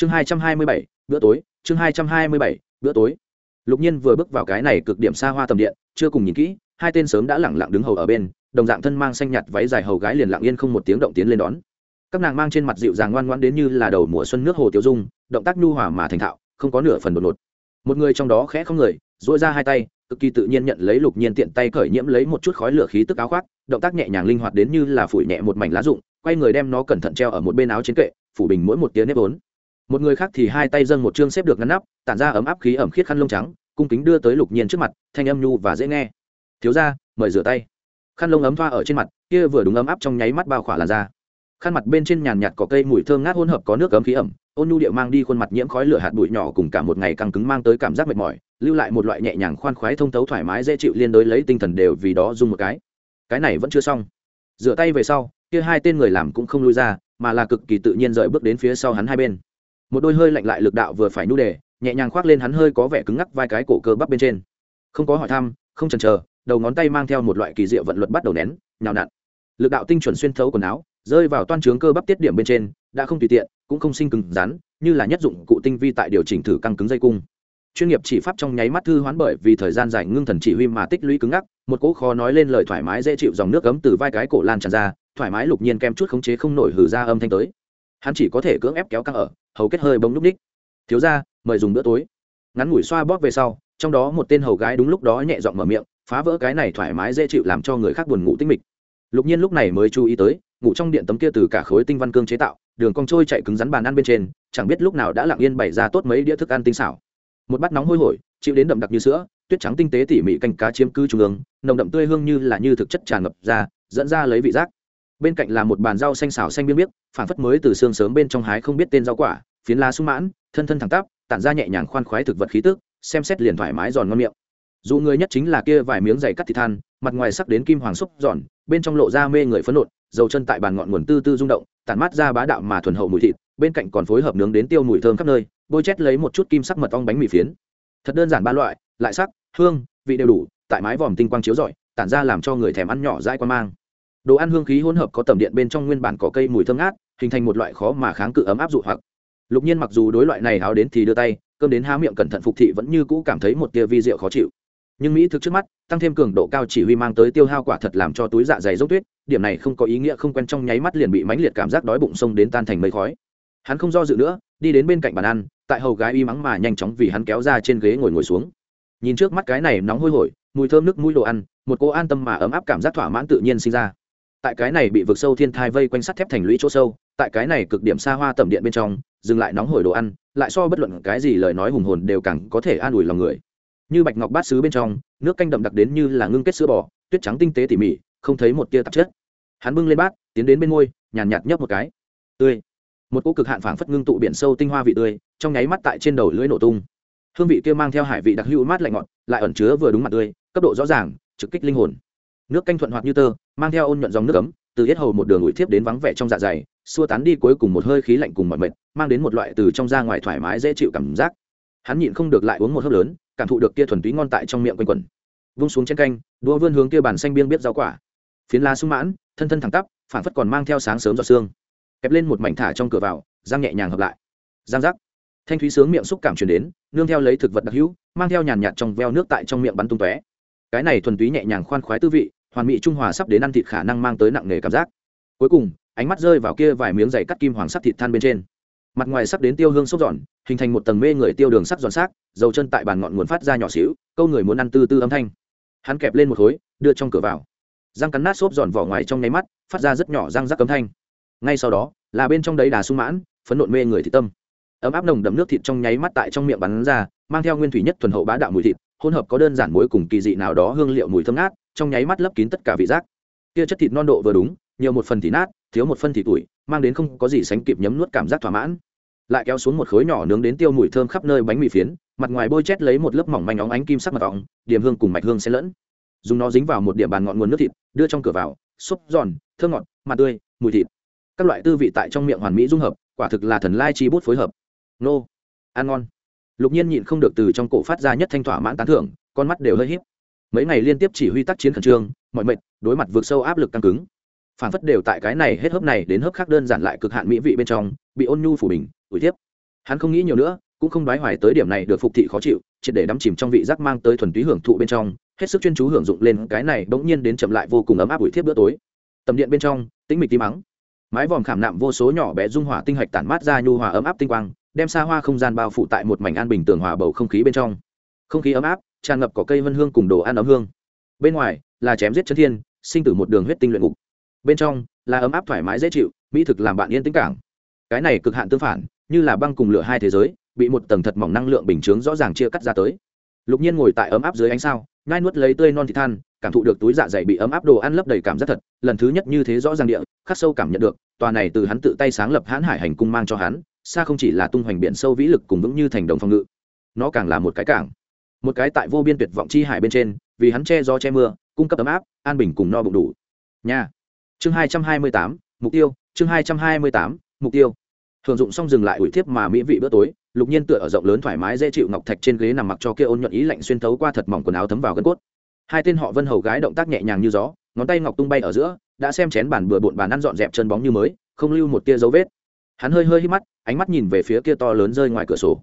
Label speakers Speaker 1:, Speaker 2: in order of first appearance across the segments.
Speaker 1: chương hai trăm hai mươi bảy, bữa tối, chương hai trăm hai mươi bảy, bữa tối. Lục nhiên vừa bước vào cái này cực điểm xa hoa tầm điện, chưa cùng nhìn kỹ, hai tên sớm đã lẳng lặng đứng hầu ở bên, đồng dạng thân mang xanh nhạt váy dài hầu gái liền lặng yên không một tiếng động tiến lên đón. Các nàng mang trên mặt dịu dàng ngoan ngoãn đến như là đầu mùa xuân nước hồ tiêu dung, động tác nhu hòa mà thành thạo, không có nửa phần đột ngột. Một người trong đó khẽ không người dỗi ra hai tay, cực kỳ tự nhiên nhận lấy lục nhiên tiện tay cởi nhiễm lấy một chút khói lửa khí tức áo khoác, động tác nhẹ nhàng linh hoạt đến như là phủi nhẹ một mảnh lá rụng, quay người đem nó cẩn thận treo ở một bên áo trên kệ, phủ bình mỗi một tiếng nếp vốn một người khác thì hai tay dâng một chương xếp được ngăn nắp, tản ra ấm áp khí ẩm khiết khăn lông trắng, cung kính đưa tới lục nhiên trước mặt, thanh âm nhu và dễ nghe. Thiếu ra mời rửa tay. Khăn lông ấm thoa ở trên mặt, kia vừa đúng ấm áp trong nháy mắt bao khỏa làn da. Khăn mặt bên trên nhàn nhạt có cây mùi thơm ngát hỗn hợp có nước ấm khí ẩm, ôn nhu điệu mang đi khuôn mặt nhiễm khói lửa hạt bụi nhỏ cùng cả một ngày căng cứng mang tới cảm giác mệt mỏi, lưu lại một loại nhẹ nhàng khoan khoái thông thấu thoải mái dễ chịu liên đối lấy tinh thần đều vì đó dùng một cái. Cái này vẫn chưa xong. Rửa tay về sau, kia hai tên người làm cũng không lui ra, mà là cực kỳ tự nhiên rời bước đến phía sau hắn hai bên một đôi hơi lạnh lại lực đạo vừa phải nhu đề, nhẹ nhàng khoác lên hắn hơi có vẻ cứng ngắc vai cái cổ cơ bắp bên trên. Không có hỏi thăm, không chần chờ, đầu ngón tay mang theo một loại kỳ diệu vận luật bắt đầu nén, nhào nặn. Lực đạo tinh chuẩn xuyên thấu quần áo, rơi vào toan trướng cơ bắp tiết điểm bên trên, đã không tùy tiện, cũng không sinh cứng rắn, như là nhất dụng cụ tinh vi tại điều chỉnh thử căng cứng dây cung. Chuyên nghiệp chỉ pháp trong nháy mắt thư hoán bởi vì thời gian dài ngưng thần chỉ huy mà tích lũy cứng ngắc, một cỗ khó nói lên lời thoải mái dễ chịu dòng nước cấm từ vai cái cổ lan tràn ra, thoải mái lục nhiên kem chút khống chế không nổi hử ra âm thanh tới hắn chỉ có thể cưỡng ép kéo căng ở, hầu kết hơi bông núp ních. Thiếu ra mời dùng bữa tối. Ngắn ngủi xoa bóp về sau, trong đó một tên hầu gái đúng lúc đó nhẹ giọng mở miệng, phá vỡ cái này thoải mái dễ chịu làm cho người khác buồn ngủ tinh mịch. Lục nhiên lúc này mới chú ý tới, ngủ trong điện tấm kia từ cả khối tinh văn cương chế tạo, đường cong trôi chạy cứng rắn bàn ăn bên trên, chẳng biết lúc nào đã lặng yên bày ra tốt mấy đĩa thức ăn tinh xảo. Một bát nóng hôi hổi, chịu đến đậm đặc như sữa, tuyết trắng tinh tế tỉ mỉ canh cá chiếm cư trung ương, nồng đậm tươi hương như là như thực chất tràn ngập ra, dẫn ra lấy vị giác bên cạnh là một bàn rau xanh xào xanh biếc biếc phản phất mới từ xương sớm bên trong hái không biết tên rau quả, phiến lá sung mãn, thân thân thẳng tắp, tản ra nhẹ nhàng khoan khoái thực vật khí tức, xem xét liền thoải mái giòn ngon miệng. Dù người nhất chính là kia vài miếng dày cắt thịt than, mặt ngoài sắc đến kim hoàng xúc giòn, bên trong lộ ra mê người phấn nộn, dầu chân tại bàn ngọn nguồn tư tư rung động, tản mát ra bá đạo mà thuần hậu mùi thịt, bên cạnh còn phối hợp nướng đến tiêu mùi thơm khắp nơi, bôi chét lấy một chút kim sắc mật ong bánh mì phiến. Thật đơn giản ba loại, lại sắc, hương, vị đều đủ, tại mái vòm tinh quang chiếu rọi, tản ra làm cho người thèm ăn nhỏ dai quan mang đồ ăn hương khí hỗn hợp có tầm điện bên trong nguyên bản cỏ cây mùi thơm ngát, hình thành một loại khó mà kháng cự ấm áp dụ hoặc. Lục nhiên mặc dù đối loại này áo đến thì đưa tay, cơm đến há miệng cẩn thận phục thị vẫn như cũ cảm thấy một tia vi rượu khó chịu. Nhưng mỹ thực trước mắt, tăng thêm cường độ cao chỉ huy mang tới tiêu hao quả thật làm cho túi dạ dày dốc tuyết, điểm này không có ý nghĩa không quen trong nháy mắt liền bị mãnh liệt cảm giác đói bụng sông đến tan thành mây khói. Hắn không do dự nữa, đi đến bên cạnh bàn ăn, tại hầu gái y mắng mà nhanh chóng vì hắn kéo ra trên ghế ngồi ngồi xuống. Nhìn trước mắt cái này nóng hôi hổi, mùi thơm nước mũi đồ ăn, một cô an tâm mà ấm áp cảm giác thỏa mãn tự nhiên sinh ra tại cái này bị vực sâu thiên thai vây quanh sắt thép thành lũy chỗ sâu, tại cái này cực điểm xa hoa tầm điện bên trong, dừng lại nóng hổi đồ ăn, lại so bất luận cái gì lời nói hùng hồn đều càng có thể an ủi lòng người. Như bạch ngọc bát xứ bên trong, nước canh đậm đặc đến như là ngưng kết sữa bò, tuyết trắng tinh tế tỉ mỉ, không thấy một tia tạp chất. Hắn bưng lên bát, tiến đến bên môi nhàn nhạt nhấp một cái. Tươi. Một cỗ cực hạn phảng phất ngưng tụ biển sâu tinh hoa vị tươi, trong nháy mắt tại trên đầu lưỡi nổ tung. Hương vị kia mang theo hải vị đặc hữu mát lạnh ngọt, lại ẩn chứa vừa đúng mặt tươi, cấp độ rõ ràng, trực kích linh hồn nước canh thuận hoạt như tơ, mang theo ôn nhuận dòng nước ấm, từ yết hầu một đường ủi thiếp đến vắng vẻ trong dạ dày, xua tán đi cuối cùng một hơi khí lạnh cùng mọi mệt, mang đến một loại từ trong ra ngoài thoải mái dễ chịu cảm giác. Hắn nhịn không được lại uống một hớp lớn, cảm thụ được kia thuần túy ngon tại trong miệng quanh quẩn. Vung xuống trên canh đua vươn hướng kia bàn xanh biên biết rau quả. Phiến lá sung mãn, thân thân thẳng tắp phản phất còn mang theo sáng sớm giọt xương kẹp lên một mảnh thả trong cửa vào, răng nhẹ nhàng hợp lại. Giang giác. Thanh thúy sướng miệng xúc cảm truyền đến, nương theo lấy thực vật đặc hữu, mang theo nhàn nhạt trong veo nước tại trong miệng bắn tung tóe. Cái này thuần túy nhẹ nhàng khoan khoái tư vị hoàn mỹ trung hòa sắp đến ăn thịt khả năng mang tới nặng nề cảm giác. Cuối cùng, ánh mắt rơi vào kia vài miếng dày cắt kim hoàng sắc thịt than bên trên. Mặt ngoài sắp đến tiêu hương sốc giòn, hình thành một tầng mê người tiêu đường sắc giòn sắc dầu chân tại bàn ngọn nguồn phát ra nhỏ xíu, câu người muốn ăn tư tư âm thanh. Hắn kẹp lên một khối, đưa trong cửa vào. Răng cắn nát xốp giòn vỏ ngoài trong nháy mắt, phát ra rất nhỏ răng rắc cấm thanh. Ngay sau đó, là bên trong đấy đà sung mãn, phấn nộn mê người thị tâm. Ấm áp nồng đậm nước thịt trong nháy mắt tại trong miệng bắn ra, mang theo nguyên thủy nhất thuần hậu bá đạo mùi thịt, hỗn hợp có đơn giản muối cùng kỳ dị nào đó hương liệu mùi thơm ngát trong nháy mắt lấp kín tất cả vị giác. Kia chất thịt non độ vừa đúng, nhiều một phần thì nát, thiếu một phân thì tuổi mang đến không có gì sánh kịp nhấm nuốt cảm giác thỏa mãn. Lại kéo xuống một khối nhỏ nướng đến tiêu mùi thơm khắp nơi bánh mì phiến, mặt ngoài bôi chét lấy một lớp mỏng manh óng ánh kim sắc mặt ong, điểm hương cùng mạch hương xen lẫn. Dùng nó dính vào một điểm bàn ngọn nguồn nước thịt, đưa trong cửa vào xúc giòn, thơm ngọt mặt tươi, mùi thịt. Các loại tư vị tại trong miệng hoàn mỹ dung hợp, quả thực là thần lai chi bút phối hợp. Nô, ăn ngon. Lục nhiên nhịn không được từ trong cổ phát ra nhất thanh thỏa mãn tán thưởng, con mắt đều hơi hiếp mấy ngày liên tiếp chỉ huy tác chiến khẩn trương, mọi mệnh, đối mặt vượt sâu áp lực căng cứng. Phản phất đều tại cái này hết hớp này đến hớp khác đơn giản lại cực hạn mỹ vị bên trong, bị ôn nhu phủ bình, ủi tiếp hắn không nghĩ nhiều nữa, cũng không đoái hoài tới điểm này được phục thị khó chịu, triệt để đắm chìm trong vị giác mang tới thuần túy hưởng thụ bên trong, hết sức chuyên chú hưởng dụng lên cái này bỗng nhiên đến chậm lại vô cùng ấm áp buổi thiếp bữa tối. Tầm điện bên trong, tĩnh mịch tí mắng. Mái vòm khảm nạm vô số nhỏ bé dung hỏa tinh hạch tản mát ra nhu hòa ấm áp tinh quang, đem xa hoa không gian bao phủ tại một mảnh an bình tường hòa bầu không khí bên trong. Không khí ấm áp tràn ngập có cây vân hương cùng đồ ăn ấm hương. Bên ngoài là chém giết chân thiên, sinh tử một đường huyết tinh luyện ngục. Bên trong là ấm áp thoải mái dễ chịu, mỹ thực làm bạn yên tĩnh cảng. Cái này cực hạn tương phản, như là băng cùng lửa hai thế giới, bị một tầng thật mỏng năng lượng bình chướng rõ ràng chia cắt ra tới. Lục nhiên ngồi tại ấm áp dưới ánh sao ngai nuốt lấy tươi non thịt than, cảm thụ được túi dạ dày bị ấm áp đồ ăn lấp đầy cảm giác thật, lần thứ nhất như thế rõ ràng địa, khắc sâu cảm nhận được, tòa này từ hắn tự tay sáng lập hãn hải hành cung mang cho hắn, xa không chỉ là tung hoành biển sâu vĩ lực cùng vững như thành đồng phòng ngự, nó càng là một cái cảng một cái tại vô biên tuyệt vọng chi hải bên trên, vì hắn che gió che mưa, cung cấp ấm áp, an bình cùng no bụng đủ. Nhà chương hai trăm hai mươi tám, mục tiêu, chương hai trăm hai mươi tám, mục tiêu. Thường dụng xong dừng lại ủi thiếp mà mỹ vị bữa tối, lục nhiên tựa ở rộng lớn thoải mái dễ chịu ngọc thạch trên ghế nằm mặc cho kia ôn nhuận ý lạnh xuyên thấu qua thật mỏng quần áo thấm vào gân cốt. Hai tên họ vân hầu gái động tác nhẹ nhàng như gió, ngón tay ngọc tung bay ở giữa, đã xem chén bàn bừa bộn bàn ăn dọn dẹp chân bóng như mới, không lưu một tia dấu vết. Hắn hơi hơi hít mắt, ánh mắt nhìn về phía kia to lớn rơi ngoài cửa sổ.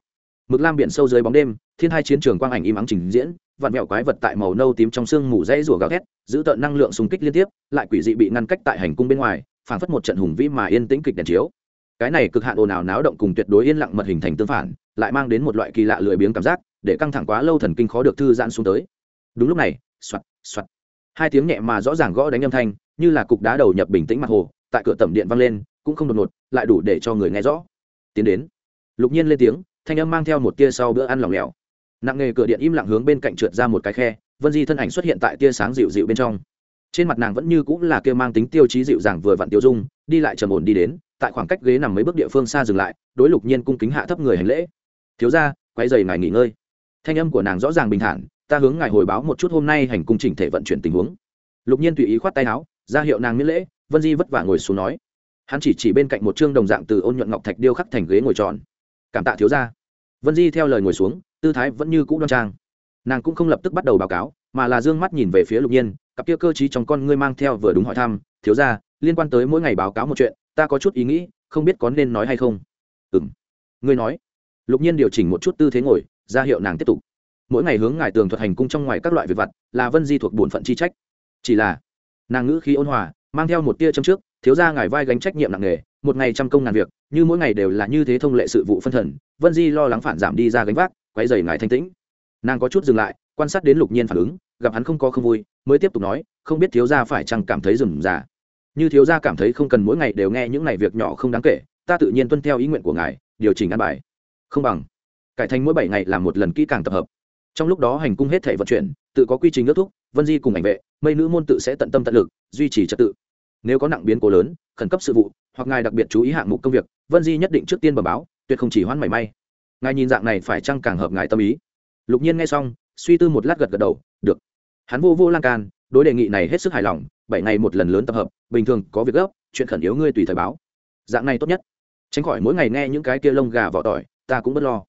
Speaker 1: Mực lam biển sâu dưới bóng đêm thiên hai chiến trường quang ảnh im ắng trình diễn, vạn mẹo quái vật tại màu nâu tím trong xương mù dãy rủa gào thét, giữ tợn năng lượng xung kích liên tiếp, lại quỷ dị bị ngăn cách tại hành cung bên ngoài, phảng phất một trận hùng vĩ mà yên tĩnh kịch đèn chiếu. Cái này cực hạn ồn ào náo động cùng tuyệt đối yên lặng mật hình thành tương phản, lại mang đến một loại kỳ lạ lười biếng cảm giác, để căng thẳng quá lâu thần kinh khó được thư giãn xuống tới. Đúng lúc này soạt soạt hai tiếng nhẹ mà rõ ràng gõ đánh âm thanh, như là cục đá đầu nhập bình tĩnh mặt hồ, tại cửa tẩm điện vang lên, cũng không đột ngột, lại đủ để cho người nghe rõ. Tiến đến. Lục nhiên lên tiếng, thanh âm mang theo một tia sau bữa ăn lỏng lẻo nặng nghề cửa điện im lặng hướng bên cạnh trượt ra một cái khe, vân di thân ảnh xuất hiện tại tia sáng dịu dịu bên trong. Trên mặt nàng vẫn như cũng là kia mang tính tiêu chí dịu dàng vừa vặn tiêu dung, đi lại trầm ổn đi đến, tại khoảng cách ghế nằm mấy bước địa phương xa dừng lại, đối lục nhiên cung kính hạ thấp người hành lễ. Thiếu ra quay dày ngài nghỉ ngơi. Thanh âm của nàng rõ ràng bình thản, ta hướng ngài hồi báo một chút hôm nay hành cung chỉnh thể vận chuyển tình huống. Lục nhiên tùy ý khoát tay áo, ra hiệu nàng miễn lễ, vân di vất vả ngồi xuống nói. Hắn chỉ chỉ bên cạnh một chương đồng dạng từ ôn nhuận ngọc thạch điêu khắc thành ghế ngồi tròn. Cảm tạ thiếu ra vân di theo lời ngồi xuống tư thái vẫn như cũ đoan trang. Nàng cũng không lập tức bắt đầu báo cáo, mà là d ư ơ n g mắt nhìn về phía lục nhiên, cặp kia cơ t trong con ngươi mang theo vừa đúng hỏi thăm, thiếu ra liên quan tới mỗi ngày báo cáo một chuyện, ta có chút ý nghĩ, không biết có nên nói hay không. Ừ m ngươi nói. Lục nhiên điều chỉnh một chút tư thế ngồi, ra hiệu nàng tiếp tục. Mỗi ngày hướng ngài tường thuật hành cung trong ngoài các loại việc vặt, là vân di thuộc bổn phận chi trách. Chỉ là, nàng ngữ khí ôn hòa, mang theo một tia châm trước, thiếu ra ngài vai gánh trách nhiệm nặng nề, một ngày trăm công ngàn việc, như mỗi ngày đều là như thế thông lệ sự vụ phân thần, vân di lo lắng phản giảm đi ra gánh vác quay dày ngài thanh tĩnh. Nàng có chút dừng lại, quan sát đến lục nhiên phản ứng, gặp hắn không có không vui, mới tiếp tục nói, không biết thiếu gia phải chăng cảm thấy rừng già như thiếu gia cảm thấy không cần mỗi ngày đều nghe những này việc nhỏ không đáng kể, ta tự nhiên tuân theo ý nguyện của ngài, điều chỉnh ăn bài. Không bằng. Cải thành mỗi bảy ngày làm một lần kỹ càng tập hợp. Trong lúc đó hành cung hết thể vận chuyển, tự có quy trình ước thúc, vân di cùng ảnh vệ, mây nữ môn tự sẽ tận tâm tận lực, duy trì trật tự. Nếu có nặng biến cố lớn, khẩn cấp sự vụ, hoặc ngài đặc biệt chú ý hạng mục công việc, vân di nhất định trước tiên bờ báo, tuyệt không chỉ hoãn mảy may ngài nhìn dạng này phải chăng càng hợp ngài tâm ý? Lục nhiên nghe xong, suy tư một lát gật gật đầu, được. Hắn vô vô lan can, đối đề nghị này hết sức hài lòng, bảy ngày một lần lớn tập hợp, bình thường có việc gấp, chuyện khẩn yếu ngươi tùy thời báo. Dạng này tốt nhất. Tránh khỏi mỗi ngày nghe những cái kia lông gà vỏ tỏi, ta cũng bất lo.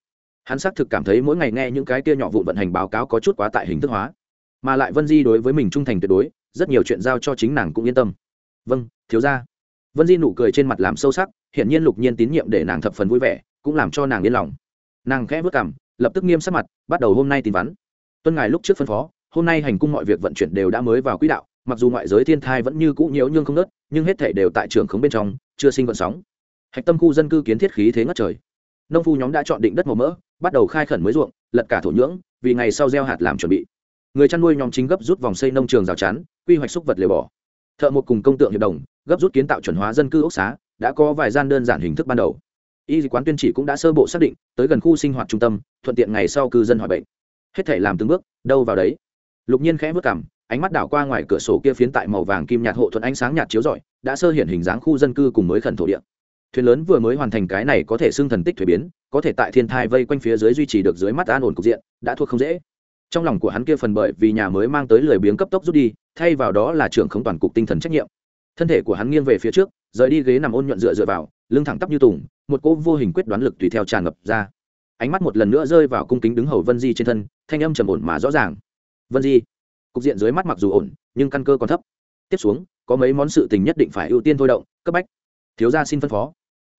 Speaker 1: Hắn xác thực cảm thấy mỗi ngày nghe những cái kia nhỏ vụn vận hành báo cáo có chút quá tại hình thức hóa. Mà lại vân di đối với mình trung thành tuyệt đối, rất nhiều chuyện giao cho chính nàng cũng yên tâm. Vâng thiếu ra vân di nụ cười trên mặt làm sâu sắc hiện nhiên lục nhiên tín nhiệm để nàng thập phần vui vẻ, cũng làm cho nàng yên lòng nàng khẽ vất cảm lập tức nghiêm sắc mặt, bắt đầu hôm nay tin vắn. Tuân ngài lúc trước phân phó, hôm nay hành cung mọi việc vận chuyển đều đã mới vào quỹ đạo, mặc dù ngoại giới thiên thai vẫn như cũ nhiễu nhưng không nớt nhưng hết thể đều tại trường khống bên trong, chưa sinh vận sóng. Hạch tâm khu dân cư kiến thiết khí thế ngất trời. Nông phu nhóm đã chọn định đất màu mỡ, bắt đầu khai khẩn mới ruộng, lật cả thổ nhưỡng, vì ngày sau gieo hạt làm chuẩn bị. Người chăn nuôi nhóm chính gấp rút vòng xây nông trường rào chắn, quy hoạch xúc vật liều bỏ thợ một cùng công tượng hiệp đồng, gấp rút kiến tạo chuẩn hóa dân cư ốc xá, đã có vài gian đơn giản hình thức ban đầu y quán tuyên chỉ cũng đã sơ bộ xác định, tới gần khu sinh hoạt trung tâm, thuận tiện ngày sau cư dân hỏi bệnh. Hết thể làm từng bước, đâu vào đấy. Lục nhiên khẽ vất cảm ánh mắt đảo qua ngoài cửa sổ kia phiến tại màu vàng kim nhạt hộ thuận ánh sáng nhạt chiếu rọi, đã sơ hiện hình dáng khu dân cư cùng mới khẩn thổ địa. Thuyền lớn vừa mới hoàn thành cái này có thể xưng thần tích thuế biến, có thể tại thiên thai vây quanh phía dưới duy trì được dưới mắt an ổn cục diện, đã thuộc không dễ. Trong lòng của hắn kia phần bởi vì nhà mới mang tới lười biếng cấp tốc rút đi, thay vào đó là trưởng không toàn cục tinh thần trách nhiệm. Thân thể của hắn nghiêng về phía trước, rời đi ghế nằm ôn nhuận dựa dựa vào lưng thẳng tắp như tùng, một cỗ vô hình quyết đoán lực tùy theo tràn ngập ra. Ánh mắt một lần nữa rơi vào cung kính đứng hầu vân di trên thân, thanh âm trầm ổn mà rõ ràng. Vân di. Cục diện dưới mắt mặc dù ổn, nhưng căn cơ còn thấp. Tiếp xuống, có mấy món sự tình nhất định phải ưu tiên thôi động, cấp bách. Thiếu gia xin phân phó.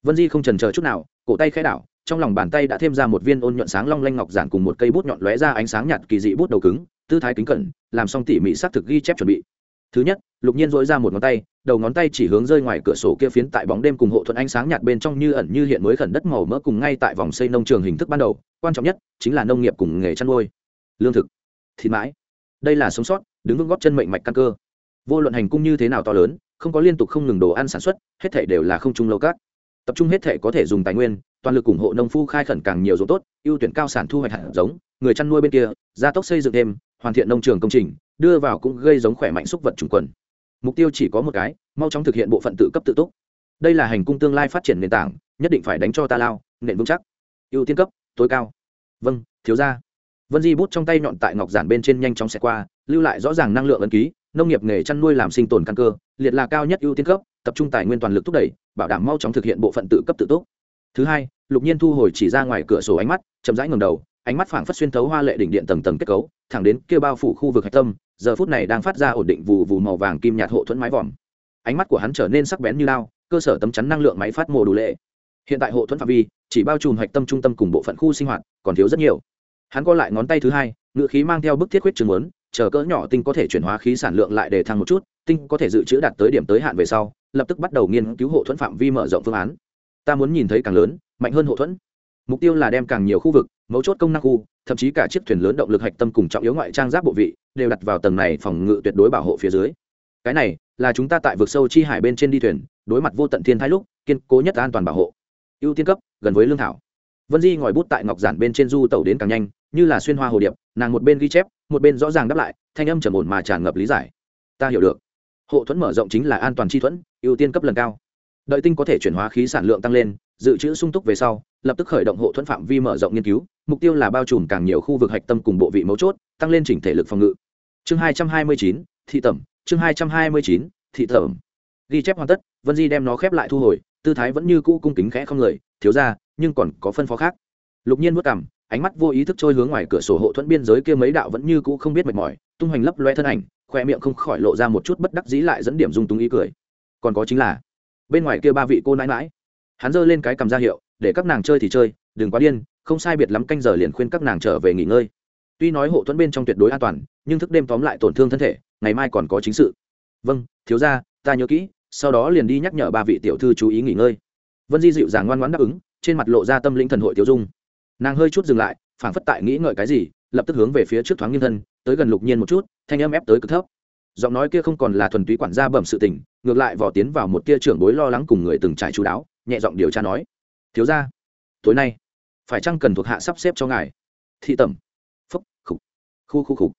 Speaker 1: Vân di không trần chờ chút nào, cổ tay khẽ đảo, trong lòng bàn tay đã thêm ra một viên ôn nhuận sáng long lanh ngọc giản cùng một cây bút nhọn lóe ra ánh sáng nhạt kỳ dị bút đầu cứng, tư thái kính cẩn, làm xong tỉ mỉ xác thực ghi chép chuẩn bị. Thứ nhất, lục nhiên dỗi ra một ngón tay đầu ngón tay chỉ hướng rơi ngoài cửa sổ kia phiến tại bóng đêm cùng hộ thuận ánh sáng nhạt bên trong như ẩn như hiện mới khẩn đất màu mỡ cùng ngay tại vòng xây nông trường hình thức ban đầu, quan trọng nhất chính là nông nghiệp cùng nghề chăn nuôi. Lương thực, thịt mãi, đây là sống sót, đứng vững góp chân mệnh mạch căn cơ. Vô luận hành cung như thế nào to lớn, không có liên tục không ngừng đồ ăn sản xuất, hết thể đều là không trung lâu cát. Tập trung hết thể có thể dùng tài nguyên, toàn lực ủng hộ nông phu khai khẩn càng nhiều giống tốt, ưu tuyển cao sản thu hoạch hạt giống, người chăn nuôi bên kia, gia tốc xây dựng thêm, hoàn thiện nông trường công trình, đưa vào cũng gây giống khỏe mạnh xúc vật trùng quần mục tiêu chỉ có một cái, mau chóng thực hiện bộ phận tự cấp tự túc. Đây là hành cung tương lai phát triển nền tảng, nhất định phải đánh cho ta lao, nền vững chắc. Ưu tiên cấp, tối cao. Vâng thiếu ra vân di bút trong tay nhọn tại ngọc giản bên trên nhanh chóng xẹt qua, lưu lại rõ ràng năng lượng ấn ký, nông nghiệp nghề chăn nuôi làm sinh tồn căn cơ, liệt là cao nhất ưu tiên cấp, tập trung tài nguyên toàn lực thúc đẩy, bảo đảm mau chóng thực hiện bộ phận tự cấp tự túc. Thứ hai, lục nhiên thu hồi chỉ ra ngoài cửa sổ ánh mắt, chậm rãi ngầm đầu, ánh mắt phảng phất xuyên thấu hoa lệ đỉnh điện tầng tầng kết cấu, thẳng đến kia bao phủ khu vực hạch tâm giờ phút này đang phát ra ổn định vụ vụ màu vàng kim nhạt hộ thuẫn mái vòm. Ánh mắt của hắn trở nên sắc bén như lao, cơ sở tấm chắn năng lượng máy phát mồ đủ lệ. Hiện tại hộ thuẫn phạm vi chỉ bao trùm hạch tâm trung tâm cùng bộ phận khu sinh hoạt, còn thiếu rất nhiều. Hắn co lại ngón tay thứ hai, ngự khí mang theo bức thiết huyết trường lớn chờ cỡ nhỏ tinh có thể chuyển hóa khí sản lượng lại để thăng một chút, tinh có thể dự trữ đạt tới điểm tới hạn về sau, lập tức bắt đầu nghiên cứu hộ thuẫn phạm vi mở rộng phương án. Ta muốn nhìn thấy càng lớn, mạnh hơn hộ thuẫn. Mục tiêu là đem càng nhiều khu vực, mấu chốt công năng khu thậm chí cả chiếc thuyền lớn động lực hạch tâm cùng trọng yếu ngoại trang giáp bộ vị đều đặt vào tầng này phòng ngự tuyệt đối bảo hộ phía dưới. Cái này là chúng ta tại vực sâu chi hải bên trên đi thuyền, đối mặt vô tận thiên thái lúc, kiên cố nhất an toàn bảo hộ. Ưu tiên cấp, gần với lương thảo. Vân di ngòi bút tại ngọc giản bên trên du tàu đến càng nhanh, như là xuyên hoa hồ điệp, nàng một bên ghi chép, một bên rõ ràng đáp lại, thanh âm trầm ổn mà tràn ngập lý giải. Ta hiểu được. Hộ thuẫn mở rộng chính là an toàn chi thuẫn, ưu tiên cấp lần cao. Đợi tinh có thể chuyển hóa khí sản lượng tăng lên dự trữ sung túc về sau, lập tức khởi động hộ thuẫn phạm vi mở rộng nghiên cứu, mục tiêu là bao trùm càng nhiều khu vực hạch tâm cùng bộ vị mấu chốt, tăng lên chỉnh thể lực phòng ngự. Chương hai trăm hai mươi chín, thị tẩm, chương hai trăm hai mươi chín, thị tẩm. Ghi chép hoàn tất, vân di đem nó khép lại thu hồi, tư thái vẫn như cũ cung kính khẽ không người, thiếu ra, nhưng còn có phân phó khác. Lục nhiên vất cảm ánh mắt vô ý thức trôi hướng ngoài cửa sổ hộ thuẫn biên giới kia mấy đạo vẫn như cũ không biết mệt mỏi, tung hoành lấp loe thân ảnh, khoe miệng không khỏi lộ ra một chút bất đắc dĩ lại dẫn điểm dung túng ý cười. Còn có chính là, bên ngoài kia ba vị cô nãi mãi hắn giơ lên cái cầm ra hiệu, để các nàng chơi thì chơi, đừng quá điên, không sai biệt lắm canh giờ liền khuyên các nàng trở về nghỉ ngơi. Tuy nói hộ thuẫn bên trong tuyệt đối an toàn, nhưng thức đêm tóm lại tổn thương thân thể, ngày mai còn có chính sự. Vâng thiếu ra ta nhớ kỹ, sau đó liền đi nhắc nhở ba vị tiểu thư chú ý nghỉ ngơi. Vân di dịu dàng ngoan ngoãn đáp ứng, trên mặt lộ ra tâm linh thần hội tiêu dung. Nàng hơi chút dừng lại, phảng phất tại nghĩ ngợi cái gì, lập tức hướng về phía trước thoáng nghiêng thân, tới gần lục nhiên một chút, thanh âm ép tới cực thấp. Giọng nói kia không còn là thuần túy quản gia bẩm sự tình, ngược lại vỏ tiến vào một tia trưởng bối lo lắng cùng người từng trải chú đáo nhẹ giọng điều tra nói, thiếu ra tối nay phải chăng cần thuộc hạ sắp xếp cho ngài? Thị tẩm, phúc, khục, khu khu khục.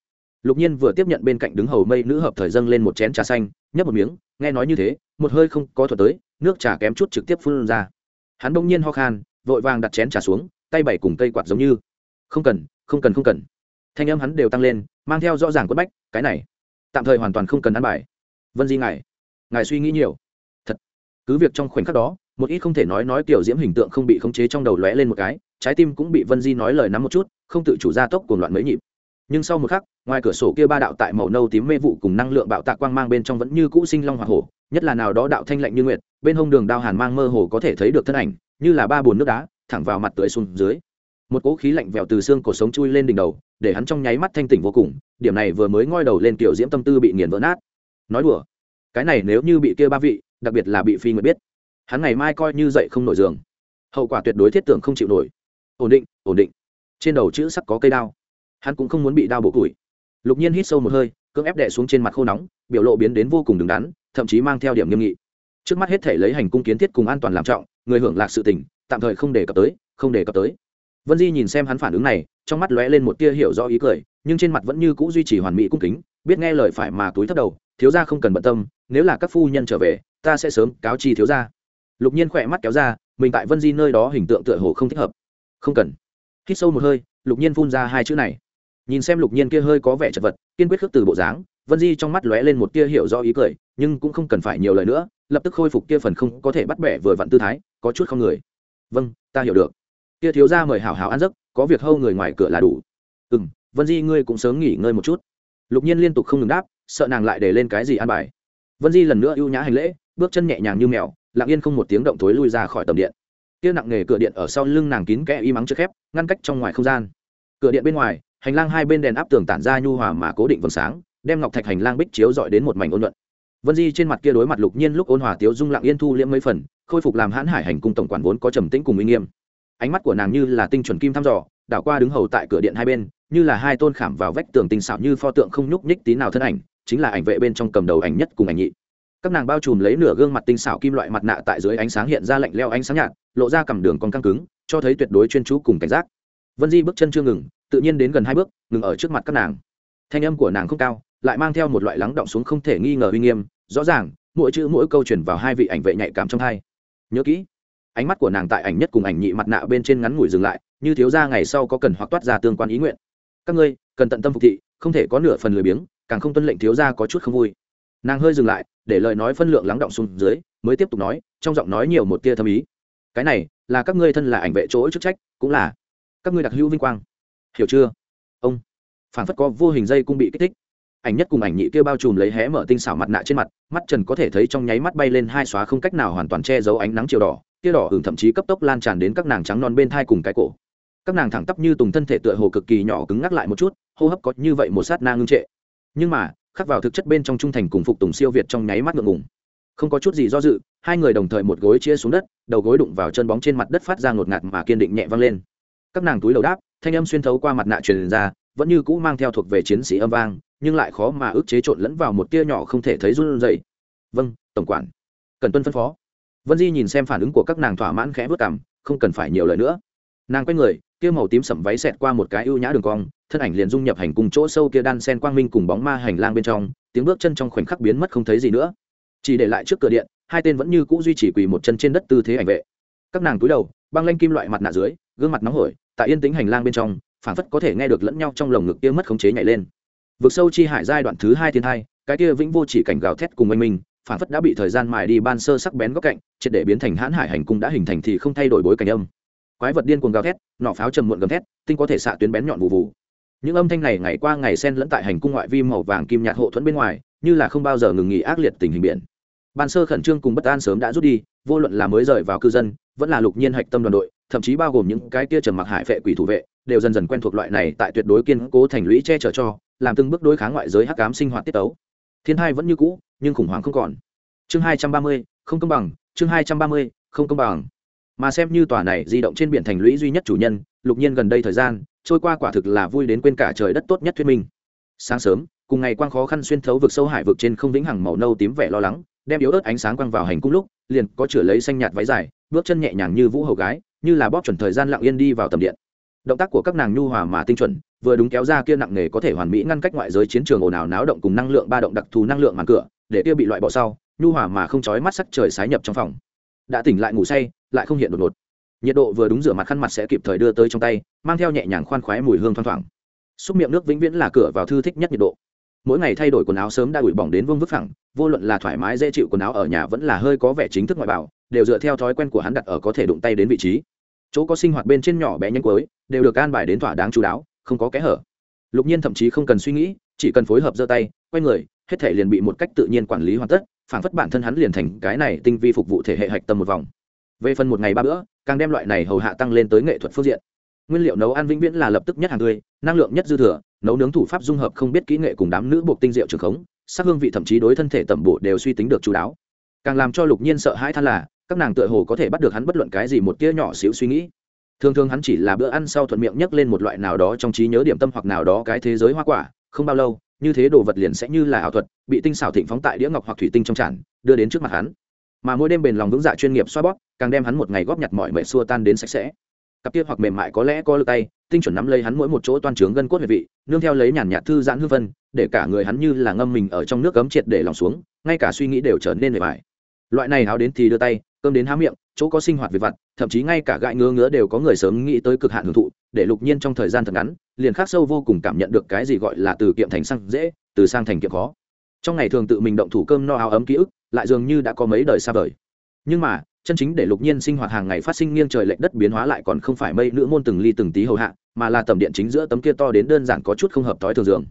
Speaker 1: Lục nhiên vừa tiếp nhận bên cạnh đứng hầu mây nữ hợp thời dâng lên một chén trà xanh, nhấp một miếng, nghe nói như thế, một hơi không có thuật tới, nước trà kém chút trực tiếp phun ra. Hắn bỗng nhiên ho khan, vội vàng đặt chén trà xuống, tay bảy cùng cây quạt giống như, không cần không cần không cần. Thanh âm hắn đều tăng lên, mang theo rõ ràng quất bách, cái này, tạm thời hoàn toàn không cần ăn bài. Vân di ngài ngài suy nghĩ nhiều. Thật, cứ việc trong khoảnh khắc đó một ít không thể nói nói kiểu diễm hình tượng không bị khống chế trong đầu lóe lên một cái, trái tim cũng bị vân di nói lời nắm một chút, không tự chủ ra tốc cuồng loạn mấy nhịp. Nhưng sau một khắc, ngoài cửa sổ kia ba đạo tại màu nâu tím mê vụ cùng năng lượng bạo tạ quang mang bên trong vẫn như cũ sinh long hoa hổ, nhất là nào đó đạo thanh lạnh như nguyệt, bên hông đường đao hàn mang mơ hồ có thể thấy được thân ảnh, như là ba bồn nước đá, thẳng vào mặt tưới xuống dưới. Một cỗ khí lạnh vèo từ xương cổ sống chui lên đỉnh đầu, để hắn trong nháy mắt thanh tỉnh vô cùng, điểm này vừa mới ngoi đầu lên kiểu diễm tâm tư bị nghiền vỡ nát. Nói đùa, cái này nếu như bị kia ba vị, đặc biệt là bị phi người biết hắn ngày mai coi như dậy không nổi giường. Hậu quả tuyệt đối thiết tưởng không chịu nổi. Ổn định ổn định. Trên đầu chữ sắc có cây đao. Hắn cũng không muốn bị đao bổ củi. Lục nhiên hít sâu một hơi, cưỡng ép đẻ xuống trên mặt khô nóng, biểu lộ biến đến vô cùng đứng đắn, thậm chí mang theo điểm nghiêm nghị. Trước mắt hết thể lấy hành cung kiến thiết cùng an toàn làm trọng, người hưởng lạc sự tình, tạm thời không đề cập tới, không đề cập tới. Vân di nhìn xem hắn phản ứng này, trong mắt lóe lên một tia hiểu rõ ý cười, nhưng trên mặt vẫn như c ũ duy trì hoàn mỹ cung kính, biết nghe lời phải mà túi thất đầu, thiếu gia không cần bận tâm, nếu là các phu nhân trở về, ta sẽ sớm cáo chi thiếu gia lục nhiên khỏe mắt kéo ra, mình tại vân di nơi đó hình tượng tựa hồ không thích hợp. Không cần. Hít sâu một hơi, lục nhiên phun ra hai chữ này. Nhìn xem lục nhiên kia hơi có vẻ chật vật, kiên quyết khước từ bộ dáng, vân di trong mắt lóe lên một tia hiểu rõ ý cười, nhưng cũng không cần phải nhiều lời nữa, lập tức khôi phục kia phần không có thể bắt bẻ vừa vặn tư thái, có chút không người. Vâng ta hiểu được. Kia thiếu ra mời hảo hảo ăn giấc, có việc hâu người ngoài cửa là đủ. Ừ m vân di ngươi cũng sớm nghỉ ngơi một chút. Lục nhiên liên tục không ngừng đáp, sợ nàng lại để lên cái gì ăn bài. Vân di lần nữa ưu nhã hành lễ, bước chân nhẹ nhàng như mèo lặng yên không một tiếng động thối lui ra khỏi tầm điện. Kia nặng nghề cửa điện ở sau lưng nàng kín kẽ y mắng trước khép, ngăn cách trong ngoài không gian. Cửa điện bên ngoài, hành lang hai bên đèn áp tường tản ra nhu hòa mà cố định vầng sáng, đem ngọc thạch hành lang bích chiếu dọi đến một mảnh ôn luận vân di trên mặt kia đối mặt lục nhiên lúc ôn hòa tiếu dung lặng yên thu liễm mấy phần, khôi phục làm hãn hải hành cung tổng quản vốn có trầm tĩnh cùng uy nghiêm. Ánh mắt của nàng như là tinh chuẩn kim thăm dò, đảo qua đứng hầu tại cửa điện hai bên, như là hai tôn khảm vào vách tường tinh xảo như pho tượng không nhúc nhích tí nào thân ảnh, chính là ảnh vệ bên trong cầm đầu ảnh nhất cùng ảnh nhị các nàng bao trùm lấy nửa gương mặt tinh xảo kim loại mặt nạ tại dưới ánh sáng hiện ra lạnh leo ánh sáng nhạt, lộ ra cầm đường con căng cứng, cho thấy tuyệt đối chuyên chú cùng cảnh giác. Vân di bước chân chưa ngừng, tự nhiên đến gần hai bước, ngừng ở trước mặt các nàng. Thanh âm của nàng không cao, lại mang theo một loại lắng động xuống không thể nghi ngờ uy nghiêm, rõ ràng, mỗi chữ mỗi câu chuyển vào hai vị ảnh vệ nhạy cảm trong hai. Nhớ kỹ, ánh mắt của nàng tại ảnh nhất cùng ảnh nhị mặt nạ bên trên ngắn ngủi dừng lại, như thiếu ra ngày sau có cần hoặc toát ra tương quan ý nguyện. Các ngươi, cần tận tâm phục thị, không thể có nửa phần lười biếng, càng không tuân lệnh thiếu ra có chút không vui. Nàng hơi dừng lại để lời nói phân lượng lắng động xuống dưới, mới tiếp tục nói, trong giọng nói nhiều một tia thâm ý. Cái này, là các ngươi thân là ảnh vệ chỗ chức trách, cũng là các ngươi đặc hữu vinh quang. Hiểu chưa? Ông phản phất có vô hình dây cung bị kích thích. Ảnh nhất cùng ảnh nhị kia bao trùm lấy hé mở tinh xảo mặt nạ trên mặt, mắt trần có thể thấy trong nháy mắt bay lên hai xóa không cách nào hoàn toàn che giấu ánh nắng chiều đỏ kia đỏ hưởng thậm chí cấp tốc lan tràn đến các nàng trắng non bên thai cùng cái cổ. Các nàng thẳng tắp như tùng thân thể tựa hồ cực kỳ nhỏ cứng ngắc lại một chút, hô hấp có như vậy một sát na ngưng trệ. Nhưng mà khắc vào thực chất bên trong trung thành cùng phục tùng siêu việt trong nháy mắt ngượng ngùng. Không có chút gì do dự, hai người đồng thời một gối chia xuống đất, đầu gối đụng vào chân bóng trên mặt đất phát ra ngột ngạt mà kiên định nhẹ vang lên. Các nàng túi đầu đáp, thanh âm xuyên thấu qua mặt nạ truyền ra, vẫn như cũ mang theo thuộc về chiến sĩ âm vang, nhưng lại khó mà ức chế trộn lẫn vào một tia nhỏ không thể thấy run dậy vâng tổng quản. Cần tuân phân phó. Vân di nhìn xem phản ứng của các nàng thỏa mãn khẽ vất cảm không cần phải nhiều lời nữa nàng quay người kia màu tím sẩm váy xẹt qua một cái ưu nhã đường cong thân ảnh liền dung nhập hành cùng chỗ sâu kia đan sen quang minh cùng bóng ma hành lang bên trong tiếng bước chân trong khoảnh khắc biến mất không thấy gì nữa. Chỉ để lại trước cửa điện hai tên vẫn như cũ duy trì quỳ một chân trên đất tư thế ảnh vệ. Các nàng túi đầu băng lanh kim loại mặt nạ dưới gương mặt nóng hổi tại yên tĩnh hành lang bên trong phản phất có thể nghe được lẫn nhau trong lồng ngực kia mất khống chế nhảy lên. Vực sâu chi hải giai đoạn thứ hai thiên hai, cái kia vĩnh vô chỉ cảnh gào thét cùng anh minh phản phất đã bị thời gian mài đi ban sơ sắc bén góc cạnh triệt để biến thành hãn hải hành cung đã hình thành thì không thay đổi bối cảnh âm quái vật điên cuồng gào thét, nọ pháo trầm muộn gầm thét, tinh có thể xạ tuyến bén nhọn vụ vụ những âm thanh này ngày qua ngày xen lẫn tại hành cung ngoại vi màu vàng kim nhạt hộ thuẫn bên ngoài, như là không bao giờ ngừng nghỉ ác liệt tình hình biển. Ban sơ khẩn trương cùng bất an sớm đã rút đi, vô luận là mới rời vào cư dân, vẫn là lục nhiên hạch tâm đoàn đội, thậm chí bao gồm những cái kia trầm mặc hải vệ quỷ thủ vệ, đều dần dần quen thuộc loại này tại tuyệt đối kiên cố thành lũy che chở cho, làm từng bước đối kháng ngoại giới hắc ám sinh hoạt tiết tấu. Thiên hai vẫn như cũ, nhưng khủng hoảng không còn. Chương hai trăm ba mươi, không công bằng, chương hai trăm ba mươi, không công bằng mà xem như tòa này di động trên biển thành lũy duy nhất chủ nhân, lục nhiên gần đây thời gian, trôi qua quả thực là vui đến quên cả trời đất tốt nhất thuyết minh. Sáng sớm, cùng ngày quang khó khăn xuyên thấu vực sâu hải vực trên không vĩnh hằng màu nâu tím vẻ lo lắng, đem yếu ớt ánh sáng quang vào hành cung lúc, liền có chửa lấy xanh nhạt váy dài, bước chân nhẹ nhàng như vũ hầu gái, như là bóp chuẩn thời gian lặng yên đi vào tầm điện. Động tác của các nàng nhu hòa mà tinh chuẩn, vừa đúng kéo ra kia nặng nề có thể hoàn mỹ ngăn cách ngoại giới chiến trường ồn ào náo động cùng năng lượng ba động đặc thù năng lượng màn cửa, để kia bị loại bỏ sau, nhu hòa mà không chói mắt sắc trời sái nhập trong phòng đã tỉnh lại ngủ say, lại không hiện đột ngột. Nhiệt độ vừa đúng rửa mặt khăn mặt sẽ kịp thời đưa tới trong tay, mang theo nhẹ nhàng khoan khoái mùi hương thoang thoảng. Xúc miệng nước vĩnh viễn là cửa vào thư thích nhất nhiệt độ. Mỗi ngày thay đổi quần áo sớm đã ủi bỏng đến vương vức phẳng, vô luận là thoải mái dễ chịu quần áo ở nhà vẫn là hơi có vẻ chính thức ngoại bảo đều dựa theo thói quen của hắn đặt ở có thể đụng tay đến vị trí. Chỗ có sinh hoạt bên trên nhỏ bé nhanh cuối, đều được an bài đến thỏa đáng chú đáo, không có kẽ hở. Lục nhiên thậm chí không cần suy nghĩ, chỉ cần phối hợp giơ tay, quay người, hết thể liền bị một cách tự nhiên quản lý hoàn tất phản phất bản thân hắn liền thành cái này tinh vi phục vụ thể hệ hạch tâm một vòng. Về phần một ngày ba bữa, càng đem loại này hầu hạ tăng lên tới nghệ thuật phương diện. Nguyên liệu nấu ăn vĩnh viễn là lập tức nhất hàng tươi, năng lượng nhất dư thừa, nấu nướng thủ pháp dung hợp không biết kỹ nghệ cùng đám nữ buộc tinh rượu trường khống, sắc hương vị thậm chí đối thân thể tẩm bổ đều suy tính được chú đáo. Càng làm cho lục nhiên sợ hãi than là, các nàng tựa hồ có thể bắt được hắn bất luận cái gì một tia nhỏ xíu suy nghĩ thường thường hắn chỉ là bữa ăn sau thuận miệng nhấc lên một loại nào đó trong trí nhớ điểm tâm hoặc nào đó cái thế giới hoa quả, không bao lâu, như thế đồ vật liền sẽ như là ảo thuật, bị tinh xảo thịnh phóng tại đĩa ngọc hoặc thủy tinh trong tràn, đưa đến trước mặt hắn. Mà mỗi đêm bền lòng vững dạ chuyên nghiệp xoa bóp, càng đem hắn một ngày góp nhặt mọi mệ xua tan đến sạch sẽ. Cặp kia hoặc mềm mại có lẽ có lực tay, tinh chuẩn nắm lấy hắn mỗi một chỗ toan trướng gân cốt huyệt vị, nương theo lấy nhàn nhạt thư giãn hư vân, để cả người hắn như là ngâm mình ở trong nước cấm triệt để lòng xuống, ngay cả suy nghĩ đều trở nên mệt mỏi loại này háo đến thì đưa tay, cơm đến há miệng, chỗ có sinh hoạt về vặt, thậm chí ngay cả gãi ngứa ngứa đều có người sớm nghĩ tới cực hạn hưởng thụ, để lục nhiên trong thời gian thật ngắn, liền khắc sâu vô cùng cảm nhận được cái gì gọi là từ kiệm thành sang dễ, từ sang thành kiệm khó. Trong ngày thường tự mình động thủ cơm no áo ấm ký ức, lại dường như đã có mấy đời xa vời. Nhưng mà, chân chính để lục nhiên sinh hoạt hàng ngày phát sinh nghiêng trời lệch đất biến hóa lại còn không phải mây nữ môn từng ly từng tí hầu hạ, mà là tầm điện chính giữa tấm kia to đến đơn giản có chút không hợp thói thường dường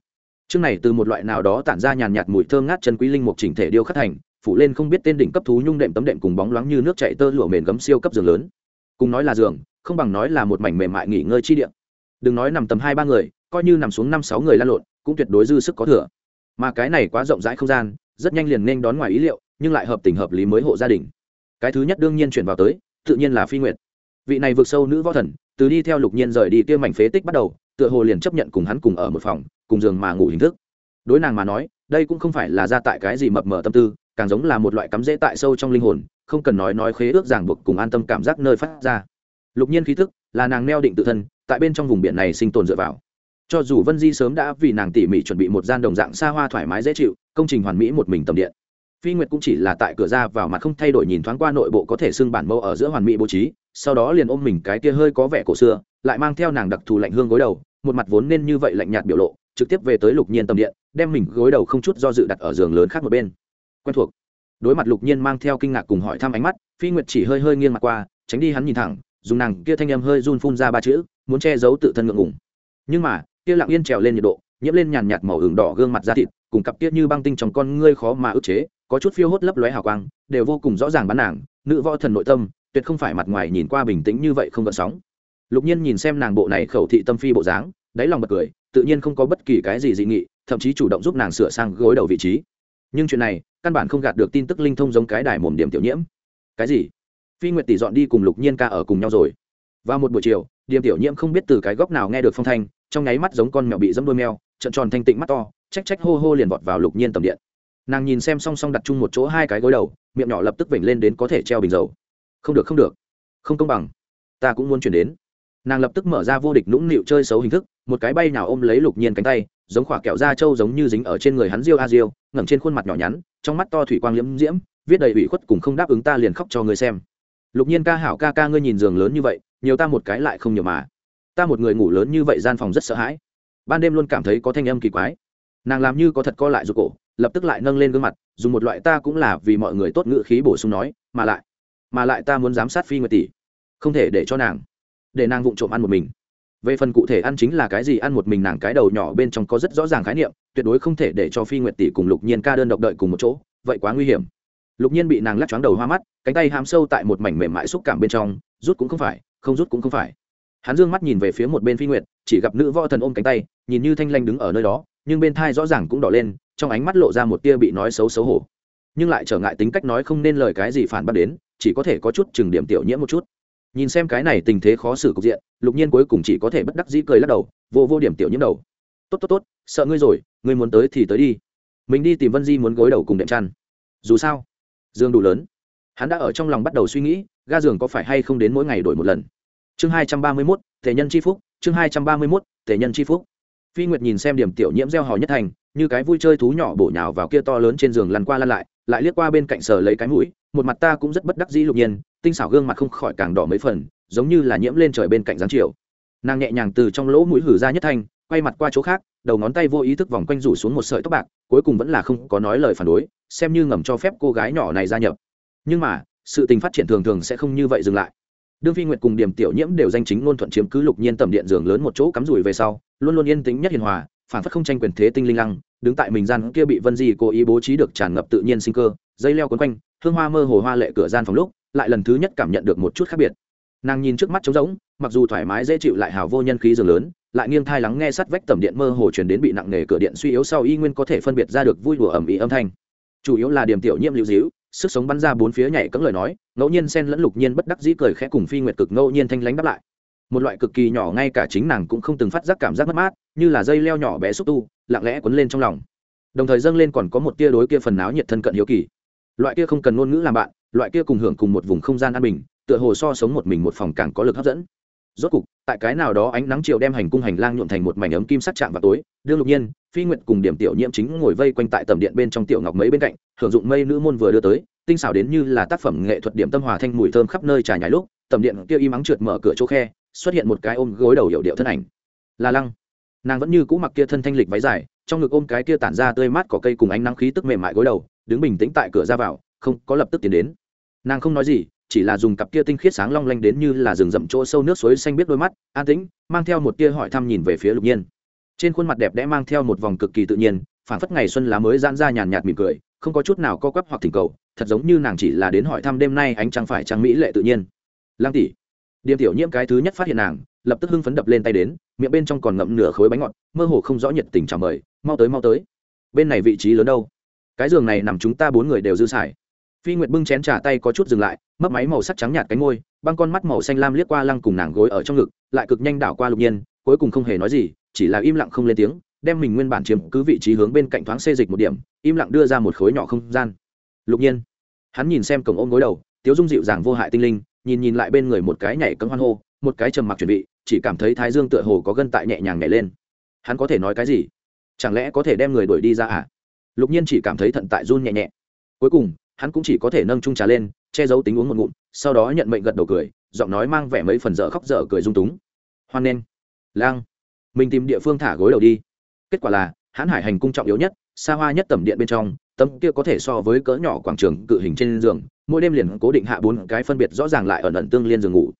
Speaker 1: chương này từ một loại nào đó tản ra nhàn nhạt mùi thơm ngát chân quý linh mục chỉnh thể điêu khắc thành phủ lên không biết tên đỉnh cấp thú nhung đệm tấm đệm cùng bóng loáng như nước chảy tơ lụa mền gấm siêu cấp giường lớn. Cùng nói là giường, không bằng nói là một mảnh mềm mại nghỉ ngơi chi điện đừng nói nằm tầm hai ba người, coi như nằm xuống năm sáu người lan lộn, cũng tuyệt đối dư sức có thừa. Mà cái này quá rộng rãi không gian, rất nhanh liền nên đón ngoài ý liệu, nhưng lại hợp tình hợp lý mới hộ gia đình. Cái thứ nhất đương nhiên chuyển vào tới, tự nhiên là phi nguyệt. Vị này vượt sâu nữ võ thần, từ đi theo lục nhiên rời đi kia mảnh phế tích bắt đầu, tựa hồ liền chấp nhận cùng hắn cùng ở một phòng, cùng giường mà ngủ hình thức. Đối nàng mà nói, đây cũng không phải là ra tại cái gì mập mờ tâm tư càng giống là một loại cắm rễ tại sâu trong linh hồn, không cần nói nói khế ước ràng buộc cùng an tâm cảm giác nơi phát ra. Lục nhiên khí thức là nàng neo định tự thân, tại bên trong vùng biển này sinh tồn dựa vào. Cho dù vân di sớm đã vì nàng tỉ mỉ chuẩn bị một gian đồng dạng xa hoa thoải mái dễ chịu, công trình hoàn mỹ một mình tầm điện. Phi nguyệt cũng chỉ là tại cửa ra vào mặt không thay đổi nhìn thoáng qua nội bộ có thể xưng bản mẫu ở giữa hoàn mỹ bố trí, sau đó liền ôm mình cái kia hơi có vẻ cổ xưa, lại mang theo nàng đặc thù lạnh hương gối đầu, một mặt vốn nên như vậy lạnh nhạt biểu lộ, trực tiếp về tới lục nhiên tầm điện, đem mình gối đầu không chút do dự đặt ở giường lớn khác một bên quen thuộc. Đối mặt lục nhiên mang theo kinh ngạc cùng hỏi thăm ánh mắt, phi nguyệt chỉ hơi hơi nghiêng mặt qua, tránh đi hắn nhìn thẳng, dùng nàng kia thanh âm hơi run phun ra ba chữ, muốn che giấu tự thân ngượng ngùng. Nhưng mà, kia lặng yên trèo lên nhiệt độ, nhiễm lên nhàn nhạt màu ửng đỏ gương mặt da thịt, cùng cặp kia như băng tinh trong con ngươi khó mà ức chế, có chút phiêu hốt lấp lóe hào quang, đều vô cùng rõ ràng bán nàng, nữ võ thần nội tâm, tuyệt không phải mặt ngoài nhìn qua bình tĩnh như vậy không gợn sóng. Lục nhiên nhìn xem nàng bộ này khẩu thị tâm phi bộ dáng, đáy lòng bật cười, tự nhiên không có bất kỳ cái gì dị nghị, thậm chí chủ động giúp nàng sửa sang gối đầu vị trí. Nhưng chuyện này căn bản không gạt được tin tức linh thông giống cái đài mồm điểm tiểu nhiễm. Cái gì? Phi nguyệt tỷ dọn đi cùng lục nhiên ca ở cùng nhau rồi. Vào một buổi chiều, điểm tiểu nhiễm không biết từ cái góc nào nghe được phong thanh, trong nháy mắt giống con mèo bị dẫm đôi mèo trận tròn thanh tịnh mắt to trách trách hô hô liền vọt vào lục nhiên tầm điện. Nàng nhìn xem song song đặt chung một chỗ hai cái gối đầu, miệng nhỏ lập tức vểnh lên đến có thể treo bình dầu. Không được không được. Không công bằng. Ta cũng muốn chuyển đến. Nàng lập tức mở ra vô địch nũng nịu chơi xấu hình thức, một cái bay nào ôm lấy lục nhiên cánh tay giống khỏa kẹo da trâu giống như dính ở trên người hắn riêu a riêu ngẩng trên khuôn mặt nhỏ nhắn, trong mắt to thủy quang liễm diễm, viết đầy ủy khuất cùng không đáp ứng ta liền khóc cho ngươi xem. Lục nhiên ca hảo ca ca ngươi nhìn giường lớn như vậy, nhiều ta một cái lại không nhiều mà. Ta một người ngủ lớn như vậy gian phòng rất sợ hãi. Ban đêm luôn cảm thấy có thanh âm kỳ quái. Nàng làm như có thật co lại ruột cổ, lập tức lại nâng lên gương mặt, dùng một loại ta cũng là vì mọi người tốt ngữ khí bổ sung nói, mà lại mà lại ta muốn giám sát phi nguyệt tỷ, không thể để cho nàng, để nàng vụng trộm ăn một mình về phần cụ thể ăn chính là cái gì, ăn một mình nàng cái đầu nhỏ bên trong có rất rõ ràng khái niệm, tuyệt đối không thể để cho phi nguyệt tỷ cùng lục nhiên ca đơn độc đợi cùng một chỗ, vậy quá nguy hiểm. Lục nhiên bị nàng lắc choáng đầu hoa mắt, cánh tay hàm sâu tại một mảnh mềm mại xúc cảm bên trong, rút cũng không phải, không rút cũng không phải. Hắn dương mắt nhìn về phía một bên phi nguyệt, chỉ gặp nữ võ thần ôm cánh tay, nhìn như thanh lanh đứng ở nơi đó, nhưng bên thai rõ ràng cũng đỏ lên, trong ánh mắt lộ ra một tia bị nói xấu xấu hổ. Nhưng lại trở ngại tính cách nói không nên lời cái gì phản bác đến, chỉ có thể có chút chừng điểm tiểu nhiễm một chút nhìn xem cái này tình thế khó xử cục diện, lục nhiên cuối cùng chỉ có thể bất đắc dĩ cười lắc đầu, vô vô điểm tiểu nhiễm đầu. Tốt tốt tốt, sợ ngươi rồi, ngươi muốn tới thì tới đi. Mình đi tìm vân di muốn gối đầu cùng đệm chăn. Dù sao, dương đủ lớn. Hắn đã ở trong lòng bắt đầu suy nghĩ, ga giường có phải hay không đến mỗi ngày đổi một lần. Chương hai trăm ba mươi mốt, thể nhân c h i phúc, chương hai trăm ba mươi mốt, thể nhân c h i phúc. Phi nguyệt nhìn xem điểm tiểu nhiễm gieo hò nhất thành, như cái vui chơi thú nhỏ bổ nhào vào kia to lớn trên giường lăn qua lăn lại lại liếc qua bên cạnh sở lấy cái mũi, một mặt ta cũng rất bất đắc dĩ lục nhiên, tinh xảo gương mặt không khỏi càng đỏ mấy phần, giống như là nhiễm lên trời bên cạnh giáng chiều. Nàng nhẹ nhàng từ trong lỗ mũi hử ra nhất thanh, quay mặt qua chỗ khác, đầu ngón tay vô ý thức vòng quanh rủ xuống một sợi tóc bạc, cuối cùng vẫn là không có nói lời phản đối, xem như ngầm cho phép cô gái nhỏ này gia nhập. Nhưng mà, sự tình phát triển thường thường sẽ không như vậy dừng lại. Đương phi nguyệt cùng điểm tiểu nhiễm đều danh chính ngôn thuận chiếm cứ lục nhiên tầm điện giường lớn một chỗ cắm rủi về sau, luôn luôn yên tĩnh nhất hiền hòa, phản phất không tranh quyền thế tinh linh lăng đứng tại mình gian kia bị vân di cố ý bố trí được tràn ngập tự nhiên sinh cơ, dây leo quấn quanh, hương hoa mơ hồ hoa lệ cửa gian phòng lúc, lại lần thứ nhất cảm nhận được một chút khác biệt. Nàng nhìn trước mắt trống rỗng, mặc dù thoải mái dễ chịu lại hào vô nhân khí giường lớn, lại nghiêng thai lắng nghe sắt vách tầm điện mơ hồ truyền đến bị nặng nề cửa điện suy yếu sau y nguyên có thể phân biệt ra được vui đùa ẩm ý âm thanh. Chủ yếu là điểm tiểu nhiễm lưu dĩu, sức sống bắn ra bốn phía nhảy cẫng lời nói, ngẫu nhiên xen lẫn lục nhiên bất đắc dĩ cười khẽ cùng phi nguyệt cực ngẫu nhiên thanh lánh đáp lại. Một loại cực kỳ nhỏ ngay cả chính nàng cũng không từng phát giác cảm giác mất mát, như là dây leo nhỏ bé xúc tu lặng lẽ quấn lên trong lòng. Đồng thời dâng lên còn có một tia đối kia phần náo nhiệt thân cận hiếu kỳ. Loại kia không cần ngôn ngữ làm bạn, loại kia cùng hưởng cùng một vùng không gian an bình, tựa hồ so sống một mình một phòng càng có lực hấp dẫn. Rốt cục, tại cái nào đó ánh nắng chiều đem hành cung hành lang nhuộm thành một mảnh ấm kim sắc chạm vào tối, đương lục nhiên, phi nguyệt cùng điểm tiểu nhiễm chính ngồi vây quanh tại tầm điện bên trong tiểu ngọc mấy bên cạnh, hưởng dụng mây nữ môn vừa đưa tới, tinh xảo đến như là tác phẩm nghệ thuật điểm tâm hòa thanh mùi thơm khắp nơi trà nhái lúc, tầm điện kia im ắng trượt mở cửa chỗ khe, xuất hiện một cái ôm gối đầu hiệu điệu thân ảnh. Là lăng nàng vẫn như cũ mặc kia thân thanh lịch váy dài, trong ngực ôm cái kia tản ra tươi mát cỏ cây cùng ánh nắng khí tức mềm mại gối đầu, đứng bình tĩnh tại cửa ra vào, không có lập tức tiến đến. Nàng không nói gì, chỉ là dùng cặp kia tinh khiết sáng long lanh đến như là rừng rậm chỗ sâu nước suối xanh biết đôi mắt, an tĩnh, mang theo một tia hỏi thăm nhìn về phía lục nhiên. Trên khuôn mặt đẹp đẽ mang theo một vòng cực kỳ tự nhiên phản phất ngày xuân lá mới giãn ra nhàn nhạt mỉm cười, không có chút nào co quắp hoặc thỉnh cầu, thật giống như nàng chỉ là đến hỏi thăm đêm nay ánh trăng phải trăng mỹ lệ tự nhiên. Lăng tỷ điềm tiểu nhiễm cái thứ nhất phát hiện nàng, lập tức hưng phấn đập lên tay đến, miệng bên trong còn ngậm nửa khối bánh ngọt, mơ hồ không rõ nhiệt tình chào mời, mau tới mau tới. Bên này vị trí lớn đâu? Cái giường này nằm chúng ta bốn người đều dư xài. Phi nguyệt bưng chén trà tay có chút dừng lại, mấp máy màu sắc trắng nhạt cánh môi, băng con mắt màu xanh lam liếc qua lăng cùng nàng gối ở trong ngực, lại cực nhanh đảo qua lục nhiên, cuối cùng không hề nói gì, chỉ là im lặng không lên tiếng, đem mình nguyên bản chiếm cứ vị trí hướng bên cạnh thoáng xê dịch một điểm, im lặng đưa ra một khối nhỏ không gian. Lục nhiên. Hắn nhìn xem cổng ôm gối đầu, tiếu dung dịu dàng vô hại tinh linh nhìn nhìn lại bên người một cái nhảy cấm hoan hô một cái trầm mặc chuẩn bị chỉ cảm thấy thái dương tựa hồ có gân tại nhẹ nhàng nhảy lên. Hắn có thể nói cái gì? Chẳng lẽ có thể đem người đuổi đi ra à? Lục nhiên chỉ cảm thấy thận tại run nhẹ nhẹ. Cuối cùng hắn cũng chỉ có thể nâng trung trà lên che giấu tính uống một ngụm sau đó nhận mệnh gật đầu cười giọng nói mang vẻ mấy phần dở khóc dở cười rung túng. Hoan nên, lang. Mình tìm địa phương thả gối đầu đi. Kết quả là hãn hải hành cung trọng yếu nhất xa hoa nhất tầm điện bên trong tấm kia có thể so với cỡ nhỏ quảng trường cự hình trên giường mỗi đêm liền cố định hạ bốn cái phân biệt rõ ràng lại ẩn ẩn tương liên giường ngủ.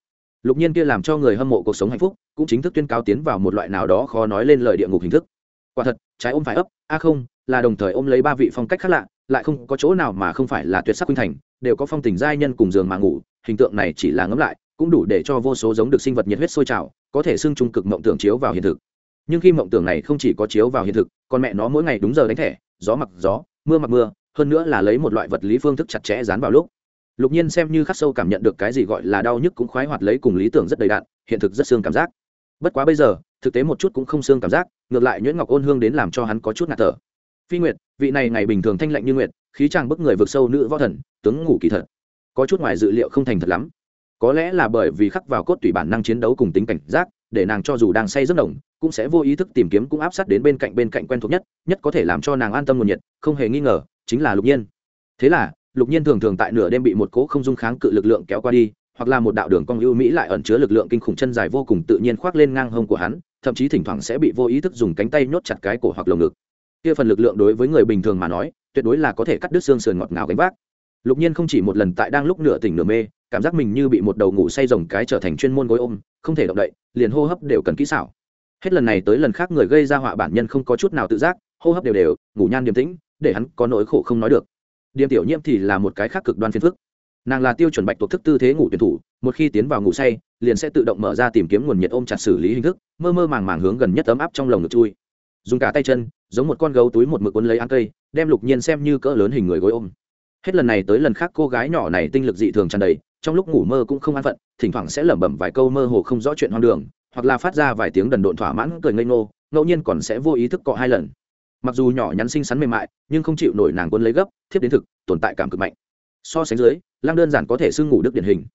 Speaker 1: Lục nhiên kia làm cho người hâm mộ cuộc sống hạnh phúc, cũng chính thức tuyên cáo tiến vào một loại nào đó khó nói lên lời địa ngục hình thức. Quả thật, trái ôm phải ấp, a không, là đồng thời ôm lấy ba vị phong cách khác lạ, lại không có chỗ nào mà không phải là tuyệt sắc huynh thành, đều có phong tình giai nhân cùng giường mà ngủ, hình tượng này chỉ là ngấm lại, cũng đủ để cho vô số giống được sinh vật nhiệt huyết sôi trào, có thể xưng trung cực mộng tưởng chiếu vào hiện thực. Nhưng khi mộng tưởng này không chỉ có chiếu vào hiện thực, còn mẹ nó mỗi ngày đúng giờ đánh thẻ, gió mặc gió, mưa mặc mưa hơn nữa là lấy một loại vật lý phương thức chặt chẽ dán vào lúc. Lục nhiên xem như khắc sâu cảm nhận được cái gì gọi là đau nhức cũng khoái hoạt lấy cùng lý tưởng rất đầy đạn hiện thực rất xương cảm giác. Bất quá bây giờ, thực tế một chút cũng không xương cảm giác, ngược lại nhuyễn ngọc ôn hương đến làm cho hắn có chút ngạt thở. Phi nguyệt, vị này ngày bình thường thanh lạnh như nguyệt, khí chàng bức người vượt sâu nữ võ thần, tướng ngủ kỳ thật. Có chút ngoài dự liệu không thành thật lắm. Có lẽ là bởi vì khắc vào cốt tủy bản năng chiến đấu cùng tính cảnh giác, để nàng cho dù đang say rất đồng cũng sẽ vô ý thức tìm kiếm cũng áp sát đến bên cạnh bên cạnh quen thuộc nhất nhất có thể làm cho nàng an tâm nguồn nhiệt, không hề nghi ngờ chính là lục nhiên. Thế là, lục nhiên thường thường tại nửa đêm bị một cỗ không dung kháng cự lực lượng kéo qua đi, hoặc là một đạo đường cong ưu mỹ lại ẩn chứa lực lượng kinh khủng chân dài vô cùng tự nhiên khoác lên ngang hông của hắn, thậm chí thỉnh thoảng sẽ bị vô ý thức dùng cánh tay nhốt chặt cái cổ hoặc lồng ngực. Kia phần lực lượng đối với người bình thường mà nói, tuyệt đối là có thể cắt đứt xương sườn ngọt ngào gánh vác. Lục nhiên không chỉ một lần tại đang lúc nửa tỉnh nửa mê, cảm giác mình như bị một đầu ngủ say rồng cái trở thành chuyên môn gối ôm, không thể động đậy, liền hô hấp đều cần kỹ xảo. Hết lần này tới lần khác người gây ra họa bản nhân không có chút nào tự giác, hô hấp đều đều, ngủ nhan điềm tĩnh để hắn có nỗi khổ không nói được. Điềm tiểu nhiễm thì là một cái khác cực đoan phiền phức. Nàng là tiêu chuẩn bạch tuộc thức tư thế ngủ tuyển thủ, một khi tiến vào ngủ say, liền sẽ tự động mở ra tìm kiếm nguồn nhiệt ôm chặt xử lý hình thức, mơ mơ màng màng hướng gần nhất ấm áp trong lồng ngực chui. Dùng cả tay chân, giống một con gấu túi một mực cuốn lấy ăn cây, đem lục nhiên xem như cỡ lớn hình người gối ôm. Hết lần này tới lần khác cô gái nhỏ này tinh lực dị thường tràn đầy, trong lúc ngủ mơ cũng không an phận, thỉnh thoảng sẽ lẩm bẩm vài câu mơ hồ không rõ chuyện hoang đường, hoặc là phát ra vài tiếng đần độn thỏa mãn cười ngây ngô, ngẫu nhiên còn sẽ vô ý thức cọ hai lần mặc dù nhỏ nhắn xinh xắn mềm mại, nhưng không chịu nổi nàng quân lấy gấp, thiếp đến thực, tồn tại cảm cực mạnh. So sánh dưới lang đơn giản có thể sưng ngủ đức điển hình.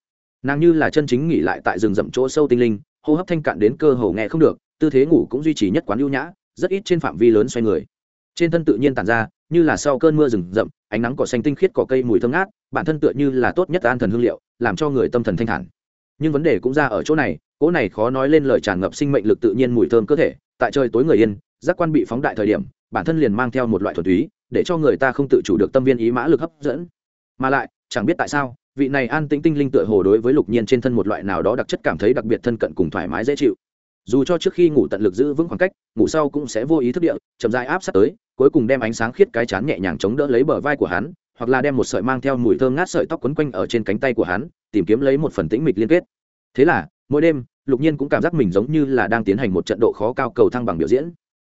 Speaker 1: Nàng như là chân chính nghỉ lại tại rừng rậm chỗ sâu tinh linh, hô hấp thanh cạn đến cơ hồ nghe không được, tư thế ngủ cũng duy trì nhất quán ưu nhã, rất ít trên phạm vi lớn xoay người. Trên thân tự nhiên tàn ra, như là sau cơn mưa rừng rậm, ánh nắng cỏ xanh tinh khiết cỏ cây mùi thơm ngát, bản thân tựa như là tốt nhất an thần hương liệu, làm cho người tâm thần thanh thản. Nhưng vấn đề cũng ra ở chỗ này cỗ này khó nói lên lời tràn ngập sinh mệnh lực tự nhiên mùi thơm cơ thể, tại trời tối người yên giác quan bị phóng đại thời điểm, bản thân liền mang theo một loại thuần túy, để cho người ta không tự chủ được tâm viên ý mã lực hấp dẫn. Mà lại, chẳng biết tại sao, vị này an tĩnh tinh linh tựa hồ đối với lục nhiên trên thân một loại nào đó đặc chất cảm thấy đặc biệt thân cận cùng thoải mái dễ chịu. Dù cho trước khi ngủ tận lực giữ vững khoảng cách, ngủ sau cũng sẽ vô ý thức địa, chậm dài áp sát tới, cuối cùng đem ánh sáng khiết cái chán nhẹ nhàng chống đỡ lấy bờ vai của hắn, hoặc là đem một sợi mang theo mùi thơm ngát sợi tóc quấn quanh ở trên cánh tay của hắn, tìm kiếm lấy một phần tĩnh mịch liên kết. Thế là, mỗi đêm, lục nhiên cũng cảm giác mình giống như là đang tiến hành một trận độ khó cao cầu thăng bằng biểu diễn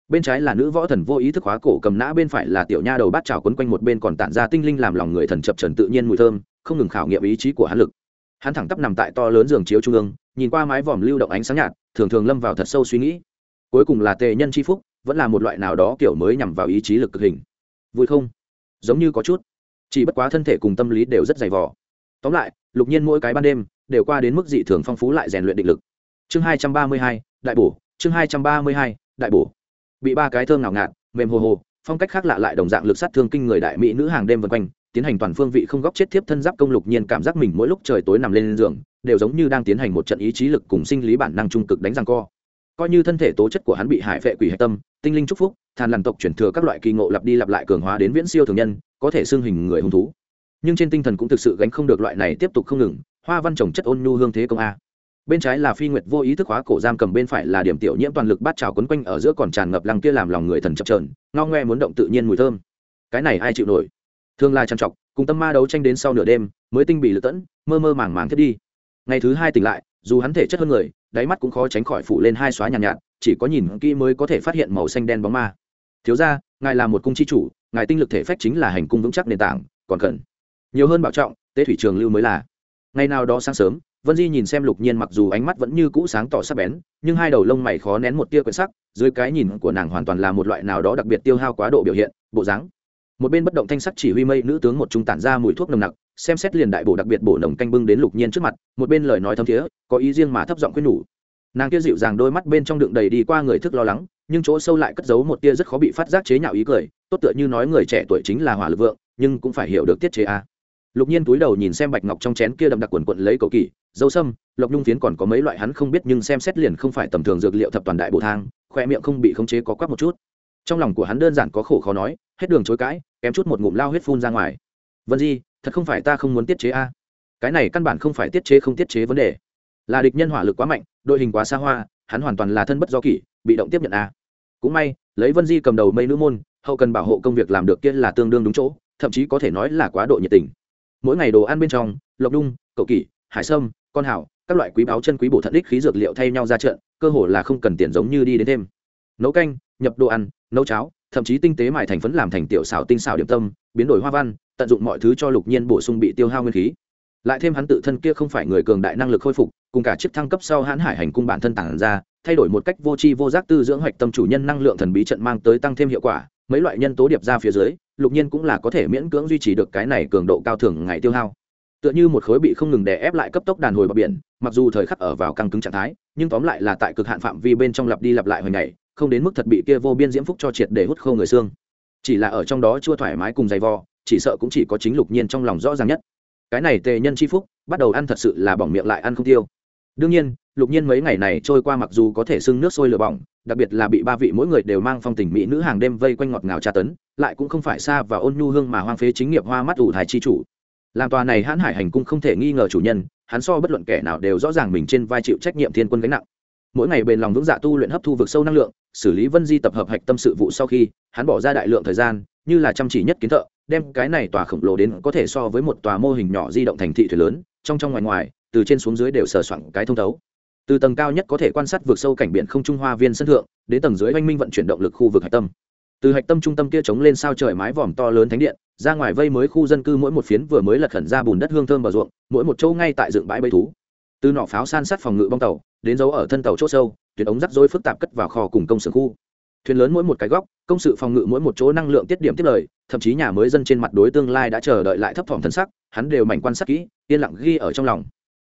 Speaker 1: bên trái là nữ võ thần vô ý thức hóa cổ cầm nã, bên phải là tiểu nha đầu bát trào quấn quanh một bên còn tản ra tinh linh làm lòng người thần chập trần tự nhiên mùi thơm, không ngừng khảo nghiệm ý chí của hắn lực. Hắn thẳng tắp nằm tại to lớn giường chiếu trung ương, nhìn qua mái vòm lưu động ánh sáng nhạt, thường thường lâm vào thật sâu suy nghĩ. Cuối cùng là tề nhân c h i phúc, vẫn là một loại nào đó kiểu mới nhằm vào ý chí lực cực hình. Vui không? Giống như có chút. Chỉ bất quá thân thể cùng tâm lý đều rất dày vò. Tóm lại, lục nhiên mỗi cái ban đêm đều qua đến mức dị thường phong phú lại rèn luyện định lực. Chương hai trăm ba mươi hai, đại bổ, chương hai trăm ba mươi hai, đại bổ bị ba cái thơm ngào ngạt, mềm hồ hồ, phong cách khác lạ lại đồng dạng lực sát thương kinh người đại mỹ nữ hàng đêm vân quanh, tiến hành toàn phương vị không góc chết tiếp thân giáp công lục nhiên cảm giác mình mỗi lúc trời tối nằm lên giường, đều giống như đang tiến hành một trận ý chí lực cùng sinh lý bản năng trung cực đánh răng co. Coi như thân thể tố chất của hắn bị hải phệ quỷ hạch tâm, tinh linh trúc phúc than làm tộc chuyển thừa các loại kỳ ngộ lặp đi lặp lại cường hóa đến viễn siêu thường nhân, có thể xương hình người hung thú. Nhưng trên tinh thần cũng thực sự gánh không được loại này tiếp tục không ngừng, hoa văn trồng chất ôn nhu hương thế công a bên trái là phi nguyệt vô ý thức hóa cổ giam cầm bên phải là điểm tiểu nhiễm toàn lực bát trào quấn quanh ở giữa còn tràn ngập lăng kia làm lòng người thần chập trờn ngao ngoe muốn động tự nhiên mùi thơm. Cái này ai chịu nổi? Thương lai trằn trọc cùng tâm ma đấu tranh đến sau nửa đêm mới tinh bị lựa tẫn mơ mơ màng màng thiết đi. Ngày thứ hai tỉnh lại dù hắn thể chất hơn người đáy mắt cũng khó tránh khỏi phủ lên hai xóa nhàn nhạt, nhạt chỉ có nhìn kỹ mới có thể phát hiện màu xanh đen bóng ma. Thiếu ra ngài là một cung chi chủ ngài tinh lực thể phách chính là hành cung vững chắc nền tảng còn cần. Nhiều hơn bảo trọng tế thủy trường lưu mới là. Ngày nào đó sáng sớm vân di nhìn xem lục nhiên mặc dù ánh mắt vẫn như cũ sáng tỏ sắc bén, nhưng hai đầu lông mày khó nén một tia quyển sắc, dưới cái nhìn của nàng hoàn toàn là một loại nào đó đặc biệt tiêu hao quá độ biểu hiện, bộ dáng. Một bên bất động thanh sắc chỉ huy mây nữ tướng một trung tản ra mùi thuốc nồng nặc, xem xét liền đại bổ đặc biệt bổ nồng canh bưng đến lục nhiên trước mặt, một bên lời nói thâm thiế, có ý riêng mà thấp giọng khuyên nhủ. Nàng kia dịu dàng đôi mắt bên trong đựng đầy đi qua người thức lo lắng, nhưng chỗ sâu lại cất giấu một tia rất khó bị phát giác chế nhạo ý cười, tốt tựa như nói người trẻ tuổi chính là hỏa lực vượng, nhưng cũng phải hiểu được tiết chế a lục nhiên túi đầu nhìn xem bạch ngọc trong chén kia đậm đặc quần quận lấy cầu kỳ, dâu sâm, lộc nhung phiến còn có mấy loại hắn không biết nhưng xem xét liền không phải tầm thường dược liệu thập toàn đại bộ thang, khoe miệng không bị khống chế có quắc một chút. Trong lòng của hắn đơn giản có khổ khó nói, hết đường chối cãi, kém chút một ngụm lao huyết phun ra ngoài. Vân di, thật không phải ta không muốn tiết chế a. Cái này căn bản không phải tiết chế không tiết chế vấn đề. Là địch nhân hỏa lực quá mạnh, đội hình quá xa hoa, hắn hoàn toàn là thân bất do kỷ, bị động tiếp nhận a. Cũng may, lấy vân di cầm đầu mây nữ môn, hậu cần bảo hộ công việc làm được kia là tương đương đúng chỗ, thậm chí có thể nói là quá độ nhiệt tình mỗi ngày đồ ăn bên trong, lộc đung, cậu kỷ, hải sâm, con hảo, các loại quý báo chân quý bổ thận đích khí dược liệu thay nhau ra trận, cơ hồ là không cần tiền giống như đi đến thêm. Nấu canh, nhập đồ ăn, nấu cháo, thậm chí tinh tế mài thành phấn làm thành tiểu xảo tinh xảo điểm tâm, biến đổi hoa văn, tận dụng mọi thứ cho lục nhiên bổ sung bị tiêu hao nguyên khí. Lại thêm hắn tự thân kia không phải người cường đại năng lực khôi phục, cùng cả chiếc thăng cấp sau hãn hải hành cung bản thân tản ra, thay đổi một cách vô tri vô giác tư dưỡng hoạch tâm chủ nhân năng lượng thần bí trận mang tới tăng thêm hiệu quả, mấy loại nhân tố điệp ra phía dưới lục nhiên cũng là có thể miễn cưỡng duy trì được cái này cường độ cao thường ngày tiêu hao. Tựa như một khối bị không ngừng đè ép lại cấp tốc đàn hồi bờ biển, mặc dù thời khắc ở vào căng cứng trạng thái, nhưng tóm lại là tại cực hạn phạm vi bên trong lặp đi lặp lại hồi ngày, không đến mức thật bị kia vô biên diễm phúc cho triệt để hút khô người xương. Chỉ là ở trong đó chưa thoải mái cùng dày vò, chỉ sợ cũng chỉ có chính lục nhiên trong lòng rõ ràng nhất. Cái này tề nhân chi phúc, bắt đầu ăn thật sự là bỏng miệng lại ăn không tiêu. Đương nhiên, lục nhiên mấy ngày này trôi qua mặc dù có thể sưng nước sôi lửa bỏng đặc biệt là bị ba vị mỗi người đều mang phong tình mỹ nữ hàng đêm vây quanh ngọt ngào tra tấn, lại cũng không phải xa và ôn nhu hương mà hoang phế chính nghiệp hoa mắt ủ thái chi chủ. Làm tòa này hãn hải hành cung không thể nghi ngờ chủ nhân, hắn so bất luận kẻ nào đều rõ ràng mình trên vai chịu trách nhiệm thiên quân gánh nặng. Mỗi ngày bền lòng vững dạ tu luyện hấp thu vực sâu năng lượng, xử lý vân di tập hợp hạch tâm sự vụ sau khi, hắn bỏ ra đại lượng thời gian, như là chăm chỉ nhất kiến thợ, đem cái này tòa khổng lồ đến có thể so với một tòa mô hình nhỏ di động thành thị thuyền lớn, trong trong ngoài ngoài, từ trên xuống dưới đều sờ soạn cái thông thấu từ tầng cao nhất có thể quan sát vượt sâu cảnh biển không trung hoa viên sân thượng, đến tầng dưới oanh minh vận chuyển động lực khu vực hạch tâm. Từ hạch tâm trung tâm kia chống lên sao trời mái vòm to lớn thánh điện, ra ngoài vây mới khu dân cư mỗi một phiến vừa mới lật khẩn ra bùn đất hương thơm vào ruộng, mỗi một chỗ ngay tại dựng bãi bầy thú. Từ nọ pháo san sát phòng ngự bong tàu, đến dấu ở thân tàu chỗ sâu, tuyến ống rắc rối phức tạp cất vào kho cùng công xưởng khu. Thuyền lớn mỗi một cái góc, công sự phòng ngự mỗi một chỗ năng lượng tiết điểm tiết lời, thậm chí nhà mới dân trên mặt đối tương lai đã chờ đợi lại thấp thỏm thân sắc, hắn đều mảnh quan sát kỹ, yên lặng ghi ở trong lòng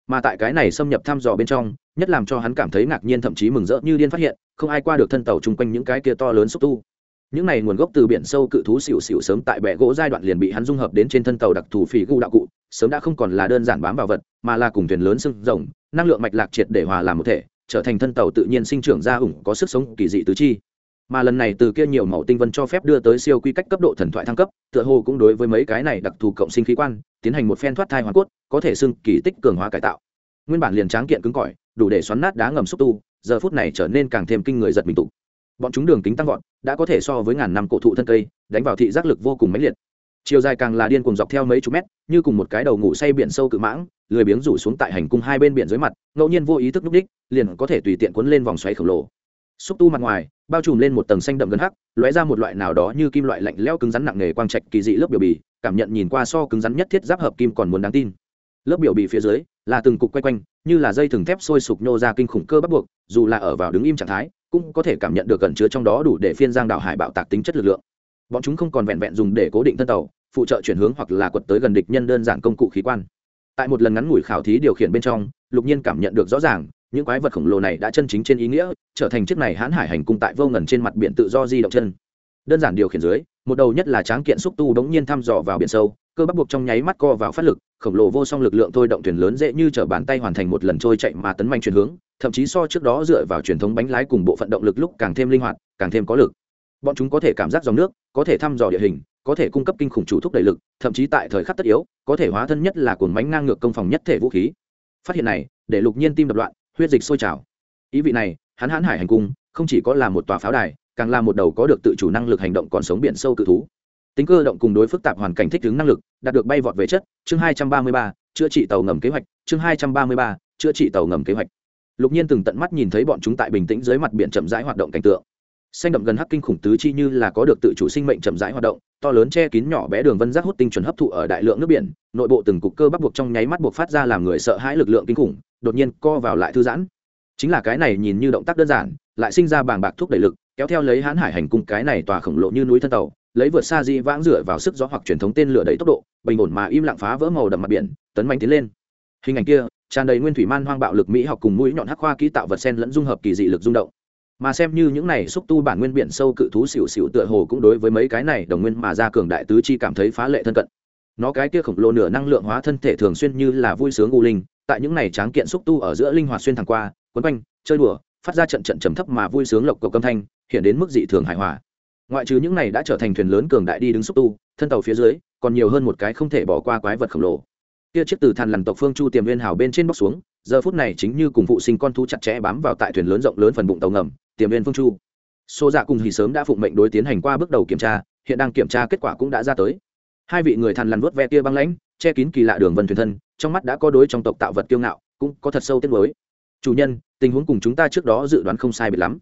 Speaker 1: mà tại cái này xâm nhập thăm dò bên trong, nhất làm cho hắn cảm thấy ngạc nhiên thậm chí mừng rỡ như điên phát hiện, không ai qua được thân tàu chung quanh những cái kia to lớn xúc tu. Những này nguồn gốc từ biển sâu cự thú xỉu xỉu sớm tại bệ gỗ giai đoạn liền bị hắn dung hợp đến trên thân tàu đặc thù phỉ gu đạo cụ, sớm đã không còn là đơn giản bám vào vật, mà là cùng thuyền lớn sưng rồng, năng lượng mạch lạc triệt để hòa làm một thể, trở thành thân tàu tự nhiên sinh trưởng ra ủng có sức sống kỳ dị tứ chi mà lần này từ kia nhiều màu tinh vân cho phép đưa tới siêu quy cách cấp độ thần thoại thăng cấp, tựa hồ cũng đối với mấy cái này đặc thù cộng sinh khí quan, tiến hành một phen thoát thai hoàn cốt, có thể xưng kỳ tích cường hóa cải tạo. Nguyên bản liền tráng kiện cứng cỏi, đủ để xoắn nát đá ngầm xúc tu, giờ phút này trở nên càng thêm kinh người giật mình tụ. Bọn chúng đường kính tăng vọt, đã có thể so với ngàn năm cổ thụ thân cây, đánh vào thị giác lực vô cùng mãnh liệt. Chiều dài càng là điên cuồng dọc theo mấy chục mét, như cùng một cái đầu ngủ say biển sâu cự mãng, lười biếng rủ xuống tại hành cung hai bên biển dưới mặt, ngẫu nhiên vô ý thức núp đích, liền có thể tùy tiện cuốn lên vòng xoáy khổng lồ. Xúc tu mặt ngoài bao trùm lên một tầng xanh đậm gần hắc, lóe ra một loại nào đó như kim loại lạnh lẽo cứng rắn nặng nề quang trạch kỳ dị lớp biểu bì, cảm nhận nhìn qua so cứng rắn nhất thiết giáp hợp kim còn muốn đáng tin. Lớp biểu bì phía dưới là từng cục quay quanh, như là dây thừng thép sôi sục nhô ra kinh khủng cơ bắt buộc, dù là ở vào đứng im trạng thái, cũng có thể cảm nhận được gần chứa trong đó đủ để phiên giang đảo hải bạo tạc tính chất lực lượng. Bọn chúng không còn vẹn vẹn dùng để cố định thân tàu, phụ trợ chuyển hướng hoặc là quật tới gần địch nhân đơn giản công cụ khí quan. Tại một lần ngắn ngủi khảo thí điều khiển bên trong, lục nhiên cảm nhận được rõ ràng những quái vật khổng lồ này đã chân chính trên ý nghĩa, trở thành chiếc này hãn hải hành cung tại vô ngần trên mặt biển tự do di động chân. Đơn giản điều khiển dưới, một đầu nhất là tráng kiện xúc tu đống nhiên thăm dò vào biển sâu, cơ bắp buộc trong nháy mắt co vào phát lực, khổng lồ vô song lực lượng thôi động thuyền lớn dễ như t bàn tay hoàn thành một lần trôi chạy mà tấn manh chuyển hướng, thậm chí so trước đó dựa vào truyền thống bánh lái cùng bộ phận động lực lúc càng thêm linh hoạt, càng thêm có lực. Bọn chúng có thể cảm giác dòng nước, có thể thăm dò địa hình, có thể cung cấp kinh khủng chủ thúc đẩy lực, thậm chí tại thời khắc tất yếu, có thể hóa thân nhất là cồn bánh ngang ngược công phòng nhất thể vũ khí. Phát hiện này, để lục nhiên tim đập loạn huyết dịch sôi trào. Ý vị này, hắn hãn hải hành cung, không chỉ có là một tòa pháo đài, càng là một đầu có được tự chủ năng lực hành động còn sống biển sâu cự thú. Tính cơ động cùng đối phức tạp hoàn cảnh thích ứng năng lực, đạt được bay vọt về chất, chương hai trăm ba mươi ba, chữa trị tàu ngầm kế hoạch, chương hai trăm ba mươi ba, chữa trị tàu ngầm kế hoạch. Lục nhiên từng tận mắt nhìn thấy bọn chúng tại bình tĩnh dưới mặt biển chậm rãi hoạt động cảnh tượng. Xanh đậm gần hắc kinh khủng tứ chi như là có được tự chủ sinh mệnh chậm rãi hoạt động, to lớn che kín nhỏ bé đường vân giác hút tinh chuẩn hấp thụ ở đại lượng nước biển, nội bộ từng cục cơ bắt buộc trong nháy mắt buộc phát ra làm người sợ hãi lực lượng kinh khủng đột nhiên co vào lại thư giãn. Chính là cái này nhìn như động tác đơn giản, lại sinh ra bàng bạc thúc đẩy lực, kéo theo lấy hãn hải hành cung cái này tòa khổng lồ như núi thân tàu, lấy vượt xa di vãng dựa vào sức gió hoặc truyền thống tên lửa đẩy tốc độ, bình ổn mà im lặng phá vỡ màu đậm mặt biển, tấn mạnh tiến lên. Hình ảnh kia, tràn đầy nguyên thủy man hoang bạo lực mỹ học cùng mũi nhọn hắc khoa kỹ tạo vật sen lẫn dung hợp kỳ dị lực rung động. Mà xem như những này xúc tu bản nguyên biển sâu cự thú xỉu xỉu tựa hồ cũng đối với mấy cái này đồng nguyên mà ra cường đại tứ chi cảm thấy phá lệ thân cận. Nó cái kia khổng lồ nửa năng lượng hóa thân thể thường xuyên như là vui sướng u linh tại những này tráng kiện xúc tu ở giữa linh hoạt xuyên thẳng qua, quấn quanh, chơi đùa, phát ra trận trận trầm thấp mà vui sướng lộc cầu âm thanh, hiện đến mức dị thường hài hòa. Ngoại trừ những này đã trở thành thuyền lớn cường đại đi đứng xúc tu, thân tàu phía dưới, còn nhiều hơn một cái không thể bỏ qua quái vật khổng lồ. Kia chiếc từ thàn lằn tộc phương chu tiềm viên hào bên trên bóc xuống, giờ phút này chính như cùng phụ sinh con thú chặt chẽ bám vào tại thuyền lớn rộng lớn phần bụng tàu ngầm, tiềm viên phương chu. Xô dạ cùng hì sớm đã phụng mệnh đối tiến hành qua bước đầu kiểm tra, hiện đang kiểm tra kết quả cũng đã ra tới. Hai vị người thằn lằn vớt ve tia băng lãnh, che kín kỳ lạ đường vân thuyền thân trong mắt đã có đối trong tộc tạo vật kiêu ngạo, cũng có thật sâu tiết mới chủ nhân, tình huống cùng chúng ta trước đó dự đoán không sai biệt lắm.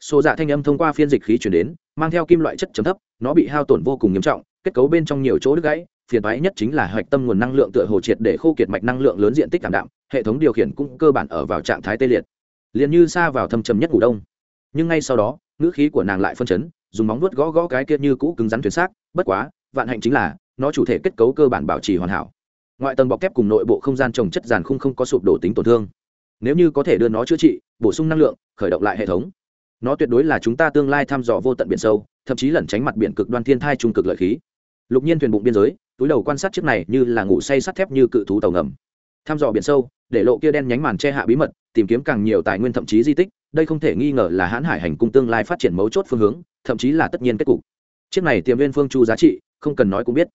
Speaker 1: Số dạ thanh âm thông qua phiên dịch khí chuyển đến, mang theo kim loại chất chấm thấp, nó bị hao tổn vô cùng nghiêm trọng, kết cấu bên trong nhiều chỗ đứt gãy, phiền thoái nhất chính là hoạch tâm nguồn năng lượng tựa hồ triệt để khô kiệt mạch năng lượng lớn diện tích cảm đạm, hệ thống điều khiển cũng cơ bản ở vào trạng thái tê liệt. Liền như xa vào thâm trầm nhất ngủ đông. Nhưng ngay sau đó, ngữ khí của nàng lại phân chấn, dùng móng vuốt gõ gõ cái kia như cũ cứng rắn thuyền xác, bất quá, vạn hạnh chính là, nó chủ thể kết cấu cơ bản bảo trì hoàn hảo ngoại tầng bọc thép cùng nội bộ không gian trồng chất giàn khung không có sụp đổ tính tổn thương. Nếu như có thể đưa nó chữa trị, bổ sung năng lượng, khởi động lại hệ thống, nó tuyệt đối là chúng ta tương lai thăm dò vô tận biển sâu, thậm chí lẩn tránh mặt biển cực đoan thiên thai trung cực lợi khí. Lục nhiên thuyền bụng biên giới, túi đầu quan sát chiếc này như là ngủ say sắt thép như cự thú tàu ngầm. Thăm dò biển sâu, để lộ kia đen nhánh màn che hạ bí mật, tìm kiếm càng nhiều tài nguyên thậm chí di tích, đây không thể nghi ngờ là hãn hải hành cung tương lai phát triển mấu chốt phương hướng, thậm chí là tất nhiên kết cục. Chiếc này tiềm viên phương chu giá trị, không cần nói cũng biết.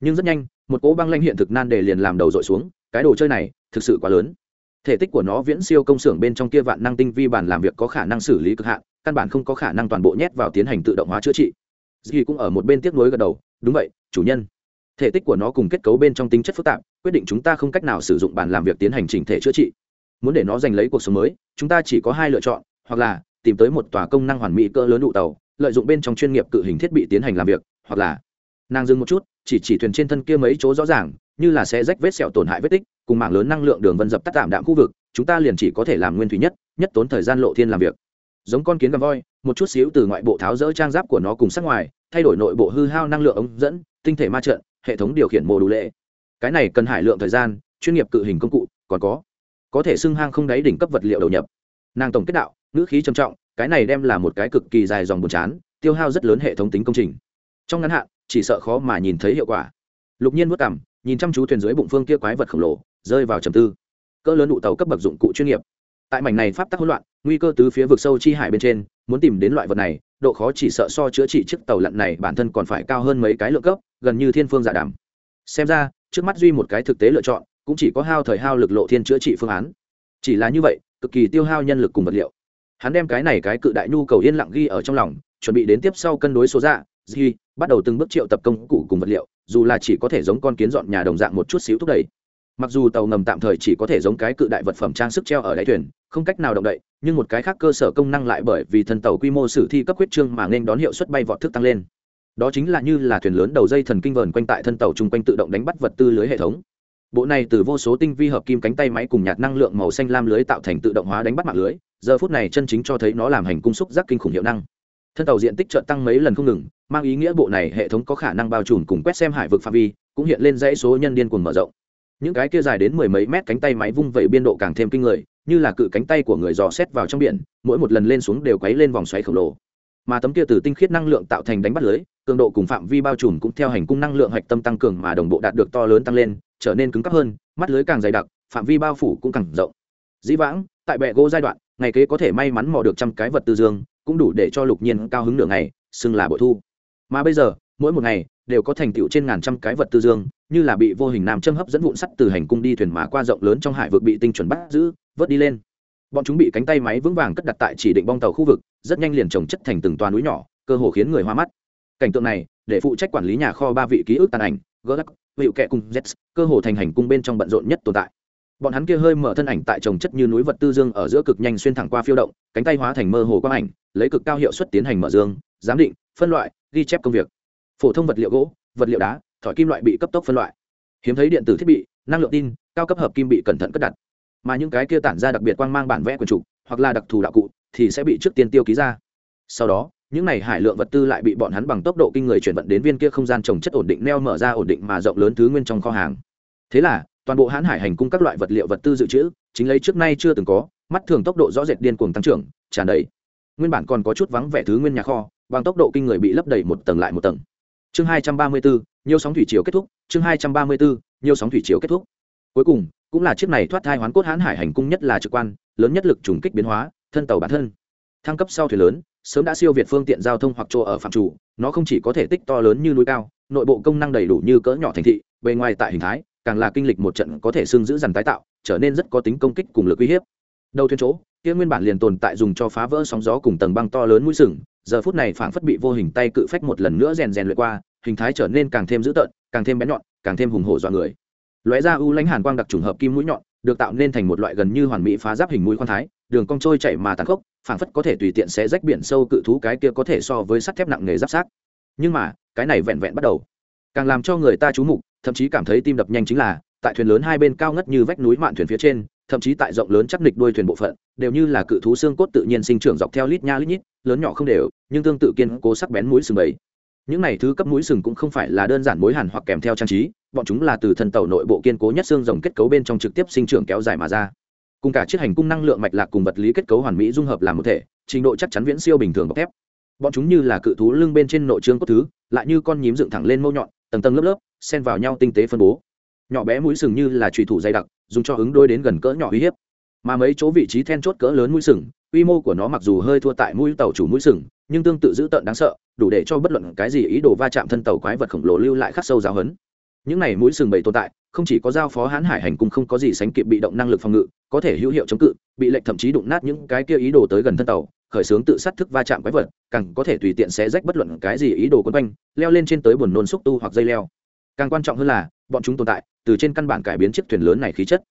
Speaker 1: Nhưng rất nhanh một cỗ băng lanh hiện thực nan đề liền làm đầu dội xuống, cái đồ chơi này thực sự quá lớn. Thể tích của nó viễn siêu công xưởng bên trong kia vạn năng tinh vi bản làm việc có khả năng xử lý cực hạn, căn bản không có khả năng toàn bộ nhét vào tiến hành tự động hóa chữa trị. Dì cũng ở một bên tiếp nối gật đầu, đúng vậy, chủ nhân. Thể tích của nó cùng kết cấu bên trong tính chất phức tạp, quyết định chúng ta không cách nào sử dụng bàn làm việc tiến hành chỉnh thể chữa trị. Muốn để nó giành lấy cuộc sống mới, chúng ta chỉ có hai lựa chọn, hoặc là tìm tới một tòa công năng hoàn mỹ cỡ lớn đủ tàu, lợi dụng bên trong chuyên nghiệp cự hình thiết bị tiến hành làm việc, hoặc là nàng dừng một chút chỉ chỉ thuyền trên thân kia mấy chỗ rõ ràng, như là sẽ rách vết sẹo tổn hại vết tích, cùng mảng lớn năng lượng đường vân dập tắt tạm đạm khu vực, chúng ta liền chỉ có thể làm nguyên thủy nhất nhất tốn thời gian lộ thiên làm việc. Giống con kiến gà voi, một chút xíu từ ngoại bộ tháo rỡ trang giáp của nó cùng sắc ngoài, thay đổi nội bộ hư hao năng lượng ống dẫn, tinh thể ma trận, hệ thống điều khiển mô đủ lệ. Cái này cần hải lượng thời gian, chuyên nghiệp cự hình công cụ, còn có có thể xưng hang không đáy đỉnh cấp vật liệu đầu nhập. Nàng tổng kết đạo, ngữ khí trầm trọng, cái này đem là một cái cực kỳ dài dòng buồn chán, tiêu hao rất lớn hệ thống tính công trình. Trong ngắn hạn chỉ sợ khó mà nhìn thấy hiệu quả. Lục nhiên vất cảm nhìn chăm chú thuyền dưới bụng phương kia quái vật khổng lồ, rơi vào trầm tư. Cỡ lớn đủ tàu cấp bậc dụng cụ chuyên nghiệp. Tại mảnh này pháp tắc hỗn loạn, nguy cơ tứ phía vực sâu chi hải bên trên, muốn tìm đến loại vật này, độ khó chỉ sợ so chữa trị chiếc tàu lặn này bản thân còn phải cao hơn mấy cái lượng cấp, gần như thiên phương dạ giả đảm. xem ra, trước mắt duy một cái thực tế lựa chọn, cũng chỉ có hao thời hao lực lộ thiên chữa trị phương án. Chỉ là như vậy, cực kỳ tiêu hao nhân lực cùng vật liệu. Hắn đem cái này cái cự đại nhu cầu yên lặng ghi ở trong lòng, chuẩn bị đến tiếp sau cân đối số dạ ghi bắt đầu từng bước triệu tập công cụ cùng vật liệu, dù là chỉ có thể giống con kiến dọn nhà đồng dạng một chút xíu thúc đẩy. Mặc dù tàu ngầm tạm thời chỉ có thể giống cái cự đại vật phẩm trang sức treo ở đáy thuyền, không cách nào động đậy, nhưng một cái khác cơ sở công năng lại bởi vì thần tàu quy mô sử thi cấp huyết trương mà nên đón hiệu suất bay vọt thức tăng lên. Đó chính là như là thuyền lớn đầu dây thần kinh vờn quanh tại thân tàu chung quanh tự động đánh bắt vật tư lưới hệ thống. Bộ này từ vô số tinh vi hợp kim cánh tay máy cùng nhạt năng lượng màu xanh lam lưới tạo thành tự động hóa đánh bắt mạng lưới, giờ phút này chân chính cho thấy nó làm hành cung xúc giác kinh khủng hiệu năng thân tàu diện tích chợt tăng mấy lần không ngừng, mang ý nghĩa bộ này hệ thống có khả năng bao trùm cùng quét xem hải vực phạm vi, cũng hiện lên dãy số nhân điên cuồng mở rộng. Những cái kia dài đến mười mấy mét cánh tay máy vung vẩy biên độ càng thêm kinh người, như là cự cánh tay của người dò xét vào trong biển, mỗi một lần lên xuống đều quấy lên vòng xoáy khổng lồ. Mà tấm kia từ tinh khiết năng lượng tạo thành đánh bắt lưới, cường độ cùng phạm vi bao trùm cũng theo hành cung năng lượng hạch tâm tăng cường mà đồng bộ đạt được to lớn tăng lên, trở nên cứng cấp hơn, mắt lưới càng dày đặc, phạm vi bao phủ cũng càng rộng. Dĩ vãng, tại bệ gỗ giai đoạn, ngày kế có thể may mắn mò được trăm cái vật tư dương cũng đủ để cho lục nhiên cao hứng nửa ngày, xưng là bội thu. Mà bây giờ, mỗi một ngày đều có thành tựu trên ngàn trăm cái vật tư dương, như là bị vô hình nam châm hấp dẫn vụn sắt từ hành cung đi thuyền mà qua rộng lớn trong hải vực bị tinh chuẩn bắt giữ, vớt đi lên. Bọn chúng bị cánh tay máy vững vàng cất đặt tại chỉ định bong tàu khu vực, rất nhanh liền trồng chất thành từng toa núi nhỏ, cơ hồ khiến người hoa mắt. Cảnh tượng này, để phụ trách quản lý nhà kho ba vị ký ức tàn ảnh gỡ lắc hiệu kẹ cùng z cơ hồ thành hành cung bên trong bận rộn nhất tồn tại bọn hắn kia hơi mở thân ảnh tại trồng chất như núi vật tư dương ở giữa cực nhanh xuyên thẳng qua phiêu động, cánh tay hóa thành mơ hồ quang ảnh, lấy cực cao hiệu suất tiến hành mở dương, giám định, phân loại, ghi chép công việc. Phổ thông vật liệu gỗ, vật liệu đá, thỏi kim loại bị cấp tốc phân loại. Hiếm thấy điện tử thiết bị, năng lượng tin, cao cấp hợp kim bị cẩn thận cất đặt. Mà những cái kia tản ra đặc biệt quang mang bản vẽ quần trục hoặc là đặc thù đạo cụ, thì sẽ bị trước tiên tiêu ký ra. Sau đó, những này hải lượng vật tư lại bị bọn hắn bằng tốc độ kinh người chuyển vận đến viên kia không gian trồng chất ổn định neo mở ra ổn định mà rộng lớn thứ nguyên trong kho hàng. Thế là toàn bộ hãn hải hành cung các loại vật liệu vật tư dự trữ, chính lấy trước nay chưa từng có, mắt thường tốc độ rõ rệt điên cuồng tăng trưởng, tràn đầy. Nguyên bản còn có chút vắng vẻ thứ nguyên nhà kho, bằng tốc độ kinh người bị lấp đầy một tầng lại một tầng. Chương hai trăm ba mươi bốn, nhiều sóng thủy chiều kết thúc, chương hai trăm ba mươi bốn, nhiều sóng thủy chiều kết thúc. Cuối cùng, cũng là chiếc này thoát thai hoán cốt hãn hải hành cung nhất là trực quan, lớn nhất lực trùng kích biến hóa, thân tàu bản thân. Thăng cấp sau thuyền lớn, sớm đã siêu việt phương tiện giao thông hoặc chỗ ở phạm chủ, nó không chỉ có thể tích to lớn như núi cao, nội bộ công năng đầy đủ như cỡ nhỏ thành thị, bề ngoài tại hình thái càng là kinh lịch một trận có thể xương giữ dằn tái tạo, trở nên rất có tính công kích cùng lực uy hiếp. Đầu thuyền chỗ, kia nguyên bản liền tồn tại dùng cho phá vỡ sóng gió cùng tầng băng to lớn mũi sừng, giờ phút này phảng phất bị vô hình tay cự phách một lần nữa rèn rèn luyện qua, hình thái trở nên càng thêm dữ tợn, càng thêm bén nhọn, càng thêm hùng hổ dọa người. Lóe ra u lãnh hàn quang đặc trùng hợp kim mũi nhọn, được tạo nên thành một loại gần như hoàn mỹ phá giáp hình mũi khoan thái, đường cong trôi chảy mà tàn khốc, phảng phất có thể tùy tiện sẽ rách biển sâu cự thú cái kia có thể so với sắt thép nặng nghề giáp sát. Nhưng mà, cái này vẹn vẹn bắt đầu, càng làm cho người ta chú mục thậm chí cảm thấy tim đập nhanh chính là, tại thuyền lớn hai bên cao ngất như vách núi mạn thuyền phía trên, thậm chí tại rộng lớn chắc nịch đuôi thuyền bộ phận, đều như là cự thú xương cốt tự nhiên sinh trưởng dọc theo lít nha lít nhít, lớn nhỏ không đều, nhưng tương tự kiên cố sắc bén mũi sừng bầy. Những này thứ cấp mũi sừng cũng không phải là đơn giản mối hàn hoặc kèm theo trang trí, bọn chúng là từ thân tàu nội bộ kiên cố nhất xương rồng kết cấu bên trong trực tiếp sinh trưởng kéo dài mà ra. Cùng cả chiếc hành cung năng lượng mạch lạc cùng vật lý kết cấu hoàn mỹ dung hợp làm một thể, trình độ chắc chắn viễn siêu bình thường bọc thép. Bọn chúng như là cự thú lưng bên trên nội trương cốt thứ, lại như con nhím dựng thẳng lên mâu nhọn tầng tầng lớp lớp, xen vào nhau tinh tế phân bố. Nhỏ bé mũi sừng như là trùy thủ dày đặc, dùng cho ứng đôi đến gần cỡ nhỏ uy hiếp. Mà mấy chỗ vị trí then chốt cỡ lớn mũi sừng, quy mô của nó mặc dù hơi thua tại mũi tàu chủ mũi sừng, nhưng tương tự dữ tợn đáng sợ, đủ để cho bất luận cái gì ý đồ va chạm thân tàu quái vật khổng lồ lưu lại khắc sâu giáo hấn những này mũi sừng bầy tồn tại, không chỉ có giao phó hãn hải hành cung không có gì sánh kịp bị động năng lực phòng ngự, có thể hữu hiệu chống cự, bị lệnh thậm chí đụng nát những cái kia ý đồ tới gần thân tàu khởi xướng tự sát thức va chạm quái vật, càng có thể tùy tiện xé rách bất luận cái gì ý đồ quấn quanh, leo lên trên tới buồn nôn xúc tu hoặc dây leo. Càng quan trọng hơn là, bọn chúng tồn tại, từ trên căn bản cải biến chiếc thuyền lớn này khí chất.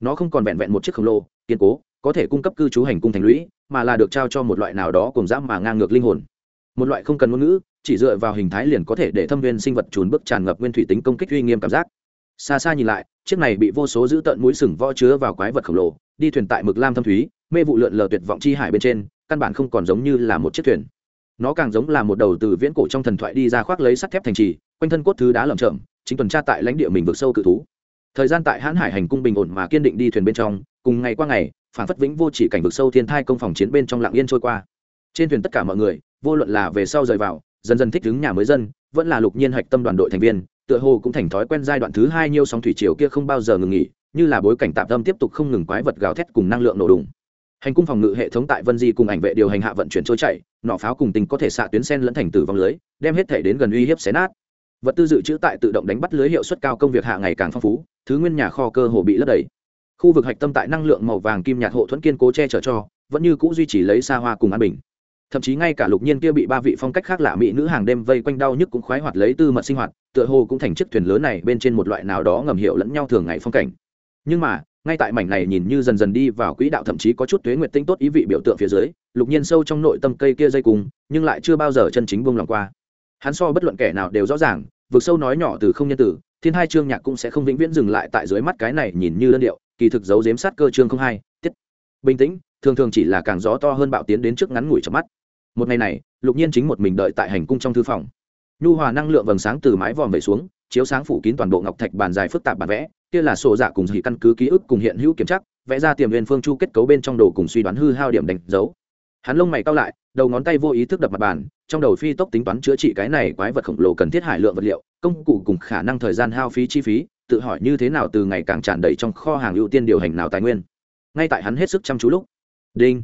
Speaker 1: Nó không còn vẹn vẹn một chiếc khổng lồ, kiên cố, có thể cung cấp cư trú hành cung thành lũy, mà là được trao cho một loại nào đó cùng dám mà ngang ngược linh hồn. Một loại không cần ngôn ngữ, chỉ dựa vào hình thái liền có thể để thâm viên sinh vật trùn bước tràn ngập nguyên thủy tính công kích uy nghiêm cảm giác. Xa xa nhìn lại, chiếc này bị vô số giữ tận mũi sừng võ chứa vào quái vật khổng lồ, đi thuyền tại mực lam thâm thúy, mê vụ lượn lờ tuyệt vọng chi hải bên trên căn bản không còn giống như là một chiếc thuyền. Nó càng giống là một đầu từ viễn cổ trong thần thoại đi ra khoác lấy sắt thép thành trì, quanh thân cốt thứ đá lởm chởm, chính tuần tra tại lãnh địa mình vực sâu cự thú. Thời gian tại hãn hải hành cung bình ổn mà kiên định đi thuyền bên trong, cùng ngày qua ngày, phản phất vĩnh vô chỉ cảnh vực sâu thiên thai công phòng chiến bên trong lạng yên trôi qua. Trên thuyền tất cả mọi người, vô luận là về sau rời vào, dần dần thích ứng nhà mới dân, vẫn là lục nhiên hạch tâm đoàn đội thành viên, tựa hồ cũng thành thói quen giai đoạn thứ hai nhiêu sóng thủy triều kia không bao giờ ngừng nghỉ, như là bối cảnh tạm tâm tiếp tục không ngừng quái vật gào thét cùng năng lượng nổ đùng hành cung phòng ngự hệ thống tại vân di cùng ảnh vệ điều hành hạ vận chuyển trôi chảy, nỏ pháo cùng tình có thể xạ tuyến sen lẫn thành tử vong lưới, đem hết thể đến gần uy hiếp xé nát. Vật tư dự trữ tại tự động đánh bắt lưới hiệu suất cao công việc hạ ngày càng phong phú, thứ nguyên nhà kho cơ hồ bị lấp đầy. Khu vực hạch tâm tại năng lượng màu vàng kim nhạt hộ thuẫn kiên cố che chở cho, vẫn như c ũ duy trì lấy xa hoa cùng an bình. Thậm chí ngay cả lục nhiên kia bị ba vị phong cách khác lạ mỹ nữ hàng đêm vây quanh đau nhức cũng khoái hoạt lấy tư mật sinh hoạt, tựa hồ cũng thành chiếc thuyền lớn này bên trên một loại nào đó ngầm hiệu lẫn nhau thường ngày phong cảnh. Nhưng mà ngay tại mảnh này nhìn như dần dần đi vào quỹ đạo thậm chí có chút tuế nguyệt tinh tốt ý vị biểu tượng phía dưới, lục nhiên sâu trong nội tâm cây kia dây cùng nhưng lại chưa bao giờ chân chính buông lòng qua. Hắn so bất luận kẻ nào đều rõ ràng, vực sâu nói nhỏ từ không nhân tử, thiên hai chương nhạc cũng sẽ không vĩnh viễn dừng lại tại dưới mắt cái này nhìn như đơn điệu, kỳ thực giấu giếm sát cơ chương không hai, tiết. Bình tĩnh, thường thường chỉ là càng gió to hơn bạo tiến đến trước ngắn ngủi trong mắt. Một ngày này, lục nhiên chính một mình đợi tại hành cung trong thư phòng. Nhu hòa năng lượng vầng sáng từ mái vòm về xuống chiếu sáng phủ kín toàn bộ ngọc thạch bàn dài phức tạp bản vẽ, kia là sổ dạ cùng dị căn cứ ký ức cùng hiện hữu kiểm chắc vẽ ra tiềm viên phương chu kết cấu bên trong đồ cùng suy đoán hư hao điểm đánh dấu. Hắn lông mày cao lại, đầu ngón tay vô ý thức đập mặt bàn, trong đầu phi tốc tính toán chữa trị cái này quái vật khổng lồ cần thiết hải lượng vật liệu, công cụ cùng khả năng thời gian hao phí chi phí, tự hỏi như thế nào từ ngày càng tràn đầy trong kho hàng ưu tiên điều hành nào tài nguyên. Ngay tại hắn hết sức chăm chú lúc, đinh,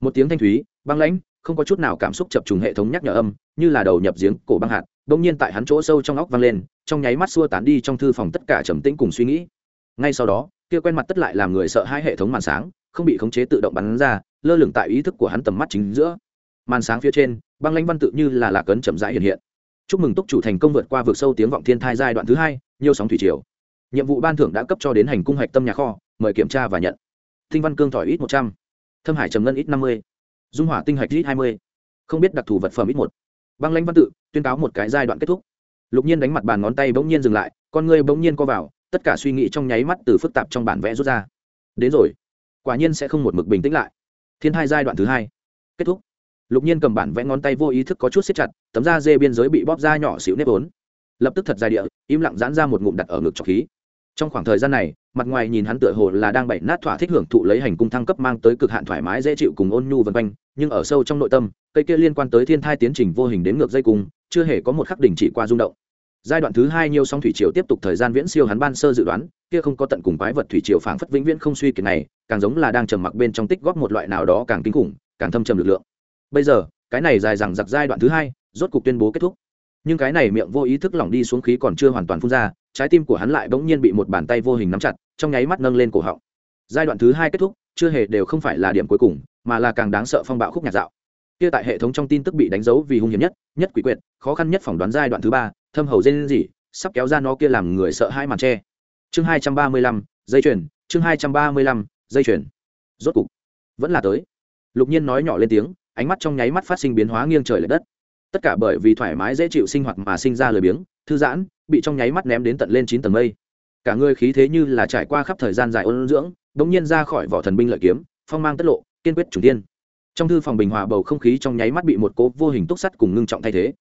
Speaker 1: một tiếng thanh thúy, băng lãnh, không có chút nào cảm xúc chập trùng hệ thống nhắc nhở âm, như là đầu nhập giếng cổ băng hạt bỗng nhiên tại hắn chỗ sâu trong óc vang lên, trong nháy mắt xua tán đi trong thư phòng tất cả trầm tĩnh cùng suy nghĩ. Ngay sau đó, kia quen mặt tất lại làm người sợ hai hệ thống màn sáng, không bị khống chế tự động bắn ra, lơ lửng tại ý thức của hắn tầm mắt chính giữa. Màn sáng phía trên, băng lãnh văn tự như là lạc ấn chậm rãi hiện hiện. Chúc mừng túc chủ thành công vượt qua vực sâu tiếng vọng thiên thai giai đoạn thứ hai, nhiều sóng thủy triều. Nhiệm vụ ban thưởng đã cấp cho đến hành cung hạch tâm nhà kho, mời kiểm tra và nhận. Tinh văn cương thỏi ít một trăm, thâm hải trầm ngân ít năm mươi, dung hỏa tinh hạch ít hai mươi. Không biết đặc thù vật phẩm ít một băng lãnh văn tự tuyên cáo một cái giai đoạn kết thúc. Lục nhiên đánh mặt bàn ngón tay bỗng nhiên dừng lại, con ngươi bỗng nhiên co vào, tất cả suy nghĩ trong nháy mắt từ phức tạp trong bản vẽ rút ra. Đến rồi, quả nhiên sẽ không một mực bình tĩnh lại. Thiên hai giai đoạn thứ hai, kết thúc. Lục nhiên cầm bản vẽ ngón tay vô ý thức có chút xếp chặt, tấm da dê biên giới bị bóp ra nhỏ xíu nếp ốn lập tức thật dài địa, im lặng giãn ra một ngụm đặt ở ngực trọc khí. Trong khoảng thời gian này, mặt ngoài nhìn hắn tựa hồ là đang bậy nát thỏa thích hưởng thụ lấy hành cung thăng cấp mang tới cực hạn thoải mái dễ chịu cùng ôn nhu vân quanh nhưng ở sâu trong nội tâm, cây kia liên quan tới thiên thai tiến trình vô hình đến ngược dây cung chưa hề có một khắc đỉnh chỉ qua rung động. Giai đoạn thứ hai nhiều song thủy triều tiếp tục thời gian viễn siêu hắn ban sơ dự đoán, kia không có tận cùng quái vật thủy triều phảng phất vĩnh viễn không suy kiệt này, càng giống là đang trầm mặc bên trong tích góp một loại nào đó càng kinh khủng, càng thâm trầm lực lượng. Bây giờ, cái này dài dằng giặc giai đoạn thứ hai, rốt cục tuyên bố kết thúc. Nhưng cái này miệng vô ý thức lỏng đi xuống khí còn chưa hoàn toàn phun ra, trái tim của hắn lại bỗng nhiên bị một bàn tay vô hình nắm chặt, trong nháy mắt nâng lên cổ họng. Giai đoạn thứ hai kết thúc, chưa hề đều không phải là điểm cuối cùng mà là càng đáng sợ phong bạo khúc nhạc dạo. Kia tại hệ thống trong tin tức bị đánh dấu vì hung hiểm nhất nhất quỷ quyệt, khó khăn nhất phỏng đoán giai đoạn thứ ba, thâm hầu dên gì sắp kéo ra nó kia làm người sợ hai màn tre chương hai trăm ba mươi lăm, dây chuyền, chương hai trăm ba mươi lăm, dây chuyền. Rốt cục, vẫn là tới. Lục nhiên nói nhỏ lên tiếng, ánh mắt trong nháy mắt phát sinh biến hóa nghiêng trời l ệ đất. Tất cả bởi vì thoải mái dễ chịu sinh hoạt mà sinh ra lười biếng, thư giãn, bị trong nháy mắt ném đến tận lên chín tầng mây. Cả người khí thế như là trải qua khắp thời gian dài ôn dưỡng đ ỗ n g nhiên ra khỏi vỏ thần binh lợi kiếm, phong mang tất lộ kiên quyết chủ tiên trong thư phòng bình hòa bầu không khí trong nháy mắt bị một cố vô hình túc sắt cùng ngưng trọng thay thế.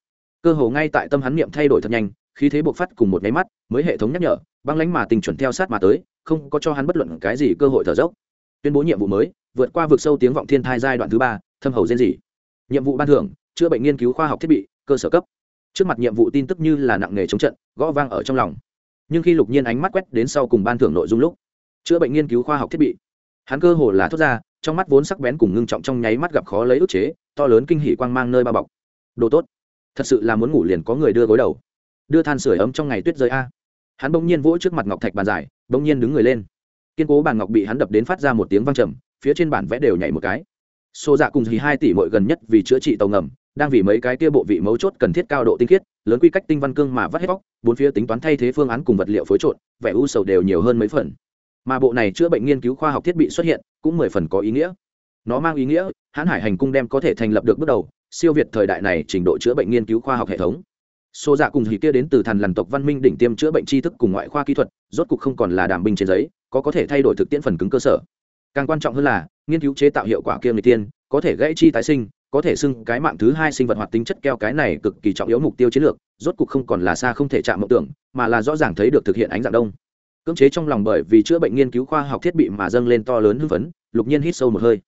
Speaker 1: Cơ hồ ngay tại tâm hắn niệm thay đổi thật nhanh, khí thế bộc phát cùng một nháy mắt, mới hệ thống nhắc nhở, băng lánh mà tình chuẩn theo sát mà tới, không có cho hắn bất luận cái gì cơ hội thở dốc. Tuyên bố nhiệm vụ mới, vượt qua vực sâu tiếng vọng thiên thai giai đoạn thứ ba, thâm hầu diên dị. Nhiệm vụ ban thưởng, chữa bệnh nghiên cứu khoa học thiết bị, cơ sở cấp. Trước mặt nhiệm vụ tin tức như là nặng nghề chống trận, gõ vang ở trong lòng. Nhưng khi lục nhiên ánh mắt quét đến sau cùng ban thưởng nội dung lúc, chữa bệnh nghiên cứu khoa học thiết bị, hắn cơ hồ là thốt ra trong mắt vốn sắc bén cùng ngưng trọng trong nháy mắt gặp khó lấy ức chế, to lớn kinh hỉ quang mang nơi bao bọc. Đồ tốt, thật sự là muốn ngủ liền có người đưa gối đầu. Đưa than sửa ấm trong ngày tuyết rơi a. Hắn bỗng nhiên vỗ trước mặt ngọc thạch bàn dài, bỗng nhiên đứng người lên. Kiên cố bàn ngọc bị hắn đập đến phát ra một tiếng vang trầm, phía trên bản vẽ đều nhảy một cái. Xô dạ cùng dì hai tỷ mội gần nhất vì chữa trị tàu ngầm, đang vì mấy cái kia bộ vị mấu chốt cần thiết cao độ tinh khiết, lớn quy cách tinh văn cương mà vắt hết bóc, bốn phía tính toán thay thế phương án cùng vật liệu phối trộn, vẻ u sầu đều nhiều hơn mấy phần mà bộ này chữa bệnh nghiên cứu khoa học thiết bị xuất hiện cũng mười phần có ý nghĩa. Nó mang ý nghĩa, hãn hải hành cung đem có thể thành lập được bước đầu, siêu việt thời đại này trình độ chữa bệnh nghiên cứu khoa học hệ thống. Số dạ cùng hì kia đến từ thần lằn tộc văn minh đỉnh tiêm chữa bệnh tri thức cùng ngoại khoa kỹ thuật, rốt cục không còn là đàm binh trên giấy, có có thể thay đổi thực tiễn phần cứng cơ sở. Càng quan trọng hơn là, nghiên cứu chế tạo hiệu quả kia người tiên, có thể gãy chi tái sinh, có thể xưng cái mạng thứ hai sinh vật hoạt tính chất keo cái này cực kỳ trọng yếu mục tiêu chiến lược, rốt cục không còn là xa không thể chạm mộng tưởng, mà là rõ ràng thấy được thực hiện ánh dạng đông cưỡng chế trong lòng bởi vì chữa bệnh nghiên cứu khoa học thiết bị mà dâng lên to lớn hưng phấn, lục nhiên hít sâu một hơi.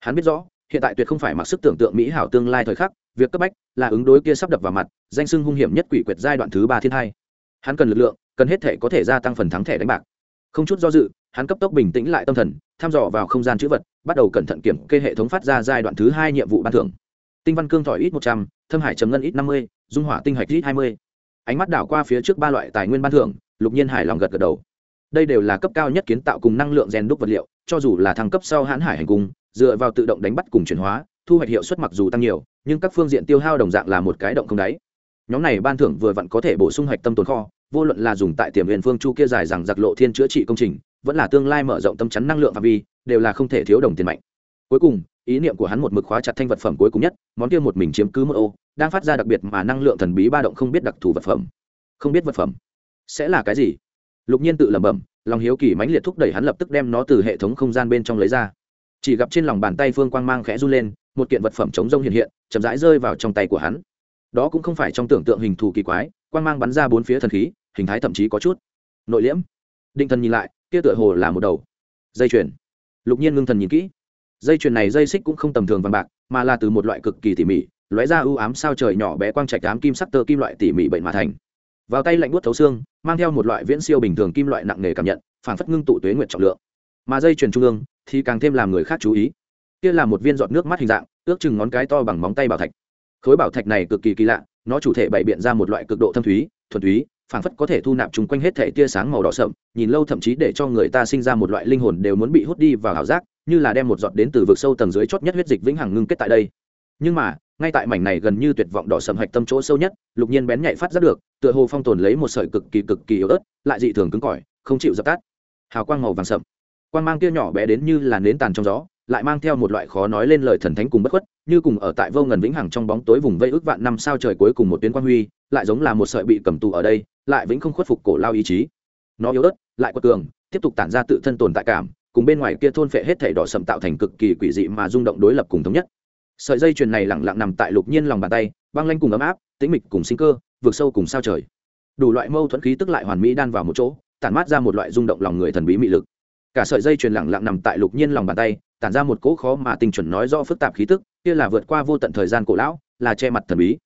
Speaker 1: Hắn biết rõ, hiện tại tuyệt không phải mặc sức tưởng tượng mỹ hảo tương lai thời khắc, việc cấp bách là ứng đối kia sắp đập vào mặt, danh sưng hung hiểm nhất quỷ quyệt giai đoạn thứ ba thiên hai hắn cần lực lượng, cần hết thể có thể gia tăng phần thắng thẻ đánh bạc. Không chút do dự, hắn cấp tốc bình tĩnh lại tâm thần thăm dò vào không gian chữ vật, bắt đầu cẩn thận kiểm kê hệ thống phát ra giai đoạn thứ hai nhiệm vụ ban thưởng. Tinh văn cương thỏi ít một trăm, thâm hải chấm ngân ít năm mươi, dung hỏa tinh hạch ít hai mươi. Ánh mắt đảo qua phía trước ba loại tài nguyên ban thưởng, lục nhiên hải lòng gật gật đầu đây đều là cấp cao nhất kiến tạo cùng năng lượng rèn đúc vật liệu, cho dù là thăng cấp sau hãn hải hành cung, dựa vào tự động đánh bắt cùng chuyển hóa, thu hoạch hiệu suất mặc dù tăng nhiều, nhưng các phương diện tiêu hao đồng dạng là một cái động không đáy. Nhóm này ban thưởng vừa vặn có thể bổ sung hạch tâm tồn kho, vô luận là dùng tại tiềm huyền phương chu kia dài rằng giặc lộ thiên chữa trị công trình, vẫn là tương lai mở rộng tâm chắn năng lượng phạm vi, đều là không thể thiếu đồng tiền mạnh. Cuối cùng, ý niệm của hắn một mực khóa chặt thanh vật phẩm cuối cùng nhất, món kia một mình chiếm cứ một ô, đang phát ra đặc biệt mà năng lượng thần bí ba động không biết đặc thù vật phẩm. Không biết vật phẩm. Sẽ là cái gì? Lục nhiên tự lẩm bẩm, lòng hiếu kỳ mãnh liệt thúc đẩy hắn lập tức đem nó từ hệ thống không gian bên trong lấy ra. Chỉ gặp trên lòng bàn tay phương quang mang khẽ run lên, một kiện vật phẩm chống rông hiện hiện, chậm rãi rơi vào trong tay của hắn. Đó cũng không phải trong tưởng tượng hình thù kỳ quái, quang mang bắn ra bốn phía thần khí, hình thái thậm chí có chút nội liễm. Định thần nhìn lại, kia tựa hồ là một đầu dây chuyền. Lục nhiên ngưng thần nhìn kỹ. Dây chuyền này dây xích cũng không tầm thường vàng bạc, mà là từ một loại cực kỳ tỉ mỉ, lóe ra ưu ám sao trời nhỏ bé quang trạch ám kim sắc tơ kim loại tỉ mỉ bệnh mà thành vào tay lạnh buốt thấu xương, mang theo một loại viễn siêu bình thường kim loại nặng nề cảm nhận phản phất ngưng tụ tuế nguyệt trọng lượng. Mà dây chuyền trung ương thì càng thêm làm người khác chú ý. Kia là một viên giọt nước mắt hình dạng, ước chừng ngón cái to bằng móng tay bảo thạch. Khối bảo thạch này cực kỳ kỳ lạ, nó chủ thể bày biện ra một loại cực độ thâm thúy, thuần túy, phảng phất có thể thu nạp chung quanh hết thể tia sáng màu đỏ sậm, nhìn lâu thậm chí để cho người ta sinh ra một loại linh hồn đều muốn bị hút đi vào ảo giác, như là đem một giọt đến từ vực sâu tầng dưới chót nhất huyết dịch vĩnh hằng ngưng kết tại đây. Nhưng mà ngay tại mảnh này gần như tuyệt vọng đỏ sầm hạch tâm chỗ sâu nhất, lục nhiên bén nhạy phát ra được, tựa hồ phong tồn lấy một sợi cực kỳ cực kỳ yếu ớt, lại dị thường cứng cỏi, không chịu dập tắt. Hào quang màu vàng sậm. Quan mang kia nhỏ bé đến như là nến tàn trong gió, lại mang theo một loại khó nói lên lời thần thánh cùng bất khuất, như cùng ở tại vô ngần vĩnh hằng trong bóng tối vùng vây ước vạn năm sao trời cuối cùng một tuyến quang huy, lại giống là một sợi bị cầm tù ở đây, lại vĩnh không khuất phục cổ lao ý chí. Nó yếu ớt, lại quật cường, tiếp tục tản ra tự thân tồn tại cảm, cùng bên ngoài kia thôn phệ hết thể đỏ sậm tạo thành cực kỳ quỷ dị mà rung động đối lập cùng thống nhất sợi dây chuyền này lẳng lặng nằm tại lục nhiên lòng bàn tay, băng lanh cùng ấm áp, tĩnh mịch cùng sinh cơ, vượt sâu cùng sao trời. Đủ loại mâu thuẫn khí tức lại hoàn mỹ đan vào một chỗ, tản mát ra một loại rung động lòng người thần bí mị lực. Cả sợi dây chuyền lẳng lặng nằm tại lục nhiên lòng bàn tay, tản ra một cỗ khó mà tinh chuẩn nói rõ phức tạp khí tức, kia là vượt qua vô tận thời gian cổ lão, là che mặt thần bí.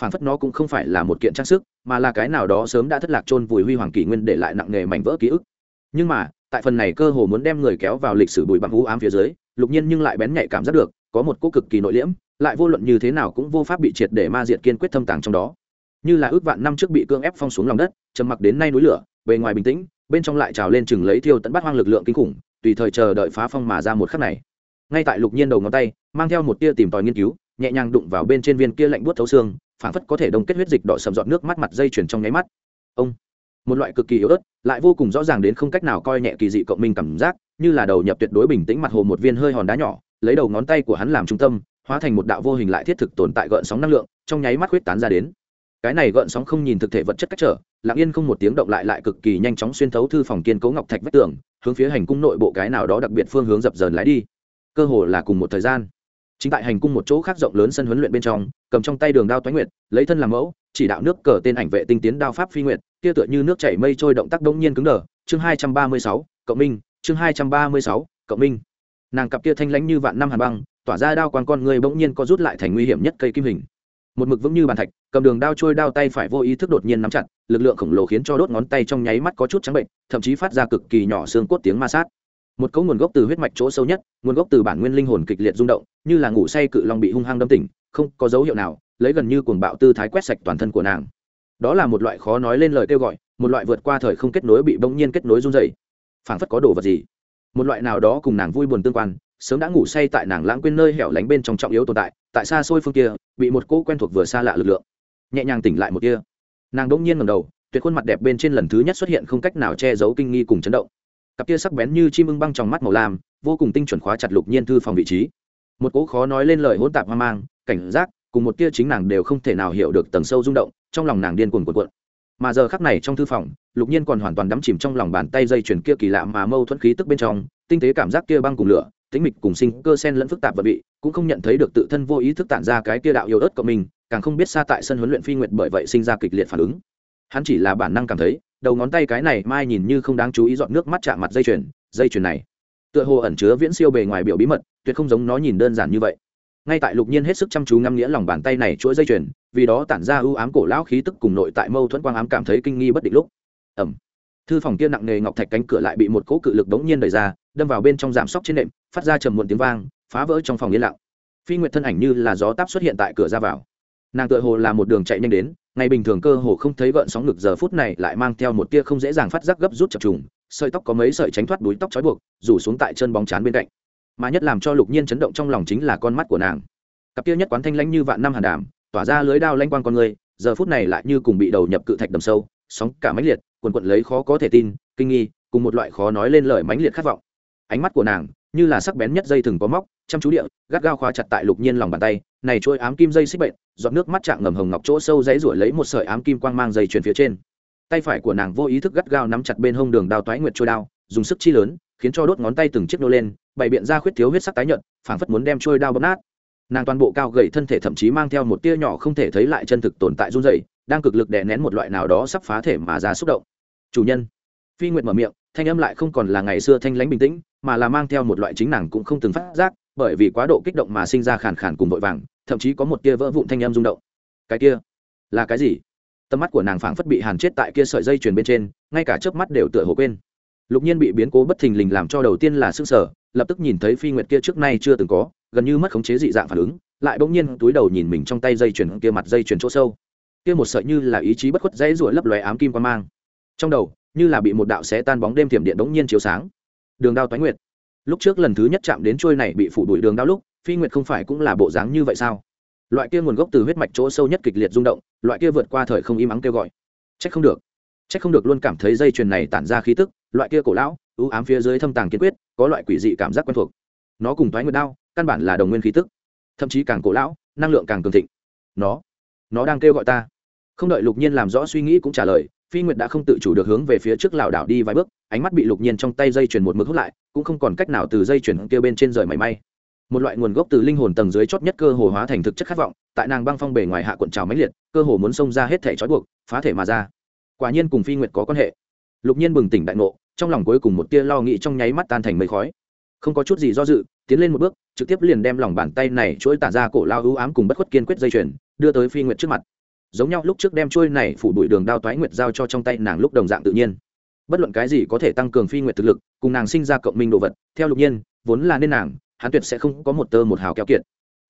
Speaker 1: Phản phất nó cũng không phải là một kiện trang sức, mà là cái nào đó sớm đã thất lạc chôn vùi huy hoàng kỷ nguyên để lại nặng nghề mảnh vỡ ký ức. Nhưng mà, tại phần này cơ hồ muốn đem người kéo vào lịch sử bụi bặm vũ ám phía dưới, lục nhiên nhưng lại bén nhạy cảm giác được có một cỗ cực kỳ nội liễm, lại vô luận như thế nào cũng vô pháp bị triệt để ma diệt kiên quyết thâm tàng trong đó. Như là ước vạn năm trước bị cương ép phong xuống lòng đất, trầm mặc đến nay núi lửa, bề ngoài bình tĩnh, bên trong lại trào lên chừng lấy thiêu tận bắt hoang lực lượng kinh khủng, tùy thời chờ đợi phá phong mà ra một khắc này. Ngay tại lục nhiên đầu ngón tay, mang theo một tia tìm tòi nghiên cứu, nhẹ nhàng đụng vào bên trên viên kia lạnh buốt thấu xương phản phất có thể đông kết huyết dịch đỏ sầm dọn nước mắt mặt dây chuyển trong nháy mắt. Ông, một loại cực kỳ yếu ớt, lại vô cùng rõ ràng đến không cách nào coi nhẹ kỳ dị cộng minh cảm giác, như là đầu nhập tuyệt đối bình tĩnh mặt hồ một viên hơi hòn đá nhỏ lấy đầu ngón tay của hắn làm trung tâm, hóa thành một đạo vô hình lại thiết thực tồn tại gợn sóng năng lượng, trong nháy mắt huyết tán ra đến. Cái này gợn sóng không nhìn thực thể vật chất cách trở, lặng yên không một tiếng động lại lại cực kỳ nhanh chóng xuyên thấu thư phòng kiên cố ngọc thạch vách tường, hướng phía hành cung nội bộ cái nào đó đặc biệt phương hướng dập dờn lái đi. Cơ hồ là cùng một thời gian. Chính tại hành cung một chỗ khác rộng lớn sân huấn luyện bên trong, cầm trong tay đường đao toái nguyệt, lấy thân làm mẫu, chỉ đạo nước cờ tên ảnh vệ tinh tiến đao pháp phi nguyệt, kia tựa như nước chảy mây trôi động tác đông nhiên cứng đờ. Chương hai trăm ba mươi sáu, cộng minh, chương hai trăm ba mươi sáu, cộng minh nàng cặp kia thanh lãnh như vạn năm hàn băng, tỏa ra đao quan con người bỗng nhiên có rút lại thành nguy hiểm nhất cây kim hình. Một mực vững như bàn thạch, cầm đường đao trôi đao tay phải vô ý thức đột nhiên nắm chặt, lực lượng khổng lồ khiến cho đốt ngón tay trong nháy mắt có chút trắng bệnh, thậm chí phát ra cực kỳ nhỏ xương cốt tiếng ma sát. Một cấu nguồn gốc từ huyết mạch chỗ sâu nhất, nguồn gốc từ bản nguyên linh hồn kịch liệt rung động, như là ngủ say cự long bị hung hăng đâm tỉnh, không có dấu hiệu nào, lấy gần như cuồng bạo tư thái quét sạch toàn thân của nàng. Đó là một loại khó nói lên lời kêu gọi, một loại vượt qua thời không kết nối bị bỗng nhiên kết nối run dày phảng phất có đồ vật gì một loại nào đó cùng nàng vui buồn tương quan, sớm đã ngủ say tại nàng lãng quên nơi hẻo lánh bên trong trọng yếu tồn tại tại xa xôi phương kia, bị một cỗ quen thuộc vừa xa lạ lực lượng. Nhẹ nhàng tỉnh lại một kia nàng đỗng nhiên ngầm đầu, tuyệt khuôn mặt đẹp bên trên lần thứ nhất xuất hiện không cách nào che giấu kinh nghi cùng chấn động. Cặp kia sắc bén như chim ưng băng trong mắt màu lam, vô cùng tinh chuẩn khóa chặt lục nhiên thư phòng vị trí. Một cỗ khó nói lên lời hỗn tạp hoang mang, cảnh giác, cùng một tia chính nàng đều không thể nào hiểu được tầng sâu rung động, trong lòng nàng điên cuồng cuộn cuộn mà giờ khắc này trong thư phòng lục nhiên còn hoàn toàn đắm chìm trong lòng bàn tay dây chuyền kia kỳ lạ mà mâu thuẫn khí tức bên trong tinh tế cảm giác kia băng cùng lửa tính mịch cùng sinh cơ sen lẫn phức tạp và bị, cũng không nhận thấy được tự thân vô ý thức tản ra cái kia đạo yêu ớt của mình càng không biết xa tại sân huấn luyện phi nguyệt bởi vậy sinh ra kịch liệt phản ứng. Hắn chỉ là bản năng cảm thấy đầu ngón tay cái này mai nhìn như không đáng chú ý dọn nước mắt chạm mặt dây chuyền dây chuyền này tựa hồ ẩn chứa viễn siêu bề ngoài biểu bí mật tuyệt không giống nó nhìn đơn giản như vậy ngay tại lục nhiên hết sức chăm chú ngắm nghĩa lòng bàn tay này chuỗi dây chuyền, vì đó tản ra ưu ám cổ lão khí tức cùng nội tại mâu thuẫn quang ám cảm thấy kinh nghi bất định lúc. Ẩm thư phòng kia nặng nề ngọc thạch cánh cửa lại bị một cỗ cự lực đống nhiên đẩy ra, đâm vào bên trong giảm sóc trên nệm, phát ra trầm muộn tiếng vang, phá vỡ trong phòng yên lặng. Phi nguyệt thân ảnh như là gió táp xuất hiện tại cửa ra vào. Nàng tựa hồ là một đường chạy nhanh đến, ngày bình thường cơ hồ không thấy gợn sóng ngực giờ phút này lại mang theo một tia không dễ dàng phát giác gấp rút chập trùng, sợi tóc có mấy sợi tránh thoát đuối tóc trói buộc, rủ xuống tại chân bóng chán bên cạnh mà nhất làm cho lục nhiên chấn động trong lòng chính là con mắt của nàng. Cặp kia nhất quán thanh lãnh như vạn năm hàn đàm tỏa ra lưới đao lanh quang con người, giờ phút này lại như cùng bị đầu nhập cự thạch đầm sâu, sóng cả mãnh liệt, quần quận lấy khó có thể tin, kinh nghi, cùng một loại khó nói lên lời mãnh liệt khát vọng. Ánh mắt của nàng, như là sắc bén nhất dây thừng có móc, chăm chú địa, gắt gao khóa chặt tại lục nhiên lòng bàn tay, này trôi ám kim dây xích bệnh, giọt nước mắt chạm ngầm hồng ngọc chỗ sâu dãy ruổi lấy một sợi ám kim quang mang dây chuyền phía trên. Tay phải của nàng vô ý thức gắt gao nắm chặt bên hông đường đao toái nguyệt trôi đao, dùng sức chi lớn khiến cho đốt ngón tay từng chiếc nô lên, bày biện ra khuyết thiếu huyết sắc tái nhợt, phảng phất muốn đem trôi đao bóp nát. Nàng toàn bộ cao gầy thân thể thậm chí mang theo một tia nhỏ không thể thấy lại chân thực tồn tại run rẩy, đang cực lực đè nén một loại nào đó sắp phá thể mà ra xúc động. Chủ nhân. Phi nguyệt mở miệng, thanh âm lại không còn là ngày xưa thanh lãnh bình tĩnh, mà là mang theo một loại chính nàng cũng không từng phát giác, bởi vì quá độ kích động mà sinh ra khàn khàn cùng vội vàng, thậm chí có một tia vỡ vụn thanh âm rung động. Cái kia là cái gì? Tầm mắt của nàng phảng phất bị hàn chết tại kia sợi dây chuyền bên trên, ngay cả chớp mắt đều tựa hồ quên lục nhiên bị biến cố bất thình lình làm cho đầu tiên là sức sở lập tức nhìn thấy phi nguyệt kia trước nay chưa từng có, gần như mất khống chế dị dạng phản ứng, lại bỗng nhiên túi đầu nhìn mình trong tay dây chuyền kia mặt dây chuyền chỗ sâu. Kia một sợi như là ý chí bất khuất dãy ruổi lấp lóe ám kim qua mang. Trong đầu, như là bị một đạo xé tan bóng đêm thiểm điện bỗng nhiên chiếu sáng. Đường đao toái nguyệt. Lúc trước lần thứ nhất chạm đến trôi này bị phủ đuổi đường đao lúc, phi nguyệt không phải cũng là bộ dáng như vậy sao? Loại kia nguồn gốc từ huyết mạch chỗ sâu nhất kịch liệt rung động, loại kia vượt qua thời không im ắng kêu gọi. Trách không được. Trách không được luôn cảm thấy dây chuyền này tản ra khí tức loại kia cổ lão, ưu ám phía dưới thâm tàng kiên quyết, có loại quỷ dị cảm giác quen thuộc. Nó cùng thoái nguyệt đao, căn bản là đồng nguyên khí tức. Thậm chí càng cổ lão, năng lượng càng cường thịnh. Nó nó đang kêu gọi ta. Không đợi lục nhiên làm rõ suy nghĩ cũng trả lời, phi nguyệt đã không tự chủ được hướng về phía trước lảo đảo đi vài bước, ánh mắt bị lục nhiên trong tay dây chuyền một mực hút lại, cũng không còn cách nào từ dây chuyền kêu bên trên rời mảy may. Một loại nguồn gốc từ linh hồn tầng dưới chót nhất cơ hồ hóa thành thực chất khát vọng, tại nàng băng phong bề ngoài hạ quận trào mãnh liệt, cơ hồ muốn xông ra hết thể trói buộc, phá thể mà ra. Quả nhiên cùng phi nguyệt có quan hệ. Lục nhiên bừng tỉnh đại ngộ trong lòng cuối cùng một tia lo nghĩ trong nháy mắt tan thành mây khói. Không có chút gì do dự, tiến lên một bước, trực tiếp liền đem lòng bàn tay này chuỗi tản ra cổ lao ưu ám cùng bất khuất kiên quyết dây chuyền, đưa tới phi nguyệt trước mặt. Giống nhau lúc trước đem chuôi này phủ bụi đường đao toái nguyệt giao cho trong tay nàng lúc đồng dạng tự nhiên. Bất luận cái gì có thể tăng cường phi nguyệt thực lực, cùng nàng sinh ra cộng minh đồ vật, theo lục nhiên, vốn là nên nàng, hắn tuyệt sẽ không có một tơ một hào keo kiệt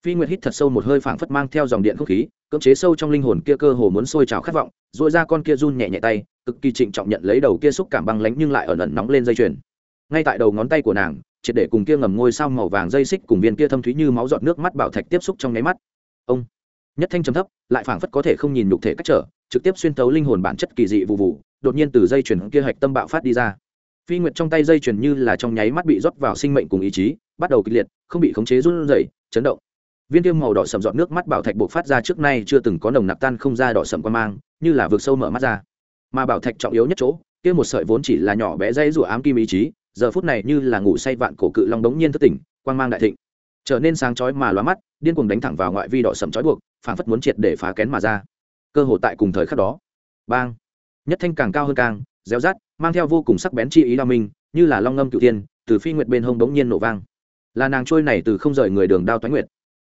Speaker 1: phi nguyệt hít thật sâu một hơi phảng phất mang theo dòng điện không khí, cưỡng chế sâu trong linh hồn kia cơ hồ muốn sôi trào khát vọng dội ra con kia run nhẹ nhẹ tay, cực kỳ trịnh trọng nhận lấy đầu kia xúc cảm băng lánh nhưng lại ẩn ẩn nóng lên dây chuyền. Ngay tại đầu ngón tay của nàng, triệt để cùng kia ngầm ngôi sao màu vàng dây xích cùng viên kia thâm thúy như máu giọt nước mắt bảo thạch tiếp xúc trong nháy mắt. Ông, nhất thanh trầm thấp, lại phảng phất có thể không nhìn nhục thể cách trở, trực tiếp xuyên tấu linh hồn bản chất kỳ dị vụ vụ, đột nhiên từ dây chuyền kia hạch tâm bạo phát đi ra. Phi nguyệt trong tay dây chuyền như là trong nháy mắt bị rót vào sinh mệnh cùng ý chí, bắt đầu kịch liệt, không bị khống chế run rẩy, chấn động viên tiêu màu đỏ sầm giọt nước mắt bảo thạch buộc phát ra trước nay chưa từng có nồng nặc tan không ra đỏ sầm qua mang, như là vượt sâu mở mắt ra. Mà bảo thạch trọng yếu nhất chỗ, kia một sợi vốn chỉ là nhỏ bé dây rủa ám kim ý chí, giờ phút này như là ngủ say vạn cổ cự long đống nhiên thất tỉnh, quang mang đại thịnh. Trở nên sáng chói mà lóa mắt, điên cuồng đánh thẳng vào ngoại vi đỏ sầm chói buộc phản phất muốn triệt để phá kén mà ra. Cơ hội tại cùng thời khắc đó, bang, nhất thanh càng cao hơn càng, réo rát mang theo vô cùng sắc bén chi ý đao minh, như là long ngâm cựu tiên từ phi nguyệt bên hông đống nhiên nổ vang. Là nàng trôi này từ không rời người đường đao toái nguyệt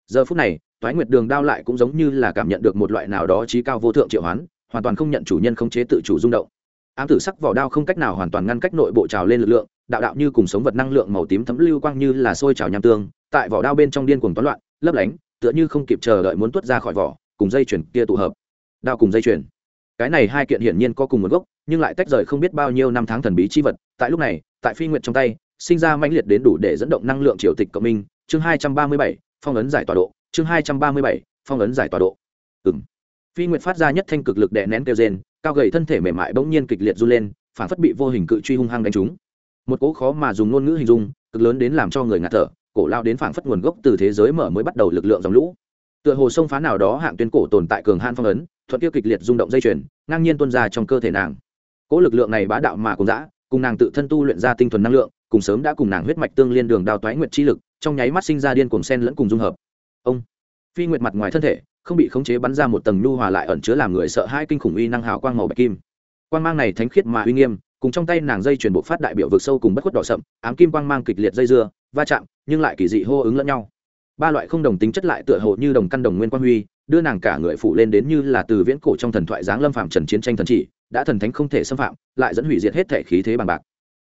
Speaker 1: giờ phút này toái nguyệt đường đao lại cũng giống như là cảm nhận được một loại nào đó trí cao vô thượng triệu hoán hoàn toàn không nhận chủ nhân không chế tự chủ rung động. Ám tử sắc vỏ đao không cách nào hoàn toàn ngăn cách nội bộ trào lên lực lượng đạo đạo như cùng sống vật năng lượng màu tím thấm lưu quang như là sôi trào nham tương tại vỏ đao bên trong điên cuồng toán loạn lấp lánh tựa như không kịp chờ đợi muốn tuốt ra khỏi vỏ cùng dây chuyển kia tụ hợp. Đao cùng dây chuyển, cái này hai kiện hiển nhiên có cùng một gốc nhưng lại tách rời không biết bao nhiêu năm tháng thần bí chi vật tại lúc này tại phi nguyện trong tay sinh ra mãnh liệt đến đủ để dẫn động năng lượng triều tịch cộng minh. Chương hai trăm ba mươi bảy phong ấn giải tọa độ, chương hai trăm ba mươi bảy, phong ấn giải tọa độ. Ừng phi nguyệt phát ra nhất thanh cực lực đè nén kêu rên, cao gầy thân thể mềm mại bỗng nhiên kịch liệt run lên, phản phất bị vô hình cự truy hung hăng đánh trúng. Một cỗ khó mà dùng ngôn ngữ hình dung, cực lớn đến làm cho người ngạt thở, cổ lao đến phản phất nguồn gốc từ thế giới mở mới bắt đầu lực lượng dòng lũ. Tựa hồ sông phá nào đó hạng tuyến cổ tồn tại cường han phong ấn, thuận tiêu kịch liệt rung động dây chuyền, ngang nhiên tuôn ra trong cơ thể nàng. Cỗ lực lượng này bá đạo mà cũng dã, cùng nàng tự thân tu luyện ra tinh thuần năng lượng, cùng sớm đã cùng nàng huyết mạch tương liên đường đào toái nguyệt chi lực trong nháy mắt sinh ra điên cuồng sen lẫn cùng dung hợp. Ông phi nguyệt mặt ngoài thân thể, không bị khống chế bắn ra một tầng nhu hòa lại ẩn chứa làm người sợ hai kinh khủng uy năng hào quang màu bạch kim. Quang mang này thánh khiết mà uy nghiêm, cùng trong tay nàng dây chuyển bộ phát đại biểu vực sâu cùng bất khuất đỏ sậm, ám kim quang mang kịch liệt dây dưa, va chạm, nhưng lại kỳ dị hô ứng lẫn nhau. Ba loại không đồng tính chất lại tựa hồ như đồng căn đồng nguyên quang huy, đưa nàng cả người phụ lên đến như là từ viễn cổ trong thần thoại giáng lâm phạm trần chiến tranh thần chỉ, đã thần thánh không thể xâm phạm, lại dẫn hủy diệt hết thể khí thế bằng bạc.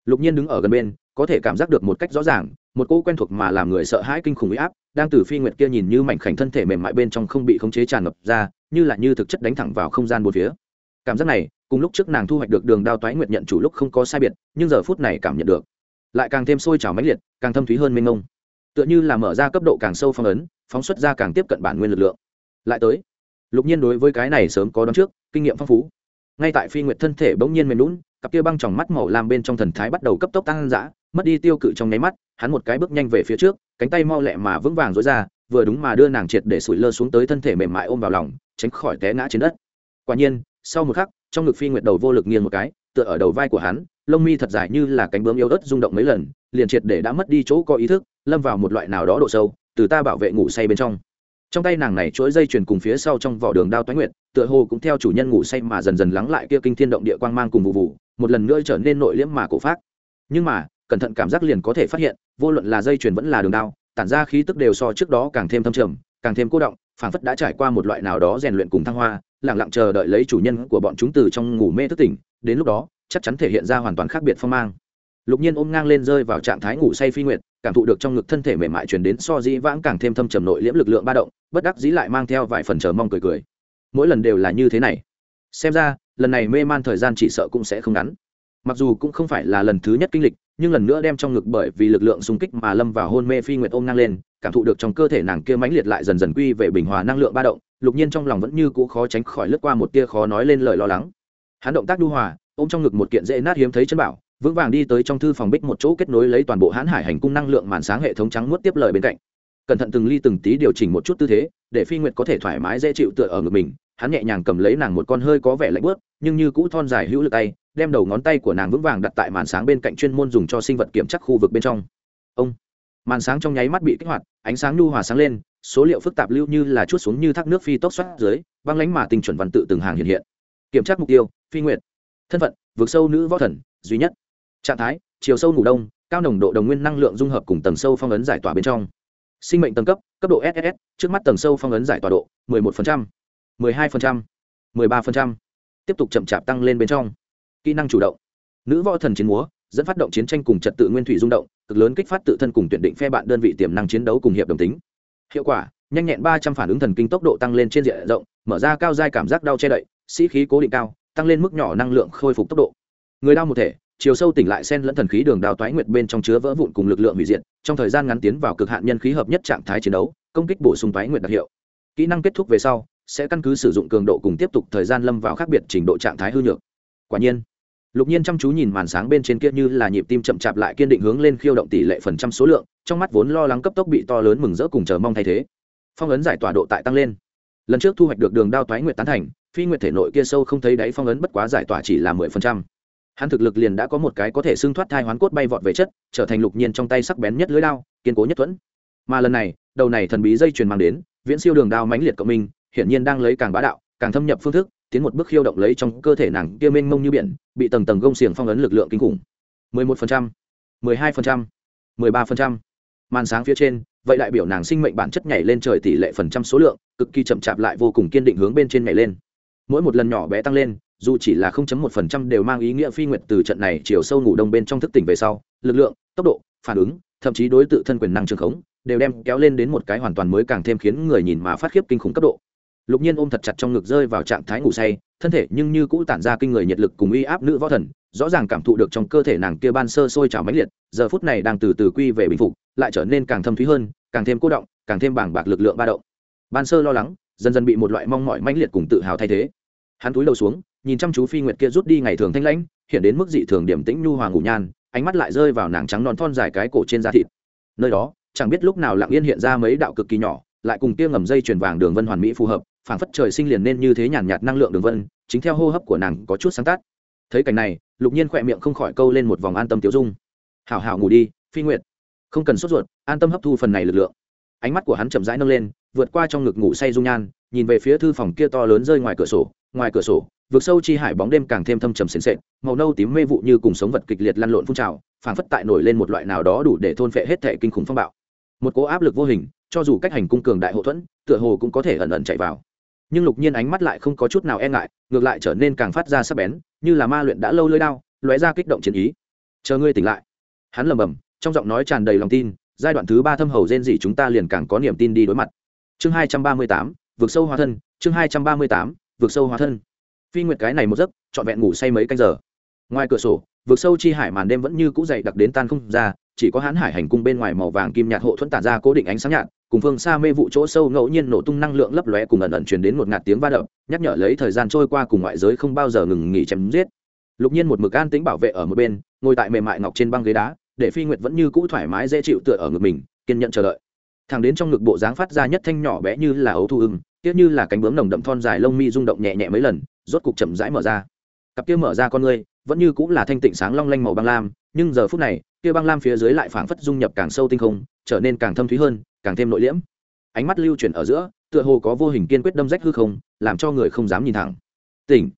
Speaker 1: Lục nhiên đứng ở gần bên, có thể cảm giác được một cách rõ ràng một cô quen thuộc mà làm người sợ hãi kinh khủng uy áp, đang từ phi nguyệt kia nhìn như mảnh khảnh thân thể mềm mại bên trong không bị khống chế tràn ngập ra, như là như thực chất đánh thẳng vào không gian bốn phía. Cảm giác này, cùng lúc trước nàng thu hoạch được đường đao toái nguyệt nhận chủ lúc không có sai biệt, nhưng giờ phút này cảm nhận được, lại càng thêm sôi trào mãnh liệt, càng thâm thúy hơn mênh mông. Tựa như là mở ra cấp độ càng sâu phong ấn, phóng xuất ra càng tiếp cận bản nguyên lực lượng. Lại tới, lục nhiên đối với cái này sớm có đón trước, kinh nghiệm phong phú. Ngay tại phi nguyệt thân thể bỗng nhiên mềm lún cặp kia băng tròng mắt màu lam bên trong thần thái bắt đầu cấp tốc tăng dã mất đi tiêu cự trong nháy mắt, hắn một cái bước nhanh về phía trước, cánh tay mau lẹ mà vững vàng dối ra, vừa đúng mà đưa nàng triệt để sủi lơ xuống tới thân thể mềm mại ôm vào lòng, tránh khỏi té ngã trên đất. Quả nhiên, sau một khắc, trong ngực phi nguyệt đầu vô lực nghiêng một cái, tựa ở đầu vai của hắn, lông mi thật dài như là cánh bướm yếu ớt rung động mấy lần, liền triệt để đã mất đi chỗ có ý thức, lâm vào một loại nào đó độ sâu, từ ta bảo vệ ngủ say bên trong. Trong tay nàng này chuỗi dây chuyền cùng phía sau trong vỏ đường đao toái nguyệt, tựa hồ cũng theo chủ nhân ngủ say mà dần dần lắng lại kia kinh thiên động địa quang mang cùng vụ vụ, một lần nữa trở nên nội liễm mà cổ phát nhưng mà cẩn thận cảm giác liền có thể phát hiện, vô luận là dây chuyền vẫn là đường đao, tản ra khí tức đều so trước đó càng thêm thâm trầm, càng thêm cô động, phảng phất đã trải qua một loại nào đó rèn luyện cùng thăng hoa lẳng lặng chờ đợi lấy chủ nhân của bọn chúng từ trong ngủ mê thức tỉnh, đến lúc đó, chắc chắn thể hiện ra hoàn toàn khác biệt phong mang. Lục nhiên ôm ngang lên rơi vào trạng thái ngủ say phi nguyệt, cảm thụ được trong ngực thân thể mềm mại truyền đến so dĩ vãng càng thêm thâm trầm nội liễm lực lượng ba động, bất đắc dĩ lại mang theo vài phần chờ mong cười cười. Mỗi lần đều là như thế này. Xem ra, lần này mê man thời gian chỉ sợ cũng sẽ không ngắn. Mặc dù cũng không phải là lần thứ nhất kinh lịch nhưng lần nữa đem trong ngực bởi vì lực lượng xung kích mà lâm vào hôn mê phi nguyệt ôm ngang lên, cảm thụ được trong cơ thể nàng kia mãnh liệt lại dần dần quy về bình hòa năng lượng ba động, lục nhiên trong lòng vẫn như cũ khó tránh khỏi lướt qua một tia khó nói lên lời lo lắng. Hắn động tác đu hòa, ôm trong ngực một kiện dễ nát hiếm thấy chân bảo, vững vàng đi tới trong thư phòng bích một chỗ kết nối lấy toàn bộ hãn hải hành cung năng lượng màn sáng hệ thống trắng muốt tiếp lời bên cạnh. Cẩn thận từng ly từng tí điều chỉnh một chút tư thế, để phi nguyệt có thể thoải mái dễ chịu tựa ở ngực mình, hắn nhẹ nhàng cầm lấy nàng một con hơi có vẻ lạnh bớt nhưng như cũ thon dài hữu lực tay đem đầu ngón tay của nàng vững vàng đặt tại màn sáng bên cạnh chuyên môn dùng cho sinh vật kiểm chắc khu vực bên trong. Ông màn sáng trong nháy mắt bị kích hoạt ánh sáng nhu hòa sáng lên số liệu phức tạp lưu như là chút xuống như thác nước phi tốc xoát dưới băng lánh mà tinh chuẩn văn tự từng hàng hiện hiện. Kiểm tra mục tiêu phi nguyệt. Thân phận vượt sâu nữ võ thần duy nhất. Trạng thái chiều sâu ngủ đông cao nồng độ đồng nguyên năng lượng dung hợp cùng tầng sâu phong ấn giải tỏa bên trong. Sinh mệnh tầng cấp cấp độ ss trước mắt tầng sâu phong ấn giải tỏa độ 11%, 12%, 13%. tiếp tục chậm chạp tăng lên bên trong kỹ năng chủ động. Nữ võ thần chiến múa, dẫn phát động chiến tranh cùng trật tự nguyên thủy rung động, cực lớn kích phát tự thân cùng tuyển định phe bạn đơn vị tiềm năng chiến đấu cùng hiệp đồng tính. Hiệu quả, nhanh nhẹn ba trăm phản ứng thần kinh tốc độ tăng lên trên diện rộng, mở ra cao dai cảm giác đau che đậy, sĩ khí cố định cao, tăng lên mức nhỏ năng lượng khôi phục tốc độ. Người đau một thể, chiều sâu tỉnh lại sen lẫn thần khí đường đào toái nguyệt bên trong chứa vỡ vụn cùng lực lượng hủy diệt, trong thời gian ngắn tiến vào cực hạn nhân khí hợp nhất trạng thái chiến đấu, công kích bổ sung toái nguyệt đặc hiệu. Kỹ năng kết thúc về sau, sẽ căn cứ sử dụng cường độ cùng tiếp tục thời gian lâm vào khác biệt trình độ trạng thái hư nhược quả nhiên, lục nhiên chăm chú nhìn màn sáng bên trên kia như là nhịp tim chậm chạp lại kiên định hướng lên khiêu động tỷ lệ phần trăm số lượng, trong mắt vốn lo lắng cấp tốc bị to lớn mừng rỡ cùng chờ mong thay thế. Phong ấn giải tỏa độ tại tăng lên. Lần trước thu hoạch được đường đao toái nguyệt tán thành, phi nguyệt thể nội kia sâu không thấy đáy phong ấn bất quá giải tỏa chỉ là mười phần trăm. Hắn thực lực liền đã có một cái có thể xưng thoát thai hoán cốt bay vọt về chất, trở thành lục nhiên trong tay sắc bén nhất lưới đao, kiên cố nhất thuẫn. Mà lần này, đầu này thần bí dây chuyền mang đến, viễn siêu đường đao mãnh liệt cộng minh, hiển nhiên đang lấy càng bá đạo, càng thâm nhập phương thức tiến một bước khiêu động lấy trong cơ thể nàng kia mênh mông như biển bị tầng tầng gông xiềng phong ấn lực lượng kinh khủng. 11%, 12%, 13%. màn sáng phía trên vậy đại biểu nàng sinh mệnh bản chất nhảy lên trời tỷ lệ phần trăm số lượng cực kỳ chậm chạp lại vô cùng kiên định hướng bên trên nhảy lên. Mỗi một lần nhỏ bé tăng lên dù chỉ là 0.1% đều mang ý nghĩa phi nguyệt từ trận này chiều sâu ngủ đông bên trong thức tỉnh về sau lực lượng tốc độ phản ứng thậm chí đối tự thân quyền năng trường khống đều đem kéo lên đến một cái hoàn toàn mới càng thêm khiến người nhìn mà phát khiếp kinh khủng cấp độ lục nhiên ôm thật chặt trong ngực rơi vào trạng thái ngủ say, thân thể nhưng như cũ tản ra kinh người nhiệt lực cùng uy áp nữ võ thần, rõ ràng cảm thụ được trong cơ thể nàng kia ban sơ sôi trào mãnh liệt, giờ phút này đang từ từ quy về bình phục, lại trở nên càng thâm thúy hơn, càng thêm cô động, càng thêm bảng bạc lực lượng ba động. Ban sơ lo lắng, dần dần bị một loại mong mỏi mãnh liệt cùng tự hào thay thế. Hắn túi đầu xuống, nhìn chăm chú phi nguyệt kia rút đi ngày thường thanh lãnh, hiện đến mức dị thường điểm tĩnh nhu hoàng ngủ nhan, ánh mắt lại rơi vào nàng trắng non thon dài cái cổ trên da thịt. Nơi đó, chẳng biết lúc nào lặng yên hiện ra mấy đạo cực kỳ nhỏ, lại cùng kia ngầm dây chuyền vàng đường vân hoàn mỹ phù hợp phảng phất trời sinh liền nên như thế nhàn nhạt năng lượng đường vân, chính theo hô hấp của nàng có chút sáng tác. Thấy cảnh này, lục nhiên khỏe miệng không khỏi câu lên một vòng an tâm tiêu dung. Hảo hảo ngủ đi, phi nguyệt. Không cần sốt ruột, an tâm hấp thu phần này lực lượng. Ánh mắt của hắn chậm rãi nâng lên, vượt qua trong ngực ngủ say dung nhan, nhìn về phía thư phòng kia to lớn rơi ngoài cửa sổ, ngoài cửa sổ vượt sâu chi hải bóng đêm càng thêm thâm trầm sền sệt, màu nâu tím mê vụ như cùng sống vật kịch liệt lăn lộn phun trào, phảng phất tại nổi lên một loại nào đó đủ để thôn phệ hết thể kinh khủng phong bạo. Một cố áp lực vô hình, cho dù cách hành cung cường đại hậu thuẫn, tựa hồ cũng có thể ẩn ẩn chạy vào nhưng lục nhiên ánh mắt lại không có chút nào e ngại, ngược lại trở nên càng phát ra sắc bén, như là ma luyện đã lâu lơi đao, lóe ra kích động chiến ý. Chờ ngươi tỉnh lại. Hắn lầm bầm trong giọng nói tràn đầy lòng tin, giai đoạn thứ ba thâm hầu gen dị chúng ta liền càng có niềm tin đi đối mặt. Chương hai trăm ba mươi tám, vượt sâu hóa thân, chương hai trăm ba mươi tám, vượt sâu hóa thân. Phi nguyệt cái này một giấc, trọn vẹn ngủ say mấy canh giờ. Ngoài cửa sổ, vượt sâu chi hải màn đêm vẫn như cũ dày đặc đến tan không ra, chỉ có hãn hải hành cung bên ngoài màu vàng kim nhạt hộ thuẫn tản ra cố định ánh sáng nhạt cùng phương xa mê vụ chỗ sâu ngẫu nhiên nổ tung năng lượng lấp lóe cùng ẩn ẩn truyền đến một ngạt tiếng va đập, nhắc nhở lấy thời gian trôi qua cùng ngoại giới không bao giờ ngừng nghỉ chém giết. Lục nhiên một mực an tĩnh bảo vệ ở một bên, ngồi tại mềm mại ngọc trên băng ghế đá, để phi nguyệt vẫn như cũ thoải mái dễ chịu tựa ở ngực mình, kiên nhận chờ đợi. Thằng đến trong ngực bộ dáng phát ra nhất thanh nhỏ bé như là ấu thu ưng tiếc như là cánh bướm nồng đậm thon dài lông mi rung động nhẹ nhẹ mấy lần, rốt cục chậm rãi mở ra. Cặp kia mở ra con ngươi, vẫn như cũng là thanh tịnh sáng long lanh màu băng lam, nhưng giờ phút này, kia băng lam phía dưới lại phảng phất dung nhập càng sâu tinh không, trở nên càng thâm thúy hơn càng thêm nội liễm. Ánh mắt lưu chuyển ở giữa, tựa hồ có vô hình kiên quyết đâm rách hư không, làm cho người không dám nhìn thẳng. Tỉnh.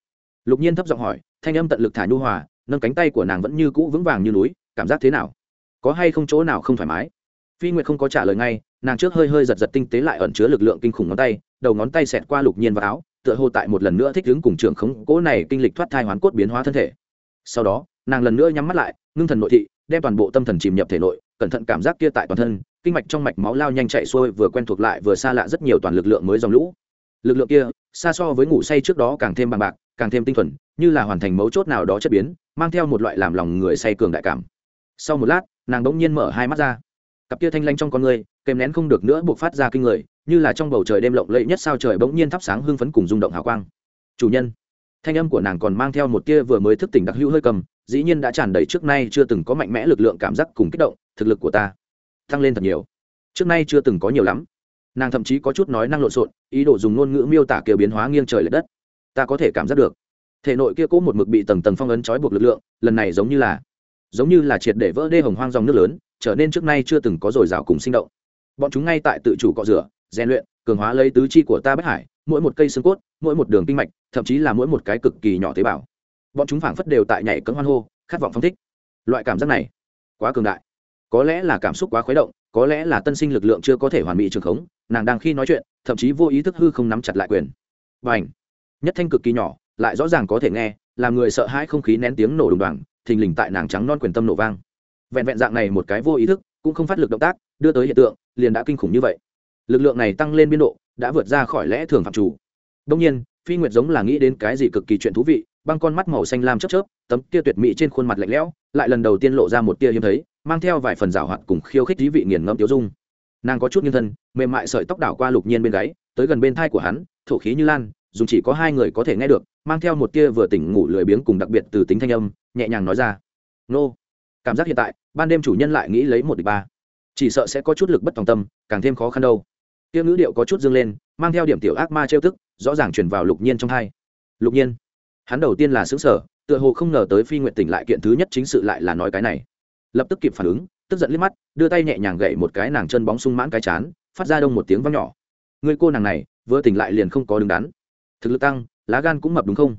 Speaker 1: Lục nhiên thấp giọng hỏi, thanh âm tận lực thả nhu hòa, nâng cánh tay của nàng vẫn như cũ vững vàng như núi, cảm giác thế nào? Có hay không chỗ nào không thoải mái? Phi nguyệt không có trả lời ngay, nàng trước hơi hơi giật giật tinh tế lại ẩn chứa lực lượng kinh khủng ngón tay, đầu ngón tay xẹt qua lục nhiên vào áo, tựa hồ tại một lần nữa thích ứng cùng trưởng khống cố này kinh lịch thoát thai hoán cốt biến hóa thân thể. Sau đó, nàng lần nữa nhắm mắt lại, ngưng thần nội thị, đem toàn bộ tâm thần chìm nhập thể nội, cẩn thận cảm giác kia tại toàn thân kinh mạch trong mạch máu lao nhanh chạy xuôi, vừa quen thuộc lại vừa xa lạ rất nhiều toàn lực lượng mới dòng lũ. Lực lượng kia, xa so với ngủ say trước đó càng thêm bằng bạc, càng thêm tinh thuần, như là hoàn thành mấu chốt nào đó chất biến, mang theo một loại làm lòng người say cường đại cảm. Sau một lát, nàng đỗng nhiên mở hai mắt ra. Cặp kia thanh lanh trong con người, kèm nén không được nữa buộc phát ra kinh người, như là trong bầu trời đêm lộng lẫy nhất sao trời bỗng nhiên thắp sáng hưng phấn cùng rung động hào quang. Chủ nhân. Thanh âm của nàng còn mang theo một tia vừa mới thức tỉnh đặc hữu hơi cầm, dĩ nhiên đã tràn đầy trước nay chưa từng có mạnh mẽ lực lượng cảm giác cùng kích động, thực lực của ta tăng lên thật nhiều. Trước nay chưa từng có nhiều lắm. Nàng thậm chí có chút nói năng lộn xộn, ý đồ dùng ngôn ngữ miêu tả kiểu biến hóa nghiêng trời l ệ đất. Ta có thể cảm giác được. Thể nội kia cố một mực bị tầng tầng phong ấn trói buộc lực lượng, lần này giống như là, giống như là triệt để vỡ đê hồng hoang dòng nước lớn, trở nên trước nay chưa từng có dồi dào cùng sinh động. Bọn chúng ngay tại tự chủ cọ rửa, rèn luyện, cường hóa lấy tứ chi của ta bất hải, mỗi một cây xương cốt, mỗi một đường kinh mạch, thậm chí là mỗi một cái cực kỳ nhỏ tế bào. Bọn chúng phảng phất đều tại nhảy cấm hoan hô, khát vọng phong thích. Loại cảm giác này, quá cường đại có lẽ là cảm xúc quá khuấy động, có lẽ là tân sinh lực lượng chưa có thể hoàn mỹ trường khống, nàng đang khi nói chuyện, thậm chí vô ý thức hư không nắm chặt lại quyền. Và ảnh nhất thanh cực kỳ nhỏ, lại rõ ràng có thể nghe, làm người sợ hãi không khí nén tiếng nổ đùng đoàng, thình lình tại nàng trắng non quyền tâm nổ vang. Vẹn vẹn dạng này một cái vô ý thức, cũng không phát lực động tác, đưa tới hiện tượng, liền đã kinh khủng như vậy. Lực lượng này tăng lên biên độ, đã vượt ra khỏi lẽ thường phạm chủ. Đông nhiên, phi nguyệt giống là nghĩ đến cái gì cực kỳ chuyện thú vị, băng con mắt màu xanh lam chớp chớp, tấm tia tuyệt mỹ trên khuôn mặt lạnh lẽo, lại lần đầu tiên lộ ra một tia hiếm thấy mang theo vài phần rào hoạt cùng khiêu khích dí vị nghiền ngẫm tiêu dung. Nàng có chút nghiêng thân, mềm mại sợi tóc đảo qua lục nhiên bên gáy, tới gần bên thai của hắn, thổ khí như lan, dùng chỉ có hai người có thể nghe được, mang theo một tia vừa tỉnh ngủ lười biếng cùng đặc biệt từ tính thanh âm, nhẹ nhàng nói ra. Nô. Cảm giác hiện tại, ban đêm chủ nhân lại nghĩ lấy một địch ba. Chỉ sợ sẽ có chút lực bất tòng tâm, càng thêm khó khăn đâu. Tiêu ngữ điệu có chút dương lên, mang theo điểm tiểu ác ma trêu tức, rõ ràng chuyển vào lục nhiên trong thai lục nhiên, hắn đầu tiên là xứng sở tựa hồ không ngờ tới phi nguyện tỉnh lại kiện thứ nhất chính sự lại là nói cái này lập tức kịp phản ứng, tức giận liếc mắt, đưa tay nhẹ nhàng gậy một cái nàng chân bóng sung mãn cái chán, phát ra đông một tiếng vang nhỏ. Người cô nàng này, vừa tỉnh lại liền không có đứng đắn. Thực lực tăng, lá gan cũng mập đúng không?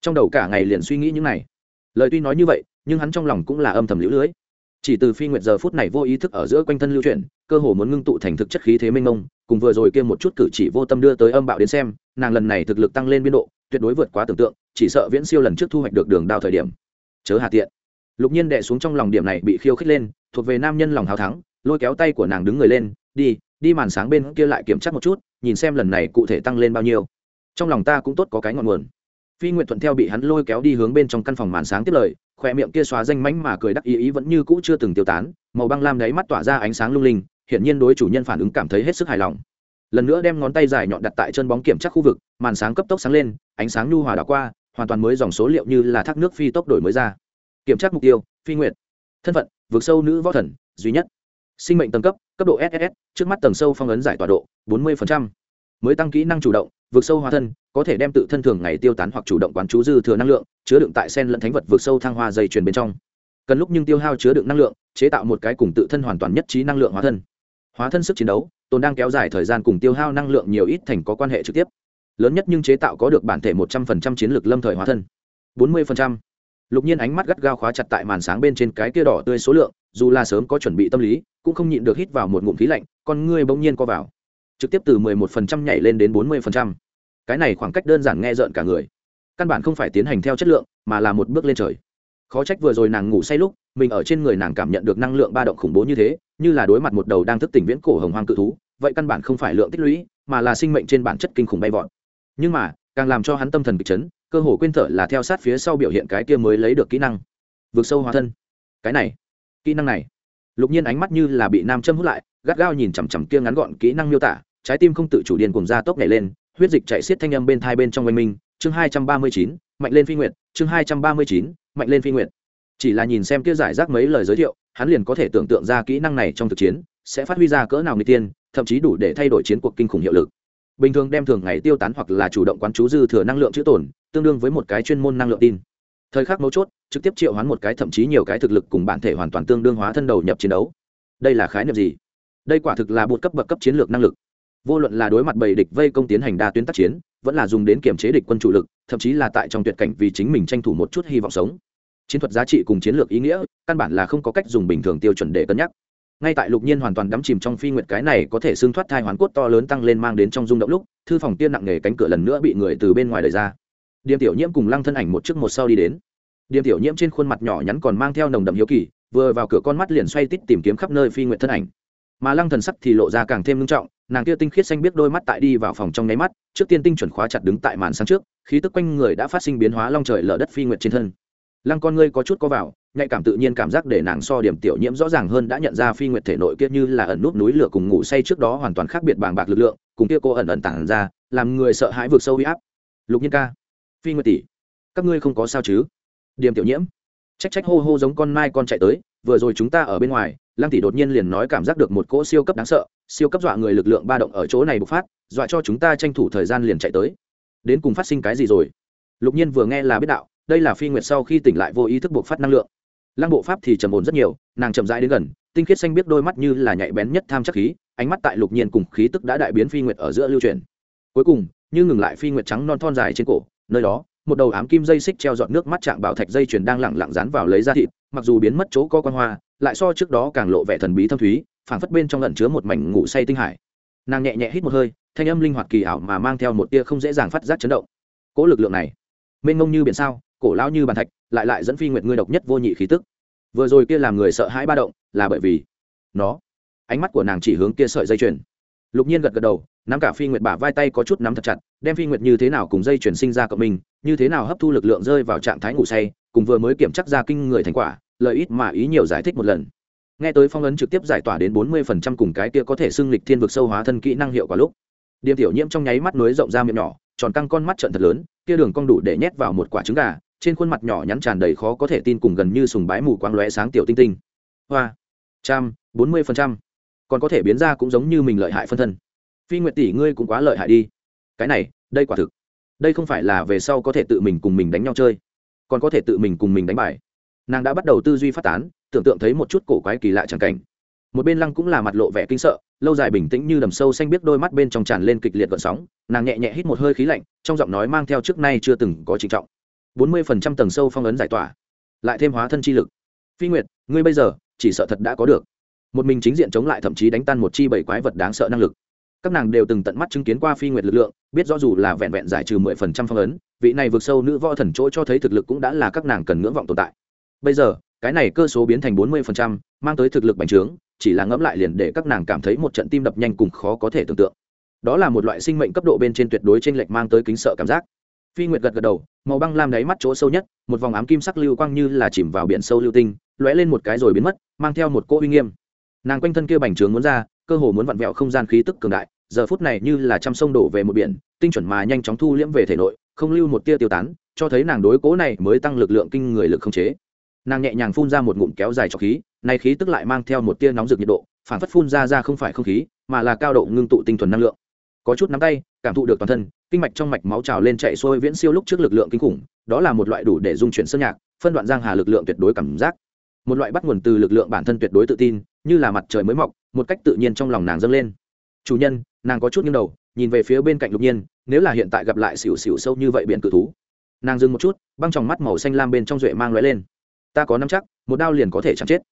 Speaker 1: Trong đầu cả ngày liền suy nghĩ những này. Lời tuy nói như vậy, nhưng hắn trong lòng cũng là âm thầm lũ lưới. Chỉ từ phi nguyệt giờ phút này vô ý thức ở giữa quanh thân lưu chuyển, cơ hồ muốn ngưng tụ thành thực chất khí thế mênh mông, cùng vừa rồi kia một chút cử chỉ vô tâm đưa tới âm bạo đến xem, nàng lần này thực lực tăng lên biên độ, tuyệt đối vượt quá tưởng tượng, chỉ sợ viễn siêu lần trước thu hoạch được đường đao thời điểm. Chớ hà tiện lục nhiên đệ xuống trong lòng điểm này bị khiêu khích lên, thuộc về nam nhân lòng hào thắng, lôi kéo tay của nàng đứng người lên, đi đi màn sáng bên kia lại kiểm tra một chút, nhìn xem lần này cụ thể tăng lên bao nhiêu. Trong lòng ta cũng tốt có cái ngọn nguồn. Phi nguyện thuận theo bị hắn lôi kéo đi hướng bên trong căn phòng màn sáng tiếp lời khỏe miệng kia xóa danh mánh mà cười đắc ý ý vẫn như cũ chưa từng tiêu tán, màu băng lam đáy mắt tỏa ra ánh sáng lung linh, hiển nhiên đối chủ nhân phản ứng cảm thấy hết sức hài lòng. Lần nữa đem ngón tay dài nhọn đặt tại chân bóng kiểm tra khu vực, màn sáng cấp tốc sáng lên, ánh sáng nhu hòa đảo qua, hoàn toàn mới dòng số liệu như là thác nước phi tốc đổi mới ra kiểm tra mục tiêu, phi nguyện thân phận vượt sâu nữ võ thần, duy nhất. Sinh mệnh tầng cấp cấp độ ss trước mắt tầng sâu phong ấn giải tọa độ 40%. mới tăng kỹ năng chủ động vượt sâu hóa thân, có thể đem tự thân thường ngày tiêu tán hoặc chủ động quán chú dư thừa năng lượng, chứa đựng tại sen lẫn thánh vật vượt sâu thăng hoa dây chuyền bên trong. Cần lúc nhưng tiêu hao chứa đựng năng lượng, chế tạo một cái cùng tự thân hoàn toàn nhất trí năng lượng hóa thân. Hóa thân sức chiến đấu, tồn đang kéo dài thời gian cùng tiêu hao năng lượng nhiều ít thành có quan hệ trực tiếp. Lớn nhất nhưng chế tạo có được bản thể một trăm phần trăm chiến lược lâm thời hóa thân. bốn mươi phần trăm lục nhiên ánh mắt gắt gao khóa chặt tại màn sáng bên trên cái kia đỏ tươi số lượng, dù là sớm có chuẩn bị tâm lý, cũng không nhịn được hít vào một ngụm khí lạnh, con ngươi bỗng nhiên co vào. Trực tiếp từ mười một phần trăm nhảy lên đến bốn mươi phần trăm. Cái này khoảng cách đơn giản nghe rợn cả người. Căn bản không phải tiến hành theo chất lượng, mà là một bước lên trời. Khó trách vừa rồi nàng ngủ say lúc, mình ở trên người nàng cảm nhận được năng lượng ba động khủng bố như thế, như là đối mặt một đầu đang thức tỉnh viễn cổ hồng hoang cự thú, vậy căn bản không phải lượng tích lũy, mà là sinh mệnh trên bản chất kinh khủng bay vọt. Nhưng mà, càng làm cho hắn tâm thần bị chấn cơ hồ quên thở là theo sát phía sau biểu hiện cái kia mới lấy được kỹ năng. Vượt sâu hóa thân. Cái này, kỹ năng này. Lục nhiên ánh mắt như là bị nam châm hút lại, gắt gao nhìn chằm chằm kia ngắn gọn kỹ năng miêu tả, trái tim không tự chủ điên cùng ra tốc nhảy lên, huyết dịch chạy xiết thanh âm bên thai bên trong oanh minh, chương hai trăm ba mươi chín, mạnh lên phi nguyện chương hai trăm ba mươi chín, mạnh lên phi nguyện chỉ là nhìn xem kia giải rác mấy lời giới thiệu, hắn liền có thể tưởng tượng ra kỹ năng này trong thực chiến sẽ phát huy ra cỡ nào người tiên thậm chí đủ để thay đổi chiến cuộc kinh khủng hiệu lực bình thường đem thường ngày tiêu tán hoặc là chủ động quán chú dư thừa năng lượng chữ tổn tương đương với một cái chuyên môn năng lượng tin. Thời khắc mấu chốt, trực tiếp triệu hoán một cái thậm chí nhiều cái thực lực cùng bản thể hoàn toàn tương đương hóa thân đầu nhập chiến đấu. Đây là khái niệm gì? Đây quả thực là một cấp bậc cấp chiến lược năng lực. Vô luận là đối mặt bầy địch vây công tiến hành đa tuyến tác chiến, vẫn là dùng đến kiểm chế địch quân chủ lực, thậm chí là tại trong tuyệt cảnh vì chính mình tranh thủ một chút hy vọng sống. Chiến thuật giá trị cùng chiến lược ý nghĩa, căn bản là không có cách dùng bình thường tiêu chuẩn để cân nhắc ngay tại lục nhiên hoàn toàn đắm chìm trong phi nguyệt cái này có thể xương thoát thai hoàn cốt to lớn tăng lên mang đến trong rung động lúc, thư phòng tiên nặng nề cánh cửa lần nữa bị người từ bên ngoài đẩy ra. Điềm tiểu nhiễm cùng lăng thân ảnh một trước một sau đi đến. Điềm tiểu nhiễm trên khuôn mặt nhỏ nhắn còn mang theo nồng đậm hiếu kỳ, vừa vào cửa con mắt liền xoay tít tìm kiếm khắp nơi phi nguyệt thân ảnh. Mà lăng thần sắc thì lộ ra càng thêm nghiêm trọng, nàng kia tinh khiết xanh biết đôi mắt tại đi vào phòng trong nháy mắt, trước tiên tinh chuẩn khóa chặt đứng tại màn sáng trước, khí tức quanh người đã phát sinh biến hóa long trời lở đất phi nguyệt trên thân. Lăng con ngươi có chút có vào nhạy cảm tự nhiên cảm giác để nàng so điểm tiểu nhiễm rõ ràng hơn đã nhận ra phi nguyệt thể nội kia như là ẩn nút núi lửa cùng ngủ say trước đó hoàn toàn khác biệt bàng bạc lực lượng, cùng kia cô ẩn ẩn tản ra, làm người sợ hãi vượt sâu huy áp. Lục nhiên ca, phi nguyệt tỷ, các ngươi không có sao chứ? Điểm tiểu nhiễm. Trách trách hô hô giống con mai con chạy tới, vừa rồi chúng ta ở bên ngoài, lăng tỷ đột nhiên liền nói cảm giác được một cỗ siêu cấp đáng sợ, siêu cấp dọa người lực lượng ba động ở chỗ này bộc phát, dọa cho chúng ta tranh thủ thời gian liền chạy tới. Đến cùng phát sinh cái gì rồi? Lục nhiên vừa nghe là biết đạo, đây là phi nguyệt sau khi tỉnh lại vô ý thức bộc phát năng lượng lăng bộ pháp thì trầm ổn rất nhiều, nàng chậm rãi đến gần, tinh khiết xanh biết đôi mắt như là nhạy bén nhất tham chắc khí, ánh mắt tại lục nhiên cùng khí tức đã đại biến phi nguyệt ở giữa lưu truyền cuối cùng, như ngừng lại phi nguyệt trắng non thon dài trên cổ, nơi đó, một đầu ám kim dây xích treo giọt nước mắt trạng bảo thạch dây chuyền đang lẳng lặng dán vào lấy ra thịt, mặc dù biến mất chỗ có quan hoa, lại so trước đó càng lộ vẻ thần bí thâm thúy, phảng phất bên trong lẩn chứa một mảnh ngủ say tinh hải. Nàng nhẹ nhẹ hít một hơi, thanh âm linh hoạt kỳ ảo mà mang theo một tia không dễ dàng phát giác chấn động. Cỗ lực lượng này, mênh mông như biển sao? Cổ lão như bàn thạch, lại lại dẫn phi nguyệt ngươi độc nhất vô nhị khí tức. Vừa rồi kia làm người sợ hãi ba động, là bởi vì nó. Ánh mắt của nàng chỉ hướng kia sợi dây chuyền. Lục nhiên gật gật đầu, nắm cả phi nguyệt bả vai tay có chút nắm thật chặt, đem phi nguyệt như thế nào cùng dây chuyển sinh ra cộng mình, như thế nào hấp thu lực lượng rơi vào trạng thái ngủ say, cùng vừa mới kiểm chắc ra kinh người thành quả, lợi ít mà ý nhiều giải thích một lần. Nghe tới phong ấn trực tiếp giải tỏa đến bốn mươi phần trăm cùng cái kia có thể xưng lịch thiên vực sâu hóa thân kỹ năng hiệu quả lúc, điềm tiểu nhiễm trong nháy mắt nối rộng ra miệng nhỏ, tròn căng con mắt trận thật lớn, kia đường cong đủ để nhét vào một quả trứng gà trên khuôn mặt nhỏ nhắn tràn đầy khó có thể tin cùng gần như sùng bái mù quáng lóe sáng tiểu tinh tinh. Hoa, trăm, bốn mươi phần trăm. Còn có thể biến ra cũng giống như mình lợi hại phân thân. Phi nguyệt tỷ ngươi cũng quá lợi hại đi. Cái này, đây quả thực. Đây không phải là về sau có thể tự mình cùng mình đánh nhau chơi, còn có thể tự mình cùng mình đánh bài. Nàng đã bắt đầu tư duy phát tán, tưởng tượng thấy một chút cổ quái kỳ lạ chẳng cảnh. Một bên lăng cũng là mặt lộ vẻ kinh sợ, lâu dài bình tĩnh như đầm sâu xanh biết đôi mắt bên trong tràn lên kịch liệt gợn sóng. Nàng nhẹ nhẹ hít một hơi khí lạnh, trong giọng nói mang theo trước nay chưa từng có trịnh trọng bốn mươi phần trăm tầng sâu phong ấn giải tỏa, lại thêm hóa thân chi lực. Phi nguyệt, ngươi bây giờ chỉ sợ thật đã có được. Một mình chính diện chống lại thậm chí đánh tan một chi bảy quái vật đáng sợ năng lực. Các nàng đều từng tận mắt chứng kiến qua phi nguyệt lực lượng, biết rõ dù là vẹn vẹn giải trừ mười phần trăm phong ấn, vị này vượt sâu nữ võ thần chỗ cho thấy thực lực cũng đã là các nàng cần ngưỡng vọng tồn tại. Bây giờ, cái này cơ số biến thành bốn mươi phần trăm, mang tới thực lực bành trướng, chỉ là ngẫm lại liền để các nàng cảm thấy một trận tim đập nhanh cùng khó có thể tưởng tượng. Đó là một loại sinh mệnh cấp độ bên trên tuyệt đối t r ê n lệch mang tới kính sợ cảm giác phi nguyệt gật gật đầu, màu băng lam đáy mắt chỗ sâu nhất, một vòng ám kim sắc lưu quang như là chìm vào biển sâu lưu tinh, lóe lên một cái rồi biến mất, mang theo một cỗ uy nghiêm. Nàng quanh thân kia bành trướng muốn ra, cơ hồ muốn vặn vẹo không gian khí tức cường đại, giờ phút này như là trăm sông đổ về một biển, tinh chuẩn mà nhanh chóng thu liễm về thể nội, không lưu một tia tiêu tán, cho thấy nàng đối cố này mới tăng lực lượng kinh người lực không chế. Nàng nhẹ nhàng phun ra một ngụm kéo dài cho khí, này khí tức lại mang theo một tia nóng rực nhiệt độ, phản phất phun ra ra không phải không khí, mà là cao độ ngưng tụ tinh thuần năng lượng. Có chút nắm tay, cảm thụ được toàn thân kinh mạch trong mạch máu trào lên chạy xuôi viễn siêu lúc trước lực lượng kinh khủng, đó là một loại đủ để dung chuyển sơn nhạc, phân đoạn giang hà lực lượng tuyệt đối cảm giác. Một loại bắt nguồn từ lực lượng bản thân tuyệt đối tự tin, như là mặt trời mới mọc, một cách tự nhiên trong lòng nàng dâng lên. Chủ nhân, nàng có chút nghiêng đầu, nhìn về phía bên cạnh lục nhiên, nếu là hiện tại gặp lại xỉu xỉu sâu như vậy biển cự thú. Nàng dừng một chút, băng tròng mắt màu xanh lam bên trong duệ mang lóe lên. Ta có năm chắc, một đao liền có thể chẳng chết.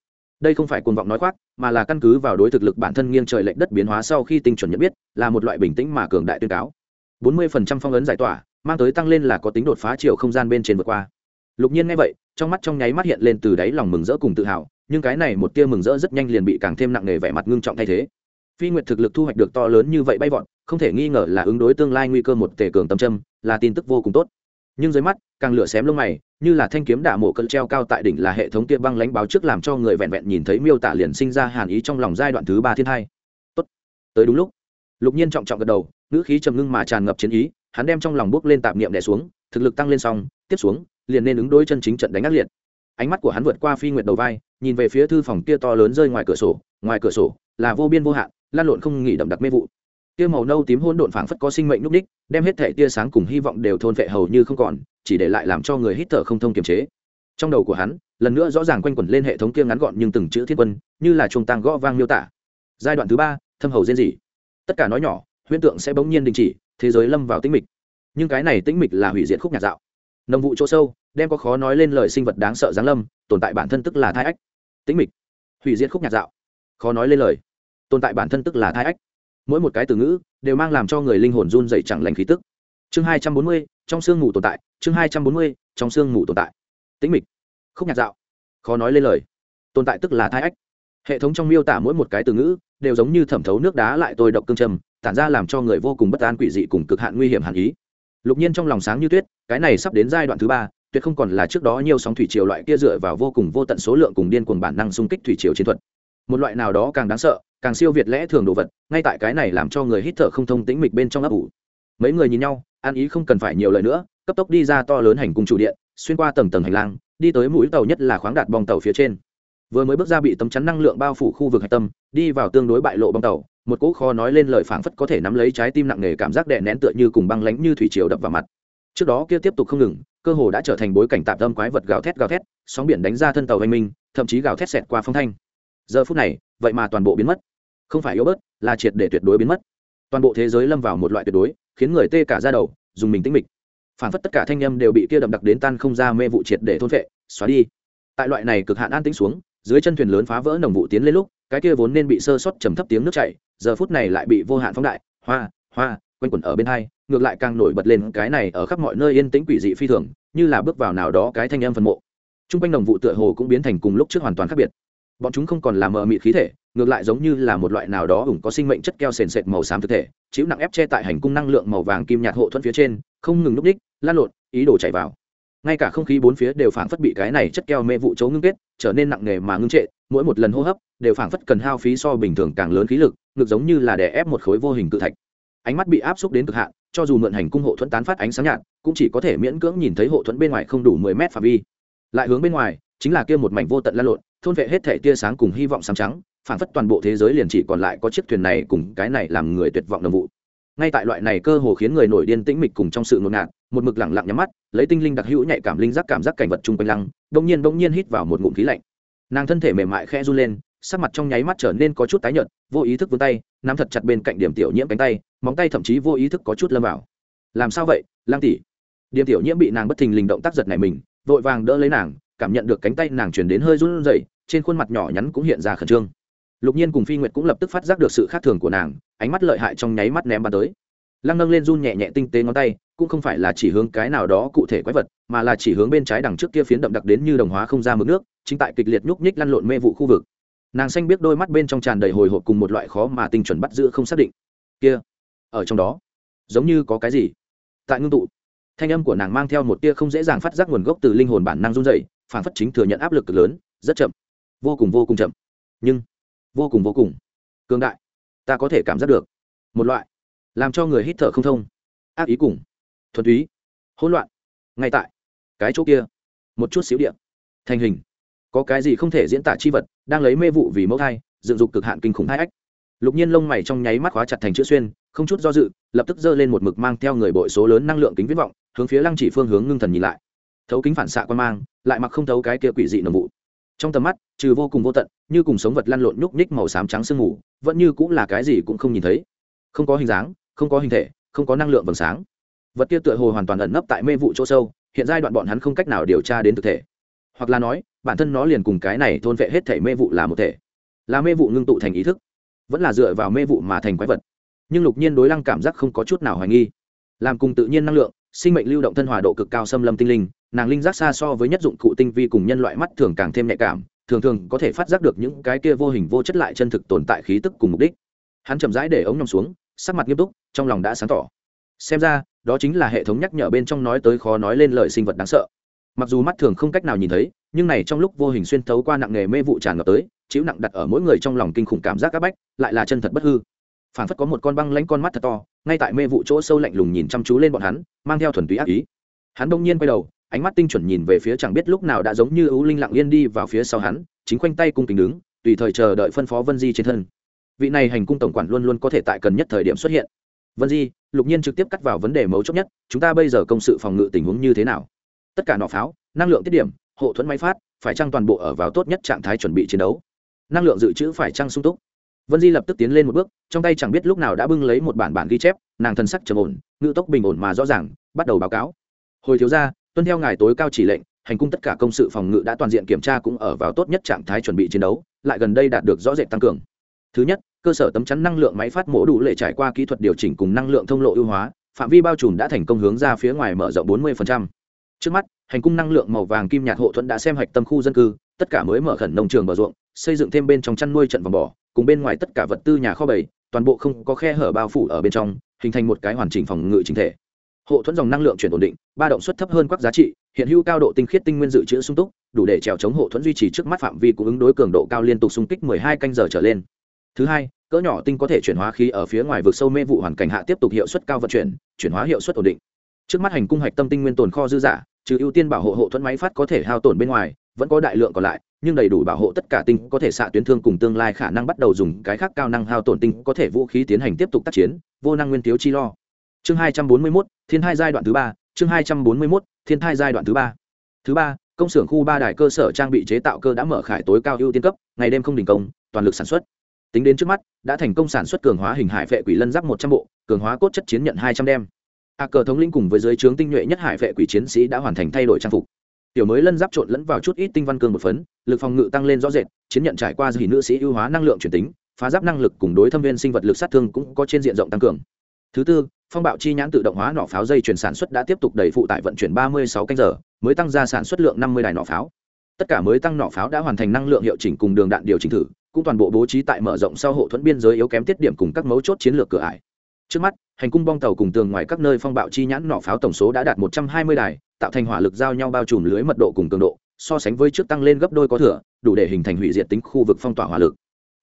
Speaker 1: Đây không phải cuồng vọng nói khoác, mà là căn cứ vào đối thực lực bản thân nghiêng trời lệch đất biến hóa sau khi tinh chuẩn nhận biết, là một loại bình tĩnh mà cường đại tuyên cáo bốn mươi phần trăm phong ấn giải tỏa mang tới tăng lên là có tính đột phá chiều không gian bên trên vượt qua. Lục nhiên nghe vậy trong mắt trong nháy mắt hiện lên từ đáy lòng mừng rỡ cùng tự hào nhưng cái này một tia mừng rỡ rất nhanh liền bị càng thêm nặng nề vẻ mặt ngưng trọng thay thế. Phi nguyệt thực lực thu hoạch được to lớn như vậy bay vọt không thể nghi ngờ là ứng đối tương lai nguy cơ một tể cường tâm châm, là tin tức vô cùng tốt. Nhưng dưới mắt càng lửa xém lông mày như là thanh kiếm đả mổ cơn treo cao tại đỉnh là hệ thống kia băng lãnh báo trước làm cho người vẹn vẹn nhìn thấy miêu tả liền sinh ra hàn ý trong lòng giai đoạn thứ ba thiên hai. Tốt tới đúng lúc lục nhiên trọng trọng gật đầu, ngữ khí trầm ngưng mà tràn ngập chiến ý, hắn đem trong lòng bước lên tạp niệm đè xuống, thực lực tăng lên xong, tiếp xuống, liền nên ứng đối chân chính trận đánh ác liệt. Ánh mắt của hắn vượt qua phi nguyệt đầu vai, nhìn về phía thư phòng kia to lớn rơi ngoài cửa sổ, ngoài cửa sổ là vô biên vô hạn, lan lộn không nghỉ đậm đặc mê vụ. Tia màu nâu tím hôn độn phảng phất có sinh mệnh núp ních đem hết thẻ tia sáng cùng hy vọng đều thôn vệ hầu như không còn, chỉ để lại làm cho người hít thở không thông kiềm chế. Trong đầu của hắn, lần nữa rõ ràng quanh quẩn lên hệ thống kia ngắn gọn nhưng từng chữ thiên quân, như là chuông tàng gõ vang miêu tả. Giai đoạn thứ ba, thâm hầu diên dị tất cả nói nhỏ, huyễn tượng sẽ bỗng nhiên đình chỉ, thế giới lâm vào tĩnh mịch. Nhưng cái này tĩnh mịch là hủy diệt khúc nhạc dạo. Nồng vụ chỗ sâu, đem có khó nói lên lời sinh vật đáng sợ giáng lâm, tồn tại bản thân tức là thai ách. Tĩnh mịch. Hủy diệt khúc nhạc dạo. Khó nói lên lời. Tồn tại bản thân tức là thai ách. Mỗi một cái từ ngữ đều mang làm cho người linh hồn run dậy chẳng lành khí tức. Chương hai trăm bốn mươi, trong sương ngủ tồn tại, chương hai trăm bốn mươi, trong sương ngủ tồn tại. Tĩnh mịch. Khúc nhạc dạo. Khó nói lên lời. Tồn tại tức là thai ách. Hệ thống trong miêu tả mỗi một cái từ ngữ đều giống như thẩm thấu nước đá lại tôi độc cương trầm, tản ra làm cho người vô cùng bất an quỷ dị cùng cực hạn nguy hiểm hàn ý. Lục nhiên trong lòng sáng như tuyết, cái này sắp đến giai đoạn thứ ba, tuyệt không còn là trước đó nhiều sóng thủy triều loại kia dựa vào vô cùng vô tận số lượng cùng điên cuồng bản năng xung kích thủy triều chiến thuật. Một loại nào đó càng đáng sợ, càng siêu việt lẽ thường đồ vật, ngay tại cái này làm cho người hít thở không thông tĩnh mịch bên trong ấp ủ. Mấy người nhìn nhau an ý không cần phải nhiều lời nữa, cấp tốc đi ra to lớn hành cung chủ điện, xuyên qua tầng tầng hành lang, đi tới mũi tàu nhất là khoáng đạt bong tàu phía trên vừa mới bước ra bị tấm chắn năng lượng bao phủ khu vực hạch tâm, đi vào tương đối bại lộ bong tàu, một cỗ kho nói lên lời phảng phất có thể nắm lấy trái tim nặng nề cảm giác đè nén tựa như cùng băng lánh như thủy triều đập vào mặt. Trước đó kia tiếp tục không ngừng, cơ hồ đã trở thành bối cảnh tạm tâm quái vật gào thét gào thét, sóng biển đánh ra thân tàu anh minh, thậm chí gào thét xẹt qua phong thanh. Giờ phút này, vậy mà toàn bộ biến mất. Không phải yếu bớt, là triệt để tuyệt đối biến mất. Toàn bộ thế giới lâm vào một loại tuyệt đối, khiến người tê cả ra đầu, dùng mình tĩnh mịch. Phản phất tất cả thanh âm đều bị kia đậm đặc đến tan không ra mê vụ triệt để thôn vệ xóa đi. Tại loại này cực hạn an tĩnh xuống dưới chân thuyền lớn phá vỡ nồng vụ tiến lên lúc, cái kia vốn nên bị sơ sót trầm thấp tiếng nước chảy, giờ phút này lại bị vô hạn phóng đại. Hoa hoa, quanh quẩn ở bên hai, ngược lại càng nổi bật lên cái này ở khắp mọi nơi yên tĩnh quỷ dị phi thường, như là bước vào nào đó cái thanh âm phần mộ. T r u n g quanh đồng vụ tựa hồ cũng biến thành cùng lúc trước hoàn toàn khác biệt. Bọn chúng không còn là mờ mịt khí thể, ngược lại giống như là một loại nào đó ủng có sinh mệnh chất keo sền sệt màu xám thực thể, chịu nặng ép che tại hành cung năng lượng màu vàng kim nhạt hộ thuẫn phía trên, không ngừng núp đích, lan lộn, ý đồ chạy vào ngay cả không khí bốn phía đều phảng phất bị cái này chất keo mê vụ chấu ngưng kết, trở nên nặng nề mà ngưng trệ, mỗi một lần hô hấp đều phảng phất cần hao phí so bình thường càng lớn khí lực, ngược giống như là đè ép một khối vô hình cự thạch. Ánh mắt bị áp xúc đến cực hạn, cho dù mượn hành cung hộ thuẫn tán phát ánh sáng nhạt, cũng chỉ có thể miễn cưỡng nhìn thấy hộ thuẫn bên ngoài không đủ mười mét phạm vi. Lại hướng bên ngoài, chính là kia một mảnh vô tận lan lộn, thôn vệ hết thể tia sáng cùng hy vọng sáng trắng phản phất toàn bộ thế giới liền chỉ còn lại có chiếc thuyền này cùng cái này làm người tuyệt vọng đồng vụ ngay tại loại này cơ hồ khiến người nổi điên tĩnh mịch cùng trong sự ngột ngạt, một mực lẳng lặng nhắm mắt, lấy tinh linh đặc hữu nhạy cảm linh giác cảm giác cảnh vật chung quanh lăng, bỗng nhiên bỗng nhiên hít vào một ngụm khí lạnh. Nàng thân thể mềm mại khẽ run lên, sắc mặt trong nháy mắt trở nên có chút tái nhợt, vô ý thức vươn tay, nắm thật chặt bên cạnh điểm tiểu nhiễm cánh tay, móng tay thậm chí vô ý thức có chút lâm vào. Làm sao vậy lang tỷ? Điểm tiểu nhiễm bị nàng bất thình lình động tác giật này mình, vội vàng đỡ lấy nàng, cảm nhận được cánh tay nàng chuyển đến hơi run rẩy, trên khuôn mặt nhỏ nhắn cũng hiện ra khẩn trương lục nhiên cùng phi nguyệt cũng lập tức phát giác được sự khác thường của nàng, ánh mắt lợi hại trong nháy mắt ném bắn tới. Lăng nâng lên run nhẹ nhẹ tinh tế ngón tay, cũng không phải là chỉ hướng cái nào đó cụ thể quái vật, mà là chỉ hướng bên trái đằng trước kia phiến đậm đặc đến như đồng hóa không ra mực nước, chính tại kịch liệt nhúc nhích lăn lộn mê vụ khu vực. Nàng xanh biết đôi mắt bên trong tràn đầy hồi hộp cùng một loại khó mà tinh chuẩn bắt giữ không xác định. Kia, ở trong đó, giống như có cái gì? Tại ngưng tụ, thanh âm của nàng mang theo một tia không dễ dàng phát giác nguồn gốc từ linh hồn bản năng run dày phản phất chính thừa nhận áp lực cực lớn, rất chậm, vô cùng vô cùng chậm. Nhưng vô cùng vô cùng. Cường đại. Ta có thể cảm giác được. Một loại. Làm cho người hít thở không thông. Ác ý cùng. Thuần túy. Hỗn loạn. Ngay tại. Cái chỗ kia. Một chút xíu điện. Thành hình. Có cái gì không thể diễn tả chi vật, đang lấy mê vụ vì mẫu thai, dựng dục cực hạn kinh khủng hai ách. Lục nhiên lông mày trong nháy mắt khóa chặt thành chữ xuyên, không chút do dự, lập tức giơ lên một mực mang theo người bội số lớn năng lượng kính viết vọng, hướng phía lăng chỉ phương hướng ngưng thần nhìn lại. Thấu kính phản xạ quan mang, lại mặc không thấu cái kia quỷ dị nồng vụ trong tầm mắt, trừ vô cùng vô tận, như cùng sống vật lăn lộn nhúc nhích màu xám trắng sương mù, vẫn như cũng là cái gì cũng không nhìn thấy. Không có hình dáng, không có hình thể, không có năng lượng vầng sáng. Vật kia tựa hồ hoàn toàn ẩn nấp tại mê vụ chỗ sâu, hiện giai đoạn bọn hắn không cách nào điều tra đến thực thể. Hoặc là nói, bản thân nó liền cùng cái này thôn vệ hết thể mê vụ là một thể. Là mê vụ ngưng tụ thành ý thức, vẫn là dựa vào mê vụ mà thành quái vật. Nhưng lục nhiên đối lăng cảm giác không có chút nào hoài nghi. Làm cùng tự nhiên năng lượng, sinh mệnh lưu động thân hòa độ cực cao xâm lâm tinh linh nàng linh giác xa so với nhất dụng cụ tinh vi cùng nhân loại mắt thường càng thêm nhạy cảm, thường thường có thể phát giác được những cái kia vô hình vô chất lại chân thực tồn tại khí tức cùng mục đích. Hắn chậm rãi để ống nhòm xuống, sắc mặt nghiêm túc, trong lòng đã sáng tỏ. Xem ra, đó chính là hệ thống nhắc nhở bên trong nói tới khó nói lên lời sinh vật đáng sợ. Mặc dù mắt thường không cách nào nhìn thấy, nhưng này trong lúc vô hình xuyên thấu qua nặng nghề mê vụ tràn ngập tới, chịu nặng đặt ở mỗi người trong lòng kinh khủng cảm giác áp bách, lại là chân thật bất hư. Phản phất có một con băng lãnh con mắt thật to, ngay tại mê vụ chỗ sâu lạnh lùng nhìn chăm chú lên bọn hắn, mang theo thuần túy ác ý. Hắn đông nhiên quay đầu ánh mắt tinh chuẩn nhìn về phía chẳng biết lúc nào đã giống như ưu linh lặng yên đi vào phía sau hắn, chính khoanh tay cung kính đứng, tùy thời chờ đợi phân phó vân di trên thân. Vị này hành cung tổng quản luôn luôn có thể tại cần nhất thời điểm xuất hiện. Vân di, lục nhiên trực tiếp cắt vào vấn đề mấu chốt nhất, chúng ta bây giờ công sự phòng ngự tình huống như thế nào? Tất cả nọ pháo, năng lượng tiết điểm, hộ thuẫn máy phát, phải trăng toàn bộ ở vào tốt nhất trạng thái chuẩn bị chiến đấu? Năng lượng dự trữ phải trăng sung túc? Vân di lập tức tiến lên một bước, trong tay chẳng biết lúc nào đã bưng lấy một bản bản ghi chép, nàng thân sắc trầm ổn, ngự tốc bình ổn mà rõ ràng, bắt đầu báo cáo. Hồi thiếu ra tuân theo ngài tối cao chỉ lệnh, hành cung tất cả công sự phòng ngự đã toàn diện kiểm tra cũng ở vào tốt nhất trạng thái chuẩn bị chiến đấu, lại gần đây đạt được rõ rệt tăng cường thứ nhất, cơ sở tấm chắn năng lượng máy phát mổ đủ lệ trải qua kỹ thuật điều chỉnh cùng năng lượng thông lộ ưu hóa, phạm vi bao trùm đã thành công hướng ra phía ngoài mở rộng 40%. trước mắt, hành cung năng lượng màu vàng kim nhạt hộ thuẫn đã xem hạch tâm khu dân cư, tất cả mới mở khẩn nông trường bờ ruộng, xây dựng thêm bên trong chăn nuôi trận vòng bò, cùng bên ngoài tất cả vật tư nhà kho bầy toàn bộ không có khe hở bao phủ ở bên trong, hình thành một cái hoàn chỉnh phòng ngự chính thể hộ thuẫn dòng năng lượng chuyển ổn định, ba động suất thấp hơn các giá trị, hiện hữu cao độ tinh khiết tinh nguyên dự trữ sung túc, đủ để trèo chống hộ thuẫn duy trì trước mắt phạm vi cung ứng đối cường độ cao liên tục xung kích 12 canh giờ trở lên. Thứ hai, cỡ nhỏ tinh có thể chuyển hóa khí ở phía ngoài vực sâu mê vụ hoàn cảnh hạ tiếp tục hiệu suất cao vận chuyển chuyển hóa hiệu suất ổn định. Trước mắt hành cung hạch tâm tinh nguyên tồn kho dư giả, trừ ưu tiên bảo hộ hộ thuẫn máy phát có thể hao tổn bên ngoài, vẫn có đại lượng còn lại, nhưng đầy đủ bảo hộ tất cả tinh có thể xạ tuyến thương cùng tương lai khả năng bắt đầu dùng cái khác cao năng hao tổn tinh có thể vũ khí tiến hành tiếp tục tác chiến, vô năng nguyên thiếu chi lo chương hai trăm bốn mươi 241, thiên hai giai đoạn thứ ba chương hai trăm bốn mươi 241, thiên hai giai đoạn thứ ba. Thứ ba công xưởng khu ba đài cơ sở trang bị chế tạo cơ đã mở khải tối cao ưu tiên cấp ngày đêm không đình công toàn lực sản xuất. Tính đến trước mắt đã thành công sản xuất cường hóa hình hải vệ quỷ lân giáp một trăm bộ cường hóa cốt chất chiến nhận hai trăm đem. A cờ thống lĩnh cùng với dưới trướng tinh nhuệ nhất hải vệ quỷ chiến sĩ đã hoàn thành thay đổi trang phục. Tiểu mới lân giáp trộn lẫn vào chút ít tinh văn cương một phấn lực phòng ngự tăng lên rõ rệt chiến nhận trải qua dì nữ sĩ ưu hóa năng lượng chuyển tính phá giáp năng lực cùng đối thâm viên sinh vật lực sát thương cũng có trên diện rộng tăng cường. Thứ tư phong bạo chi nhãn tự động hóa nỏ pháo dây chuyển sản xuất đã tiếp tục đẩy phụ tải vận chuyển ba mươi sáu canh giờ mới tăng ra sản xuất lượng năm mươi đài nỏ pháo. Tất cả mới tăng nỏ pháo đã hoàn thành năng lượng hiệu chỉnh cùng đường đạn điều chỉnh thử cũng toàn bộ bố trí tại mở rộng sau hộ thuẫn biên giới yếu kém tiết điểm cùng các mấu chốt chiến lược cửa ải. Trước mắt hành cung bong tàu cùng tường ngoài các nơi phong bạo chi nhãn nỏ pháo tổng số đã đạt một trăm hai mươi đài tạo thành hỏa lực giao nhau bao trùm lưới mật độ cùng cường độ so sánh với trước tăng lên gấp đôi có thừa đủ để hình thành hủy diệt tính khu vực phong tỏa hỏa lực.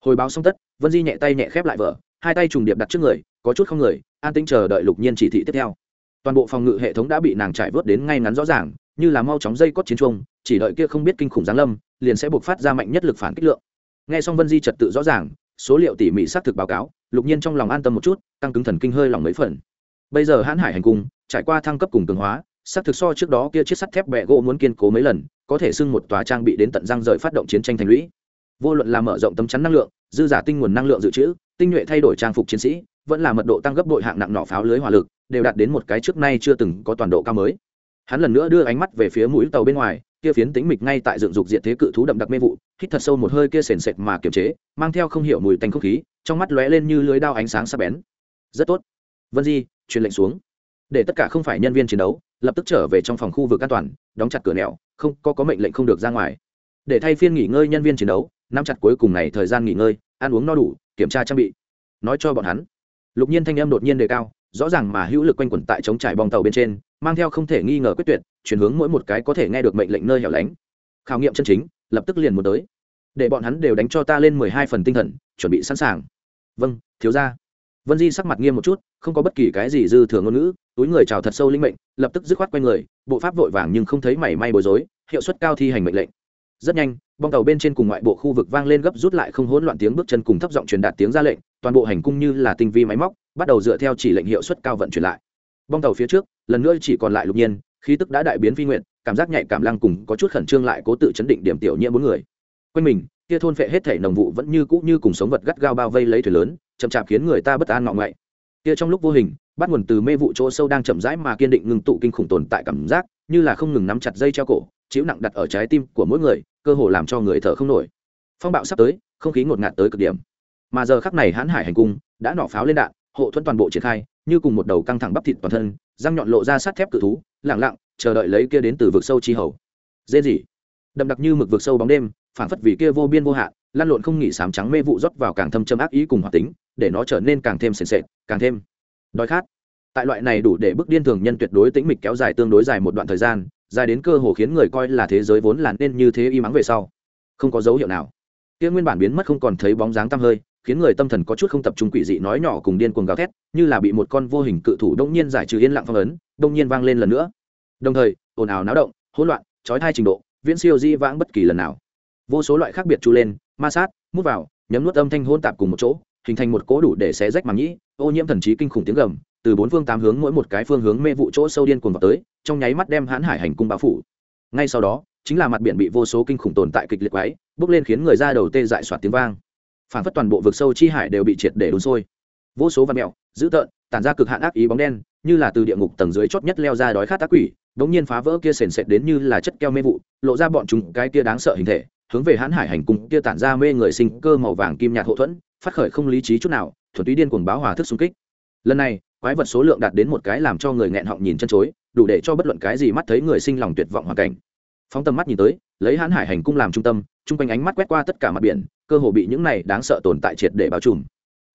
Speaker 1: Hồi báo xong tất vân di nhẹ tay nhẹ khép lại vở, hai tay trùng điệp đặt trước người có chút không người, an tĩnh chờ đợi lục nhiên chỉ thị tiếp theo. Toàn bộ phòng ngự hệ thống đã bị nàng trải vớt đến ngay ngắn rõ ràng, như là mau chóng dây cót chiến trung chỉ đợi kia không biết kinh khủng giáng lâm, liền sẽ buộc phát ra mạnh nhất lực phản kích lượng. Nghe xong vân di trật tự rõ ràng, số liệu tỉ mỉ xác thực báo cáo, lục nhiên trong lòng an tâm một chút tăng cứng thần kinh hơi lòng mấy phần. Bây giờ hãn hải hành cung trải qua thăng cấp cùng cường hóa, xác thực so trước đó kia chiếc sắt thép bẹ gỗ muốn kiên cố mấy lần, có thể xưng một tòa trang bị đến tận răng rời phát động chiến tranh thành lũy. Vô luận là mở rộng tấm chắn năng lượng, dư giả tinh nguồn năng lượng dự trữ, tinh nhuệ thay đổi trang phục chiến sĩ vẫn là mật độ tăng gấp đội hạng nặng nỏ pháo lưới hỏa lực, đều đạt đến một cái trước nay chưa từng có toàn độ cao mới. Hắn lần nữa đưa ánh mắt về phía mũi tàu bên ngoài, kia phiến tính mịch ngay tại dựng dục diện thế cự thú đậm đặc mê vụ, hít thật sâu một hơi kia sền sệt mà kiềm chế, mang theo không hiểu mùi tanh không khí, trong mắt lóe lên như lưới đao ánh sáng sắc bén. Rất tốt. Vân di, truyền lệnh xuống. Để tất cả không phải nhân viên chiến đấu, lập tức trở về trong phòng khu vực an toàn, đóng chặt cửa nẻo, không, có có mệnh lệnh không được ra ngoài. Để thay phiên nghỉ ngơi nhân viên chiến đấu, nắm chặt cuối cùng này thời gian nghỉ ngơi, ăn uống no đủ, kiểm tra trang bị. Nói cho bọn hắn lục nhiên thanh âm đột nhiên đề cao, rõ ràng mà hữu lực quanh quẩn tại chống trải bong tàu bên trên, mang theo không thể nghi ngờ quyết tuyệt, chuyển hướng mỗi một cái có thể nghe được mệnh lệnh nơi hẻo lánh. Khảo nghiệm chân chính, lập tức liền muốn tới. Để bọn hắn đều đánh cho ta lên mười hai phần tinh thần, chuẩn bị sẵn sàng. Vâng thiếu ra vân di sắc mặt nghiêm một chút, không có bất kỳ cái gì dư thừa ngôn ngữ, túi người chào thật sâu linh mệnh, lập tức dứt khoát q u a n người, bộ pháp vội vàng nhưng không thấy mảy may bối rối, hiệu suất cao thi hành mệnh lệnh. Rất nhanh, bong tàu bên trên cùng ngoại bộ khu vực vang lên gấp rút lại không hỗn loạn tiếng bước chân cùng thấp giọng truyền đạt tiếng ra lệnh toàn bộ hành cung như là tinh vi máy móc, bắt đầu dựa theo chỉ lệnh hiệu suất cao vận chuyển lại. Bong tàu phía trước, lần nữa chỉ còn lại lục nhiên, khí tức đã đại biến phi nguyện, cảm giác nhạy cảm lăng cùng có chút khẩn trương lại cố tự chấn định điểm tiểu nhiễm bốn người. Quanh mình, kia thôn phệ hết thể nồng vụ vẫn như cũ như cùng sống vật gắt gao bao vây lấy thuyền lớn, chậm chạp khiến người ta bất an ngọ ngậy kia trong lúc vô hình, bắt nguồn từ mê vụ chỗ sâu đang chậm rãi mà kiên định ngừng tụ kinh khủng tồn tại cảm giác, như là không ngừng nắm chặt dây treo cổ, chịu nặng đặt ở trái tim của mỗi người, cơ hồ làm cho người thở không nổi. Phong bạo sắp tới, không khí ngột ngạt tới cực điểm mà giờ khắc này hãn hải hành cung đã nỏ pháo lên đạn, hộ thuẫn toàn bộ triển khai, như cùng một đầu căng thẳng bắp thịt toàn thân, răng nhọn lộ ra sát thép cự thú lẳng lặng, chờ đợi lấy kia đến từ vực sâu chi hầu. Dễ gì đậm đặc như mực vực sâu bóng đêm phản phất vì kia vô biên vô hạn, lan lộn không nghỉ sám trắng mê vụ rót vào càng thâm châm ác ý cùng hoạt tính, để nó trở nên càng thêm sền sệt, càng thêm đói khát. Tại loại này đủ để bức điên thường nhân tuyệt đối tĩnh mịch kéo dài tương đối dài một đoạn thời gian, dài đến cơ hồ khiến người coi là thế giới vốn là nên như thế y mắng về sau. Không có dấu hiệu nào. Kia nguyên bản biến mất không còn thấy bóng dáng tăm hơi khiến người tâm thần có chút không tập trung quỷ dị nói nhỏ cùng điên cuồng gào thét, như là bị một con vô hình cự thủ đông nhiên giải trừ yên lặng phong ấn, đông nhiên vang lên lần nữa. Đồng thời, ồn ào náo động, hỗn loạn, trói thai trình độ, viễn siêu di vãng bất kỳ lần nào. Vô số loại khác biệt chu lên, ma sát, mút vào, nhấm nuốt âm thanh hôn tạp cùng một chỗ, hình thành một cố đủ để xé rách màng nhĩ, ô nhiễm thần trí kinh khủng tiếng gầm, từ bốn phương tám hướng mỗi một cái phương hướng mê vụ chỗ sâu điên cuồng vào tới, trong nháy mắt đem hãn hải hành cung bao phủ. Ngay sau đó, chính là mặt biển bị vô số kinh khủng tồn tại kịch liệt quái bước lên khiến người ra đầu tê dại soạt tiếng vang phản phất toàn bộ vực sâu chi hải đều bị triệt để đun sôi. Vô số văn mẹo, dữ tợn, tản ra cực hạn ác ý bóng đen, như là từ địa ngục tầng dưới chót nhất leo ra đói khát tác quỷ đống nhiên phá vỡ kia sền sệt đến như là chất keo mê vụ, lộ ra bọn chúng cái kia đáng sợ hình thể, hướng về hãn hải hành cung kia tản ra mê người sinh cơ màu vàng kim nhạt hậu thuẫn, phát khởi không lý trí chút nào, thuần túy điên cuồng báo hòa thức xung kích. Lần này, quái vật số lượng đạt đến một cái làm cho người nghẹn họng nhìn chân chối, đủ để cho bất luận cái gì mắt thấy người sinh lòng tuyệt vọng hoàn cảnh phóng tầm mắt nhìn tới, lấy hãn hải hành cung làm trung tâm, chung quanh ánh mắt quét qua tất cả mặt biển, cơ hồ bị những này đáng sợ tồn tại triệt để bao trùm.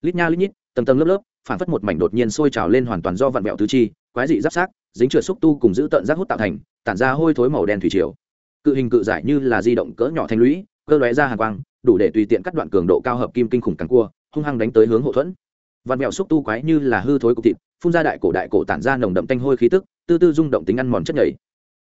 Speaker 1: Lít nha lít nhít, tầng tầng lớp lớp, phản phất một mảnh đột nhiên sôi trào lên hoàn toàn do vạn mẹo tứ chi, quái dị giáp sát, dính trượt xúc tu cùng giữ tận rác hút tạo thành, tản ra hôi thối màu đen thủy triều. Cự hình cự giải như là di động cỡ nhỏ thanh lũy, cơ lóe ra hàng quang, đủ để tùy tiện cắt đoạn cường độ cao hợp kim kinh khủng càng cua, hung hăng đánh tới hướng hậu thuẫn. Vạn mẹo xúc tu quái như là hư thối cục thịt, phun ra đại cổ đại cổ tản ra nồng đậm tanh hôi khí tức, tư tư rung động tính ăn mòn chất nhảy.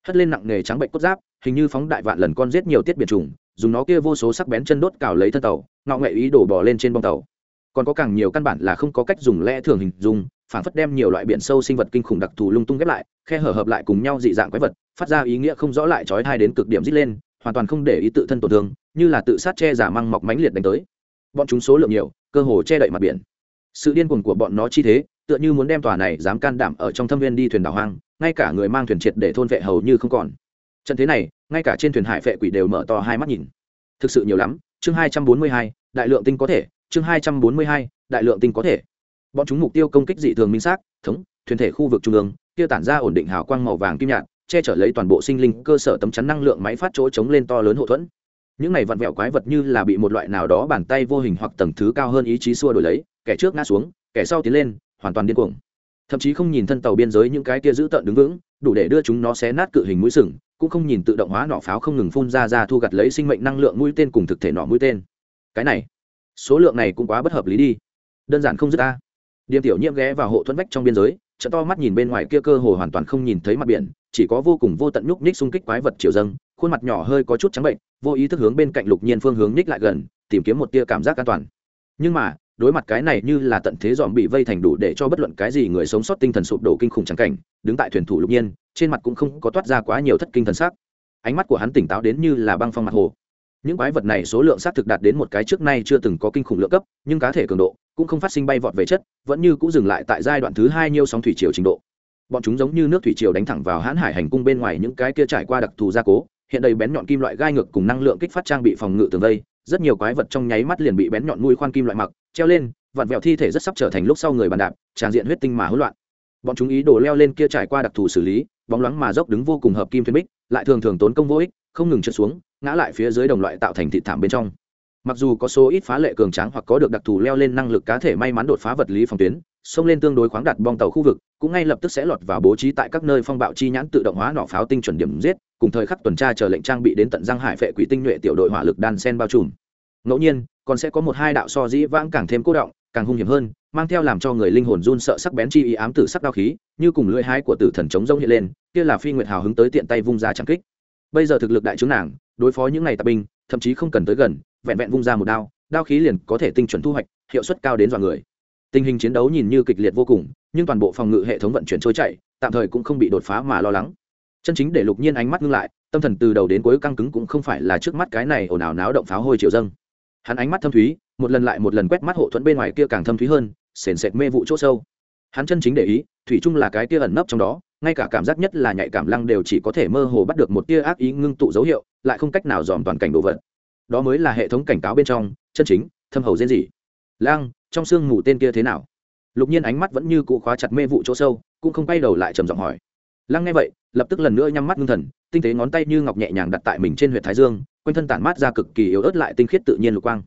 Speaker 1: Hất lên nặng nghề trắng bệnh cốt giáp hình như phóng đại vạn lần con giết nhiều tiết biệt trùng dùng nó kia vô số sắc bén chân đốt cào lấy thân tàu ngọ nghệ ý đổ bỏ lên trên bông tàu. Còn có càng nhiều căn bản là không có cách dùng lẽ thường hình dung, phản phất đem nhiều loại biển sâu sinh vật kinh khủng đặc thù lung tung ghép lại, khe hở hợp lại cùng nhau dị dạng quái vật, phát ra ý nghĩa không rõ lại trói thai đến cực điểm dít lên, hoàn toàn không để ý tự thân tổn thương, như là tự sát che giả măng mọc mánh liệt đánh tới. Bọn chúng số lượng nhiều, cơ hồ che đậy mặt biển. Sự điên cuồng của bọn nó chi thế, tựa như muốn đem tòa này dám can đảm ở trong thâm viên đi thuyền đảo hoang, ngay cả người mang thuyền triệt để thôn vệ hầu như không còn trận thế này, ngay cả trên thuyền hải vệ quỷ đều mở to hai mắt nhìn. Thực sự nhiều lắm, chương hai trăm bốn mươi hai, đại lượng tinh có thể, chương hai trăm bốn mươi hai, đại lượng tinh có thể. Bọn chúng mục tiêu công kích dị thường minh xác, thống, thuyền thể khu vực trung ương, kia tản ra ổn định hào quang màu vàng kim nhạt, che chở lấy toàn bộ sinh linh, cơ sở tấm chắn năng lượng máy phát chỗ chống lên to lớn hậu thuẫn. Những này vặn vẹo quái vật như là bị một loại nào đó bàn tay vô hình hoặc tầng thứ cao hơn ý chí xua đổi lấy, kẻ trước ngã xuống, kẻ sau tiến lên, hoàn toàn điên cuồng thậm chí không nhìn thân tàu biên giới những cái kia giữ tợn đứng vững, đủ để đưa chúng nó xé nát cự hình mũi sừng, cũng không nhìn tự động hóa nỏ pháo không ngừng phun ra ra thu gặt lấy sinh mệnh năng lượng mũi tên cùng thực thể nỏ mũi tên. Cái này, số lượng này cũng quá bất hợp lý đi. Đơn giản không dứt ta điềm tiểu nhiễm ghé vào hộ thuẫn vách trong biên giới chợ to mắt nhìn bên ngoài kia cơ hồ hoàn toàn không nhìn thấy mặt biển, chỉ có vô cùng vô tận nhúc nhích xung kích quái vật chiều dâng, khuôn mặt nhỏ hơi có chút trắng bệnh, vô ý thức hướng bên cạnh lục nhiên phương hướng nhích lại gần, tìm kiếm một tia cảm giác an toàn. Nhưng mà đối mặt cái này như là tận thế dòm bị vây thành đủ để cho bất luận cái gì người sống sót tinh thần sụp đổ kinh khủng trắng cảnh, đứng tại thuyền thủ lục nhiên, trên mặt cũng không có toát ra quá nhiều thất kinh thần sắc. Ánh mắt của hắn tỉnh táo đến như là băng phong mặt hồ. Những quái vật này số lượng xác thực đạt đến một cái trước nay chưa từng có kinh khủng lượng cấp, nhưng cá thể cường độ cũng không phát sinh bay vọt về chất, vẫn như cũng dừng lại tại giai đoạn thứ hai nhiêu sóng thủy triều trình độ. Bọn chúng giống như nước thủy triều đánh thẳng vào hãn hải hành cung bên ngoài những cái kia trải qua đặc thù gia cố hiện đầy bén nhọn kim loại gai ngược cùng năng lượng kích phát trang bị phòng ngự tường vây, rất nhiều quái vật trong nháy mắt liền bị bén nhọn mũi khoan kim loại mặc, treo lên, vặn vẹo thi thể rất sắp trở thành lúc sau người bàn đạp, tràn diện huyết tinh mà hỗn loạn. Bọn chúng ý đồ leo lên kia trải qua đặc thù xử lý, bóng loáng mà dốc đứng vô cùng hợp kim thuyền bích, lại thường thường tốn công vô ích, không ngừng trượt xuống, ngã lại phía dưới đồng loại tạo thành thị thảm bên trong. Mặc dù có số ít phá lệ cường tráng hoặc có được đặc thù leo lên năng lực cá thể may mắn đột phá vật lý phòng tuyến xông lên tương đối khoáng đặt bong tàu khu vực, cũng ngay lập tức sẽ lọt vào bố trí tại các nơi phong bạo chi nhãn tự động hóa nỏ pháo tinh chuẩn điểm giết, cùng thời khắc tuần tra chờ lệnh trang bị đến tận răng hải phệ quỷ tinh nhuệ tiểu đội hỏa lực đan sen bao trùm. Ngẫu nhiên, còn sẽ có một hai đạo so dĩ vãng càng thêm cố động, càng hung hiểm hơn, mang theo làm cho người linh hồn run sợ sắc bén chi ý ám tử sắc đao khí, như cùng lưỡi hái của tử thần chống rông hiện lên, kia là phi nguyệt hào hứng tới tiện tay vung ra trang kích. Bây giờ thực lực đại chúng nàng, đối phó những ngày tạp binh, thậm chí không cần tới gần, vẹn vẹn vung ra một đao đao khí liền có thể tinh chuẩn thu hoạch, hiệu suất cao đến dọa người tình hình chiến đấu nhìn như kịch liệt vô cùng, nhưng toàn bộ phòng ngự hệ thống vận chuyển trôi chạy tạm thời cũng không bị đột phá mà lo lắng. Chân chính để lục nhiên ánh mắt ngưng lại, tâm thần từ đầu đến cuối căng cứng cũng không phải là trước mắt cái này ồn ào náo động pháo hôi triệu dâng. Hắn ánh mắt thâm thúy, một lần lại một lần quét mắt hộ thuẫn bên ngoài kia càng thâm thúy hơn, sền sệt mê vụ chỗ sâu. Hắn chân chính để ý, thủy chung là cái kia ẩn nấp trong đó, ngay cả cảm giác nhất là nhạy cảm lăng đều chỉ có thể mơ hồ bắt được một tia ác ý ngưng tụ dấu hiệu, lại không cách nào dòm toàn cảnh đồ vật. Đó mới là hệ thống cảnh cáo bên trong, chân chính, thâm hầu diễn gì. Lăng trong xương ngủ tên kia thế nào? Lục nhiên ánh mắt vẫn như cụ khóa chặt mê vụ chỗ sâu, cũng không quay đầu lại trầm giọng hỏi. Lăng nghe vậy, lập tức lần nữa nhắm mắt ngưng thần, tinh tế ngón tay như ngọc nhẹ nhàng đặt tại mình trên huyện thái dương, quanh thân tản mát ra cực kỳ yếu ớt lại tinh khiết tự nhiên lục quang.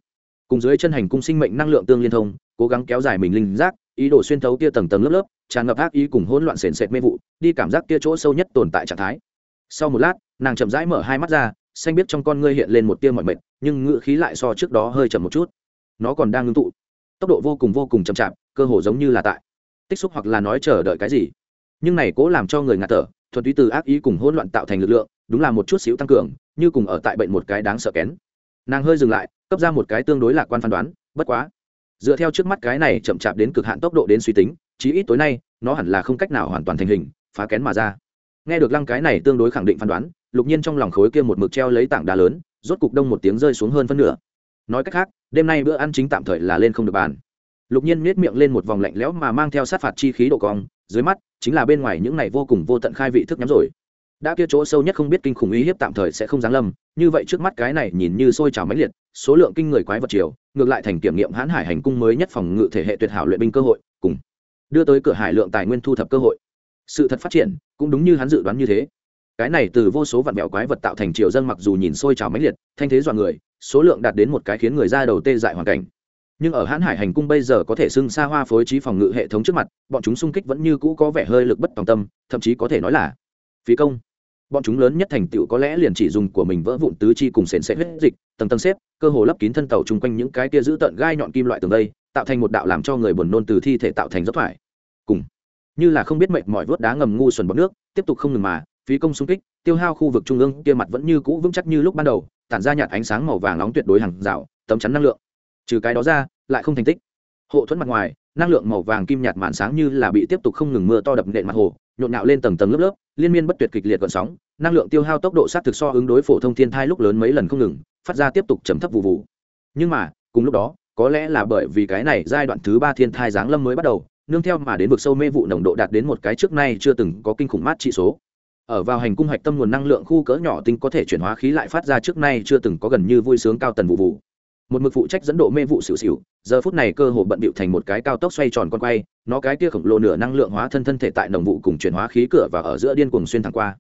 Speaker 1: Cùng dưới chân hành cung sinh mệnh năng lượng tương liên thông, cố gắng kéo dài mình linh giác, ý đồ xuyên thấu kia tầng tầng lớp lớp, tràn ngập ác ý cùng hỗn loạn sền sệt mê vụ, đi cảm giác kia chỗ sâu nhất tồn tại trạng thái. Sau một lát, nàng chậm rãi mở hai mắt ra, xanh biết trong con ngươi hiện lên một tia mọi mệt, nhưng ngựa khí lại so trước đó hơi chậm một chút. Nó còn đang ngưng tụ tốc độ vô cùng vô cùng chậm chạp, cơ hồ giống như là tại tích xúc hoặc là nói chờ đợi cái gì. Nhưng này cố làm cho người ngạt thở, thuần túy từ ác ý cùng hỗn loạn tạo thành lực lượng, đúng là một chút xíu tăng cường, như cùng ở tại bệnh một cái đáng sợ kén. Nàng hơi dừng lại, cấp ra một cái tương đối lạc quan phán đoán, bất quá, dựa theo trước mắt cái này chậm chạp đến cực hạn tốc độ đến suy tính, chí ít tối nay, nó hẳn là không cách nào hoàn toàn thành hình, phá kén mà ra. Nghe được lăng cái này tương đối khẳng định phán đoán, lục nhiên trong lòng khối kia một mực treo lấy tảng đá lớn, rốt cục đông một tiếng rơi xuống hơn phân nửa. Nói cách khác đêm nay bữa ăn chính tạm thời là lên không được bàn. Lục nhiên miết miệng lên một vòng lạnh lẽo mà mang theo sát phạt chi khí độ cong, dưới mắt, chính là bên ngoài những này vô cùng vô tận khai vị thức nhắm rồi. Đã kia chỗ sâu nhất không biết kinh khủng uy hiếp tạm thời sẽ không giáng lâm, như vậy trước mắt cái này nhìn như sôi trào mãnh liệt, số lượng kinh người quái vật chiều ngược lại thành kiểm nghiệm hãn hải hành cung mới nhất phòng ngự thể hệ tuyệt hảo luyện binh cơ hội, cùng đưa tới cửa hải lượng tài nguyên thu thập cơ hội. Sự thật phát triển, cũng đúng như hắn dự đoán như thế. Cái này từ vô số vạn mẹo quái vật tạo thành triều dân mặc dù nhìn sôi trào mãnh liệt, thanh thế dọa người số lượng đạt đến một cái khiến người ra đầu tê dại hoàn cảnh. Nhưng ở hãn hải hành cung bây giờ có thể xưng xa hoa phối trí phòng ngự hệ thống trước mặt, bọn chúng xung kích vẫn như cũ có vẻ hơi lực bất tòng tâm, thậm chí có thể nói là phí công. Bọn chúng lớn nhất thành tựu có lẽ liền chỉ dùng của mình vỡ vụn tứ chi cùng sền sệt huyết dịch, tầng tầng xếp, cơ hồ lấp kín thân tàu chung quanh những cái kia giữ tận gai nhọn kim loại tường đây tạo thành một đạo làm cho người buồn nôn từ thi thể tạo thành dốc thoải. Cùng như là không biết mệnh mọi vớt đá ngầm ngu xuẩn bọc nước, tiếp tục không ngừng mà, phí công xung kích, tiêu hao khu vực trung ương, kia mặt vẫn như cũ vững chắc như lúc ban đầu tản ra nhạt ánh sáng màu vàng nóng tuyệt đối hàng rào, tấm chắn năng lượng. Trừ cái đó ra, lại không thành tích. Hộ thuẫn mặt ngoài, năng lượng màu vàng kim nhạt màn sáng như là bị tiếp tục không ngừng mưa to đập nện mặt hồ, nhộn nhạo lên tầng tầng lớp lớp, liên miên bất tuyệt kịch liệt gọn sóng, năng lượng tiêu hao tốc độ sát thực so ứng đối phổ thông thiên thai lúc lớn mấy lần không ngừng, phát ra tiếp tục chấm thấp vụ vụ. Nhưng mà, cùng lúc đó, có lẽ là bởi vì cái này giai đoạn thứ ba thiên thai giáng lâm mới bắt đầu, nương theo mà đến vực sâu mê vụ nồng độ đạt đến một cái trước nay chưa từng có kinh khủng mát trị số ở vào hành cung hạch tâm nguồn năng lượng khu cỡ nhỏ tinh có thể chuyển hóa khí lại phát ra trước nay chưa từng có gần như vui sướng cao tần vụ vụ. Một mực phụ trách dẫn độ mê vụ xỉu xỉu, giờ phút này cơ hồ bận bịu thành một cái cao tốc xoay tròn con quay, nó cái kia khổng lồ nửa năng lượng hóa thân thân thể tại nồng vụ cùng chuyển hóa khí cửa và ở giữa điên cuồng xuyên thẳng qua.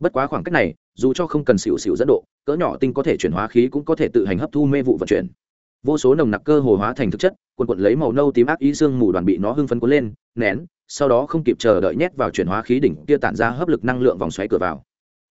Speaker 1: Bất quá khoảng cách này, dù cho không cần xỉu xỉu dẫn độ, cỡ nhỏ tinh có thể chuyển hóa khí cũng có thể tự hành hấp thu mê vụ vận chuyển vô số nồng nặc cơ hồ hóa thành thực chất quần quận lấy màu nâu tím ác ý xương mù đoàn bị nó hưng phấn cuốn lên, nén, sau đó không kịp chờ đợi nhét vào chuyển hóa khí đỉnh kia tản ra hấp lực năng lượng vòng xoáy cửa vào.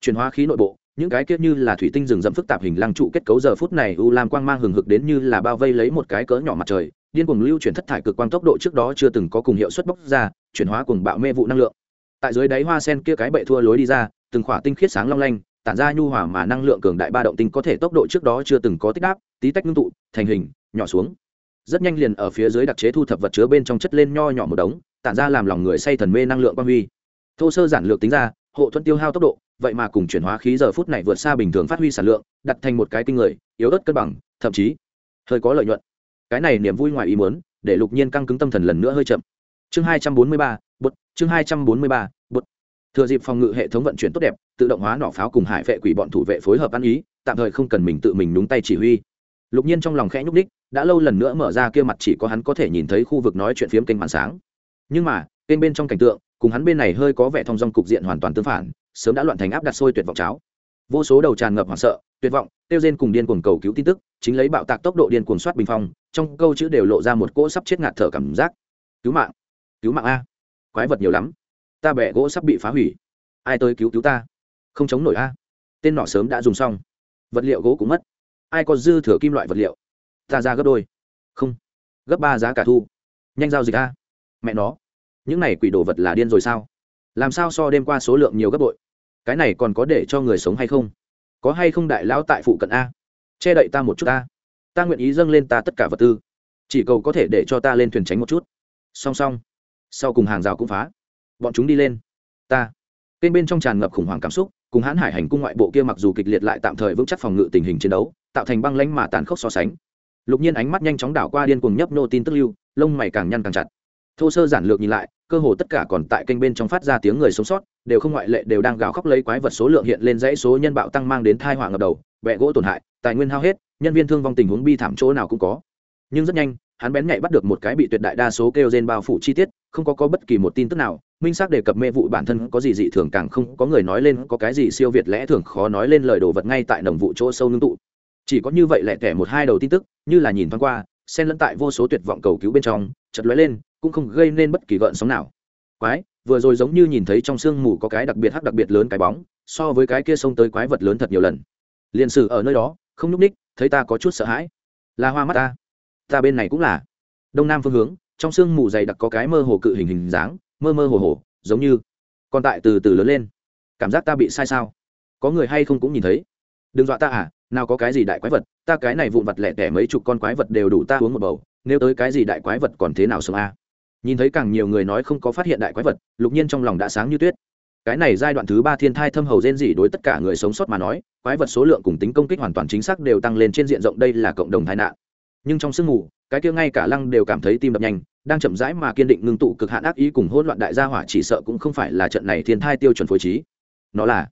Speaker 1: Chuyển hóa khí nội bộ, những cái kia như là thủy tinh rừng rậm phức tạp hình lăng trụ kết cấu giờ phút này u lam quang mang hừng hực đến như là bao vây lấy một cái cỡ nhỏ mặt trời, điên cuồng lưu chuyển thất thải cực quang tốc độ trước đó chưa từng có cùng hiệu suất bốc ra, chuyển hóa cùng bạo mê vụ năng lượng. Tại dưới đáy hoa sen kia cái bệ thua lối đi ra, từng khỏa tinh khiết sáng long lanh tản ra nhu hòa mà năng lượng cường đại ba động tinh có thể tốc độ trước đó chưa từng có tích đáp, tí tách ngưng tụ, thành hình, nhỏ xuống. Rất nhanh liền ở phía dưới đặc chế thu thập vật chứa bên trong chất lên nho nhỏ một đống, tản ra làm lòng người say thần mê năng lượng quang huy. Thô sơ giản lược tính ra, hộ thuận tiêu hao tốc độ, vậy mà cùng chuyển hóa khí giờ phút này vượt xa bình thường phát huy sản lượng, đặt thành một cái kinh người, yếu ớt cân bằng, thậm chí hơi có lợi nhuận. Cái này niềm vui ngoài ý muốn, để lục nhiên căng cứng tâm thần lần nữa hơi chậm. Chương hai trăm bốn mươi ba bột chương hai trăm bốn mươi ba bột thừa dịp phòng ngự hệ thống vận chuyển tốt đẹp, tự động hóa nỏ pháo cùng hải vệ quỷ bọn thủ vệ phối hợp ăn ý, tạm thời không cần mình tự mình đúng tay chỉ huy. Lục nhiên trong lòng khẽ nhúc ních đã lâu lần nữa mở ra kia mặt chỉ có hắn có thể nhìn thấy khu vực nói chuyện phiếm kênh màn sáng. Nhưng mà, kênh bên trong cảnh tượng, cùng hắn bên này hơi có vẻ thong dong cục diện hoàn toàn tương phản, sớm đã loạn thành áp đặt sôi tuyệt vọng cháo. Vô số đầu tràn ngập hoảng sợ, tuyệt vọng tiêu rên cùng điên cuồng cầu cứu tin tức, chính lấy bạo tạc tốc độ điên cuồng soát bình phong, trong câu chữ đều lộ ra một cỗ sắp chết ngạt thở cảm giác. Cứu mạng cứu mạng a. Quái vật nhiều lắm ta bẻ gỗ sắp bị phá hủy. Ai tới cứu cứu ta? Không chống nổi a. Tên nọ sớm đã dùng xong. Vật liệu gỗ cũng mất. Ai có dư thừa kim loại vật liệu? Ta ra gấp đôi. Không. Gấp ba giá cả thu. Nhanh giao dịch a. Mẹ nó. Những này quỷ đồ vật là điên rồi sao? Làm sao so đêm qua số lượng nhiều gấp bội? Cái này còn có để cho người sống hay không? Có hay không đại lão tại phụ cận a? Che đậy ta một chút ta ta nguyện ý dâng lên ta tất cả vật tư. Chỉ cầu có thể để cho ta lên thuyền tránh một chút. Song song. Sau cùng hàng rào cũng phá bọn chúng đi lên. Ta. Kênh bên trong tràn ngập khủng hoảng cảm xúc, cùng hãn hải hành cung ngoại bộ kia mặc dù kịch liệt lại tạm thời vững chắc phòng ngự tình hình chiến đấu, tạo thành băng lãnh mà tàn khốc so sánh. Lục nhiên ánh mắt nhanh chóng đảo qua điên cuồng nhấp nô tin tức lưu, lông mày càng nhăn càng chặt. Thô sơ giản lược nhìn lại, cơ hồ tất cả còn tại kênh bên trong phát ra tiếng người sống sót, đều không ngoại lệ, đều đang gào khóc lấy quái vật số lượng hiện lên dãy số nhân bạo tăng mang đến thai họa ngập đầu bẹ gỗ tổn hại, tài nguyên hao hết, nhân viên thương vong tình huống bi thảm chỗ nào cũng có. Nhưng rất nhanh, hắn bén nhạy bắt được một cái bị tuyệt đại đa số kêu gen bao phủ chi tiết, không có có bất kỳ một tin tức nào minh xác đề cập mê vụ bản thân có gì dị thường, càng không có người nói lên có cái gì siêu việt lẽ thường, khó nói lên lời đồ vật ngay tại nồng vụ chỗ sâu ngưng tụ. Chỉ có như vậy lẹ tẻ một hai đầu tin tức, như là nhìn thoáng qua, xen lẫn tại vô số tuyệt vọng cầu cứu bên trong chật lóe lên, cũng không gây nên bất kỳ gợn sóng nào. Quái, vừa rồi giống như nhìn thấy trong sương mù có cái đặc biệt hắc đặc biệt lớn cái bóng, so với cái kia xông tới quái vật lớn thật nhiều lần. Liền sử ở nơi đó, không nhúc ních, thấy ta có chút sợ hãi. Là hoa mắt ta. Ta bên này cũng là. Đông nam phương hướng, trong sương mù dày đặc có cái mơ hồ cự hình hình dáng mơ mơ hồ hồ, giống như còn tại từ từ lớn lên. Cảm giác ta bị sai sao? Có người hay không cũng nhìn thấy. Đừng dọa ta à nào có cái gì đại quái vật, ta cái này vụn vặt lẻ tẻ mấy chục con quái vật đều đủ ta uống một bầu, nếu tới cái gì đại quái vật còn thế nào sống a nhìn thấy càng nhiều người nói không có phát hiện đại quái vật, lục nhiên trong lòng đã sáng như tuyết. Cái này giai đoạn thứ ba thiên thai thâm hầu rên rỉ đối tất cả người sống sót mà nói, quái vật số lượng cùng tính công kích hoàn toàn chính xác đều tăng lên trên diện rộng, đây là cộng đồng tai nạn. Nhưng trong sương mù cái kia ngay cả lăng đều cảm thấy tim đập nhanh, đang chậm rãi mà kiên định ngưng tụ cực hạn ác ý cùng hỗn loạn đại gia hỏa chỉ sợ cũng không phải là trận này thiên thai tiêu chuẩn phối trí. Nó là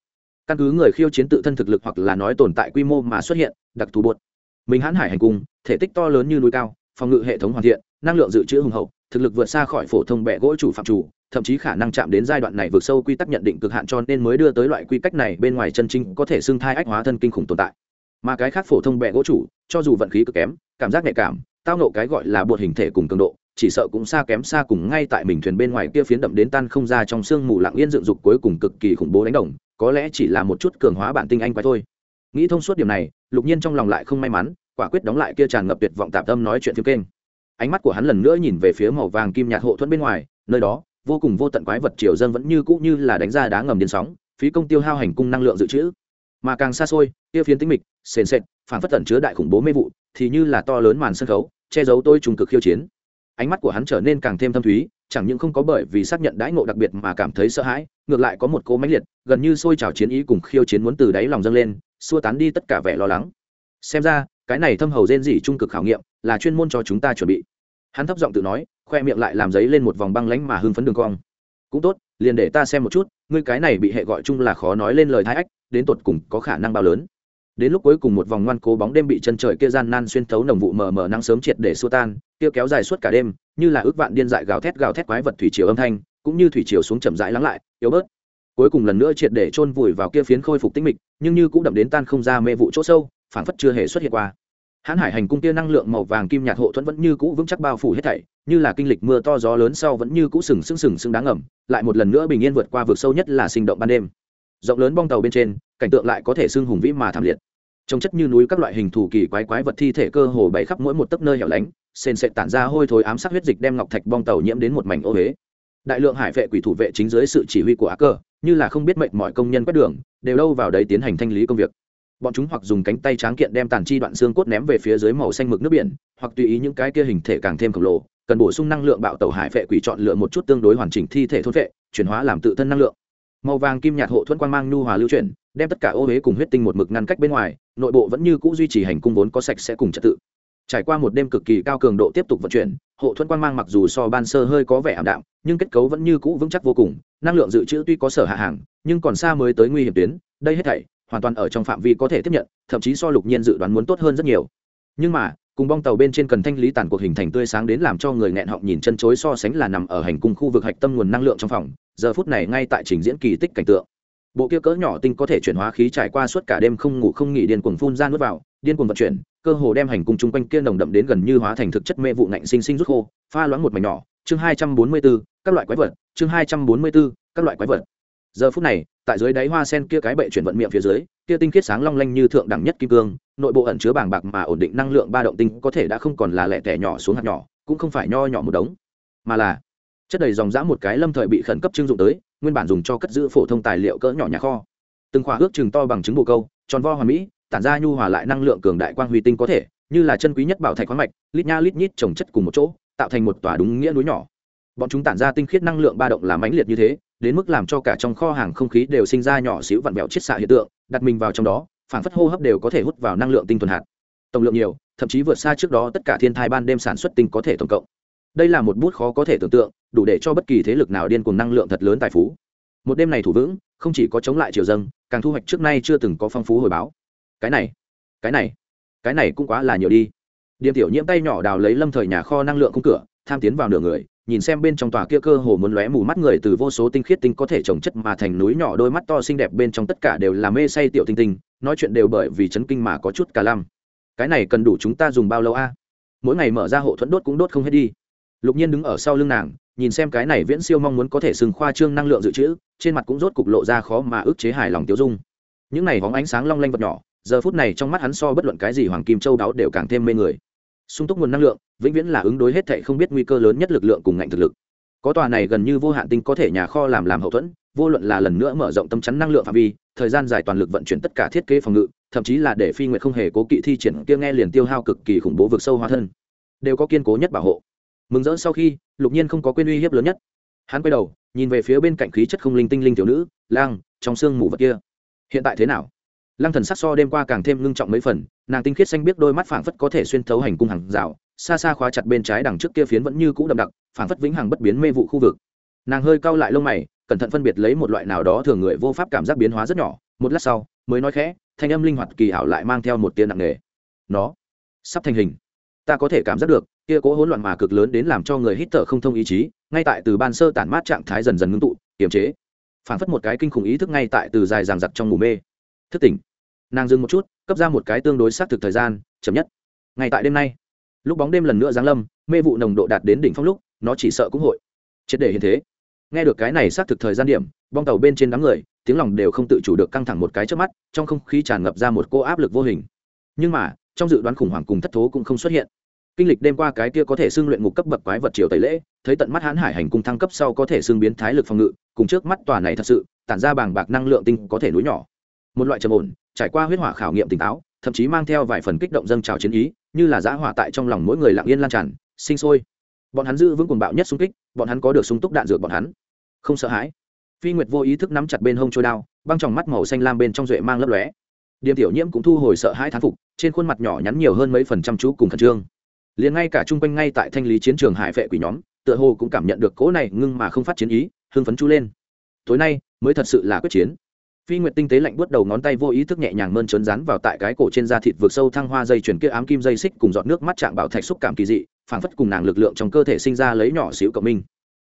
Speaker 1: căn cứ người khiêu chiến tự thân thực lực hoặc là nói tồn tại quy mô mà xuất hiện, đặc thù bột. Mình hãn hải hành cung thể tích to lớn như núi cao, phòng ngự hệ thống hoàn thiện, năng lượng dự trữ hùng hậu, thực lực vượt xa khỏi phổ thông bệ gỗ chủ phạm chủ, thậm chí khả năng chạm đến giai đoạn này vượt sâu quy tắc nhận định cực hạn cho nên mới đưa tới loại quy cách này bên ngoài chân chính có thể xưng thai ách hóa thân kinh khủng tồn tại. Mà cái khác phổ thông bệ gỗ chủ, cho dù vận khí cực kém, cảm giác nhạy cảm tao nộ cái gọi là bột hình thể cùng cường độ, chỉ sợ cũng xa kém xa cùng ngay tại mình thuyền bên ngoài kia phiến đậm đến tan không ra trong sương mù lặng yên dựng dục cuối cùng cực kỳ khủng bố đánh đồng, có lẽ chỉ là một chút cường hóa bản tinh anh quái thôi. Nghĩ thông suốt điểm này, lục nhiên trong lòng lại không may mắn, quả quyết đóng lại kia tràn ngập tuyệt vọng tạm tâm nói chuyện thiếu kênh. Ánh mắt của hắn lần nữa nhìn về phía màu vàng kim nhạt hộ thuẫn bên ngoài, nơi đó, vô cùng vô tận quái vật triều dân vẫn như cũ như là đánh ra đá ngầm điên sóng, phí công tiêu hao hành cung năng lượng dự trữ. Mà càng xa xôi, kia phiến tĩnh mịch, sền sệt, phản phất tẩn chứa đại khủng bố mê vụ, thì như là to lớn màn sân khấu che giấu tôi trùng cực khiêu chiến. Ánh mắt của hắn trở nên càng thêm thâm thúy, chẳng những không có bởi vì xác nhận đãi ngộ đặc biệt mà cảm thấy sợ hãi, ngược lại có một cố mãnh liệt, gần như sôi trào chiến ý cùng khiêu chiến muốn từ đáy lòng dâng lên, xua tán đi tất cả vẻ lo lắng. Xem ra, cái này thâm hầu rên rỉ trung cực khảo nghiệm là chuyên môn cho chúng ta chuẩn bị. Hắn thấp giọng tự nói, khoe miệng lại làm giấy lên một vòng băng lánh mà hưng phấn đường cong. Cũng tốt, liền để ta xem một chút, ngươi cái này bị hệ gọi chung là khó nói lên lời thái ách, đến tột cùng có khả năng bao lớn đến lúc cuối cùng một vòng ngoan cố bóng đêm bị chân trời kia gian nan xuyên thấu nồng vụ mờ mờ nắng sớm triệt để xua tan, kia kéo dài suốt cả đêm, như là ước vạn điên dại gào thét gào thét quái vật thủy triều âm thanh, cũng như thủy triều xuống chậm rãi lắng lại, yếu bớt. Cuối cùng lần nữa triệt để chôn vùi vào kia phiến khôi phục tinh mịch, nhưng như cũng đậm đến tan không ra mê vụ chỗ sâu, phảng phất chưa hề xuất hiện qua. Hãn hải hành cung kia năng lượng màu vàng kim nhạt hộ thuẫn vẫn như cũ vững chắc bao phủ hết thảy, như là kinh lịch mưa to gió lớn sau vẫn như cũ sừng sững sừng sững đáng ngầm lại một lần nữa bình yên vượt qua vực sâu nhất là sinh động ban đêm rộng lớn bong tàu bên trên, cảnh tượng lại có thể xưng hùng vĩ mà thảm liệt. Trông chất như núi các loại hình thù kỳ quái quái vật thi thể cơ hồ bày khắp mỗi một tấc nơi hẻo lánh, sền sệt tản ra hôi thối ám sát huyết dịch đem ngọc thạch bong tàu nhiễm đến một mảnh ô huế đại lượng hải vệ quỷ thủ vệ chính dưới sự chỉ huy của á cơ, như là không biết mệnh mọi công nhân quét đường, đều đâu vào đấy tiến hành thanh lý công việc. Bọn chúng hoặc dùng cánh tay tráng kiện đem tàn chi đoạn xương cốt ném về phía dưới màu xanh mực nước biển, hoặc tùy ý những cái kia hình thể càng thêm khổng lồ, cần bổ sung năng lượng bạo tàu hải vệ quỷ chọn lựa một chút tương đối hoàn chỉnh thi thể thôn vệ, chuyển hóa làm tự thân năng lượng màu vàng kim nhạt hộ thuẫn quang mang nhu hòa lưu chuyển, đem tất cả ô huế cùng huyết tinh một mực ngăn cách bên ngoài, nội bộ vẫn như c ũ duy trì hành cung vốn có sạch sẽ cùng trật tự. Trải qua một đêm cực kỳ cao cường độ tiếp tục vận chuyển, hộ thuẫn quang mang mặc dù so ban sơ hơi có vẻ ảm đạm, nhưng kết cấu vẫn như cũ vững chắc vô cùng, năng lượng dự trữ tuy có sở hạ hàng, nhưng còn xa mới tới nguy hiểm tuyến, đây hết thảy hoàn toàn ở trong phạm vi có thể tiếp nhận, thậm chí so lục nhiên dự đoán muốn tốt hơn rất nhiều. Nhưng mà, cùng bong tàu bên trên cần thanh lý tàn cuộc hình thành tươi sáng đến làm cho người nghẹn họng nhìn chân chối so sánh là nằm ở hành cung khu vực hạch tâm nguồn năng lượng trong phòng giờ phút này ngay tại trình diễn kỳ tích cảnh tượng. Bộ kia cỡ nhỏ tinh có thể chuyển hóa khí trải qua suốt cả đêm không ngủ không nghỉ điên cuồng phun ra nuốt vào điên cuồng vận chuyển cơ hồ đem hành cung chung quanh kia nồng đậm đến gần như hóa thành thực chất mê vụ nạnh sinh sinh rút khô pha loãng một mảnh nhỏ. Chương hai trăm bốn mươi 244, các loại quái vật. Chương hai trăm bốn mươi 244, các loại quái vật. Giờ phút này tại dưới đáy hoa sen kia cái bệ chuyển vận miệng phía dưới kia tinh khiết sáng long lanh như thượng đẳng nhất kim cương nội bộ ẩn chứa bảng bạc mà ổn định năng lượng ba động tinh có thể đã không còn là lẻ tẻ nhỏ xuống hạt nhỏ cũng không phải nho nhỏ một đống mà là chất đầy dòng dã một cái lâm thời bị khẩn cấp trưng dụng tới, nguyên bản dùng cho cất giữ phổ thông tài liệu cỡ nhỏ nhà kho. Từng khoa ước chừng to bằng trứng bồ câu, tròn vo hoàn mỹ, tản ra nhu hòa lại năng lượng cường đại quang huy tinh có thể, như là chân quý nhất bảo thạch khoáng mạch, lít nha lít nhít trồng chất cùng một chỗ, tạo thành một tòa đúng nghĩa núi nhỏ. Bọn chúng tản ra tinh khiết năng lượng ba động làm mãnh liệt như thế, đến mức làm cho cả trong kho hàng không khí đều sinh ra nhỏ xíu vặn vẹo chiết xạ hiện tượng, đặt mình vào trong đó phản phất hô hấp đều có thể hút vào năng lượng tinh thuần hạt. Tổng lượng nhiều, thậm chí vượt xa trước đó tất cả thiên thai ban đêm sản xuất tinh có thể tổng cộng đây là một bút khó có thể tưởng tượng, đủ để cho bất kỳ thế lực nào điên cùng năng lượng thật lớn tài phú. Một đêm này thủ vững, không chỉ có chống lại triều dâng, càng thu hoạch trước nay chưa từng có phong phú hồi báo. Cái này cái này cái này cũng quá là nhiều đi. Điềm tiểu nhiễm tay nhỏ đào lấy lâm thời nhà kho năng lượng cung cửa, tham tiến vào nửa người, nhìn xem bên trong tòa kia cơ hồ muốn lóe mù mắt người từ vô số tinh khiết tinh có thể trồng chất mà thành núi nhỏ đôi mắt to xinh đẹp bên trong tất cả đều là mê say tiểu tinh tinh, nói chuyện đều bởi vì chấn kinh mà có chút cả lăm. Cái này cần đủ chúng ta dùng bao lâu a? Mỗi ngày mở ra hộ thuẫn đốt cũng đốt không hết đi lục nhiên đứng ở sau lưng nàng, nhìn xem cái này viễn siêu mong muốn có thể sừng khoa trương năng lượng dự trữ, trên mặt cũng rốt cục lộ ra khó mà ức chế hài lòng tiêu dung. Những này hóng ánh sáng long lanh vật nhỏ, giờ phút này trong mắt hắn so bất luận cái gì hoàng kim châu đáo đều càng thêm mê người. Sung túc nguồn năng lượng, vĩnh viễn là ứng đối hết thệ không biết nguy cơ lớn nhất lực lượng cùng ngạnh thực lực. Có tòa này gần như vô hạn tinh có thể nhà kho làm làm hậu thuẫn, vô luận là lần nữa mở rộng tâm chắn năng lượng phạm vi, thời gian dài toàn lực vận chuyển tất cả thiết kế phòng ngự, thậm chí là để phi nguyệt không hề cố kỵ thi triển kia nghe liền tiêu hao cực kỳ khủng bố vực sâu hóa thân, đều có kiên cố nhất bảo hộ mừng rỡ sau khi, lục nhiên không có quên uy hiếp lớn nhất. Hắn quay đầu, nhìn về phía bên cạnh khí chất không linh tinh linh thiếu nữ, lang, trong xương mù vật kia. Hiện tại thế nào? Lăng thần sắc so đêm qua càng thêm ngưng trọng mấy phần, nàng tinh khiết xanh biết đôi mắt phảng phất có thể xuyên thấu hành cung hàng rào, xa xa khóa chặt bên trái đằng trước kia phiến vẫn như cũ đậm đặc, phảng phất vĩnh hằng bất biến mê vụ khu vực. Nàng hơi cau lại lông mày, cẩn thận phân biệt lấy một loại nào đó thường người vô pháp cảm giác biến hóa rất nhỏ, một lát sau, mới nói khẽ, thanh âm linh hoạt kỳ ảo lại mang theo một tia nặng nề. Nó sắp thành hình ta có thể cảm giác được, kia cố hỗn loạn mà cực lớn đến làm cho người hít thở không thông ý chí, ngay tại từ ban sơ tản mát trạng thái dần dần ngưng tụ, kiềm chế. Phảng phất một cái kinh khủng ý thức ngay tại từ dài ràng giặc trong ngủ mê. Thức tỉnh. Nàng dừng một chút, cấp ra một cái tương đối xác thực thời gian, chậm nhất. Ngay tại đêm nay, lúc bóng đêm lần nữa giáng lâm, mê vụ nồng độ đạt đến đỉnh phong lúc, nó chỉ sợ cũng hội. Triệt để hiện thế. Nghe được cái này xác thực thời gian điểm, bong tàu bên trên đám người, tiếng lòng đều không tự chủ được căng thẳng một cái trước mắt, trong không khí tràn ngập ra một cô áp lực vô hình. Nhưng mà trong dự đoán khủng hoảng cùng thất thố cũng không xuất hiện. Kinh lịch đêm qua cái kia có thể xưng luyện ngục cấp bậc quái vật triều tẩy lễ, thấy tận mắt hãn hải hành cung thăng cấp sau có thể xưng biến thái lực phòng ngự, cùng trước mắt tòa này thật sự, tản ra bàng bạc năng lượng tinh có thể núi nhỏ. Một loại trầm ổn, trải qua huyết hỏa khảo nghiệm tỉnh táo, thậm chí mang theo vài phần kích động dâng trào chiến ý, như là giã hỏa tại trong lòng mỗi người lặng yên lan tràn, sinh sôi. Bọn hắn giữ vững cuồng bạo nhất xung kích, bọn hắn có được sung túc đạn dược bọn hắn. Không sợ hãi. Phi nguyệt vô ý thức nắm chặt bên hông trôi đao, băng tròng mắt màu xanh lam bên trong duệ mang lấp lóe. Điềm tiểu nhiễm cũng thu hồi sợ hãi thán phục trên khuôn mặt nhỏ nhắn nhiều hơn mấy phần trăm chú cùng khẩn trương. Liền ngay cả chung quanh ngay tại thanh lý chiến trường hải vệ quỷ nhóm, tựa hồ cũng cảm nhận được cỗ này ngưng mà không phát chiến ý, hưng phấn chú lên. Tối nay mới thật sự là quyết chiến. Phi nguyệt tinh tế lạnh buốt đầu ngón tay vô ý thức nhẹ nhàng mơn trớn rán vào tại cái cổ trên da thịt vượt sâu thăng hoa dây chuyển kia ám kim dây xích cùng giọt nước mắt chạm bảo thạch xúc cảm kỳ dị, phảng phất cùng nàng lực lượng trong cơ thể sinh ra lấy nhỏ xíu cộng minh.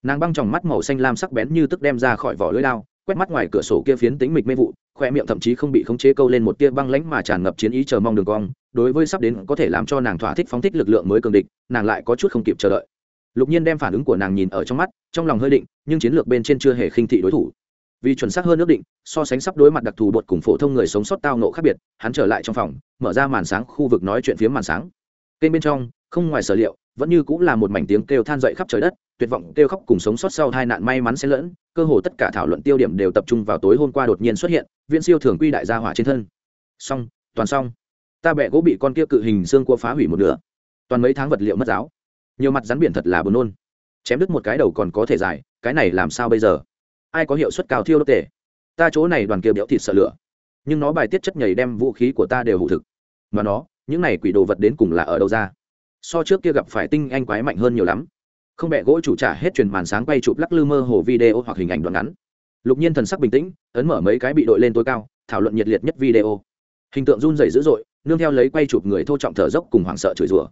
Speaker 1: Nàng băng tròng mắt màu xanh lam sắc bén như tức đem ra khỏi vỏ lưỡi lao quét mắt ngoài cửa sổ kia phiến tính mịch mê vụ khoe miệng thậm chí không bị khống chế câu lên một tia băng lãnh mà tràn ngập chiến ý chờ mong đường cong, đối với sắp đến có thể làm cho nàng thỏa thích phóng thích lực lượng mới cường địch, nàng lại có chút không kịp chờ đợi. Lục nhiên đem phản ứng của nàng nhìn ở trong mắt, trong lòng hơi định, nhưng chiến lược bên trên chưa hề khinh thị đối thủ. Vì chuẩn xác hơn ước định, so sánh sắp đối mặt đặc thù bột cùng phổ thông người sống sót tao nộ khác biệt, hắn trở lại trong phòng, mở ra màn sáng khu vực nói chuyện phía màn sáng. Kênh bên trong, không ngoài sở liệu, vẫn như cũng là một mảnh tiếng kêu than dậy khắp trời đất tuyệt vọng kêu khóc cùng sống sót sau hai nạn may mắn xen lẫn, cơ hồ tất cả thảo luận tiêu điểm đều tập trung vào tối hôm qua đột nhiên xuất hiện, viễn siêu thường quy đại gia hỏa trên thân. Xong, toàn xong. Ta bẹ gỗ bị con kia cự hình xương cua phá hủy một nửa. Toàn mấy tháng vật liệu mất giáo. Nhiều mặt rắn biển thật là buồn nôn. Chém đứt một cái đầu còn có thể dài, cái này làm sao bây giờ? Ai có hiệu suất cao thiêu đốt tể? Ta chỗ này đoàn kia béo thịt sợ lửa. Nhưng nó bài tiết chất nhầy đem vũ khí của ta đều hụ thực. Mà nó, những này quỷ đồ vật đến cùng là ở đâu ra? So trước kia gặp phải tinh anh quái mạnh hơn nhiều lắm không bẹ gỗ chủ trả hết truyền màn sáng quay chụp lắc lư mơ hồ video hoặc hình ảnh đoạn ngắn. Lục nhiên thần sắc bình tĩnh, ấn mở mấy cái bị đội lên tối cao, thảo luận nhiệt liệt nhất video. Hình tượng run rẩy dữ dội, nương theo lấy quay chụp người thô trọng thở dốc cùng hoảng sợ chửi rủa.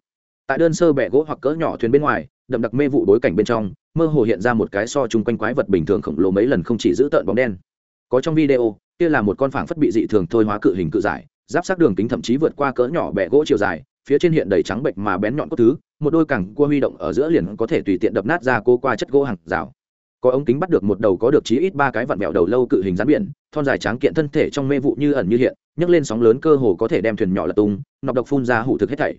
Speaker 1: Tại đơn sơ bẹ gỗ hoặc cỡ nhỏ thuyền bên ngoài, đậm đặc mê vụ bối cảnh bên trong, mơ hồ hiện ra một cái so chung quanh quái vật bình thường khổng lồ mấy lần không chỉ giữ tợn bóng đen. Có trong video, kia là một con phảng phất bị dị thường thôi hóa cự hình cự giải, giáp sát đường kính thậm chí vượt qua cỡ nhỏ bẹ gỗ chiều dài, phía trên hiện đầy trắng bệnh mà bén nhọn cốt thứ một đôi cẳng cua huy động ở giữa liền có thể tùy tiện đập nát ra cô qua chất gỗ hàng rào. Có ống kính bắt được một đầu có được chí ít ba cái vặn vẹo đầu lâu cự hình rắn biển, thon dài tráng kiện thân thể trong mê vụ như ẩn như hiện, nhấc lên sóng lớn cơ hồ có thể đem thuyền nhỏ lật tung, nọc độc phun ra hủ thực hết thảy.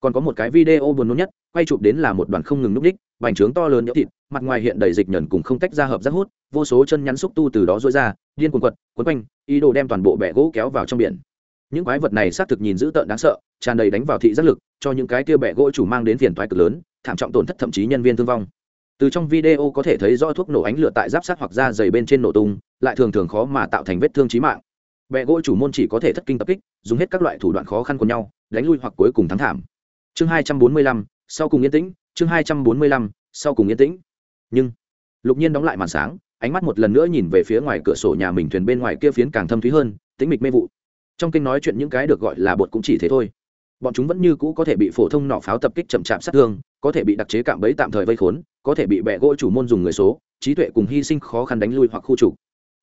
Speaker 1: Còn có một cái video buồn nôn nhất, quay chụp đến là một đoàn không ngừng núp đích, bành trướng to lớn nhỡ thịt, mặt ngoài hiện đầy dịch nhẩn cùng không tách ra hợp rác hút, vô số chân nhắn xúc tu từ đó rối ra, điên cuồng quật quấn quanh, ý đồ đem toàn bộ bẻ gỗ kéo vào trong biển những quái vật này xác thực nhìn dữ tợn đáng sợ, tràn đầy đánh vào thị giác lực, cho những cái kia bẻ gỗ chủ mang đến phiền toái cực lớn, thảm trọng tổn thất thậm chí nhân viên thương vong. Từ trong video có thể thấy rõ thuốc nổ ánh lửa tại giáp sát hoặc da dày bên trên nổ tung, lại thường thường khó mà tạo thành vết thương chí mạng. Bẻ gỗ chủ môn chỉ có thể thất kinh tập kích, dùng hết các loại thủ đoạn khó khăn của nhau, đánh lui hoặc cuối cùng thắng thảm. Chương hai trăm bốn mươi lăm, sau cùng yên tĩnh, chương hai trăm bốn mươi lăm, sau cùng yên tĩnh. Nhưng, lục nhiên đóng lại màn sáng, ánh mắt một lần nữa nhìn về phía ngoài cửa sổ nhà mình thuyền bên ngoài kia phiến càng thâm thúy hơn, tĩnh mịch mê vụ trong kinh nói chuyện những cái được gọi là bột cũng chỉ thế thôi. Bọn chúng vẫn như cũ có thể bị phổ thông nỏ pháo tập kích chậm chạp sát thương, có thể bị đặc chế cạm bẫy tạm thời vây khốn, có thể bị bẹ gỗ chủ môn dùng người số, trí tuệ cùng hy sinh khó khăn đánh lui hoặc khu trục.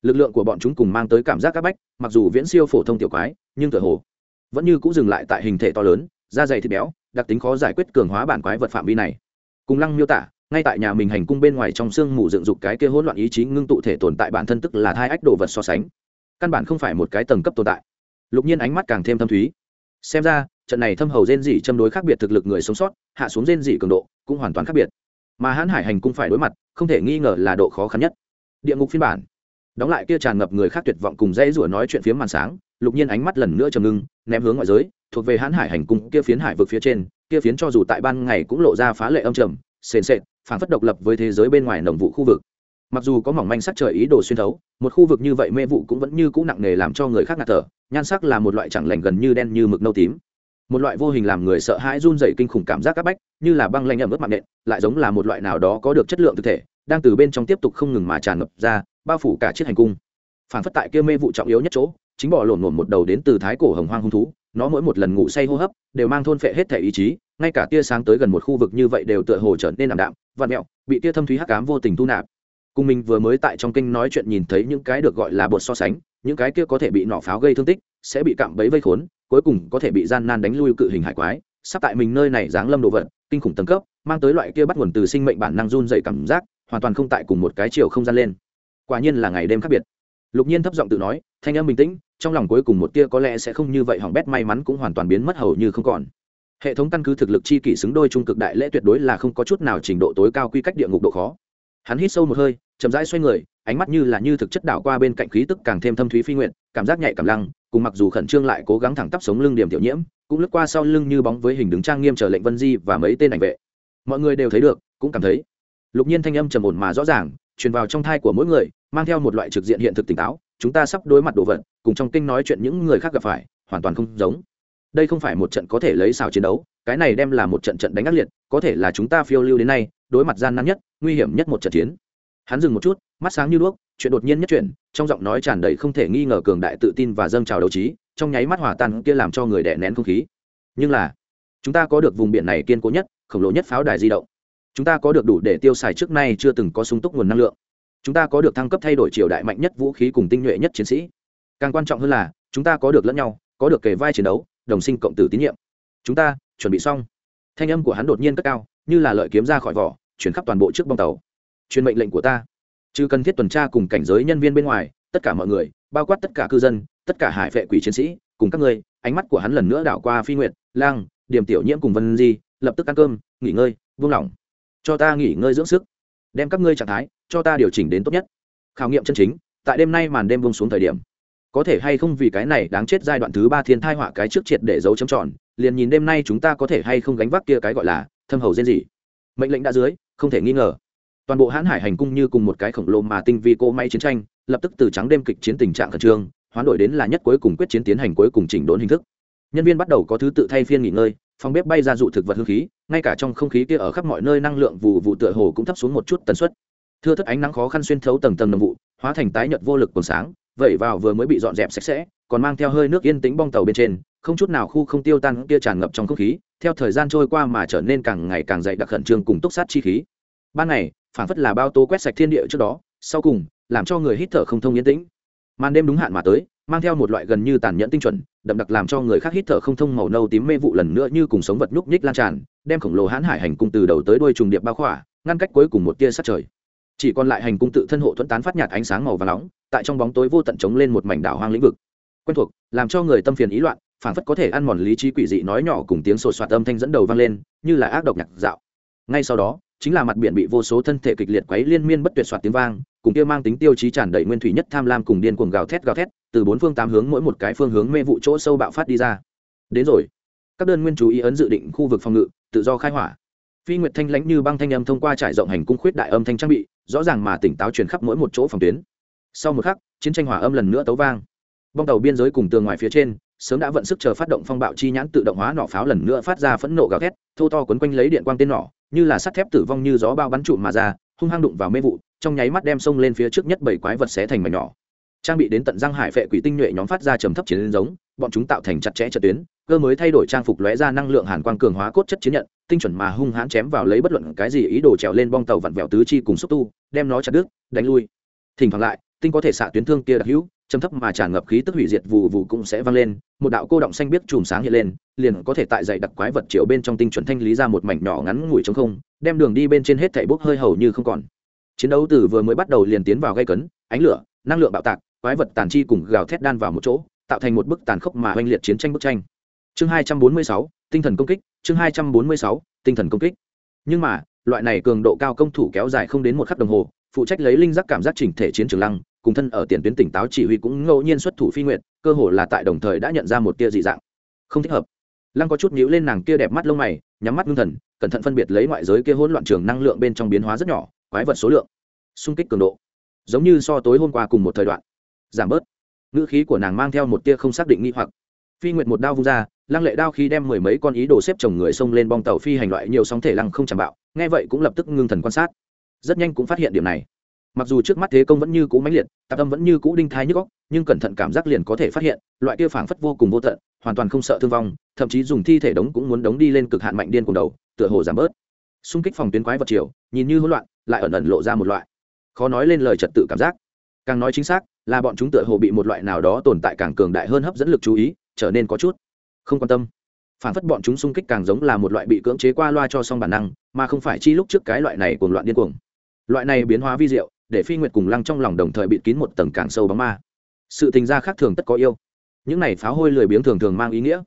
Speaker 1: Lực lượng của bọn chúng cùng mang tới cảm giác áp bách, mặc dù viễn siêu phổ thông tiểu quái, nhưng tựa hồ vẫn như cũ dừng lại tại hình thể to lớn, da dày thịt béo, đặc tính khó giải quyết cường hóa bản quái vật phạm vi này. Cùng lăng miêu tả, ngay tại nhà mình hành cung bên ngoài trong sương mù dựng dục cái kia hỗn loạn ý chí ngưng tụ thể tồn tại bản thân tức là thai ách đồ vật so sánh. Căn bản không phải một cái tầng cấp tồn tại lục nhiên ánh mắt càng thêm thâm thúy. Xem ra, trận này thâm hầu rên dị châm đối khác biệt thực lực người sống sót, hạ xuống rên dị cường độ, cũng hoàn toàn khác biệt. Mà hãn hải hành cung phải đối mặt, không thể nghi ngờ là độ khó khăn nhất. Địa ngục phiên bản. Đóng lại kia tràn ngập người khác tuyệt vọng cùng dãy rủa nói chuyện phía màn sáng, lục nhiên ánh mắt lần nữa trầm ngưng, ném hướng ngoại giới, thuộc về hãn hải hành cung kia phiến hải vực phía trên, kia phiến cho dù tại ban ngày cũng lộ ra phá lệ âm trầm, sền sệt phản phất độc lập với thế giới bên ngoài nồng vụ khu vực mặc dù có mỏng manh sắc trời ý đồ xuyên thấu, một khu vực như vậy mê vụ cũng vẫn như cũ nặng nề làm cho người khác ngạt thở, nhan sắc là một loại chẳng lành gần như đen như mực nâu tím. Một loại vô hình làm người sợ hãi run dày kinh khủng cảm giác áp bách, như là băng lanh ẩm ướt mạng nện, lại giống là một loại nào đó có được chất lượng thực thể, đang từ bên trong tiếp tục không ngừng mà tràn ngập ra, bao phủ cả chiếc hành cung. Phản phất tại kia mê vụ trọng yếu nhất chỗ, chính bỏ lộn lổn một đầu đến từ thái cổ hồng hoang hung thú, nó mỗi một lần ngủ say hô hấp, đều mang thôn phệ hết thể ý chí, ngay cả tia sáng tới gần một khu vực như vậy đều tựa hồ trở nên ảm đạm vạt mẹo, bị tia thâm thúy hắc cám vô tình thu nạp cùng mình vừa mới tại trong kinh nói chuyện nhìn thấy những cái được gọi là bột so sánh, những cái kia có thể bị nỏ pháo gây thương tích, sẽ bị cạm bẫy vây khốn, cuối cùng có thể bị gian nan đánh lui cự hình hải quái. Sắp tại mình nơi này giáng lâm đồ vật, kinh khủng tầng cấp, mang tới loại kia bắt nguồn từ sinh mệnh bản năng run dày cảm giác, hoàn toàn không tại cùng một cái chiều không gian lên. Quả nhiên là ngày đêm khác biệt. Lục nhiên thấp giọng tự nói, thanh âm bình tĩnh, trong lòng cuối cùng một tia có lẽ sẽ không như vậy hỏng bét may mắn cũng hoàn toàn biến mất hầu như không còn. Hệ thống căn cứ thực lực chi kỷ xứng đôi trung cực đại lễ tuyệt đối là không có chút nào trình độ tối cao quy cách địa ngục độ khó hắn hít sâu một hơi, chậm rãi xoay người, ánh mắt như là như thực chất đảo qua bên cạnh khí tức càng thêm thâm thúy phi nguyện cảm giác nhạy cảm lăng, cùng mặc dù khẩn trương lại cố gắng thẳng tắp sống lưng điểm tiểu nhiễm, cũng lướt qua sau lưng như bóng với hình đứng trang nghiêm chờ lệnh vân di và mấy tên ảnh vệ. Mọi người đều thấy được, cũng cảm thấy. Lục nhiên thanh âm trầm ổn mà rõ ràng, truyền vào trong thai của mỗi người, mang theo một loại trực diện hiện thực tỉnh táo, chúng ta sắp đối mặt đồ vật, cùng trong kinh nói chuyện những người khác gặp phải, hoàn toàn không giống. Đây không phải một trận có thể lấy xào chiến đấu, cái này đem là một trận trận đánh ác liệt, có thể là chúng ta phiêu lưu đến nay đối mặt gian nan nhất, nguy hiểm nhất một trận chiến. Hắn dừng một chút, mắt sáng như đuốc, chuyện đột nhiên nhất chuyện trong giọng nói tràn đầy không thể nghi ngờ cường đại tự tin và dâng trào đấu trí, trong nháy mắt hòa tan kia làm cho người đè nén không khí. Nhưng là, chúng ta có được vùng biển này kiên cố nhất, khổng lồ nhất pháo đài di động. Chúng ta có được đủ để tiêu xài trước nay chưa từng có sung túc nguồn năng lượng. Chúng ta có được thăng cấp thay đổi triều đại mạnh nhất vũ khí cùng tinh nhuệ nhất chiến sĩ. Càng quan trọng hơn là, chúng ta có được lẫn nhau, có được kề vai chiến đấu, đồng sinh cộng tử tín nhiệm. Chúng ta chuẩn bị xong. Thanh âm của hắn đột nhiên cất cao, như là lợi kiếm ra khỏi vỏ chuyển khắp toàn bộ trước bong tàu. Truyền mệnh lệnh của ta. Chứ cần thiết tuần tra cùng cảnh giới nhân viên bên ngoài, tất cả mọi người, bao quát tất cả cư dân, tất cả hải vệ quỷ chiến sĩ, cùng các ngươi, ánh mắt của hắn lần nữa đảo qua phi nguyệt, lang, điểm tiểu nhiễm cùng vân di, lập tức ăn cơm, nghỉ ngơi vương lỏng. Cho ta nghỉ ngơi dưỡng sức. Đem các ngươi trạng thái, cho ta điều chỉnh đến tốt nhất. Khảo nghiệm chân chính, tại đêm nay màn đêm vung xuống thời điểm. Có thể hay không vì cái này đáng chết giai đoạn thứ ba thiên thai họa cái trước triệt để giấu chấm tròn, liền nhìn đêm nay chúng ta có thể hay không gánh vác kia cái gọi là thâm hầu riêng gì mệnh lệnh đã dưới, không thể nghi ngờ. Toàn bộ hãn hải hành cung như cùng một cái khổng lồ mà tinh vi cô may chiến tranh, lập tức từ trắng đêm kịch chiến tình trạng khẩn trương, hoán đổi đến là nhất cuối cùng quyết chiến tiến hành cuối cùng chỉnh đốn hình thức. Nhân viên bắt đầu có thứ tự thay phiên nghỉ ngơi, phòng bếp bay ra dụ thực vật hương khí, ngay cả trong không khí kia ở khắp mọi nơi năng lượng vụ vụ tựa hồ cũng thấp xuống một chút tần suất. Thưa thất ánh nắng khó khăn xuyên thấu tầng tầng nồng vụ, hóa thành tái nhợt vô lực còn sáng, vẩy vào vừa mới bị dọn dẹp sạch sẽ, còn mang theo hơi nước yên tĩnh bong tàu bên trên không chút nào khu không tiêu tan kia tràn ngập trong không khí, theo thời gian trôi qua mà trở nên càng ngày càng dày đặc khẩn trương cùng túc sát chi khí. Ban ngày phản phất là bao tố quét sạch thiên địa trước đó, sau cùng, làm cho người hít thở không thông yên tĩnh. Màn đêm đúng hạn mà tới, mang theo một loại gần như tàn nhẫn tinh chuẩn, đậm đặc làm cho người khác hít thở không thông màu nâu tím mê vụ lần nữa như cùng sống vật nhúc nhích lan tràn, đem khổng lồ hãn hải hành cung từ đầu tới đuôi trùng điệp bao khỏa, ngăn cách cuối cùng một tia sát trời. Chỉ còn lại hành cung tự thân hộ thuẫn tán phát nhạt ánh sáng màu và nóng, tại trong bóng tối vô tận trống lên một mảnh đảo hoang lĩnh vực. Quen thuộc, làm cho người tâm phiền ý loạn phản phất có thể ăn mòn lý trí quỷ dị nói nhỏ cùng tiếng sột soạt âm thanh dẫn đầu vang lên, như là ác độc nhạc dạo. Ngay sau đó, chính là mặt biển bị vô số thân thể kịch liệt quấy liên miên bất tuyệt soạt tiếng vang, cùng kia mang tính tiêu chí tràn đầy nguyên thủy nhất tham lam cùng điên cuồng gào thét gào thét, từ bốn phương tám hướng mỗi một cái phương hướng mê vụ chỗ sâu bạo phát đi ra. Đến rồi. Các đơn nguyên chú ý ấn dự định khu vực phòng ngự, tự do khai hỏa. Phi nguyệt thanh lãnh như băng thanh âm thông qua trải rộng hành cung khuyết đại âm thanh trang bị, rõ ràng mà tỉnh táo truyền khắp mỗi một chỗ phòng tuyến. Sau một khắc, chiến tranh hỏa âm lần nữa tấu vang. Bong tàu biên giới cùng tường ngoài phía trên sớm đã vận sức chờ phát động phong bạo chi nhãn tự động hóa nỏ pháo lần nữa phát ra phẫn nộ gào thét, thô to quấn quanh lấy điện quang tên nỏ, như là sắt thép tử vong như gió bao bắn trụm mà ra, hung hăng đụng vào mê vụ, trong nháy mắt đem sông lên phía trước nhất bảy quái vật xé thành mảnh nhỏ. Trang bị đến tận răng hải phệ quỷ tinh nhuệ nhóm phát ra trầm thấp chiến lên giống, bọn chúng tạo thành chặt chẽ trận tuyến, cơ mới thay đổi trang phục lóe ra năng lượng hàn quang cường hóa cốt chất chiến nhận, tinh chuẩn mà hung hãn chém vào lấy bất luận cái gì ý đồ trèo lên bong tàu vặn vẹo tứ chi cùng xúc tu, đem nó chặt đứt, đánh lui. Thỉnh thoảng lại, tinh có thể xạ tuyến thương kia đặc hữu trầm thấp mà tràn ngập khí tức hủy diệt vụ vụ cũng sẽ vang lên, một đạo cô động xanh biết chùm sáng hiện lên, liền có thể tại dày đặc quái vật triệu bên trong tinh chuẩn thanh lý ra một mảnh nhỏ ngắn ngủi trong không, đem đường đi bên trên hết thảy bốc hơi hầu như không còn. Chiến đấu từ vừa mới bắt đầu liền tiến vào gây cấn, ánh lửa, năng lượng bạo tạc, quái vật tàn chi cùng gào thét đan vào một chỗ, tạo thành một bức tàn khốc mà oanh liệt chiến tranh bức tranh. Chương hai trăm bốn mươi sáu, tinh thần công kích, chương hai trăm bốn mươi sáu, tinh thần công kích. Nhưng mà, loại này cường độ cao công thủ kéo dài không đến một khắc đồng hồ, phụ trách lấy linh giác cảm giác chỉnh thể chiến trường lăng cùng thân ở tiền tuyến tỉnh táo chỉ huy cũng ngẫu nhiên xuất thủ phi nguyện cơ hồ là tại đồng thời đã nhận ra một tia dị dạng. Không thích hợp. Lăng có chút nhíu lên nàng kia đẹp mắt lông mày, nhắm mắt ngưng thần, cẩn thận phân biệt lấy ngoại giới kia hỗn loạn trường năng lượng bên trong biến hóa rất nhỏ, quái vật số lượng, xung kích cường độ, giống như so tối hôm qua cùng một thời đoạn. Giảm bớt. Ngữ khí của nàng mang theo một tia không xác định nghi hoặc. Phi nguyệt một đao vung ra, lăng lệ đao khi đem mười mấy con ý đồ xếp chồng người xông lên bong tàu phi hành loại nhiều sóng thể lăng không chạm bạo, nghe vậy cũng lập tức ngưng thần quan sát. Rất nhanh cũng phát hiện điểm này mặc dù trước mắt thế công vẫn như cũ mãnh liệt, tạp âm vẫn như cũ đinh thai nhức góc nhưng cẩn thận cảm giác liền có thể phát hiện, loại kia phảng phất vô cùng vô tận, hoàn toàn không sợ thương vong, thậm chí dùng thi thể đống cũng muốn đống đi lên cực hạn mạnh điên cùng đầu, tựa hồ giảm bớt. Xung kích phòng tuyến quái vật chiều nhìn như hỗn loạn, lại ẩn ẩn lộ ra một loại khó nói lên lời trật tự cảm giác. Càng nói chính xác, là bọn chúng tựa hồ bị một loại nào đó tồn tại càng cường đại hơn hấp dẫn lực chú ý, trở nên có chút không quan tâm. Phản phất bọn chúng xung kích càng giống là một loại bị cưỡng chế qua loa cho xong bản năng, mà không phải chi lúc trước cái loại này cuồng loạn điên cuồng. Loại này biến hóa vi diệu để phi nguyệt cùng lăng trong lòng đồng thời bị kín một tầng càng sâu bóng ma. Sự tình gia khác thường tất có yêu. Những này pháo hôi lười biếng thường thường mang ý nghĩa.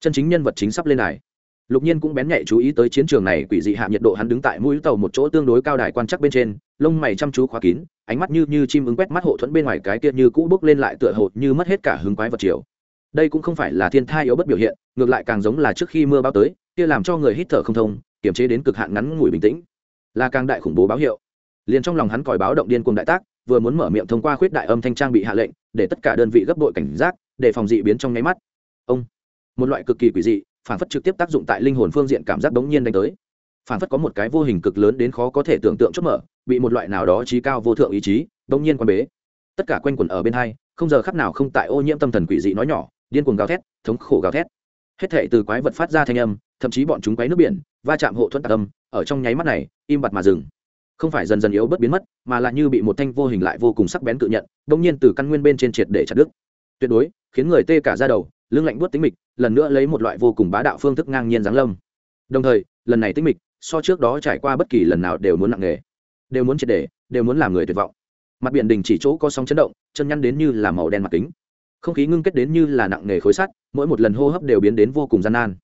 Speaker 1: Chân chính nhân vật chính sắp lên này lục nhiên cũng bén nhạy chú ý tới chiến trường này, quỷ dị hạ nhiệt độ hắn đứng tại mũi tàu một chỗ tương đối cao đài quan chắc bên trên, lông mày chăm chú khóa kín, ánh mắt như như chim ứng quét mắt hộ thuẫn bên ngoài cái kia như cũ bước lên lại tựa hồ như mất hết cả hứng quái vật chiều đây cũng không phải là thiên thai yếu bất biểu hiện, ngược lại càng giống là trước khi mưa báo tới, kia làm cho người hít thở không thông, kiềm chế đến cực hạn ngắn ngủi bình tĩnh. Là càng đại khủng bố báo hiệu liền trong lòng hắn còi báo động điên cuồng đại tác, vừa muốn mở miệng thông qua khuyết đại âm thanh trang bị hạ lệnh, để tất cả đơn vị gấp đội cảnh giác, để phòng dị biến trong nháy mắt. Ông, một loại cực kỳ quỷ dị, phản phất trực tiếp tác dụng tại linh hồn phương diện cảm giác bỗng nhiên đánh tới. Phản phất có một cái vô hình cực lớn đến khó có thể tưởng tượng chốt mở, bị một loại nào đó trí cao vô thượng ý chí bỗng nhiên quan bế. Tất cả quanh quẩn ở bên hai, không giờ khắc nào không tại ô nhiễm tâm thần quỷ dị nói nhỏ, điên cuồng gào thét, thống khổ gào thét. Hết thể từ quái vật phát ra thanh âm, thậm chí bọn chúng quấy nước biển, va chạm hộ thuẫn tạc âm, ở trong nháy mắt này, im bặt mà dừng không phải dần dần yếu bớt biến mất, mà là như bị một thanh vô hình lại vô cùng sắc bén cự nhận đông nhiên từ căn nguyên bên trên triệt để chặt đứt. Tuyệt đối, khiến người tê cả ra đầu, lưng lạnh buốt tính mịch, lần nữa lấy một loại vô cùng bá đạo phương thức ngang nhiên giáng lâm. Đồng thời, lần này tính mịch, so trước đó trải qua bất kỳ lần nào đều muốn nặng nghề đều muốn triệt để, đều muốn làm người tuyệt vọng. Mặt biển đình chỉ chỗ có sóng chấn động, chân nhăn đến như là màu đen mặt kính. Không khí ngưng kết đến như là nặng nghề khối sắt, mỗi một lần hô hấp đều biến đến vô cùng gian nan.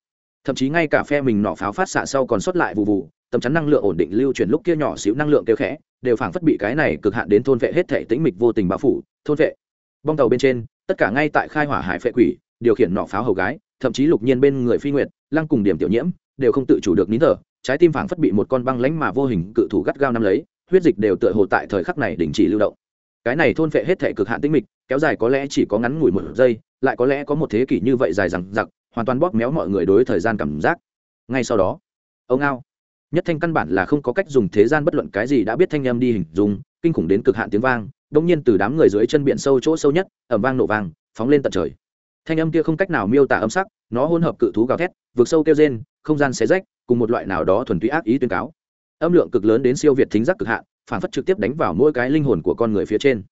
Speaker 1: Thậm chí ngay cả phe mình nọ pháo phát xạ sau còn sót lại vụ vụ tấm chắn năng lượng ổn định lưu chuyển lúc kia nhỏ xíu năng lượng kêu khẽ, đều phảng phất bị cái này cực hạn đến thôn vệ hết thể tĩnh mịch vô tình bao phủ, thôn vệ. Bong tàu bên trên, tất cả ngay tại khai hỏa hải phệ quỷ, điều khiển nỏ pháo hầu gái, thậm chí lục nhiên bên người phi nguyệt, lăng cùng điểm tiểu nhiễm, đều không tự chủ được nín thở, trái tim phảng phất bị một con băng lánh mà vô hình cự thủ gắt gao nắm lấy, huyết dịch đều tựa hồ tại thời khắc này đình chỉ lưu động. Cái này thôn phệ hết thể cực hạn tĩnh mịch, kéo dài có lẽ chỉ có ngắn ngủi một giây, lại có lẽ có một thế kỷ như vậy dài rằng giặc hoàn toàn bóp méo mọi người đối thời gian cảm giác. Ngay sau đó, ông ao nhất thanh căn bản là không có cách dùng thế gian bất luận cái gì đã biết thanh âm đi hình dung, kinh khủng đến cực hạn tiếng vang đông nhiên từ đám người dưới chân biển sâu chỗ sâu nhất ẩm vang nổ vang, phóng lên tận trời. Thanh âm kia không cách nào miêu tả âm sắc, nó hỗn hợp cự thú gào thét vượt sâu kêu rên, không gian xé rách, cùng một loại nào đó thuần túy ác ý tuyên cáo. Âm lượng cực lớn đến siêu việt thính giác cực hạn, phản phất trực tiếp đánh vào mỗi cái linh hồn của con người phía trên.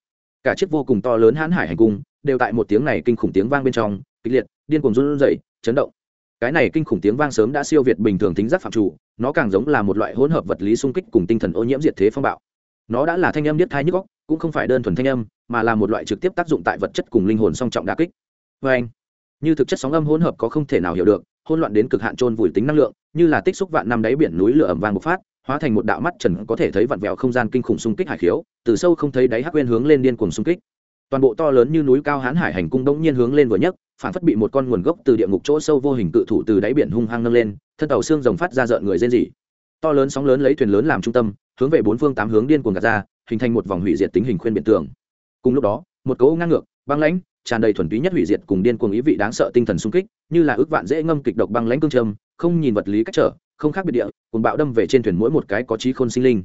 Speaker 1: Cả chiếc vô cùng to lớn hãn hải hành cung, đều tại một tiếng này kinh khủng tiếng vang bên trong, kịch liệt, điên cuồng run rẩy, chấn động. Cái này kinh khủng tiếng vang sớm đã siêu việt bình thường tính giác phạm chủ nó càng giống là một loại hỗn hợp vật lý xung kích cùng tinh thần ô nhiễm diệt thế phong bạo. Nó đã là thanh âm điếc thai nhức góc cũng không phải đơn thuần thanh âm mà là một loại trực tiếp tác dụng tại vật chất cùng linh hồn song trọng đả kích. Vê anh như thực chất sóng âm hỗn hợp có không thể nào hiểu được hỗn loạn đến cực hạn trôn vùi tính năng lượng như là tích xúc vạn năm đáy biển núi lửa ẩm vàng bộc phát hóa thành một đạo mắt trần có thể thấy vặn vẹo không gian kinh khủng xung kích hải khiếu từ sâu không thấy đáy hắc quên hướng lên điên cuồng xung kích. Toàn bộ to lớn như núi cao hán hải hành cung đống nhiên hướng lên vừa nhất, phản phất bị một con nguồn gốc từ địa ngục chỗ sâu vô hình cự thủ từ đáy biển hung hăng nâng lên thân tàu xương rồng phát ra rợn người rên rỉ. To lớn sóng lớn lấy thuyền lớn làm trung tâm, hướng về bốn phương tám hướng điên cuồng gạt ra, hình thành một vòng hủy diệt tính hình khuyên biển tường. Cùng lúc đó, một cấu ngang ngược, băng lãnh, tràn đầy thuần túy nhất hủy diệt cùng điên cuồng ý vị đáng sợ tinh thần sung kích, như là ước vạn dễ ngâm kịch độc băng lãnh cương trầm, không nhìn vật lý cách trở, không khác biệt địa cùng bạo đâm về trên thuyền mỗi một cái có trí khôn sinh linh.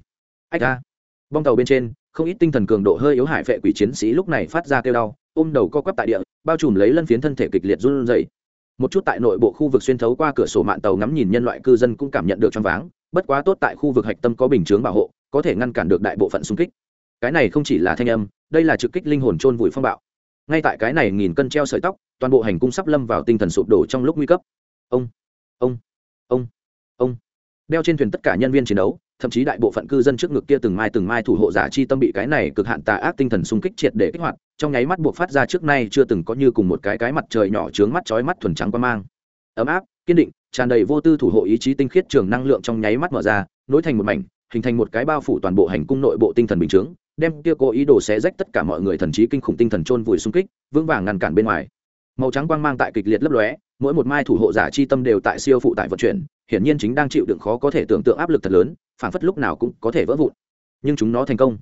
Speaker 1: Ách a. Bong tàu bên trên, không ít tinh thần cường độ hơi yếu hại vệ quỷ chiến sĩ lúc này phát ra kêu đau, ôm đầu co quắp tại địa, bao trùm lấy lân phiến thân thể kịch liệt run rẩy một chút tại nội bộ khu vực xuyên thấu qua cửa sổ mạng tàu ngắm nhìn nhân loại cư dân cũng cảm nhận được trong váng, bất quá tốt tại khu vực hạch tâm có bình chướng bảo hộ, có thể ngăn cản được đại bộ phận xung kích. Cái này không chỉ là thanh âm, đây là trực kích linh hồn chôn vùi phong bạo. Ngay tại cái này nghìn cân treo sợi tóc, toàn bộ hành cung sắp lâm vào tinh thần sụp đổ trong lúc nguy cấp. Ông ông ông đeo trên thuyền tất cả nhân viên chiến đấu, thậm chí đại bộ phận cư dân trước ngực kia từng mai từng mai thủ hộ giả chi tâm bị cái này cực hạn tà ác tinh thần xung kích triệt để kích hoạt, trong nháy mắt buộc phát ra trước nay chưa từng có như cùng một cái cái mặt trời nhỏ trướng mắt chói mắt thuần trắng qua mang. Ấm áp, kiên định, tràn đầy vô tư thủ hộ ý chí tinh khiết trường năng lượng trong nháy mắt mở ra, nối thành một mảnh, hình thành một cái bao phủ toàn bộ hành cung nội bộ tinh thần bình chướng, đem kia cố ý đồ xé rách tất cả mọi người thần trí kinh khủng tinh thần chôn vùi xung kích, vững vàng ngăn cản bên ngoài. Màu trắng quang mang tại kịch liệt lấp lóe, mỗi một mai thủ hộ giả chi tâm đều tại siêu phụ tại vận chuyển hiển nhiên chính đang chịu đựng khó có thể tưởng tượng áp lực thật lớn phản phất lúc nào cũng có thể vỡ vụn. Nhưng chúng nó thành công.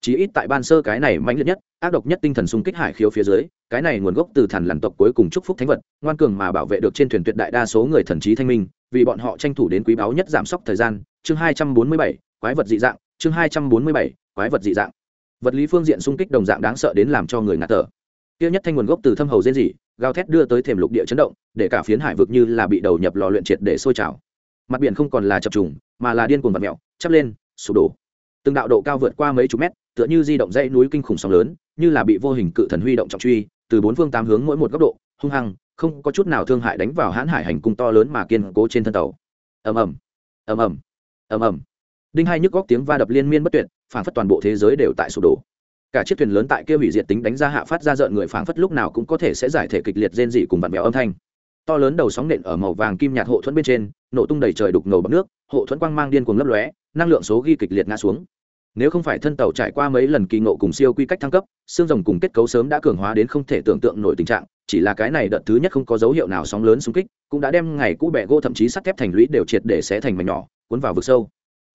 Speaker 1: Chí ít tại ban sơ cái này mạnh liệt nhất, ác độc nhất tinh thần xung kích hải khiếu phía dưới, cái này nguồn gốc từ thần lằn tộc cuối cùng chúc phúc thánh vật, ngoan cường mà bảo vệ được trên thuyền tuyệt đại đa số người thần trí thanh minh, vì bọn họ tranh thủ đến quý báu nhất giảm sốc thời gian. Chương hai trăm bốn mươi bảy, quái vật dị dạng. Chương hai trăm bốn mươi bảy, quái vật dị dạng. Vật lý phương diện xung kích đồng dạng đáng sợ đến làm cho người ngạt thở. Kia nhất thanh nguồn gốc từ thâm hầu dên dị gào thét đưa tới thềm lục địa chấn động, để cả phiến hải vực như là bị đầu nhập lò luyện triệt để sôi trào mặt biển không còn là chập trùng, mà là điên cuồng vật mèo, chắp lên, sụp đổ. Từng đạo độ cao vượt qua mấy chục mét, tựa như di động dãy núi kinh khủng sóng lớn, như là bị vô hình cự thần huy động trọng truy, từ bốn phương tám hướng mỗi một góc độ, hung hăng, không có chút nào thương hại đánh vào hãn hải hành cung to lớn mà kiên cố trên thân tàu. Ầm ầm ầm ầm ầm ầm. Đinh hai nhức góc tiếng va đập liên miên bất tuyệt phản phất toàn bộ thế giới đều tại sụp đổ. Cả chiếc thuyền lớn tại kia hủy diệt tính đánh ra hạ phát ra rợn người phảng phất lúc nào cũng có thể sẽ giải thể kịch liệt rên dị cùng vặn bèo âm thanh to lớn đầu sóng nện ở màu vàng kim nhạt hộ thuẫn bên trên, nổ tung đầy trời đục ngầu bằng nước, hộ thuẫn quang mang điên cuồng lấp lóe, năng lượng số ghi kịch liệt ngã xuống. Nếu không phải thân tàu trải qua mấy lần kỳ ngộ cùng siêu quy cách thăng cấp, xương rồng cùng kết cấu sớm đã cường hóa đến không thể tưởng tượng nổi tình trạng, chỉ là cái này đợt thứ nhất không có dấu hiệu nào sóng lớn xung kích, cũng đã đem ngày cũ bẹ gỗ thậm chí sắt thép thành lũy đều triệt để xé thành mảnh nhỏ, cuốn vào vực sâu.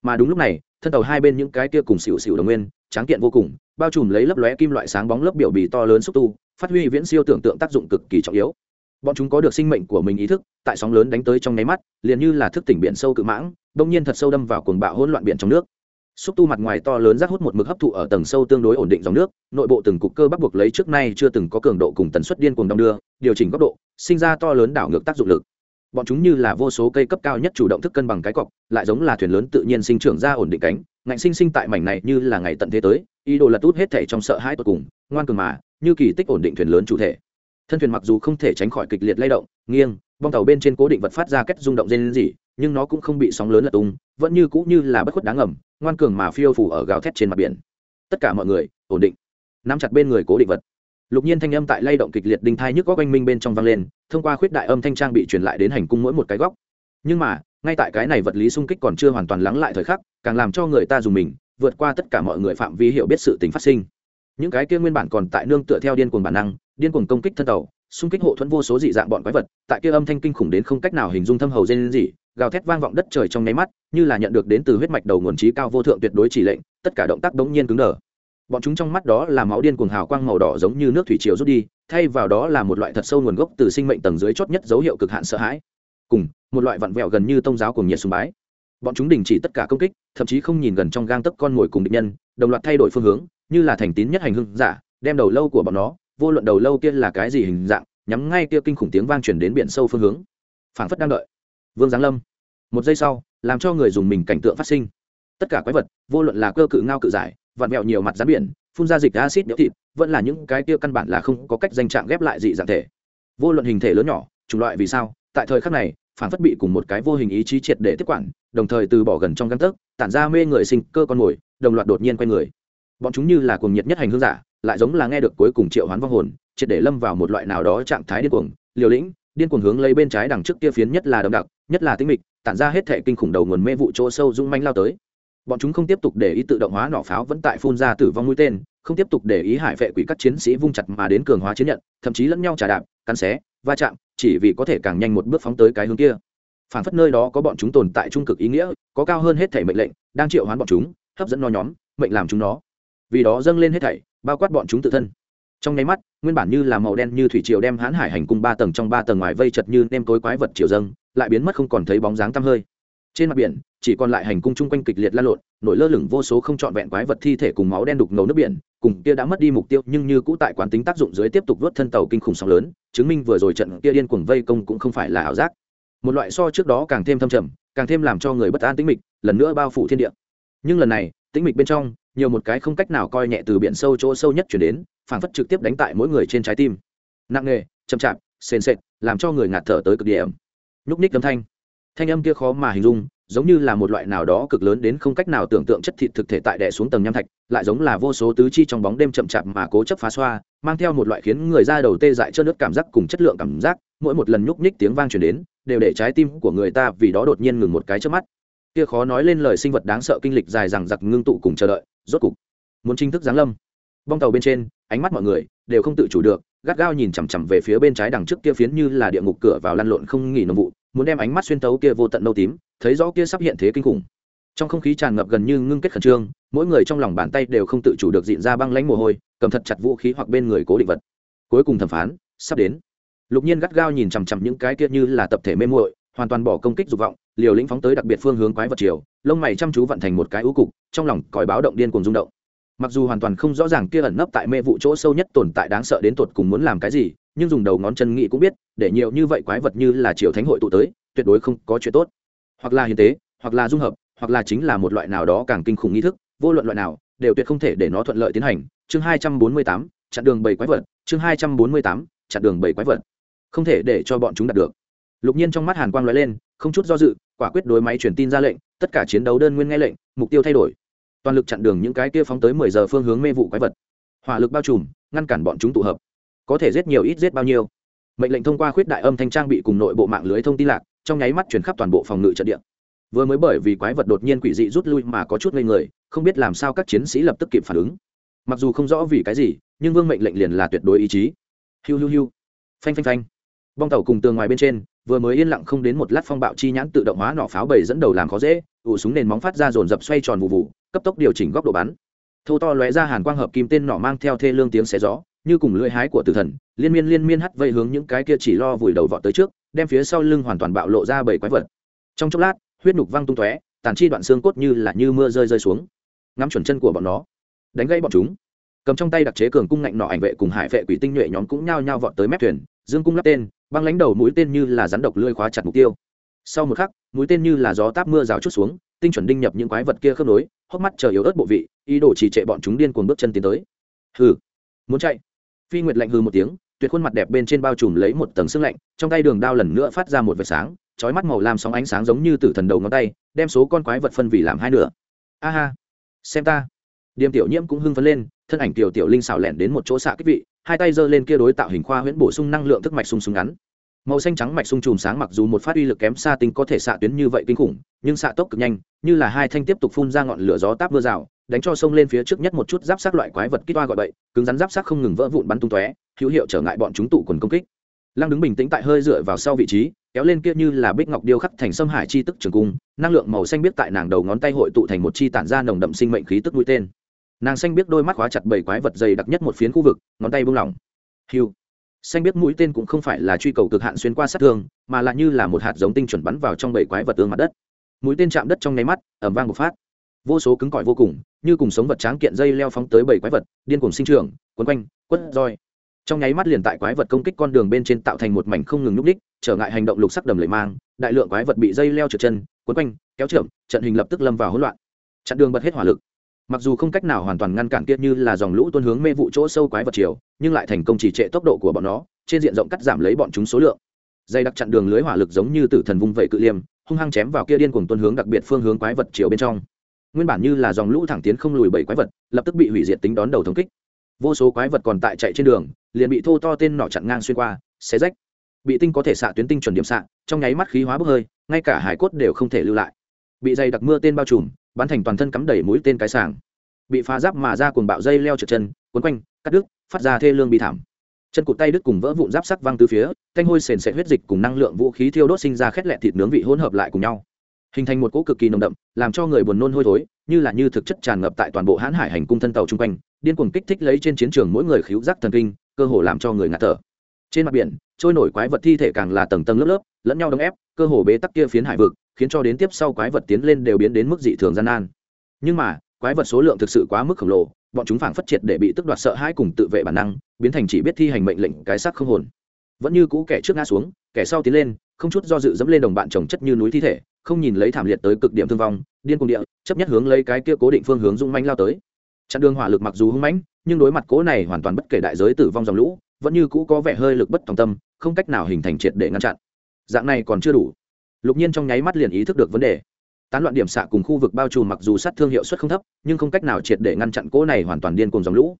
Speaker 1: Mà đúng lúc này, thân tàu hai bên những cái kia cùng xỉu xỉu đồng nguyên, tráng kiện vô cùng, bao trùm lấy lấp lóe kim loại sáng bóng lớp biểu bì to lớn xúc tu, phát huy viễn siêu tưởng tượng tác dụng cực kỳ trọng yếu bọn chúng có được sinh mệnh của mình ý thức, tại sóng lớn đánh tới trong nháy mắt, liền như là thức tỉnh biển sâu cự mãng, đông nhiên thật sâu đâm vào cuồng bạo hỗn loạn biển trong nước. Xúc tu mặt ngoài to lớn rác hút một mực hấp thụ ở tầng sâu tương đối ổn định dòng nước, nội bộ từng cục cơ bắt buộc lấy trước nay chưa từng có cường độ cùng tần suất điên cuồng đong đưa, điều chỉnh góc độ, sinh ra to lớn đảo ngược tác dụng lực. Bọn chúng như là vô số cây cấp cao nhất chủ động thức cân bằng cái cọc, lại giống là thuyền lớn tự nhiên sinh trưởng ra ổn định cánh, ngạnh sinh sinh tại mảnh này như là ngày tận thế tới, ý đồ lật út hết thể trong sợ hãi tột cùng, ngoan cường mà, như kỳ tích ổn định thuyền lớn chủ thể thân thuyền mặc dù không thể tránh khỏi kịch liệt lay động, nghiêng, bong tàu bên trên cố định vật phát ra kết rung động dây gì nhưng nó cũng không bị sóng lớn lật tung, vẫn như cũ như là bất khuất đáng ngầm, ngoan cường mà phiêu phủ ở gào thét trên mặt biển. Tất cả mọi người, ổn định. Nắm chặt bên người cố định vật. Lục nhiên thanh âm tại lay động kịch liệt đinh thai nhức góc oanh minh bên trong vang lên, thông qua khuyết đại âm thanh trang bị truyền lại đến hành cung mỗi một cái góc. Nhưng mà, ngay tại cái này vật lý xung kích còn chưa hoàn toàn lắng lại thời khắc, càng làm cho người ta dùng mình, vượt qua tất cả mọi người phạm vi hiểu biết sự tính phát sinh những cái kia nguyên bản còn tại nương tựa theo điên cuồng bản năng, điên cuồng công kích thân tàu, xung kích hộ thuẫn vô số dị dạng bọn quái vật, tại kia âm thanh kinh khủng đến không cách nào hình dung thâm hầu dên gì gào thét vang vọng đất trời trong nháy mắt, như là nhận được đến từ huyết mạch đầu nguồn trí cao vô thượng tuyệt đối chỉ lệnh, tất cả động tác đống nhiên cứng đờ. Bọn chúng trong mắt đó là máu điên cuồng hào quang màu đỏ giống như nước thủy triều rút đi, thay vào đó là một loại thật sâu nguồn gốc từ sinh mệnh tầng dưới chót nhất dấu hiệu cực hạn sợ hãi. Cùng, một loại vặn vẹo gần như tông giáo cùng nhiệt sùng bái. Bọn chúng đình chỉ tất cả công kích, thậm chí không nhìn gần trong gang tấc con mồi cùng địch nhân, đồng loạt thay đổi phương hướng như là thành tín nhất hành hưng giả, đem đầu lâu của bọn nó, vô luận đầu lâu kia là cái gì hình dạng, nhắm ngay kia kinh khủng tiếng vang truyền đến biển sâu phương hướng. Phảng phất đang đợi. Vương giáng lâm. Một giây sau, làm cho người dùng mình cảnh tượng phát sinh. Tất cả quái vật, vô luận là cơ cự ngao cự giải vặn vẹo nhiều mặt rắn biển, phun ra dịch acid nhỡ thịt, vẫn là những cái kia căn bản là không có cách danh trạng ghép lại dị dạng thể. Vô luận hình thể lớn nhỏ, chủng loại vì sao, tại thời khắc này phản phất bị cùng một cái vô hình ý chí triệt để tiếp quản, đồng thời từ bỏ gần trong găng tấc, tản ra mê người sinh cơ con mồi, đồng loạt đột nhiên quay người bọn chúng như là cuồng nhiệt nhất hành hương giả, lại giống là nghe được cuối cùng triệu hoán vong hồn, triệt để lâm vào một loại nào đó trạng thái điên cuồng, liều lĩnh, điên cuồng hướng lấy bên trái đằng trước kia phiến nhất là đậm đặc, nhất là tinh mịch, tản ra hết thệ kinh khủng đầu nguồn mê vụ chỗ sâu rung manh lao tới. Bọn chúng không tiếp tục để ý tự động hóa nỏ pháo vẫn tại phun ra tử vong mũi tên, không tiếp tục để ý hải vệ quỷ các chiến sĩ vung chặt mà đến cường hóa chiến nhận, thậm chí lẫn nhau trả đạp, cắn xé, va chạm, chỉ vì có thể càng nhanh một bước phóng tới cái hướng kia. Phản phất nơi đó có bọn chúng tồn tại trung cực ý nghĩa, có cao hơn hết thể mệnh lệnh, đang triệu hoán bọn chúng, hấp dẫn no nhóm, mệnh làm chúng nó vì đó dâng lên hết thảy, bao quát bọn chúng tự thân. Trong nháy mắt, nguyên bản như là màu đen như thủy triều đem hãn hải hành cung ba tầng trong ba tầng ngoài vây chật như nem tối quái vật triều dâng, lại biến mất không còn thấy bóng dáng tăm hơi. Trên mặt biển, chỉ còn lại hành cung chung quanh kịch liệt lan lộn, nổi lơ lửng vô số không trọn vẹn quái vật thi thể cùng máu đen đục ngầu nước biển, cùng kia đã mất đi mục tiêu nhưng như cũ tại quán tính tác dụng dưới tiếp tục vớt thân tàu kinh khủng sóng lớn, chứng minh vừa rồi trận kia điên cuồng vây công cũng không phải là ảo giác. Một loại so trước đó càng thêm thâm trầm, càng thêm làm cho người bất an tĩnh mịch, lần nữa bao phủ thiên địa. Nhưng lần này, tĩnh mịch bên trong nhiều một cái không cách nào coi nhẹ từ biển sâu chỗ sâu nhất chuyển đến, phảng phất trực tiếp đánh tại mỗi người trên trái tim. Nặng nề, chậm chạp, sền sệt, làm cho người ngạt thở tới cực điểm. Nhúc ních âm thanh. Thanh âm kia khó mà hình dung, giống như là một loại nào đó cực lớn đến không cách nào tưởng tượng chất thịt thực thể tại đè xuống tầng nham thạch, lại giống là vô số tứ chi trong bóng đêm chậm chạp mà cố chấp phá xoa, mang theo một loại khiến người ra đầu tê dại trơn nước cảm giác cùng chất lượng cảm giác, mỗi một lần nhúc nhích tiếng vang truyền đến, đều để trái tim của người ta vì đó đột nhiên ngừng một cái trước mắt kia khó nói lên lời sinh vật đáng sợ kinh lịch dài rằng giặc ngưng tụ cùng chờ đợi, rốt cục, muốn chính thức giáng lâm. Bong tàu bên trên, ánh mắt mọi người đều không tự chủ được, gắt gao nhìn chằm chằm về phía bên trái đằng trước kia phiến như là địa ngục cửa vào lăn lộn không nghỉ nồng vụ, muốn đem ánh mắt xuyên tấu kia vô tận nâu tím, thấy rõ kia sắp hiện thế kinh khủng. Trong không khí tràn ngập gần như ngưng kết khẩn trương, mỗi người trong lòng bàn tay đều không tự chủ được dịn ra băng lãnh mồ hôi, cầm thật chặt vũ khí hoặc bên người cố định vật. Cuối cùng thẩm phán, sắp đến. Lục nhiên gắt gao nhìn chằm chằm những cái kia như là tập thể mê muội hoàn toàn bỏ công kích dục vọng, liều lĩnh phóng tới đặc biệt phương hướng quái vật chiều lông mày chăm chú vận thành một cái ưu cục, trong lòng còi báo động điên cuồng rung động. Mặc dù hoàn toàn không rõ ràng kia ẩn nấp tại mê vụ chỗ sâu nhất tồn tại đáng sợ đến tột cùng muốn làm cái gì, nhưng dùng đầu ngón chân nghĩ cũng biết, để nhiều như vậy quái vật như là triều thánh hội tụ tới, tuyệt đối không có chuyện tốt. Hoặc là hiền tế, hoặc là dung hợp, hoặc là chính là một loại nào đó càng kinh khủng nghi thức, vô luận loại nào, đều tuyệt không thể để nó thuận lợi tiến hành. Chương hai trăm bốn mươi tám, chặn đường bảy quái vật, chương hai trăm bốn mươi tám, chặn đường bảy quái vật. Không thể để cho bọn chúng đạt được lục nhiên trong mắt hàn quang lóe lên, không chút do dự, quả quyết đối máy truyền tin ra lệnh, tất cả chiến đấu đơn nguyên nghe lệnh, mục tiêu thay đổi. Toàn lực chặn đường những cái kia phóng tới mười giờ phương hướng mê vụ quái vật. Hỏa lực bao trùm, ngăn cản bọn chúng tụ hợp. Có thể giết nhiều ít giết bao nhiêu. Mệnh lệnh thông qua khuyết đại âm thanh trang bị cùng nội bộ mạng lưới thông tin lạc, trong nháy mắt chuyển khắp toàn bộ phòng ngự trận địa. Vừa mới bởi vì quái vật đột nhiên quỷ dị rút lui mà có chút ngây người, không biết làm sao các chiến sĩ lập tức kịp phản ứng. Mặc dù không rõ vì cái gì, nhưng vương mệnh lệnh liền là tuyệt đối ý chí. Hiu hiu hiu. Phanh phanh phanh. Bong tàu cùng tường ngoài bên trên vừa mới yên lặng không đến một lát phong bạo chi nhãn tự động hóa nỏ pháo bầy dẫn đầu làm khó dễ, ủ súng nền móng phát ra dồn dập xoay tròn vụ vụ, cấp tốc điều chỉnh góc độ bắn. Thô to lóe ra hàn quang hợp kim tên nỏ mang theo thê lương tiếng xé gió, như cùng lưỡi hái của tử thần, liên miên liên miên hắt vây hướng những cái kia chỉ lo vùi đầu vọt tới trước, đem phía sau lưng hoàn toàn bạo lộ ra bảy quái vật. Trong chốc lát, huyết nhục văng tung tóe, tàn chi đoạn xương cốt như là như mưa rơi rơi xuống. Ngắm chuẩn chân của bọn nó. Đánh gây bọn chúng cầm trong tay đặc chế cường cung ngạnh nọ ảnh vệ cùng hải vệ quỷ tinh nhuệ nhóm cũng nhao nhao vọt tới mép thuyền, dương cung lắp tên, băng lãnh đầu mũi tên như là rắn độc lưỡi khóa chặt mục tiêu. Sau một khắc, mũi tên như là gió táp mưa rào chút xuống, tinh chuẩn đinh nhập những quái vật kia khớp nối, hốc mắt chờ yếu ớt bộ vị, ý đồ chỉ trệ bọn chúng điên cuồng bước chân tiến tới. Hừ, muốn chạy. Phi nguyệt lạnh hừ một tiếng, tuyệt khuôn mặt đẹp bên trên bao trùm lấy một tầng sương lạnh, trong tay đường đao lần nữa phát ra một vệt sáng, chói mắt màu làm sóng ánh sáng giống như tử thần đầu ngón tay, đem số con quái vật phân vì làm hai nửa. A ha, xem ta. Điềm tiểu nhiễm cũng hưng phấn lên thân ảnh tiểu tiểu linh xảo lẻn đến một chỗ xạ kích vị, hai tay giơ lên kia đối tạo hình khoa huyễn bổ sung năng lượng thức mạch sung sung ngắn. Màu xanh trắng mạch sung chùm sáng mặc dù một phát uy lực kém xa tinh có thể xạ tuyến như vậy kinh khủng, nhưng xạ tốc cực nhanh, như là hai thanh tiếp tục phun ra ngọn lửa gió táp mưa rào, đánh cho sông lên phía trước nhất một chút giáp sát loại quái vật kích toa gọi bậy, cứng rắn giáp sát không ngừng vỡ vụn bắn tung tóe, hữu hiệu trở ngại bọn chúng tụ quần công kích. Lăng đứng bình tĩnh tại hơi dựa vào sau vị trí, kéo lên kia như là bích ngọc điêu khắc thành sâm hải chi tức trường cung, năng lượng màu xanh biết tại nàng đầu ngón tay hội tụ thành một chi tản ra nồng đậm sinh mệnh khí tức mũi tên nàng xanh biết đôi mắt khóa chặt bảy quái vật dày đặc nhất một phiến khu vực, ngón tay buông lỏng. Hiu xanh biết mũi tên cũng không phải là truy cầu cực hạn xuyên qua sát thương, mà là như là một hạt giống tinh chuẩn bắn vào trong bảy quái vật tương mặt đất. Mũi tên chạm đất trong nháy mắt ẩm vang một phát. Vô số cứng cỏi vô cùng, như cùng sống vật tráng kiện dây leo phóng tới bảy quái vật, điên cùng sinh trưởng, quấn quanh, quất roi. Trong nháy mắt liền tại quái vật công kích con đường bên trên tạo thành một mảnh không ngừng nhúc đích trở ngại hành động lục sắc đầm lầy mang, đại lượng quái vật bị dây leo trượt chân, quấn quanh, kéo trượm trận hình lập tức lâm vào hỗn loạn. Chặn đường bật hết hỏa lực mặc dù không cách nào hoàn toàn ngăn cản kiệt như là dòng lũ tuôn hướng mê vụ chỗ sâu quái vật chiều nhưng lại thành công chỉ trệ tốc độ của bọn nó, trên diện rộng cắt giảm lấy bọn chúng số lượng. Dây đặc chặn đường lưới hỏa lực giống như tử thần vung vẩy cự liêm, hung hăng chém vào kia điên cuồng tuôn hướng đặc biệt phương hướng quái vật chiều bên trong. Nguyên bản như là dòng lũ thẳng tiến không lùi bảy quái vật, lập tức bị hủy diệt tính đón đầu thống kích. Vô số quái vật còn tại chạy trên đường, liền bị thô to tên nọ chặn ngang xuyên qua, xé rách. Bị tinh có thể xạ tuyến tinh chuẩn điểm xạ, trong nháy mắt khí hóa bốc hơi, ngay cả hải cốt đều không thể lưu lại. Bị dày đặc mưa tên bao trùm bắn thành toàn thân cắm đầy mũi tên cái sàng bị phá giáp mà ra cuồng bạo dây leo trượt chân quấn quanh, cắt đứt, phát ra thê lương bị thảm. Chân cụt tay đứt cùng vỡ vụn giáp sắc văng từ phía, thanh hôi sền sệt huyết dịch cùng năng lượng vũ khí thiêu đốt sinh ra khét lẹ thịt nướng vị hỗn hợp lại cùng nhau. Hình thành một cỗ cực kỳ nồng đậm, làm cho người buồn nôn hôi thối, như là như thực chất tràn ngập tại toàn bộ hãn hải hành cung thân tàu chung quanh, điên cuồng kích thích lấy trên chiến trường mỗi người khíu giác thần kinh, cơ hồ làm cho người ngạt thở. Trên mặt biển, trôi nổi quái vật thi thể càng là tầng tầng lớp lớp, lẫn nhau đóng ép, cơ hồ bế tắc kia phiến hải vực khiến cho đến tiếp sau quái vật tiến lên đều biến đến mức dị thường gian nan. Nhưng mà, quái vật số lượng thực sự quá mức khổng lồ, bọn chúng phảng phất triệt để bị tức đoạt sợ hãi cùng tự vệ bản năng, biến thành chỉ biết thi hành mệnh lệnh cái xác không hồn. Vẫn như cũ kẻ trước ngã xuống, kẻ sau tiến lên, không chút do dự dẫm lên đồng bạn trồng chất như núi thi thể, không nhìn lấy thảm liệt tới cực điểm thương vong, điên cùng địa, chấp nhất hướng lấy cái kia cố định phương hướng dung manh lao tới. Chặn đường hỏa lực mặc dù hung mãnh, nhưng đối mặt cố này hoàn toàn bất kể đại giới tử vong dòng lũ, vẫn như cũ có vẻ hơi lực bất tòng tâm, không cách nào hình thành triệt để ngăn chặn. Dạng này còn chưa đủ lục nhiên trong nháy mắt liền ý thức được vấn đề. Tán loạn điểm xạ cùng khu vực bao trùm mặc dù sát thương hiệu suất không thấp, nhưng không cách nào triệt để ngăn chặn cỗ này hoàn toàn điên cùng dòng lũ.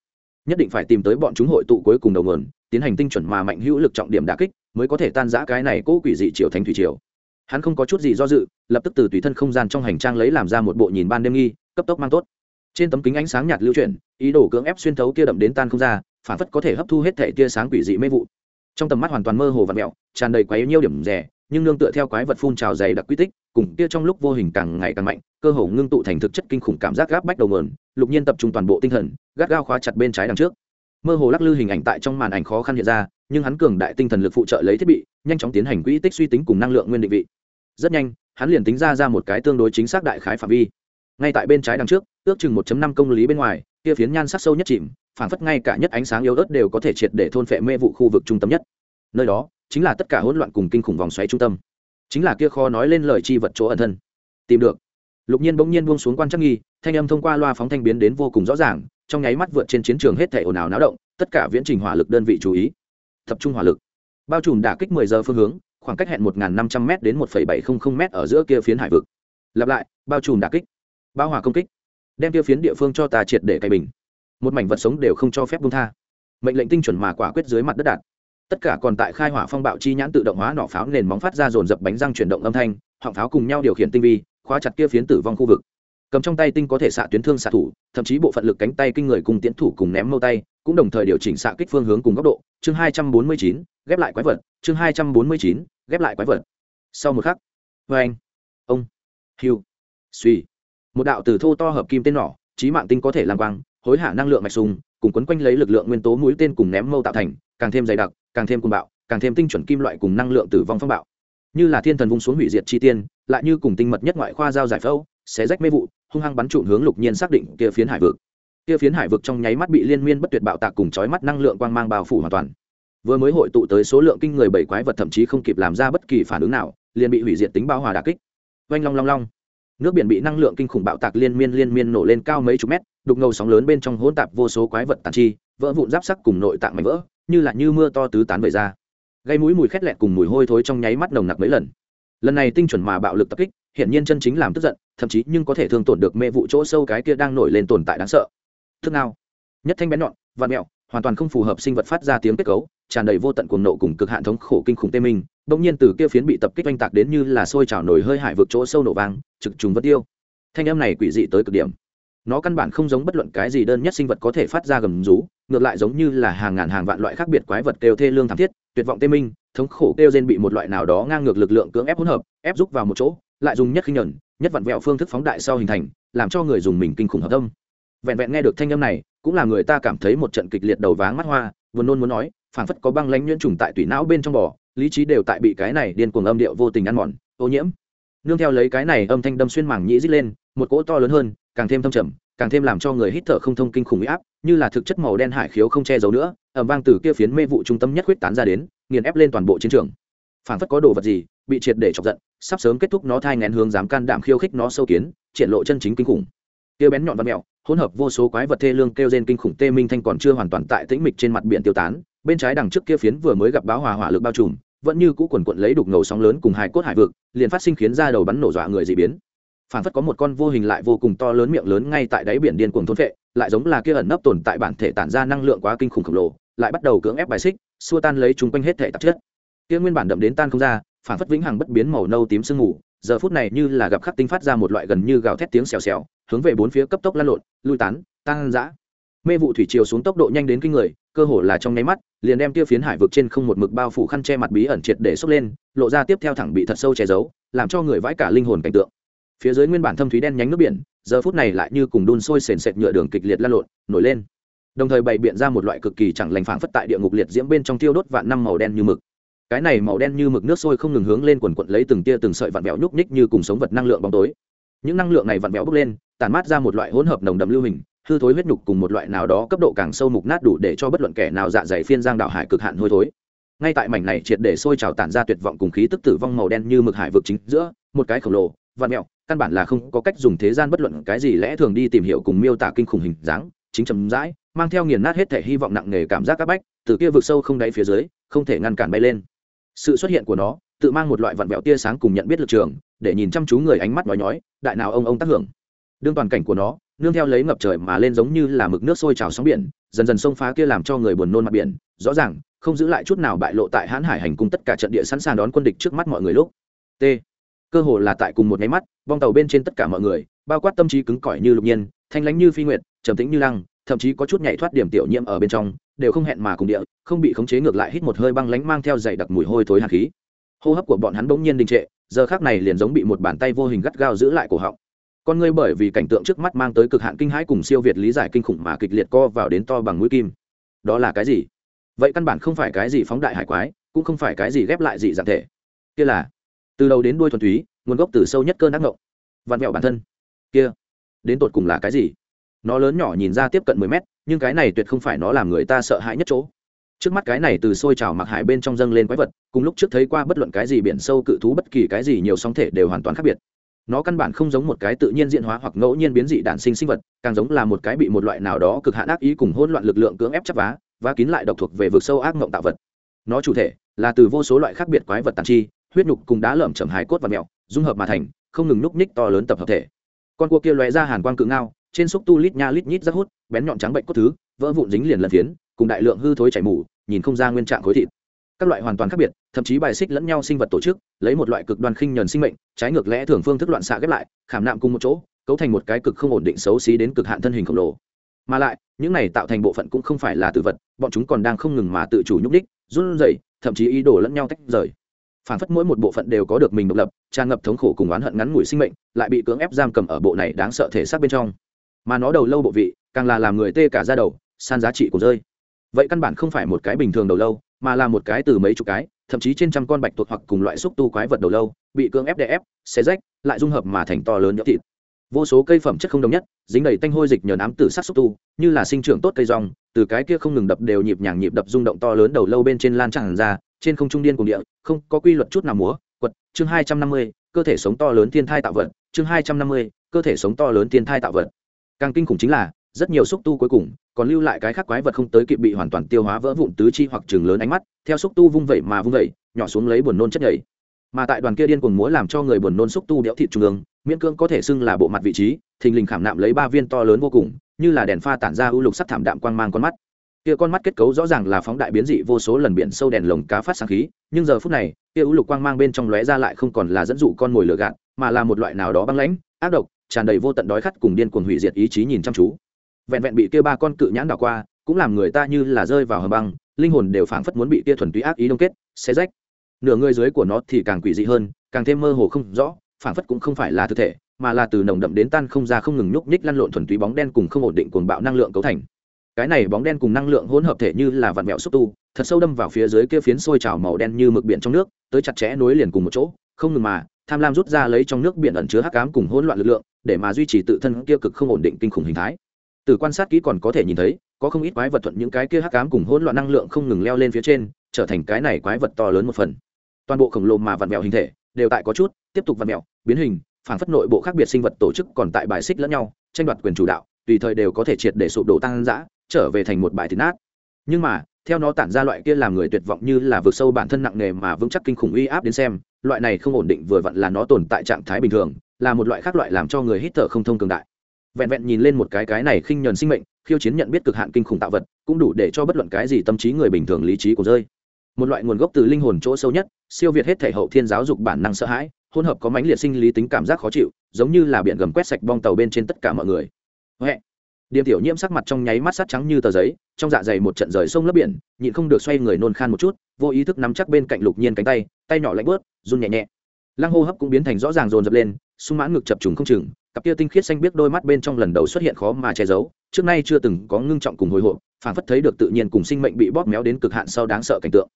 Speaker 1: Nhất định phải tìm tới bọn chúng hội tụ cuối cùng đầu nguồn, tiến hành tinh chuẩn mà mạnh hữu lực trọng điểm đà kích, mới có thể tan giã cái này cỗ quỷ dị triều thành thủy triều. Hắn không có chút gì do dự, lập tức từ tùy thân không gian trong hành trang lấy làm ra một bộ nhìn ban đêm nghi, cấp tốc mang tốt. Trên tấm kính ánh sáng nhạt lưu chuyển, ý đồ cưỡng ép xuyên thấu kia đậm đến tan không ra, phản phất có thể hấp thu hết thể tia sáng quỷ dị mê vụ. Trong tầm mắt hoàn toàn mơ hồ và mẹo, tràn đầy quái nhiêu điểm rẻ nhưng nương tựa theo quái vật phun trào dày đặc quy tích, cùng kia trong lúc vô hình càng ngày càng mạnh, cơ hồ ngưng tụ thành thực chất kinh khủng cảm giác gáp bách đầu mờn lục nhiên tập trung toàn bộ tinh thần, gắt gao khóa chặt bên trái đằng trước. Mơ hồ lắc lư hình ảnh tại trong màn ảnh khó khăn hiện ra, nhưng hắn cường đại tinh thần lực phụ trợ lấy thiết bị, nhanh chóng tiến hành quỹ tích suy tính cùng năng lượng nguyên định vị. Rất nhanh, hắn liền tính ra ra một cái tương đối chính xác đại khái phạm vi. Ngay tại bên trái đằng trước, ước chừng 1 năm công lý bên ngoài, kia phiến nhan sắc sâu nhất chìm phản phất ngay cả nhất ánh sáng yếu ớt đều có thể triệt để thôn phệ mê vụ khu vực trung tâm nhất. Nơi đó chính là tất cả hỗn loạn cùng kinh khủng vòng xoáy trung tâm. Chính là kia kho nói lên lời chi vật chỗ ẩn thân. Tìm được. Lục nhiên bỗng nhiên buông xuống quan trắc nghi, thanh âm thông qua loa phóng thanh biến đến vô cùng rõ ràng, trong nháy mắt vượt trên chiến trường hết thể ồn ào náo động, tất cả viễn trình hỏa lực đơn vị chú ý. Tập trung hỏa lực. Bao trùm đả kích 10 giờ phương hướng, khoảng cách hẹn 1.500 m đến 1.700 m ở giữa kia phiến hải vực. Lặp lại, bao trùm đả kích. Bao hỏa công kích. Đem kia phiến địa phương cho ta triệt để cày bình. Một mảnh vật sống đều không cho phép buông tha. Mệnh lệnh tinh chuẩn mà quả quyết dưới mặt đất đạt tất cả còn tại khai hỏa phong bạo chi nhãn tự động hóa nỏ pháo nền móng phát ra dồn dập bánh răng chuyển động âm thanh, họng pháo cùng nhau điều khiển tinh vi, khóa chặt kia phiến tử vong khu vực. Cầm trong tay tinh có thể xạ tuyến thương xạ thủ, thậm chí bộ phận lực cánh tay kinh người cùng tiến thủ cùng ném mâu tay, cũng đồng thời điều chỉnh xạ kích phương hướng cùng góc độ. Chương hai trăm bốn mươi chín, ghép lại quái vật. Chương hai trăm bốn mươi chín, ghép lại quái vật. Sau một khắc vê anh, ông, hiu, suy. Một đạo từ thô to hợp kim tên nỏ trí mạng tinh có thể làm quang, hối hả năng lượng mạch sùng, cùng quấn quanh lấy lực lượng nguyên tố mũi tên cùng ném mâu tạo thành, càng thêm dày đặc càng thêm cuồng bạo, càng thêm tinh chuẩn kim loại cùng năng lượng tử vong phong bạo. Như là thiên thần vung xuống hủy diệt chi tiên, lại như cùng tinh mật nhất ngoại khoa giao giải phẫu, xé rách mê vụ, hung hăng bắn trụn hướng lục nhiên xác định kia phiến hải vực. Kia phiến hải vực trong nháy mắt bị liên miên bất tuyệt bạo tạc cùng chói mắt năng lượng quang mang bao phủ hoàn toàn. Vừa mới hội tụ tới số lượng kinh người bảy quái vật thậm chí không kịp làm ra bất kỳ phản ứng nào, liền bị hủy diệt tính bao hòa đà kích. Oanh long long long. Nước biển bị năng lượng kinh khủng bạo tạc liên miên liên miên nổ lên cao mấy chục mét, đục ngầu sóng lớn bên trong hỗn tạp vô số quái vật tàn chi, vỡ vụn giáp sắc cùng nội tạng mảnh vỡ như là như mưa to tứ tán về ra. Gây mũi mùi khét lẹt cùng mùi hôi thối trong nháy mắt nồng nặc mấy lần. Lần này tinh chuẩn mà bạo lực tập kích, hiển nhiên chân chính làm tức giận, thậm chí nhưng có thể thương tổn được mê vụ chỗ sâu cái kia đang nổi lên tồn tại đáng sợ. Thức nào nhất thanh bén nhọn, vạn mẹo, hoàn toàn không phù hợp sinh vật phát ra tiếng kết cấu, tràn đầy vô tận cuồng nộ cùng cực hạn thống khổ kinh khủng tê minh, bỗng nhiên từ kia phiến bị tập kích oanh tạc đến như là sôi trào nổi hơi hải vực chỗ sâu nổ vang, trực trùng vất tiêu. Thanh âm này quỷ dị tới cực điểm nó căn bản không giống bất luận cái gì đơn nhất sinh vật có thể phát ra gầm rú, ngược lại giống như là hàng ngàn hàng vạn loại khác biệt quái vật kêu thê lương thảm thiết, tuyệt vọng tê minh, thống khổ kêu trên bị một loại nào đó ngang ngược lực lượng cưỡng ép hỗn hợp, ép rút vào một chỗ, lại dùng nhất khinh nhẫn nhất vặn vẹo phương thức phóng đại sau hình thành, làm cho người dùng mình kinh khủng hợp tâm. Vẹn vẹn nghe được thanh âm này, cũng là người ta cảm thấy một trận kịch liệt đầu váng mắt hoa vừa nôn muốn nói, phảng phất có băng lãnh nhuyễn trùng tại tủy não bên trong bò, lý trí đều tại bị cái này điên cuồng âm điệu vô tình ăn mòn, ô nhiễm. Nương theo lấy cái này âm thanh đâm xuyên màng nhĩ rít lên, một cỗ to lớn hơn càng thêm thâm trầm, càng thêm làm cho người hít thở không thông kinh khủng huy áp, như là thực chất màu đen hải khiếu không che giấu nữa ẩm vang từ kia phiến mê vụ trung tâm nhất huyết tán ra đến, nghiền ép lên toàn bộ chiến trường. Phảng phất có đồ vật gì bị triệt để chọc giận, sắp sớm kết thúc nó thai ngén hướng dám can đảm khiêu khích nó sâu kiến, triển lộ chân chính kinh khủng. Kia bén nhọn và mẹo, hỗn hợp vô số quái vật thê lương kêu rên kinh khủng, tê minh thanh còn chưa hoàn toàn tại tĩnh mịch trên mặt biển tiêu tán, bên trái đằng trước kia phiến vừa mới gặp báo hòa hỏa lực bao trùm, vẫn như cũ quần quận lấy đục ngầu sóng lớn cùng hai cốt hải vực, liền phát sinh khiến ra đầu bắn nổ dọa người dị biến phản phất có một con vô hình lại vô cùng to lớn miệng lớn ngay tại đáy biển điên cuồng thôn phệ, lại giống là kia ẩn nấp tồn tại bản thể tản ra năng lượng quá kinh khủng khổng lồ, lại bắt đầu cưỡng ép bài xích, xua tan lấy chúng quanh hết thể tạp chất. Kia nguyên bản đậm đến tan không ra phản phất vĩnh hằng bất biến màu nâu tím sương mù, giờ phút này như là gặp khắc tinh phát ra một loại gần như gào thét tiếng xèo xèo, hướng về bốn phía cấp tốc lan lộn, lui tán tăng dã mê vụ thủy chiều xuống tốc độ nhanh đến kinh người, cơ hồ là trong nháy mắt, liền đem tiêu phiến hải vực trên không một mực bao phủ khăn che mặt bí ẩn triệt để xốc lên, lộ ra tiếp theo thẳng bị thật sâu che giấu, làm cho người vãi cả linh hồn cảnh tượng phía dưới nguyên bản thâm thúy đen nhánh nước biển, giờ phút này lại như cùng đun sôi sền sệt nhựa đường kịch liệt lan lộn, nổi lên. Đồng thời bày biện ra một loại cực kỳ chẳng lành phảng phất tại địa ngục liệt diễm bên trong tiêu đốt vạn năm màu đen như mực. Cái này màu đen như mực nước sôi không ngừng hướng lên quần quận lấy từng tia từng sợi vặn vẹo nhúc nhích như cùng sống vật năng lượng bóng tối. Những năng lượng này vặn vẹo bốc lên tàn mát ra một loại hỗn hợp nồng đậm lưu hình, hư thối huyết nhục cùng một loại nào đó cấp độ càng sâu mục nát đủ để cho bất luận kẻ nào dạ dày phiên giang đạo hải cực hạn hôi thối. Ngay tại mảnh này triệt để sôi trào tản ra tuyệt vọng cùng khí tức tử vong màu đen như mực hải vực chính giữa, một cái khổng lồ vạn mẹo, căn bản là không có cách dùng thế gian bất luận cái gì lẽ thường đi tìm hiểu cùng miêu tả kinh khủng hình dáng, chính chậm rãi, mang theo nghiền nát hết thể hy vọng nặng nề cảm giác các bách, từ kia vực sâu không đáy phía dưới, không thể ngăn cản bay lên. Sự xuất hiện của nó, tự mang một loại vặn vẹo tia sáng cùng nhận biết lực trường, để nhìn chăm chú người ánh mắt nói nhói, đại nào ông ông tác hưởng. Đương toàn cảnh của nó, nương theo lấy ngập trời mà lên giống như là mực nước sôi trào sóng biển, dần dần sông phá kia làm cho người buồn nôn mặt biển, rõ ràng, không giữ lại chút nào bại lộ tại hãn hải hành cung tất cả trận địa sẵn sàng đón quân địch trước mắt mọi người lúc. T cơ hồ là tại cùng một nháy mắt bong tàu bên trên tất cả mọi người, bao quát tâm trí cứng cỏi như lục nhiên, thanh lãnh như phi nguyệt, trầm tĩnh như lăng, thậm chí có chút nhảy thoát điểm tiểu nhiễm ở bên trong, đều không hẹn mà cùng địa, không bị khống chế ngược lại hít một hơi băng lánh mang theo dày đặc mùi hôi thối hạt khí. Hô hấp của bọn hắn bỗng nhiên đình trệ, giờ khác này liền giống bị một bàn tay vô hình gắt gao giữ lại cổ họng. Con ngươi bởi vì cảnh tượng trước mắt mang tới cực hạn kinh hãi cùng siêu việt lý giải kinh khủng mà kịch liệt co vào đến to bằng mũi kim. Đó là cái gì? Vậy căn bản không phải cái gì phóng đại hải quái, cũng không phải cái gì ghép lại dị dạng thể. Kia là từ đầu đến đuôi thuần túy, nguồn gốc từ sâu nhất cơn ác ngộng vặn vẹo bản thân. Kia, đến tột cùng là cái gì? Nó lớn nhỏ nhìn ra tiếp cận mười mét, nhưng cái này tuyệt không phải nó làm người ta sợ hãi nhất chỗ. Trước mắt cái này từ sôi trào mặc hải bên trong dâng lên quái vật, cùng lúc trước thấy qua bất luận cái gì biển sâu cự thú, bất kỳ cái gì nhiều sóng thể đều hoàn toàn khác biệt. Nó căn bản không giống một cái tự nhiên diễn hóa hoặc ngẫu nhiên biến dị đản sinh sinh vật, càng giống là một cái bị một loại nào đó cực hạn ác ý cùng hỗn loạn lực lượng cưỡng ép chấp vá và kín lại độc thuộc về vực sâu ác mộng tạo vật. Nó chủ thể là từ vô số loại khác biệt quái vật tàn chi huyết nhục cùng đá lởm chầm hài cốt và mẹo dung hợp mà thành không ngừng núp ních to lớn tập hợp thể. Con cua kia lóe ra hàn quang cự ngao trên xúc tu lít nha lít nhít rất hút bén nhọn trắng bệnh cốt thứ vỡ vụn dính liền lần phiến cùng đại lượng hư thối chảy mù, nhìn không ra nguyên trạng khối thịt. Các loại hoàn toàn khác biệt thậm chí bài xích lẫn nhau sinh vật tổ chức lấy một loại cực đoan khinh nhờn sinh mệnh trái ngược lẽ thường phương thức loạn xạ ghép lại khảm nạm cùng một chỗ cấu thành một cái cực không ổn định xấu xí đến cực hạn thân hình khổng lồ. Mà lại những này tạo thành bộ phận cũng không phải là tự vật bọn chúng còn đang không ngừng mà tự chủ nhúc đích run rẩy thậm chí ý đồ lẫn nhau tách rời phản phất mỗi một bộ phận đều có được mình độc lập, tràn ngập thống khổ cùng oán hận ngắn ngủi sinh mệnh, lại bị cưỡng ép giam cầm ở bộ này đáng sợ thể xác bên trong. Mà nó đầu lâu bộ vị, càng là làm người tê cả ra đầu, san giá trị của rơi. Vậy căn bản không phải một cái bình thường đầu lâu, mà là một cái từ mấy chục cái, thậm chí trên trăm con bạch tuộc hoặc cùng loại xúc tu quái vật đầu lâu, bị cưỡng ép đè ép, xé rách, lại dung hợp mà thành to lớn nhỡ thịt. Vô số cây phẩm chất không đồng nhất, dính đầy tanh hôi dịch nhờ ám tử sắc xúc tu, như là sinh trưởng tốt cây rong, từ cái kia không ngừng đập đều nhịp nhàng nhịp đập rung động to lớn đầu lâu bên trên lan tràn ra trên không trung điên cùng địa, không có quy luật chút nào múa, quật, chương hai trăm năm mươi, cơ thể sống to lớn thiên thai tạo vật, chương hai trăm năm mươi, cơ thể sống to lớn thiên thai tạo vật. Càng kinh khủng chính là, rất nhiều xúc tu cuối cùng, còn lưu lại cái khác quái vật không tới kịp bị hoàn toàn tiêu hóa vỡ vụn tứ chi hoặc chừng lớn ánh mắt, theo xúc tu vung vẩy mà vung vẩy, nhỏ xuống lấy buồn nôn chất nhảy. Mà tại đoàn kia điên cuồng múa làm cho người buồn nôn xúc tu đẽo thịt trung ương, miễn cưỡng có thể xưng là bộ mặt vị trí, thình lình khảm nạm lấy ba viên to lớn vô cùng, như là đèn pha tản ra ưu lục sắc thảm đạm quang mang con mắt kia con mắt kết cấu rõ ràng là phóng đại biến dị vô số lần biển sâu đèn lồng cá phát sáng khí, nhưng giờ phút này, kia ưu lục quang mang bên trong lóe ra lại không còn là dẫn dụ con mồi lửa gạt, mà là một loại nào đó băng lãnh, ác độc, tràn đầy vô tận đói khát cùng điên cuồng hủy diệt ý chí nhìn chăm chú. Vẹn vẹn bị kia ba con cự nhãn đảo qua, cũng làm người ta như là rơi vào hầm băng, linh hồn đều phảng phất muốn bị kia thuần túy ác ý đông kết, xé rách. Nửa người dưới của nó thì càng quỷ dị hơn, càng thêm mơ hồ không rõ, phảng phất cũng không phải là thực thể, mà là từ nồng đậm đến tan không ra không ngừng nhúc nhích lăn lộn thuần túy bóng đen cùng không ổn định cuồng bạo năng lượng cấu thành cái này bóng đen cùng năng lượng hỗn hợp thể như là vặn vẹo xúc tu, thật sâu đâm vào phía dưới kia phiến sôi trào màu đen như mực biển trong nước, tới chặt chẽ nối liền cùng một chỗ, không ngừng mà, tham lam rút ra lấy trong nước biển ẩn chứa hắc ám cùng hỗn loạn lực lượng, để mà duy trì tự thân kia cực không ổn định kinh khủng hình thái. Từ quan sát kỹ còn có thể nhìn thấy, có không ít quái vật thuận những cái kia hắc ám cùng hỗn loạn năng lượng không ngừng leo lên phía trên, trở thành cái này quái vật to lớn một phần. Toàn bộ khổng lồ mà vặn vẹo hình thể, đều tại có chút, tiếp tục vặn vẹo, biến hình, phản phất nội bộ khác biệt sinh vật tổ chức còn tại bài xích lẫn nhau, tranh đoạt quyền chủ đạo, tùy thời đều có thể triệt để sụp đổ tăng dã trở về thành một bài thịt nát. Nhưng mà, theo nó tản ra loại kia làm người tuyệt vọng như là vượt sâu bản thân nặng nề mà vững chắc kinh khủng uy áp đến xem, loại này không ổn định vừa vặn là nó tồn tại trạng thái bình thường, là một loại khác loại làm cho người hít thở không thông cường đại. Vẹn vẹn nhìn lên một cái cái này khinh nhờn sinh mệnh, khiêu chiến nhận biết cực hạn kinh khủng tạo vật, cũng đủ để cho bất luận cái gì tâm trí người bình thường lý trí của rơi. Một loại nguồn gốc từ linh hồn chỗ sâu nhất, siêu việt hết thể hậu thiên giáo dục bản năng sợ hãi, hỗn hợp có mãnh liệt sinh lý tính cảm giác khó chịu, giống như là biển gầm quét sạch bong tàu bên trên tất cả mọi người. Hệ điềm tiểu nhiễm sắc mặt trong nháy mắt sắt trắng như tờ giấy, trong dạ dày một trận rời sông lấp biển, nhịn không được xoay người nôn khan một chút, vô ý thức nắm chắc bên cạnh lục nhiên cánh tay tay nhỏ lạnh bớt, run nhẹ nhẹ. Lăng hô hấp cũng biến thành rõ ràng dồn dập lên sung mãn ngực chập trùng không chừng, cặp kia tinh khiết xanh biết đôi mắt bên trong lần đầu xuất hiện khó mà che giấu, trước nay chưa từng có ngưng trọng cùng hồi hộp phản phất thấy được tự nhiên cùng sinh mệnh bị bóp méo đến cực hạn sau đáng sợ cảnh tượng.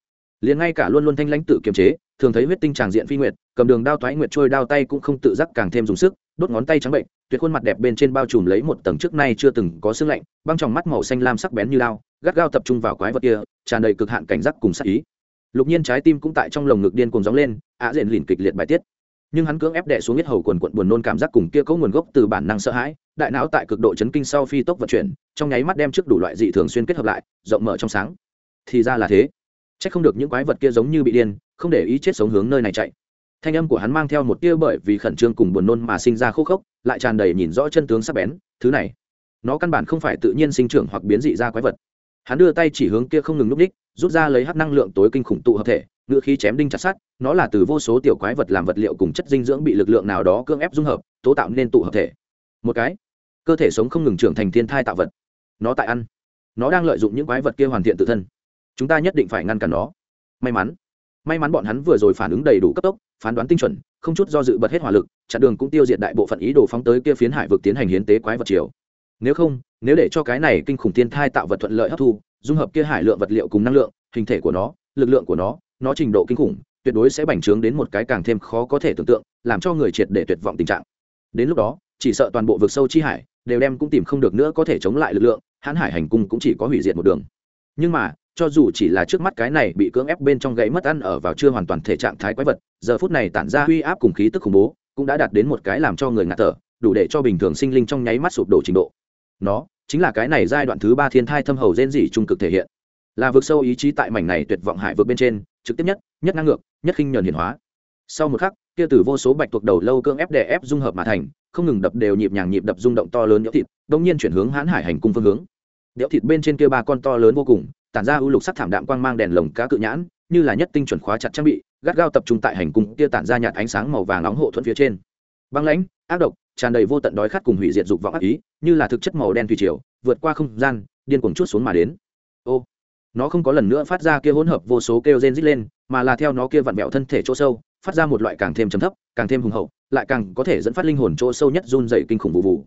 Speaker 1: Liền ngay cả luôn luôn thanh lãnh tự kiềm chế, thường thấy huyết tinh tràng diện phi nguyệt, cầm đường đao thoái nguyệt trôi đao tay cũng không tự giác càng thêm dùng sức đốt ngón tay trắng bệnh tuyệt khuôn mặt đẹp bên trên bao trùm lấy một tầng trước nay chưa từng có sương lạnh băng tròng mắt màu xanh lam sắc bén như lao gắt gao tập trung vào quái vật kia tràn đầy cực hạn cảnh giác cùng sắc ý. Lục nhiên trái tim cũng tại trong lồng ngực điên cuồng gióng lên ạ diện lìn kịch liệt bài tiết. Nhưng hắn cưỡng ép đè xuống hết hầu quần quận buồn nôn cảm giác cùng kia có nguồn gốc từ bản năng sợ hãi đại não tại cực độ chấn kinh sau phi tốc vận chuyển trong nháy mắt đem trước đủ loại dị thường xuyên kết hợp lại rộng mở trong sáng. Thì ra là thế. Chắc không được những quái vật kia giống như bị điên, không để ý chết sống hướng nơi này chạy. Thanh âm của hắn mang theo một tia bởi vì khẩn trương cùng buồn nôn mà sinh ra khô khốc, lại tràn đầy nhìn rõ chân tướng sắc bén, thứ này, nó căn bản không phải tự nhiên sinh trưởng hoặc biến dị ra quái vật. Hắn đưa tay chỉ hướng kia không ngừng lúc đích, rút ra lấy hắc năng lượng tối kinh khủng tụ hợp thể, ngựa khí chém đinh chặt sắt, nó là từ vô số tiểu quái vật làm vật liệu cùng chất dinh dưỡng bị lực lượng nào đó cưỡng ép dung hợp, tố tạo nên tụ hợp thể. Một cái, cơ thể sống không ngừng trưởng thành thiên thai tạo vật. Nó tại ăn, nó đang lợi dụng những quái vật kia hoàn thiện tự thân chúng ta nhất định phải ngăn cản nó may mắn may mắn bọn hắn vừa rồi phản ứng đầy đủ cấp tốc, phán đoán tinh chuẩn, không chút do dự bật hết hỏa lực, chặn đường cũng tiêu diệt đại bộ phận ý đồ phóng tới kia phiến hải vực tiến hành hiến tế quái vật chiều nếu không, nếu để cho cái này kinh khủng tiên thai tạo vật thuận lợi hấp thu, dung hợp kia hải lượng vật liệu cùng năng lượng, hình thể của nó, lực lượng của nó nó trình độ kinh khủng, tuyệt đối sẽ bành trướng đến một cái càng thêm khó có thể tưởng tượng, làm cho người triệt để tuyệt vọng tình trạng. Đến lúc đó, chỉ sợ toàn bộ vực sâu chi hải đều đem cũng tìm không được nữa có thể chống lại lực lượng, hãn hải hành cung cũng chỉ có hủy diệt một đường. Nhưng mà cho dù chỉ là trước mắt cái này bị cưỡng ép bên trong gãy mất ăn ở vào chưa hoàn toàn thể trạng thái quái vật, giờ phút này tản ra uy áp cùng khí tức khủng bố, cũng đã đạt đến một cái làm cho người ngạt thở, đủ để cho bình thường sinh linh trong nháy mắt sụp đổ trình độ. Nó chính là cái này giai đoạn thứ ba thiên thai thâm hầu gen dị trung cực thể hiện. Là vượt sâu ý chí tại mảnh này tuyệt vọng hải vượt bên trên, trực tiếp nhất nhất ngang ngược, nhất khinh nhờn hiển hóa. Sau một khắc, kia từ vô số bạch tuộc đầu lâu cưỡng ép đè ép dung hợp mà thành, không ngừng đập đều nhịp nhàng nhịp đập rung động to lớn nhỡ thịt đông nhiên chuyển hướng hãn hải hành cung phương hướng. Đẽo thịt bên trên kia ba con to lớn vô cùng tản ra ưu lục sắc thảm đạm quang mang đèn lồng cá cự nhãn, như là nhất tinh chuẩn khóa chặt trang bị, gắt gao tập trung tại hành cung kia tản ra nhạt ánh sáng màu vàng nóng hộ thuẫn phía trên. Băng lãnh, ác độc, tràn đầy vô tận đói khát cùng hủy diệt dục vọng ác ý, như là thực chất màu đen thủy triều, vượt qua không gian, điên cuồng chút xuống mà đến. Ô, nó không có lần nữa phát ra kia hỗn hợp vô số kêu rên rít lên, mà là theo nó kia vặn mẹo thân thể chỗ sâu, phát ra một loại càng thêm trầm thấp, càng thêm hùng hậu, lại càng có thể dẫn phát linh hồn chỗ sâu nhất run dày kinh khủng vụ vụ.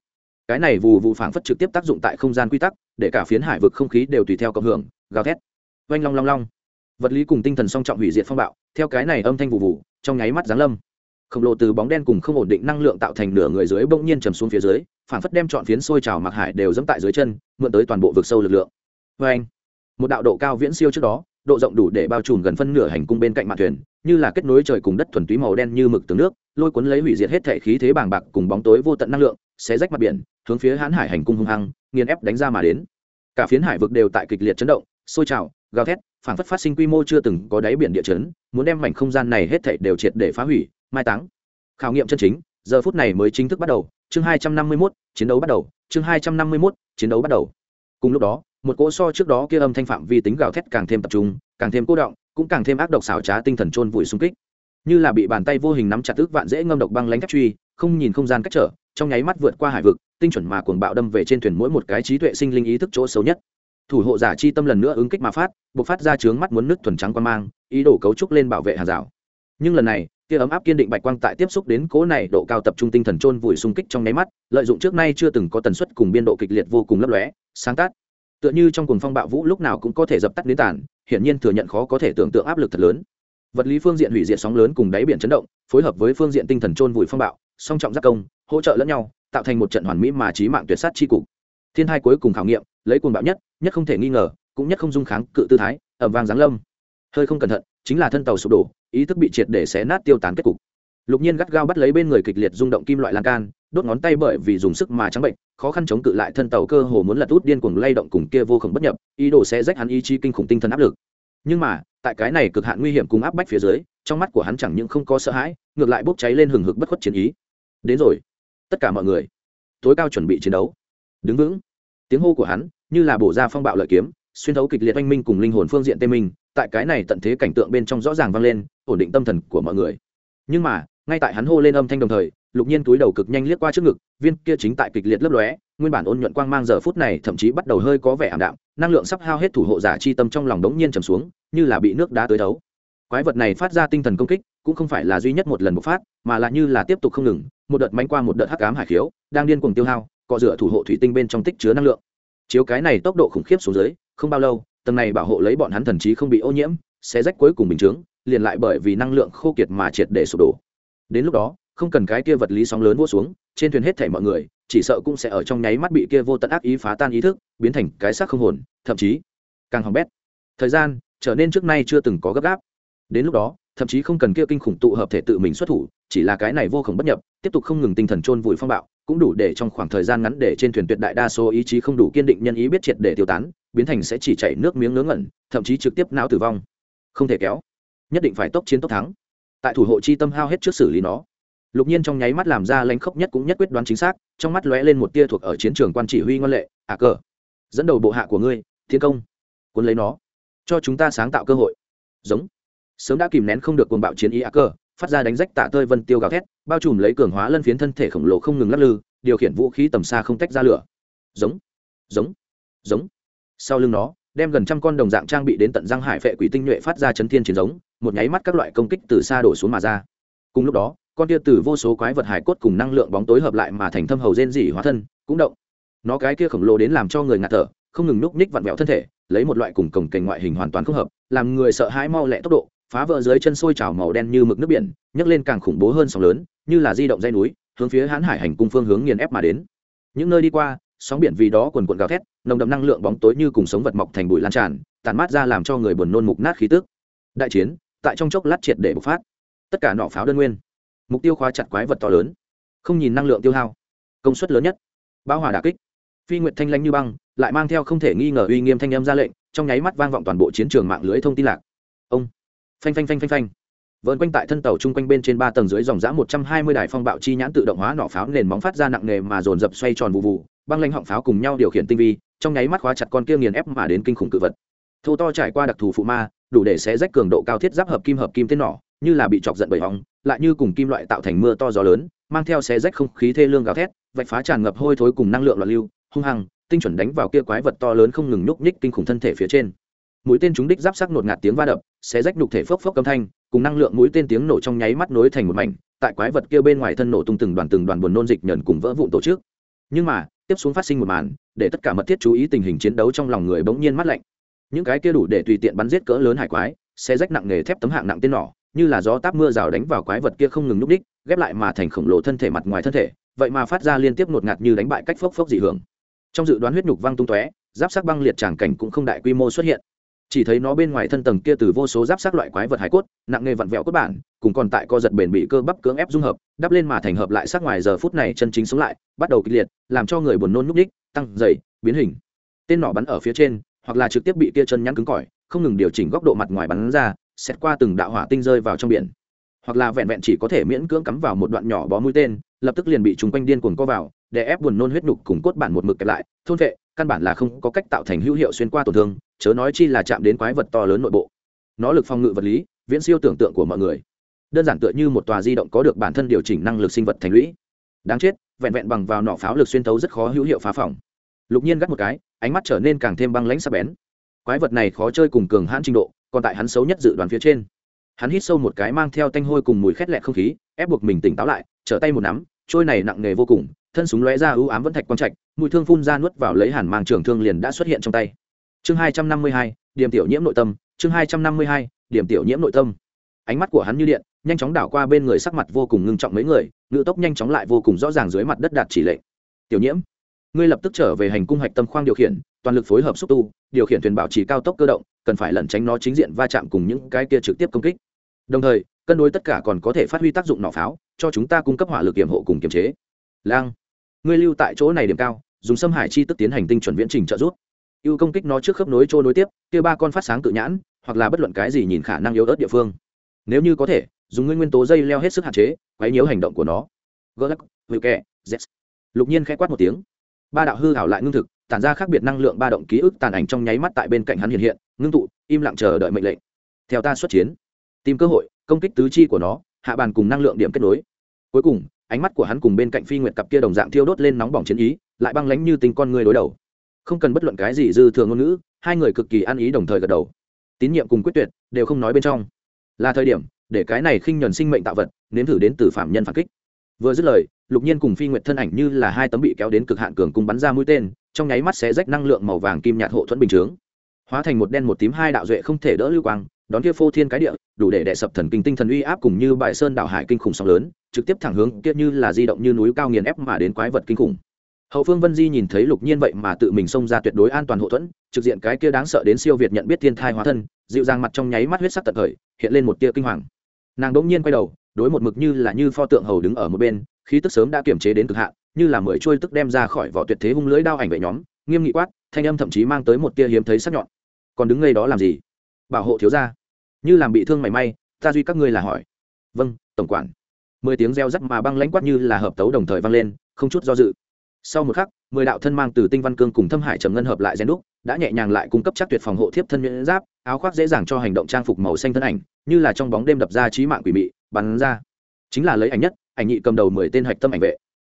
Speaker 1: Cái này vụ vụ phảng phất trực tiếp tác dụng tại không gian quy tắc, để cả phiến hải vực không khí đều tùy theo cộng hưởng gào thét. Oanh long long long. Vật lý cùng tinh thần song trọng hủy diệt phong bạo, theo cái này âm thanh vụ vụ, trong nháy mắt giáng lâm. Khổng lồ từ bóng đen cùng không ổn định năng lượng tạo thành nửa người dưới bỗng nhiên trầm xuống phía dưới, phảng phất đem trọn phiến sôi trào mặc hải đều dẫm tại dưới chân, mượn tới toàn bộ vực sâu lực lượng. Vê anh một đạo độ cao viễn siêu trước đó, độ rộng đủ để bao trùm gần phân nửa hành cung bên cạnh mạn thuyền, như là kết nối trời cùng đất thuần túy màu đen như mực tường nước, lôi cuốn lấy hủy diệt hết thể khí thế bàng bạc cùng bóng tối vô tận năng lượng, xé rách mặt biển, hướng phía hãn hải hành cung hung hăng, nghiền ép đánh ra mà đến. Cả phiến hải vực đều tại kịch liệt chấn động sôi trào gào thét phảng phất phát sinh quy mô chưa từng có đáy biển địa chấn muốn đem mảnh không gian này hết thảy đều triệt để phá hủy mai táng. Khảo nghiệm chân chính giờ phút này mới chính thức bắt đầu chương hai trăm năm mươi 251, chiến đấu bắt đầu chương hai trăm năm mươi 251, chiến đấu bắt đầu. Cùng lúc đó một cỗ so trước đó kia âm thanh phạm vi tính gào thét càng thêm tập trung càng thêm cố động cũng càng thêm ác độc xảo trá tinh thần chôn vùi xung kích. Như là bị bàn tay vô hình nắm chặt tức vạn dễ ngâm độc băng lánh cách truy không nhìn không gian cách trở trong nháy mắt vượt qua hải vực tinh chuẩn mà cuồng bạo đâm về trên thuyền mỗi một cái trí tuệ sinh linh ý thức chỗ xấu nhất thủ hộ giả chi tâm lần nữa ứng kích mà phát buộc phát ra trướng mắt muốn nước thuần trắng quan mang, ý đồ cấu trúc lên bảo vệ hàng rào nhưng lần này, tia ấm áp kiên định bạch quang tại tiếp xúc đến cố này độ cao tập trung tinh thần trôn vùi xung kích trong nháy mắt, lợi dụng trước nay chưa từng có tần suất cùng biên độ kịch liệt vô cùng lấp lóe, sáng tác. Tựa như trong cuồng phong bạo vũ lúc nào cũng có thể dập tắt đến tàn, hiển nhiên thừa nhận khó có thể tưởng tượng áp lực thật lớn. Vật lý phương diện hủy diệt sóng lớn cùng đáy biển chấn động, phối hợp với phương diện tinh thần trôn vùi phong bạo, song trọng giác công, hỗ trợ lẫn nhau, tạo thành một trận hoàn mỹ mà trí mạng tuyệt sát chi cục. Thiên hai cuối cùng khảo nghiệm, lấy cuồng bạo nhất nhất không thể nghi ngờ, cũng nhất không dung kháng cự tư thái ẩm vang giáng lâm. Hơi không cẩn thận, chính là thân tàu sụp đổ, ý thức bị triệt để xé nát tiêu tán kết cục. Lục nhiên gắt gao bắt lấy bên người kịch liệt rung động kim loại lan can, đốt ngón tay bởi vì dùng sức mà trắng bệnh, khó khăn chống cự lại thân tàu cơ hồ muốn lật út điên cuồng lay động cùng kia vô khổng bất nhập, ý đồ sẽ rách hắn ý chí kinh khủng tinh thần áp lực. Nhưng mà, tại cái này cực hạn nguy hiểm cùng áp bách phía dưới, trong mắt của hắn chẳng những không có sợ hãi, ngược lại bốc cháy lên hừng hực bất khuất chiến ý. Đến rồi, tất cả mọi người, tối cao chuẩn bị chiến đấu. Đứng vững. Tiếng hô của hắn như là bổ ra phong bạo lợi kiếm, xuyên thấu kịch liệt oanh minh cùng linh hồn phương diện tê minh, tại cái này tận thế cảnh tượng bên trong rõ ràng vang lên, ổn định tâm thần của mọi người. Nhưng mà, ngay tại hắn hô lên âm thanh đồng thời, lục nhiên túi đầu cực nhanh liếc qua trước ngực, viên kia chính tại kịch liệt lấp lóe, nguyên bản ôn nhuận quang mang giờ phút này thậm chí bắt đầu hơi có vẻ ảm đạm, năng lượng sắp hao hết thủ hộ giả chi tâm trong lòng đống nhiên trầm xuống, như là bị nước đá tới đấu quái vật này phát ra tinh thần công kích, cũng không phải là duy nhất một lần bộc phát, mà là như là tiếp tục không ngừng, một đợt mánh qua một đợt hắc ám hải khiếu, đang điên cuồng tiêu hao, cọ rửa thủ hộ thủy tinh bên trong tích chứa năng lượng chiếu cái này tốc độ khủng khiếp xuống dưới, không bao lâu, tầng này bảo hộ lấy bọn hắn thần trí không bị ô nhiễm sẽ rách cuối cùng bình chướng, liền lại bởi vì năng lượng khô kiệt mà triệt để sụp đổ. Đến lúc đó, không cần cái kia vật lý sóng lớn vô xuống, trên thuyền hết thảy mọi người, chỉ sợ cũng sẽ ở trong nháy mắt bị kia vô tận ác ý phá tan ý thức, biến thành cái xác không hồn, thậm chí càng hỏng bét. Thời gian trở nên trước nay chưa từng có gấp gáp. Đến lúc đó, thậm chí không cần kia kinh khủng tụ hợp thể tự mình xuất thủ chỉ là cái này vô khổng bất nhập, tiếp tục không ngừng tinh thần chôn vùi phong bạo, cũng đủ để trong khoảng thời gian ngắn để trên thuyền tuyệt đại đa số ý chí không đủ kiên định nhân ý biết triệt để tiêu tán, biến thành sẽ chỉ chảy nước miếng ngớ ngẩn, thậm chí trực tiếp não tử vong. Không thể kéo. Nhất định phải tốc chiến tốc thắng. Tại thủ hộ chi tâm hao hết trước xử lý nó. Lục nhiên trong nháy mắt làm ra lãnh khốc nhất cũng nhất quyết đoán chính xác, trong mắt lóe lên một tia thuộc ở chiến trường quan chỉ huy ngoan lệ à cờ, dẫn đầu bộ hạ của ngươi, thiên công, cuốn lấy nó, cho chúng ta sáng tạo cơ hội. Giống. Sớm đã kìm nén không được cuồng bạo chiến ý à cờ phát ra đánh rách tạ tơi vân tiêu gào thét, bao trùm lấy cường hóa lân phiến thân thể khổng lồ không ngừng lắc lư, điều khiển vũ khí tầm xa không tách ra lửa. Giống giống giống. Sau lưng nó, đem gần trăm con đồng dạng trang bị đến tận răng hải phệ quỷ tinh nhuệ phát ra chấn thiên chiến giống, một nháy mắt các loại công kích từ xa đổ xuống mà ra. Cùng lúc đó, con tia từ vô số quái vật hải cốt cùng năng lượng bóng tối hợp lại mà thành thâm hầu rên dỉ hóa thân, cũng động. Nó cái kia khổng lồ đến làm cho người ngạt thở, không ngừng núp ních vặn vẹo thân thể, lấy một loại cùng cổng kềnh ngoại hình hoàn toàn không hợp, làm người sợ hãi mau lẹ tốc độ phá vỡ dưới chân sôi trào màu đen như mực nước biển, nhấc lên càng khủng bố hơn sóng lớn, như là di động dây núi, hướng phía hãn hải hành cung phương hướng nghiền ép mà đến. Những nơi đi qua, sóng biển vì đó quần quần gào thét, nồng đậm năng lượng bóng tối như cùng sống vật mọc thành bụi lan tràn tàn mát ra làm cho người buồn nôn mục nát khí tức. Đại chiến, tại trong chốc lát triệt để bộc phát. Tất cả nọ pháo đơn nguyên. Mục tiêu khóa chặt quái vật to lớn. Không nhìn năng lượng tiêu hao. Công suất lớn nhất. Bão hòa đà kích. Phi nguyệt thanh lanh như băng, lại mang theo không thể nghi ngờ uy nghiêm thanh âm ra lệnh, trong nháy mắt vang vọng toàn bộ chiến trường mạng lưới thông tin lạc. Ông phanh phanh phanh phanh phanh. Vợn quanh tại thân tàu chung quanh bên trên ba tầng dưới dòng giã một trăm hai mươi đài phong bạo chi nhãn tự động hóa nỏ pháo nền móng phát ra nặng nề mà dồn dập xoay tròn vụ vụ, băng lanh họng pháo cùng nhau điều khiển tinh vi, trong nháy mắt khóa chặt con kia nghiền ép mà đến kinh khủng cự vật. Thô to trải qua đặc thù phụ ma, đủ để xé rách cường độ cao thiết giáp hợp kim hợp kim tên nỏ, như là bị chọc giận bởi hóng, lại như cùng kim loại tạo thành mưa to gió lớn, mang theo xé rách không khí thê lương gào thét, vạch phá tràn ngập hôi thối cùng năng lượng loạn lưu, hung hăng, tinh chuẩn đánh vào kia quái vật to lớn không ngừng nhúc nhích kinh khủng thân thể phía trên mũi tên chúng đích giáp sắc nột ngạt tiếng va đập sẽ rách nhục thể phốc phốc âm thanh, cùng năng lượng mũi tên tiếng nổ trong nháy mắt nối thành một mảnh, tại quái vật kia bên ngoài thân nổ tung từng đoàn từng đoàn buồn nôn dịch nhẫn cùng vỡ vụn tổ chức. Nhưng mà, tiếp xuống phát sinh một màn, để tất cả mật thiết chú ý tình hình chiến đấu trong lòng người bỗng nhiên mắt lạnh. Những cái kia đủ để tùy tiện bắn giết cỡ lớn hải quái sẽ rách nặng nghề thép tấm hạng nặng tên nỏ, như là gió táp mưa rào đánh vào quái vật kia không ngừng núp đích, ghép lại mà thành khổng lồ thân thể mặt ngoài thân thể, vậy mà phát ra liên tiếp ngột ngạt như đánh bại cách phốc phốc dị hưởng. Trong dự đoán huyết nhục văng tung tóe, giáp sắc băng liệt tràng cảnh cũng không đại quy mô xuất hiện chỉ thấy nó bên ngoài thân tầng kia từ vô số giáp sát loại quái vật hải cốt, nặng nghề vặn vẹo cốt bản, cùng còn tại co giật bền bị cơ bắp cưỡng ép dung hợp, đắp lên mà thành hợp lại sát ngoài giờ phút này chân chính sống lại, bắt đầu kịch liệt, làm cho người buồn nôn núp đích tăng dày biến hình. Tên nỏ bắn ở phía trên, hoặc là trực tiếp bị kia chân nhắn cứng cỏi, không ngừng điều chỉnh góc độ mặt ngoài bắn ra xét qua từng đạo hỏa tinh rơi vào trong biển. Hoặc là vẹn vẹn chỉ có thể miễn cưỡng cắm vào một đoạn nhỏ bó mũi tên, lập tức liền bị chúng quanh điên cuồng co vào để ép buồn nôn huyết nhục cùng cốt bản một mực kẹp lại, thôn vệ căn bản là không có cách tạo thành hữu hiệu xuyên qua tổn thương, chớ nói chi là chạm đến quái vật to lớn nội bộ. Nó lực phòng ngự vật lý, viễn siêu tưởng tượng của mọi người. Đơn giản tựa như một tòa di động có được bản thân điều chỉnh năng lực sinh vật thành lũy. Đáng chết, vẹn vẹn bằng vào nỏ pháo lực xuyên tấu rất khó hữu hiệu phá phòng. Lục nhiên gắt một cái, ánh mắt trở nên càng thêm băng lãnh sắc bén. Quái vật này khó chơi cùng cường hãn trình độ, còn tại hắn xấu nhất dự đoán phía trên. Hắn hít sâu một cái mang theo tanh hôi cùng mùi khét lẹt không khí, ép buộc mình tỉnh táo lại, trở tay một nắm, trôi này nặng nề vô cùng thân súng lóe ra ưu ám vẫn thạch quang trạch, mùi thương phun ra nuốt vào lấy hàn mang trường thương liền đã xuất hiện trong tay. Chương hai trăm năm mươi hai, điểm tiểu nhiễm nội tâm, chương hai trăm năm mươi hai, điểm tiểu nhiễm nội tâm. Ánh mắt của hắn như điện, nhanh chóng đảo qua bên người sắc mặt vô cùng ngưng trọng mấy người ngự tốc nhanh chóng lại vô cùng rõ ràng dưới mặt đất đạt chỉ lệnh. Tiểu nhiễm, ngươi lập tức trở về hành cung hạch tâm khoang điều khiển, toàn lực phối hợp xúc tu, điều khiển thuyền bảo trì cao tốc cơ động, cần phải lẩn tránh nó chính diện va chạm cùng những cái kia trực tiếp công kích. Đồng thời, cân đối tất cả còn có thể phát huy tác dụng nỏ pháo, cho chúng ta cung cấp hỏa lực kiểm hộ cùng kiềm chế. Lang ngươi lưu tại chỗ này điểm cao, dùng xâm hải chi tức tiến hành tinh chuẩn viễn trình trợ giúp. Ưu công kích nó trước khớp nối chỗ nối tiếp, kia ba con phát sáng tự nhãn, hoặc là bất luận cái gì nhìn khả năng yếu ớt địa phương. Nếu như có thể, dùng nguyên nguyên tố dây leo hết sức hạn chế, quấy nhiễu hành động của nó. Gỡ hữu kẹ z lục nhiên khẽ quát một tiếng. Ba đạo hư hảo lại ngưng thực, tản ra khác biệt năng lượng ba động ký ức tàn ảnh trong nháy mắt tại bên cạnh hắn hiện hiện, ngưng tụ, im lặng chờ đợi mệnh lệnh. Theo ta xuất chiến, tìm cơ hội, công kích tứ chi của nó, hạ bàn cùng năng lượng điểm kết nối. Cuối cùng ánh mắt của hắn cùng bên cạnh phi nguyệt cặp kia đồng dạng thiêu đốt lên nóng bỏng chiến ý, lại băng lánh như tình con người đối đầu. Không cần bất luận cái gì dư thừa ngôn ngữ, hai người cực kỳ ăn ý đồng thời gật đầu. Tín nhiệm cùng quyết tuyệt đều không nói bên trong. Là thời điểm để cái này khinh nhuần sinh mệnh tạo vật nếm thử đến từ phạm nhân phản kích. Vừa dứt lời, lục nhiên cùng phi nguyệt thân ảnh như là hai tấm bị kéo đến cực hạn cường cùng bắn ra mũi tên, trong nháy mắt sẽ rách năng lượng màu vàng kim nhạt hộ thuẫn bình chướng. Hóa thành một đen một tím hai đạo duệ không thể đỡ lưu quang, đón kia phô thiên cái địa, đủ để đè sập thần kinh tinh thần uy áp cùng như bài sơn đảo hải kinh khủng sóng lớn trực tiếp thẳng hướng kia như là di động như núi cao nghiền ép mà đến quái vật kinh khủng. Hậu phương vân di nhìn thấy lục nhiên vậy mà tự mình xông ra tuyệt đối an toàn hộ thuẫn, trực diện cái kia đáng sợ đến siêu việt nhận biết thiên thai hóa thân, dịu dàng mặt trong nháy mắt huyết sắc tận thời, hiện lên một tia kinh hoàng. Nàng đỗng nhiên quay đầu, đối một mực như là như pho tượng hầu đứng ở một bên, khí tức sớm đã kiểm chế đến cực hạn, như là mười trôi tức đem ra khỏi vỏ tuyệt thế hung lưỡi đao ảnh vệ nhóm, nghiêm nghị quát, thanh âm thậm chí mang tới một tia hiếm thấy sắc nhọn. Còn đứng ngay đó làm gì? Bảo hộ thiếu gia. Như làm bị thương mảy may, ta duy các ngươi là hỏi. Vâng tổng quản mười tiếng reo rắc mà băng lãnh quát như là hợp tấu đồng thời vang lên, không chút do dự. Sau một khắc, mười đạo thân mang từ tinh văn cương cùng thâm hải trầm ngân hợp lại gen đúc, đã nhẹ nhàng lại cung cấp chắc tuyệt phòng hộ thiếp thân nhuyễn giáp, áo khoác dễ dàng cho hành động trang phục màu xanh thân ảnh, như là trong bóng đêm đập ra trí mạng quỷ mị, bắn ra. Chính là lấy ảnh nhất, ảnh nhị cầm đầu mười tên hạch tâm ảnh vệ.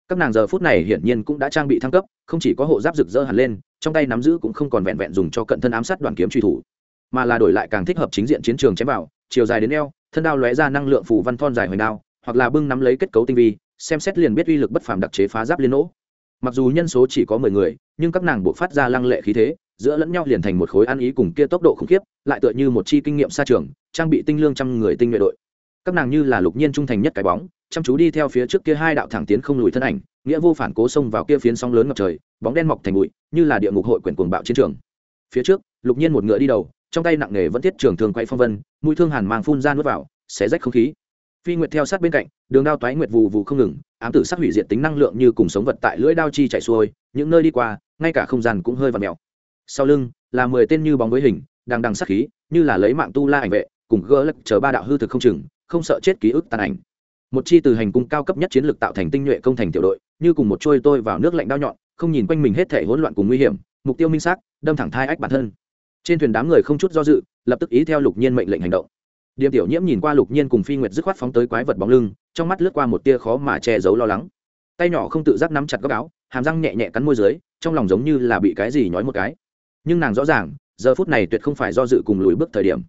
Speaker 1: Các nàng giờ phút này hiển nhiên cũng đã trang bị thăng cấp, không chỉ có hộ giáp rực rỡ hẳn lên, trong tay nắm giữ cũng không còn vẹn vẹn dùng cho cận thân ám sát đoàn kiếm truy thủ, mà là đổi lại càng thích hợp chính diện chiến trường chém vào, chiều dài đến eo, thân đao lóe ra năng lượng phủ văn thon dài hồi đao hoặc là bưng nắm lấy kết cấu tinh vi, xem xét liền biết uy lực bất phàm đặc chế phá giáp liên nỗ. Mặc dù nhân số chỉ có mười người, nhưng các nàng buộc phát ra lăng lệ khí thế, giữa lẫn nhau liền thành một khối ăn ý cùng kia tốc độ khủng khiếp, lại tựa như một chi kinh nghiệm xa trường, trang bị tinh lương trăm người tinh nhuệ đội. Các nàng như là lục nhiên trung thành nhất cái bóng, chăm chú đi theo phía trước kia hai đạo thẳng tiến không lùi thân ảnh, nghĩa vô phản cố xông vào kia phiến sóng lớn ngập trời, bóng đen mọc thành bụi, như là địa ngục hội quyển cuồng bạo chiến trường. Phía trước, lục nhiên một ngựa đi đầu, trong tay nặng nề vẫn thiết trường thường quay phong vân, mũi thương hàn mang phun ra nuốt vào, xé rách không khí phi nguyệt theo sát bên cạnh, đường đao toái nguyệt vù vù không ngừng, ám tử sắc hủy diệt tính năng lượng như cùng sống vật tại lưỡi đao chi chạy xuôi, những nơi đi qua, ngay cả không gian cũng hơi và mèo. Sau lưng, là mười tên như bóng với hình đang đằng sắc khí, như là lấy mạng tu la ảnh vệ, cùng gỡ lực chờ ba đạo hư thực không chừng, không sợ chết ký ức tàn ảnh. Một chi từ hành cung cao cấp nhất chiến lược tạo thành tinh nhuệ công thành tiểu đội, như cùng một trôi tôi vào nước lạnh đao nhọn, không nhìn quanh mình hết thể hỗn loạn cùng nguy hiểm, mục tiêu minh xác, đâm thẳng thai ách bản thân. Trên thuyền đám người không chút do dự, lập tức ý theo lục nhiên mệnh lệnh hành động điềm tiểu nhiễm nhìn qua lục nhiên cùng phi nguyệt dứt khoát phóng tới quái vật bóng lưng, trong mắt lướt qua một tia khó mà che giấu lo lắng. Tay nhỏ không tự giác nắm chặt góc áo, hàm răng nhẹ nhẹ cắn môi dưới, trong lòng giống như là bị cái gì nhói một cái. Nhưng nàng rõ ràng, giờ phút này tuyệt không phải do dự cùng lùi bước thời điểm.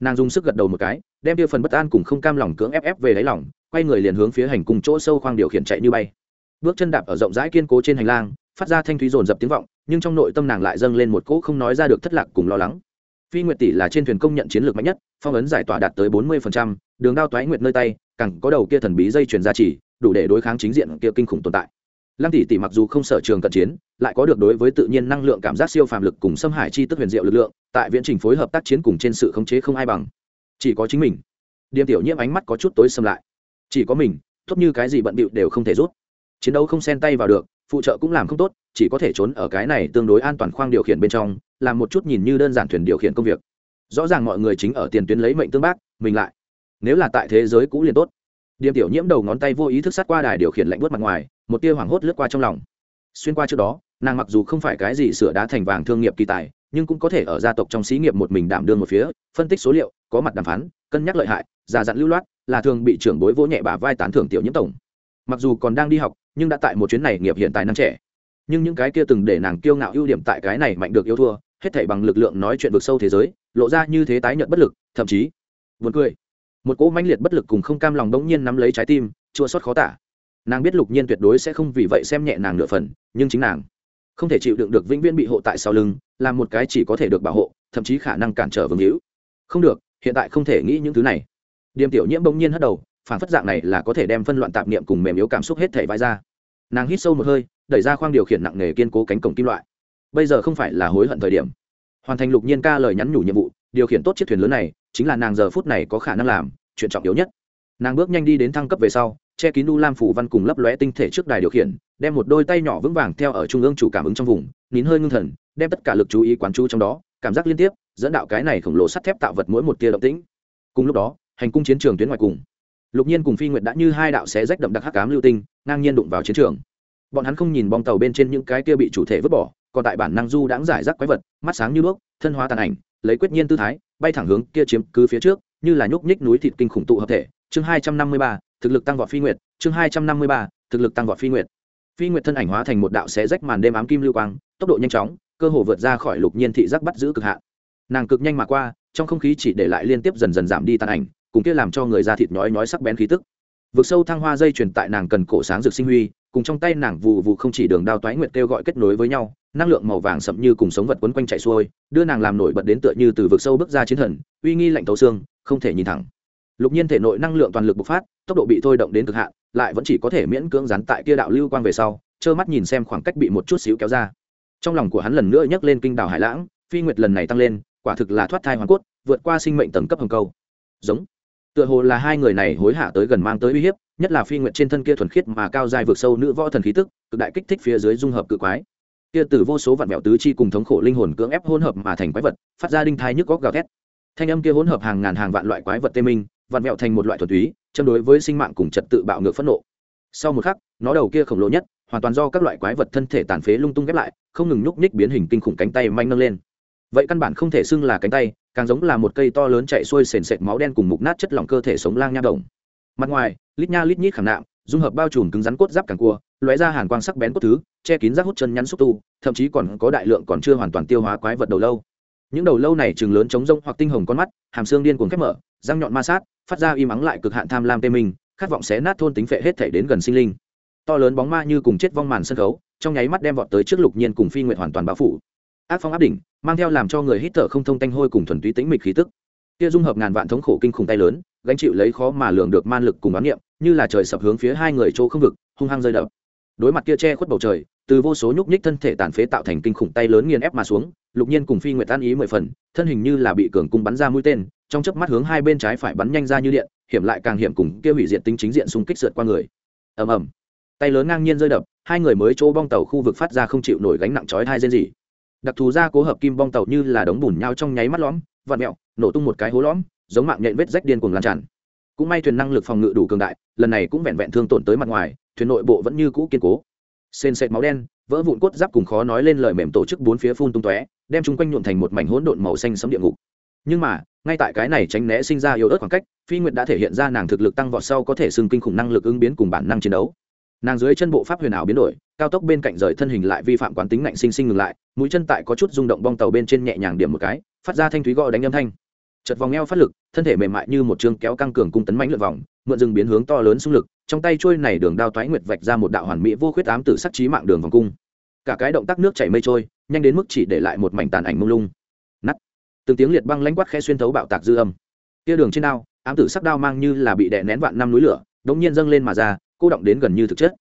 Speaker 1: Nàng dùng sức gật đầu một cái, đem tia phần bất an cùng không cam lòng cưỡng ép ép về đáy lòng, quay người liền hướng phía hành cùng chỗ sâu khoang điều khiển chạy như bay. Bước chân đạp ở rộng rãi kiên cố trên hành lang, phát ra thanh thúy rồn dập tiếng vọng, nhưng trong nội tâm nàng lại dâng lên một cỗ không nói ra được thất lạc cùng lo lắng phi nguyệt tỷ là trên thuyền công nhận chiến lược mạnh nhất, phong ấn giải tỏa đạt tới bốn mươi đường đao toái nguyệt nơi tay cẳng có đầu kia thần bí dây chuyển ra chỉ đủ để đối kháng chính diện kia kinh khủng tồn tại. Lăng tỷ tỷ mặc dù không sở trường cận chiến, lại có được đối với tự nhiên năng lượng cảm giác siêu phàm lực cùng xâm hải chi tức huyền diệu lực lượng, tại viễn trình phối hợp tác chiến cùng trên sự khống chế không ai bằng. Chỉ có chính mình. Điềm tiểu nhiễm ánh mắt có chút tối xâm lại. Chỉ có mình, tốt như cái gì bận bịu đều không thể rút. Chiến đấu không xen tay vào được phụ trợ cũng làm không tốt, chỉ có thể trốn ở cái này tương đối an toàn khoang điều khiển bên trong, làm một chút nhìn như đơn giản thuyền điều khiển công việc. Rõ ràng mọi người chính ở tiền tuyến lấy mệnh tương bác, mình lại. Nếu là tại thế giới cũ liền tốt. Điềm tiểu nhiễm đầu ngón tay vô ý thức sát qua đài điều khiển lạnh bớt mặt ngoài, một tia hoảng hốt lướt qua trong lòng. Xuyên qua trước đó, nàng mặc dù không phải cái gì sửa đá thành vàng thương nghiệp kỳ tài, nhưng cũng có thể ở gia tộc trong xí nghiệp một mình đảm đương một phía, phân tích số liệu, có mặt đàm phán, cân nhắc lợi hại, già dặn lưu loát, là thường bị trưởng bối vỗ nhẹ bả vai tán thưởng tiểu nhiễm tổng. Mặc dù còn đang đi học nhưng đã tại một chuyến này nghiệp hiện tại năm trẻ. Nhưng những cái kia từng để nàng kiêu ngạo ưu điểm tại cái này mạnh được yêu thua, hết thảy bằng lực lượng nói chuyện vực sâu thế giới, lộ ra như thế tái nhận bất lực, thậm chí buồn cười. Một cỗ mãnh liệt bất lực cùng không cam lòng đống nhiên nắm lấy trái tim, chua xót khó tả. Nàng biết lục nhiên tuyệt đối sẽ không vì vậy xem nhẹ nàng nửa phần, nhưng chính nàng không thể chịu đựng được vĩnh viễn bị hộ tại sau lưng làm một cái chỉ có thể được bảo hộ, thậm chí khả năng cản trở vương hữu. Không được, hiện tại không thể nghĩ những thứ này. Điềm tiểu nhiễm bỗng nhiên hất đầu phản phất dạng này là có thể đem phân loạn tạp niệm cùng mềm yếu cảm xúc hết thể vai ra. Nàng hít sâu một hơi, đẩy ra khoang điều khiển nặng nề kiên cố cánh cổng kim loại. Bây giờ không phải là hối hận thời điểm. Hoàn thành lục nhiên ca lời nhắn nhủ nhiệm vụ, điều khiển tốt chiếc thuyền lớn này, chính là nàng giờ phút này có khả năng làm, chuyện trọng yếu nhất. Nàng bước nhanh đi đến thăng cấp về sau, che kín đu lam phủ văn cùng lấp lóe tinh thể trước đài điều khiển, đem một đôi tay nhỏ vững vàng theo ở trung ương chủ cảm ứng trong vùng, nín hơi ngưng thần, đem tất cả lực chú ý quán chú trong đó, cảm giác liên tiếp, dẫn đạo cái này khổng lồ sắt thép tạo vật mỗi một tia động tĩnh. Cùng lúc đó, hành cung chiến trường tuyến ngoài cùng lục nhiên cùng phi nguyệt đã như hai đạo xé rách đậm đặc hắc cám lưu tinh, ngang nhiên đụng vào chiến trường. Bọn hắn không nhìn bong tàu bên trên những cái kia bị chủ thể vứt bỏ, còn tại bản năng du đãng giải rác quái vật, mắt sáng như đuốc, thân hóa tàn ảnh, lấy quyết nhiên tư thái, bay thẳng hướng kia chiếm cứ phía trước, như là nhúc nhích núi thịt kinh khủng tụ hợp thể. Chương hai trăm năm mươi ba, thực lực tăng vọt phi nguyệt. Chương hai trăm năm mươi ba, thực lực tăng vọt phi nguyệt. Phi nguyệt thân ảnh hóa thành một đạo xé rách màn đêm ám kim lưu quang, tốc độ nhanh chóng, cơ hồ vượt ra khỏi lục nhiên thị giác bắt giữ cực hạn. Nàng cực nhanh mà qua, trong không khí chỉ để lại liên tiếp dần dần giảm đi tàn ảnh cùng kia làm cho người da thịt nhói nhói sắc bén khí tức. Vực sâu thăng hoa dây truyền tại nàng cần cổ sáng rực sinh huy, cùng trong tay nàng vụ vụ không chỉ đường đao toái nguyệt kêu gọi kết nối với nhau, năng lượng màu vàng sậm như cùng sống vật quấn quanh chạy xuôi, đưa nàng làm nổi bật đến tựa như từ vực sâu bước ra chiến thần, uy nghi lạnh tấu xương, không thể nhìn thẳng. Lục nhiên thể nội năng lượng toàn lực bộc phát, tốc độ bị thôi động đến cực hạn, lại vẫn chỉ có thể miễn cưỡng rắn tại kia đạo lưu quang về sau, trơ mắt nhìn xem khoảng cách bị một chút xíu kéo ra. Trong lòng của hắn lần nữa nhấc lên kinh đảo hải lãng, phi nguyệt lần này tăng lên, quả thực là thoát thai hoàn cốt, vượt qua sinh mệnh tầng cấp hồng câu. Giống tựa hồ là hai người này hối hạ tới gần mang tới uy hiếp, nhất là phi nguyệt trên thân kia thuần khiết mà cao dài vượt sâu nữ võ thần khí tức, cực đại kích thích phía dưới dung hợp cự quái. Kia từ vô số vạn mẹo tứ chi cùng thống khổ linh hồn cưỡng ép hỗn hợp mà thành quái vật, phát ra đinh thai nhức góc gào thét. Thanh âm kia hỗn hợp hàng ngàn hàng vạn loại quái vật tê minh, vạn mẹo thành một loại thuần túy, châm đối với sinh mạng cùng trật tự bạo ngược phẫn nộ. Sau một khắc, nó đầu kia khổng lồ nhất, hoàn toàn do các loại quái vật thân thể tàn phế lung tung ghép lại, không ngừng nhúc nhích biến hình kinh khủng cánh tay manh nâng lên vậy căn bản không thể xưng là cánh tay, càng giống là một cây to lớn chạy xuôi sền sệt máu đen cùng mục nát chất lỏng cơ thể sống lang nha đồng. Mặt ngoài, lít nha lít nhít khảm nạm, dung hợp bao trùm cứng rắn cốt giáp càng cua, lóe ra hàn quang sắc bén cốt thứ, che kín rác hút chân nhắn xúc tu, thậm chí còn có đại lượng còn chưa hoàn toàn tiêu hóa quái vật đầu lâu. Những đầu lâu này chừng lớn chống rông hoặc tinh hồng con mắt, hàm xương điên cuồng khép mở, răng nhọn ma sát, phát ra im ắng lại cực hạn tham lam tê minh, khát vọng xé nát thôn tính phệ hết thể đến gần sinh linh. To lớn bóng ma như cùng chết vong màn sân khấu, trong nháy mắt đem vọt tới trước lục nhiên cùng phi nguyện hoàn toàn bao phủ ác phong áp đỉnh, mang theo làm cho người hít thở không thông tanh hôi cùng thuần túy tĩnh mịch khí tức. Kia dung hợp ngàn vạn thống khổ kinh khủng tay lớn, gánh chịu lấy khó mà lường được man lực cùng bán niệm, như là trời sập hướng phía hai người chỗ không vực, hung hăng rơi đập. Đối mặt kia che khuất bầu trời, từ vô số nhúc nhích thân thể tàn phế tạo thành kinh khủng tay lớn nghiền ép mà xuống, lục nhiên cùng phi nguyệt tan ý mười phần, thân hình như là bị cường cung bắn ra mũi tên, trong chớp mắt hướng hai bên trái phải bắn nhanh ra như điện, hiểm lại càng hiểm cùng kia hủy diệt tính chính diện xung kích sượt qua người. Ầm ầm. Tay lớn ngang nhiên rơi đập, hai người mới chỗ bong tàu khu vực phát ra không chịu nổi gánh nặng chói hai rên gì đặc thù ra cố hợp kim bong tàu như là đống bùn nhau trong nháy mắt lõm, vặn mẹo, nổ tung một cái hố lõm, giống mạng nhện vết rách điên cuồng lan tràn. Cũng may thuyền năng lực phòng ngự đủ cường đại, lần này cũng vẹn vẹn thương tổn tới mặt ngoài, thuyền nội bộ vẫn như cũ kiên cố. Sên sệt máu đen, vỡ vụn cốt giáp cùng khó nói lên lời mềm tổ chức bốn phía phun tung tóe, đem chúng quanh nhuộm thành một mảnh hỗn độn màu xanh sấm địa ngục. Nhưng mà, ngay tại cái này tránh né sinh ra yếu ớt khoảng cách, phi nguyệt đã thể hiện ra nàng thực lực tăng vọt sau có thể xưng kinh khủng năng lực ứng biến cùng bản năng chiến đấu nàng dưới chân bộ pháp huyền ảo biến đổi, cao tốc bên cạnh rời thân hình lại vi phạm quán tính nạnh sinh sinh ngừng lại, mũi chân tại có chút rung động bong tàu bên trên nhẹ nhàng điểm một cái, phát ra thanh thúy gõ đánh âm thanh. Chật vòng eo phát lực, thân thể mềm mại như một chương kéo căng cường cung tấn mãnh lượn vòng, mượn rừng biến hướng to lớn xung lực, trong tay trôi này đường đao toái nguyệt vạch ra một đạo hoàn mỹ vô khuyết ám tử sắc trí mạng đường vòng cung. Cả cái động tác nước chảy mây trôi, nhanh đến mức chỉ để lại một mảnh tàn ảnh mông lung. Nắt từng tiếng liệt băng lãnh quát khe xuyên thấu bạo tạc dư âm. Tia đường trên đao, ám tử sắc đao mang như là bị đè nén vạn năm núi lửa, đống nhiên dâng lên mà ra cô động đến gần như thực chất.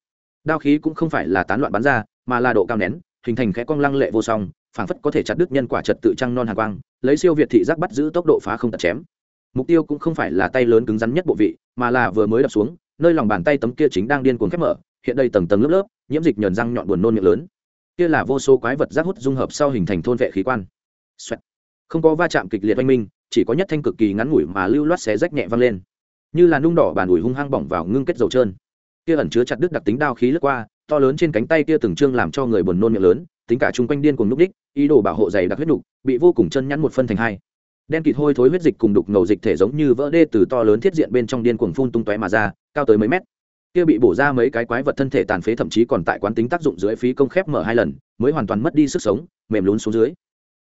Speaker 1: Đao khí cũng không phải là tán loạn bắn ra, mà là độ cao nén, hình thành khẽ cong lăng lệ vô song, phảng phất có thể chặt đứt nhân quả trật tự trăng non hàng quang, lấy siêu việt thị giác bắt giữ tốc độ phá không tật chém. Mục tiêu cũng không phải là tay lớn cứng rắn nhất bộ vị, mà là vừa mới đập xuống, nơi lòng bàn tay tấm kia chính đang điên cuồng khép mở, hiện đây tầng tầng lớp lớp, nhiễm dịch nhờn răng nhọn buồn nôn miệng lớn. Kia là vô số quái vật rác hút dung hợp sau hình thành thôn vệ khí quan. Xoẹt. không có va chạm kịch liệt oanh minh, chỉ có nhất thanh cực kỳ ngắn ngủi mà lưu loát xé rách nhẹ văng lên. Như là nung đỏ bàn ủi hung hăng bỏng vào ngưng kết dầu trơn kia ẩn chứa chặt đứt đặc tính đao khí lướt qua, to lớn trên cánh tay kia từng trương làm cho người buồn nôn miệng lớn, tính cả chung quanh điên cùng núp đích, ý đồ bảo hộ dày đặc huyết đục bị vô cùng chân nhắn một phân thành hai. Đen kịt hôi thối huyết dịch cùng đục ngầu dịch thể giống như vỡ đê từ to lớn thiết diện bên trong điên cuồng phun tung tóe mà ra, cao tới mấy mét. Kia bị bổ ra mấy cái quái vật thân thể tàn phế thậm chí còn tại quán tính tác dụng dưới phí công khép mở hai lần, mới hoàn toàn mất đi sức sống, mềm lún xuống dưới.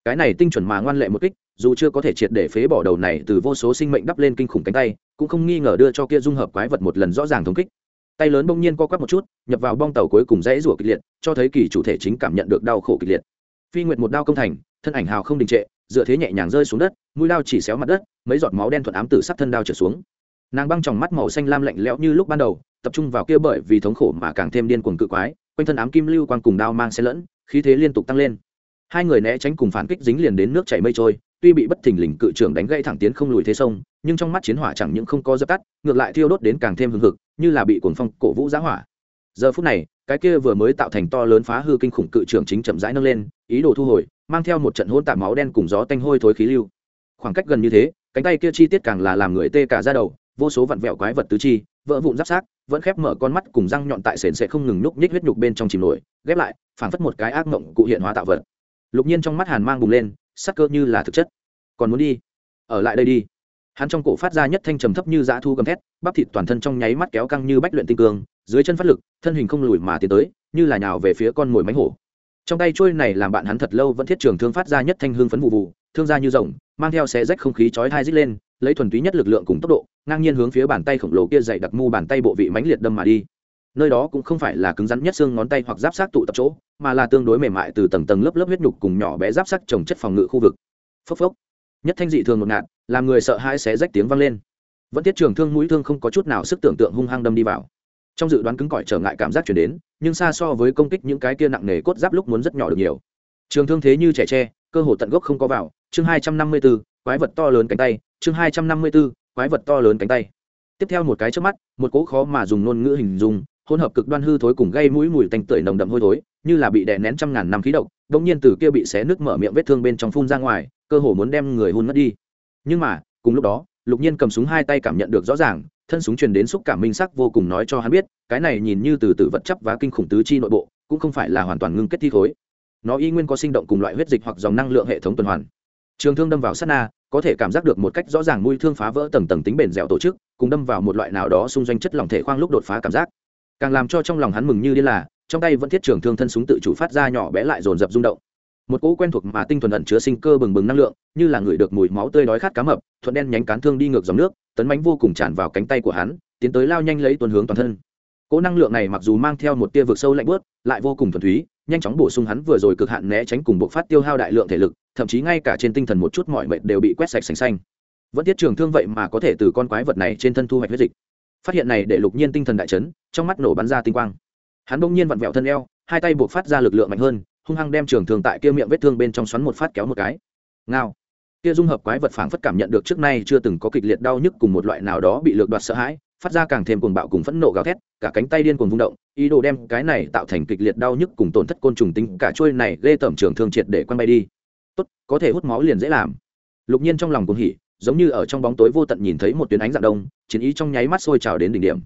Speaker 1: Cái này tinh chuẩn mà ngoan lệ một kích, dù chưa có thể triệt để phế bỏ đầu này từ vô số sinh mệnh đắp lên kinh khủng cánh tay, cũng không nghi ngờ đưa cho kia dung hợp quái vật một lần rõ ràng thống kích tay lớn bỗng nhiên co quắp một chút, nhập vào bong tàu cuối cùng dãy rủa kịch liệt, cho thấy kỳ chủ thể chính cảm nhận được đau khổ kịch liệt. Phi nguyệt một đao công thành, thân ảnh hào không đình trệ, dựa thế nhẹ nhàng rơi xuống đất, mũi đao chỉ xéo mặt đất, mấy giọt máu đen thuận ám tử sắc thân đao trở xuống. Nàng băng tròng mắt màu xanh lam lạnh lẽo như lúc ban đầu, tập trung vào kia bởi vì thống khổ mà càng thêm điên cuồng cự quái, quanh thân ám kim lưu quang cùng đao mang xe lẫn, khí thế liên tục tăng lên. Hai người né tránh cùng phản kích dính liền đến nước chảy mây trôi tuy bị bất thình lình cự trưởng đánh gãy thẳng tiến không lùi thế sông, nhưng trong mắt chiến hỏa chẳng những không có dập tắt, ngược lại thiêu đốt đến càng thêm hừng hực, như là bị cuồng phong cổ vũ giá hỏa. Giờ phút này, cái kia vừa mới tạo thành to lớn phá hư kinh khủng cự trưởng chính chậm rãi nâng lên, ý đồ thu hồi, mang theo một trận hôn tạm máu đen cùng gió tanh hôi thối khí lưu. Khoảng cách gần như thế, cánh tay kia chi tiết càng là làm người tê cả ra đầu, vô số vặn vẹo quái vật tứ chi, vỡ vụn giáp xác, vẫn khép mở con mắt cùng răng nhọn tại sền sẽ không ngừng núp nhích huyết nhục bên trong chìm nổi, ghép lại, phảng phất một cái ác mộng cụ hiện hóa tạo vật. Lục nhiên trong mắt hàn mang bùng lên sắc cơ như là thực chất. Còn muốn đi? Ở lại đây đi. Hắn trong cổ phát ra nhất thanh trầm thấp như dã thu gầm thét, bắp thịt toàn thân trong nháy mắt kéo căng như bách luyện tinh cường, dưới chân phát lực, thân hình không lùi mà tiến tới, như là nhào về phía con mồi mánh hổ. Trong tay trôi này làm bạn hắn thật lâu vẫn thiết trường thương phát ra nhất thanh hương phấn vụ vụ, thương ra như rồng, mang theo xé rách không khí chói thai rít lên, lấy thuần túy nhất lực lượng cùng tốc độ, ngang nhiên hướng phía bàn tay khổng lồ kia dày đặc mu bàn tay bộ vị mãnh liệt đâm mà đi nơi đó cũng không phải là cứng rắn nhất xương ngón tay hoặc giáp sát tụ tập chỗ, mà là tương đối mềm mại từ tầng tầng lớp lớp huyết nhục cùng nhỏ bé giáp sát trồng chất phòng ngự khu vực. Phốc phốc. Nhất thanh dị thường ngột ngạt, làm người sợ hãi xé rách tiếng vang lên. Vẫn tiết trường thương mũi thương không có chút nào sức tưởng tượng hung hăng đâm đi vào. Trong dự đoán cứng cỏi trở ngại cảm giác chuyển đến, nhưng xa so với công kích những cái kia nặng nề cốt giáp lúc muốn rất nhỏ được nhiều. Trường thương thế như trẻ tre, cơ hồ tận gốc không có vào. Chương hai trăm năm mươi b ố quái vật to lớn cánh tay. Chương hai trăm năm mươi b ố quái vật to lớn cánh tay. Tiếp theo một cái trước mắt, một cỗ khó mà dùng ngôn ngữ hình dung hỗn hợp cực đoan hư thối cùng gây mũi mùi tanh tưởi nồng đậm hôi thối, như là bị đè nén trăm ngàn năm khí độc đ ỗ n g nhiên từ kia bị xé nước mở miệng vết thương bên trong phun ra ngoài, cơ hồ muốn đem người hôn mất đi. Nhưng mà, cùng lúc đó, lục nhiên cầm súng hai tay cảm nhận được rõ ràng, thân súng truyền đến xúc cảm minh sắc vô cùng nói cho hắn biết, cái này nhìn như từ từ vật chấp và kinh khủng tứ chi nội bộ, cũng không phải là hoàn toàn ngưng kết thi khối nó y nguyên có sinh động cùng loại huyết dịch hoặc dòng năng lượng hệ thống tuần hoàn. Trường thương đâm vào sát na, có thể cảm giác được một cách rõ ràng mũi thương phá vỡ tầng tầng tính bền dẻo tổ chức, cùng đâm vào một loại nào đó xung doanh chất lỏng thể khoang lúc đột phá cảm giác càng làm cho trong lòng hắn mừng như điên là, trong tay vẫn thiết trưởng thương thân súng tự chủ phát ra nhỏ bé lại dồn dập rung động. Một cỗ quen thuộc mà tinh thuần ẩn chứa sinh cơ bừng bừng năng lượng, như là người được mùi máu tươi đói khát cá mập, thuận đen nhánh cán thương đi ngược dòng nước, tấn bánh vô cùng tràn vào cánh tay của hắn, tiến tới lao nhanh lấy tuần hướng toàn thân. Cỗ năng lượng này mặc dù mang theo một tia vực sâu lạnh bớt lại vô cùng thuần túy, nhanh chóng bổ sung hắn vừa rồi cực hạn né tránh cùng buộc phát tiêu hao đại lượng thể lực, thậm chí ngay cả trên tinh thần một chút mọi mệt đều bị quét sạch sành xanh. Vẫn tiết trường thương vậy mà có thể từ con quái vật này trên thân thu hoạch huyết dịch phát hiện này để lục nhiên tinh thần đại chấn, trong mắt nổ bắn ra tinh quang. Hắn bỗng nhiên vặn vẹo thân eo, hai tay buộc phát ra lực lượng mạnh hơn, hung hăng đem trường thương tại kia miệng vết thương bên trong xoắn một phát kéo một cái. Ngao. Kia dung hợp quái vật phảng phất cảm nhận được trước nay chưa từng có kịch liệt đau nhức cùng một loại nào đó bị lược đoạt sợ hãi, phát ra càng thêm cuồng bạo cùng phẫn nộ gào thét, cả cánh tay điên cuồng vung động, ý đồ đem cái này tạo thành kịch liệt đau nhức cùng tổn thất côn trùng tính, cả trôi này ghê tởm trường thương triệt để quăng bay đi. Tốt, có thể hút máu liền dễ làm. Lục nhiên trong lòng cuồng hỉ, giống như ở trong bóng tối vô tận nhìn thấy một tuyến ánh dạng đông chiến ý trong nháy mắt sôi trào đến đỉnh điểm.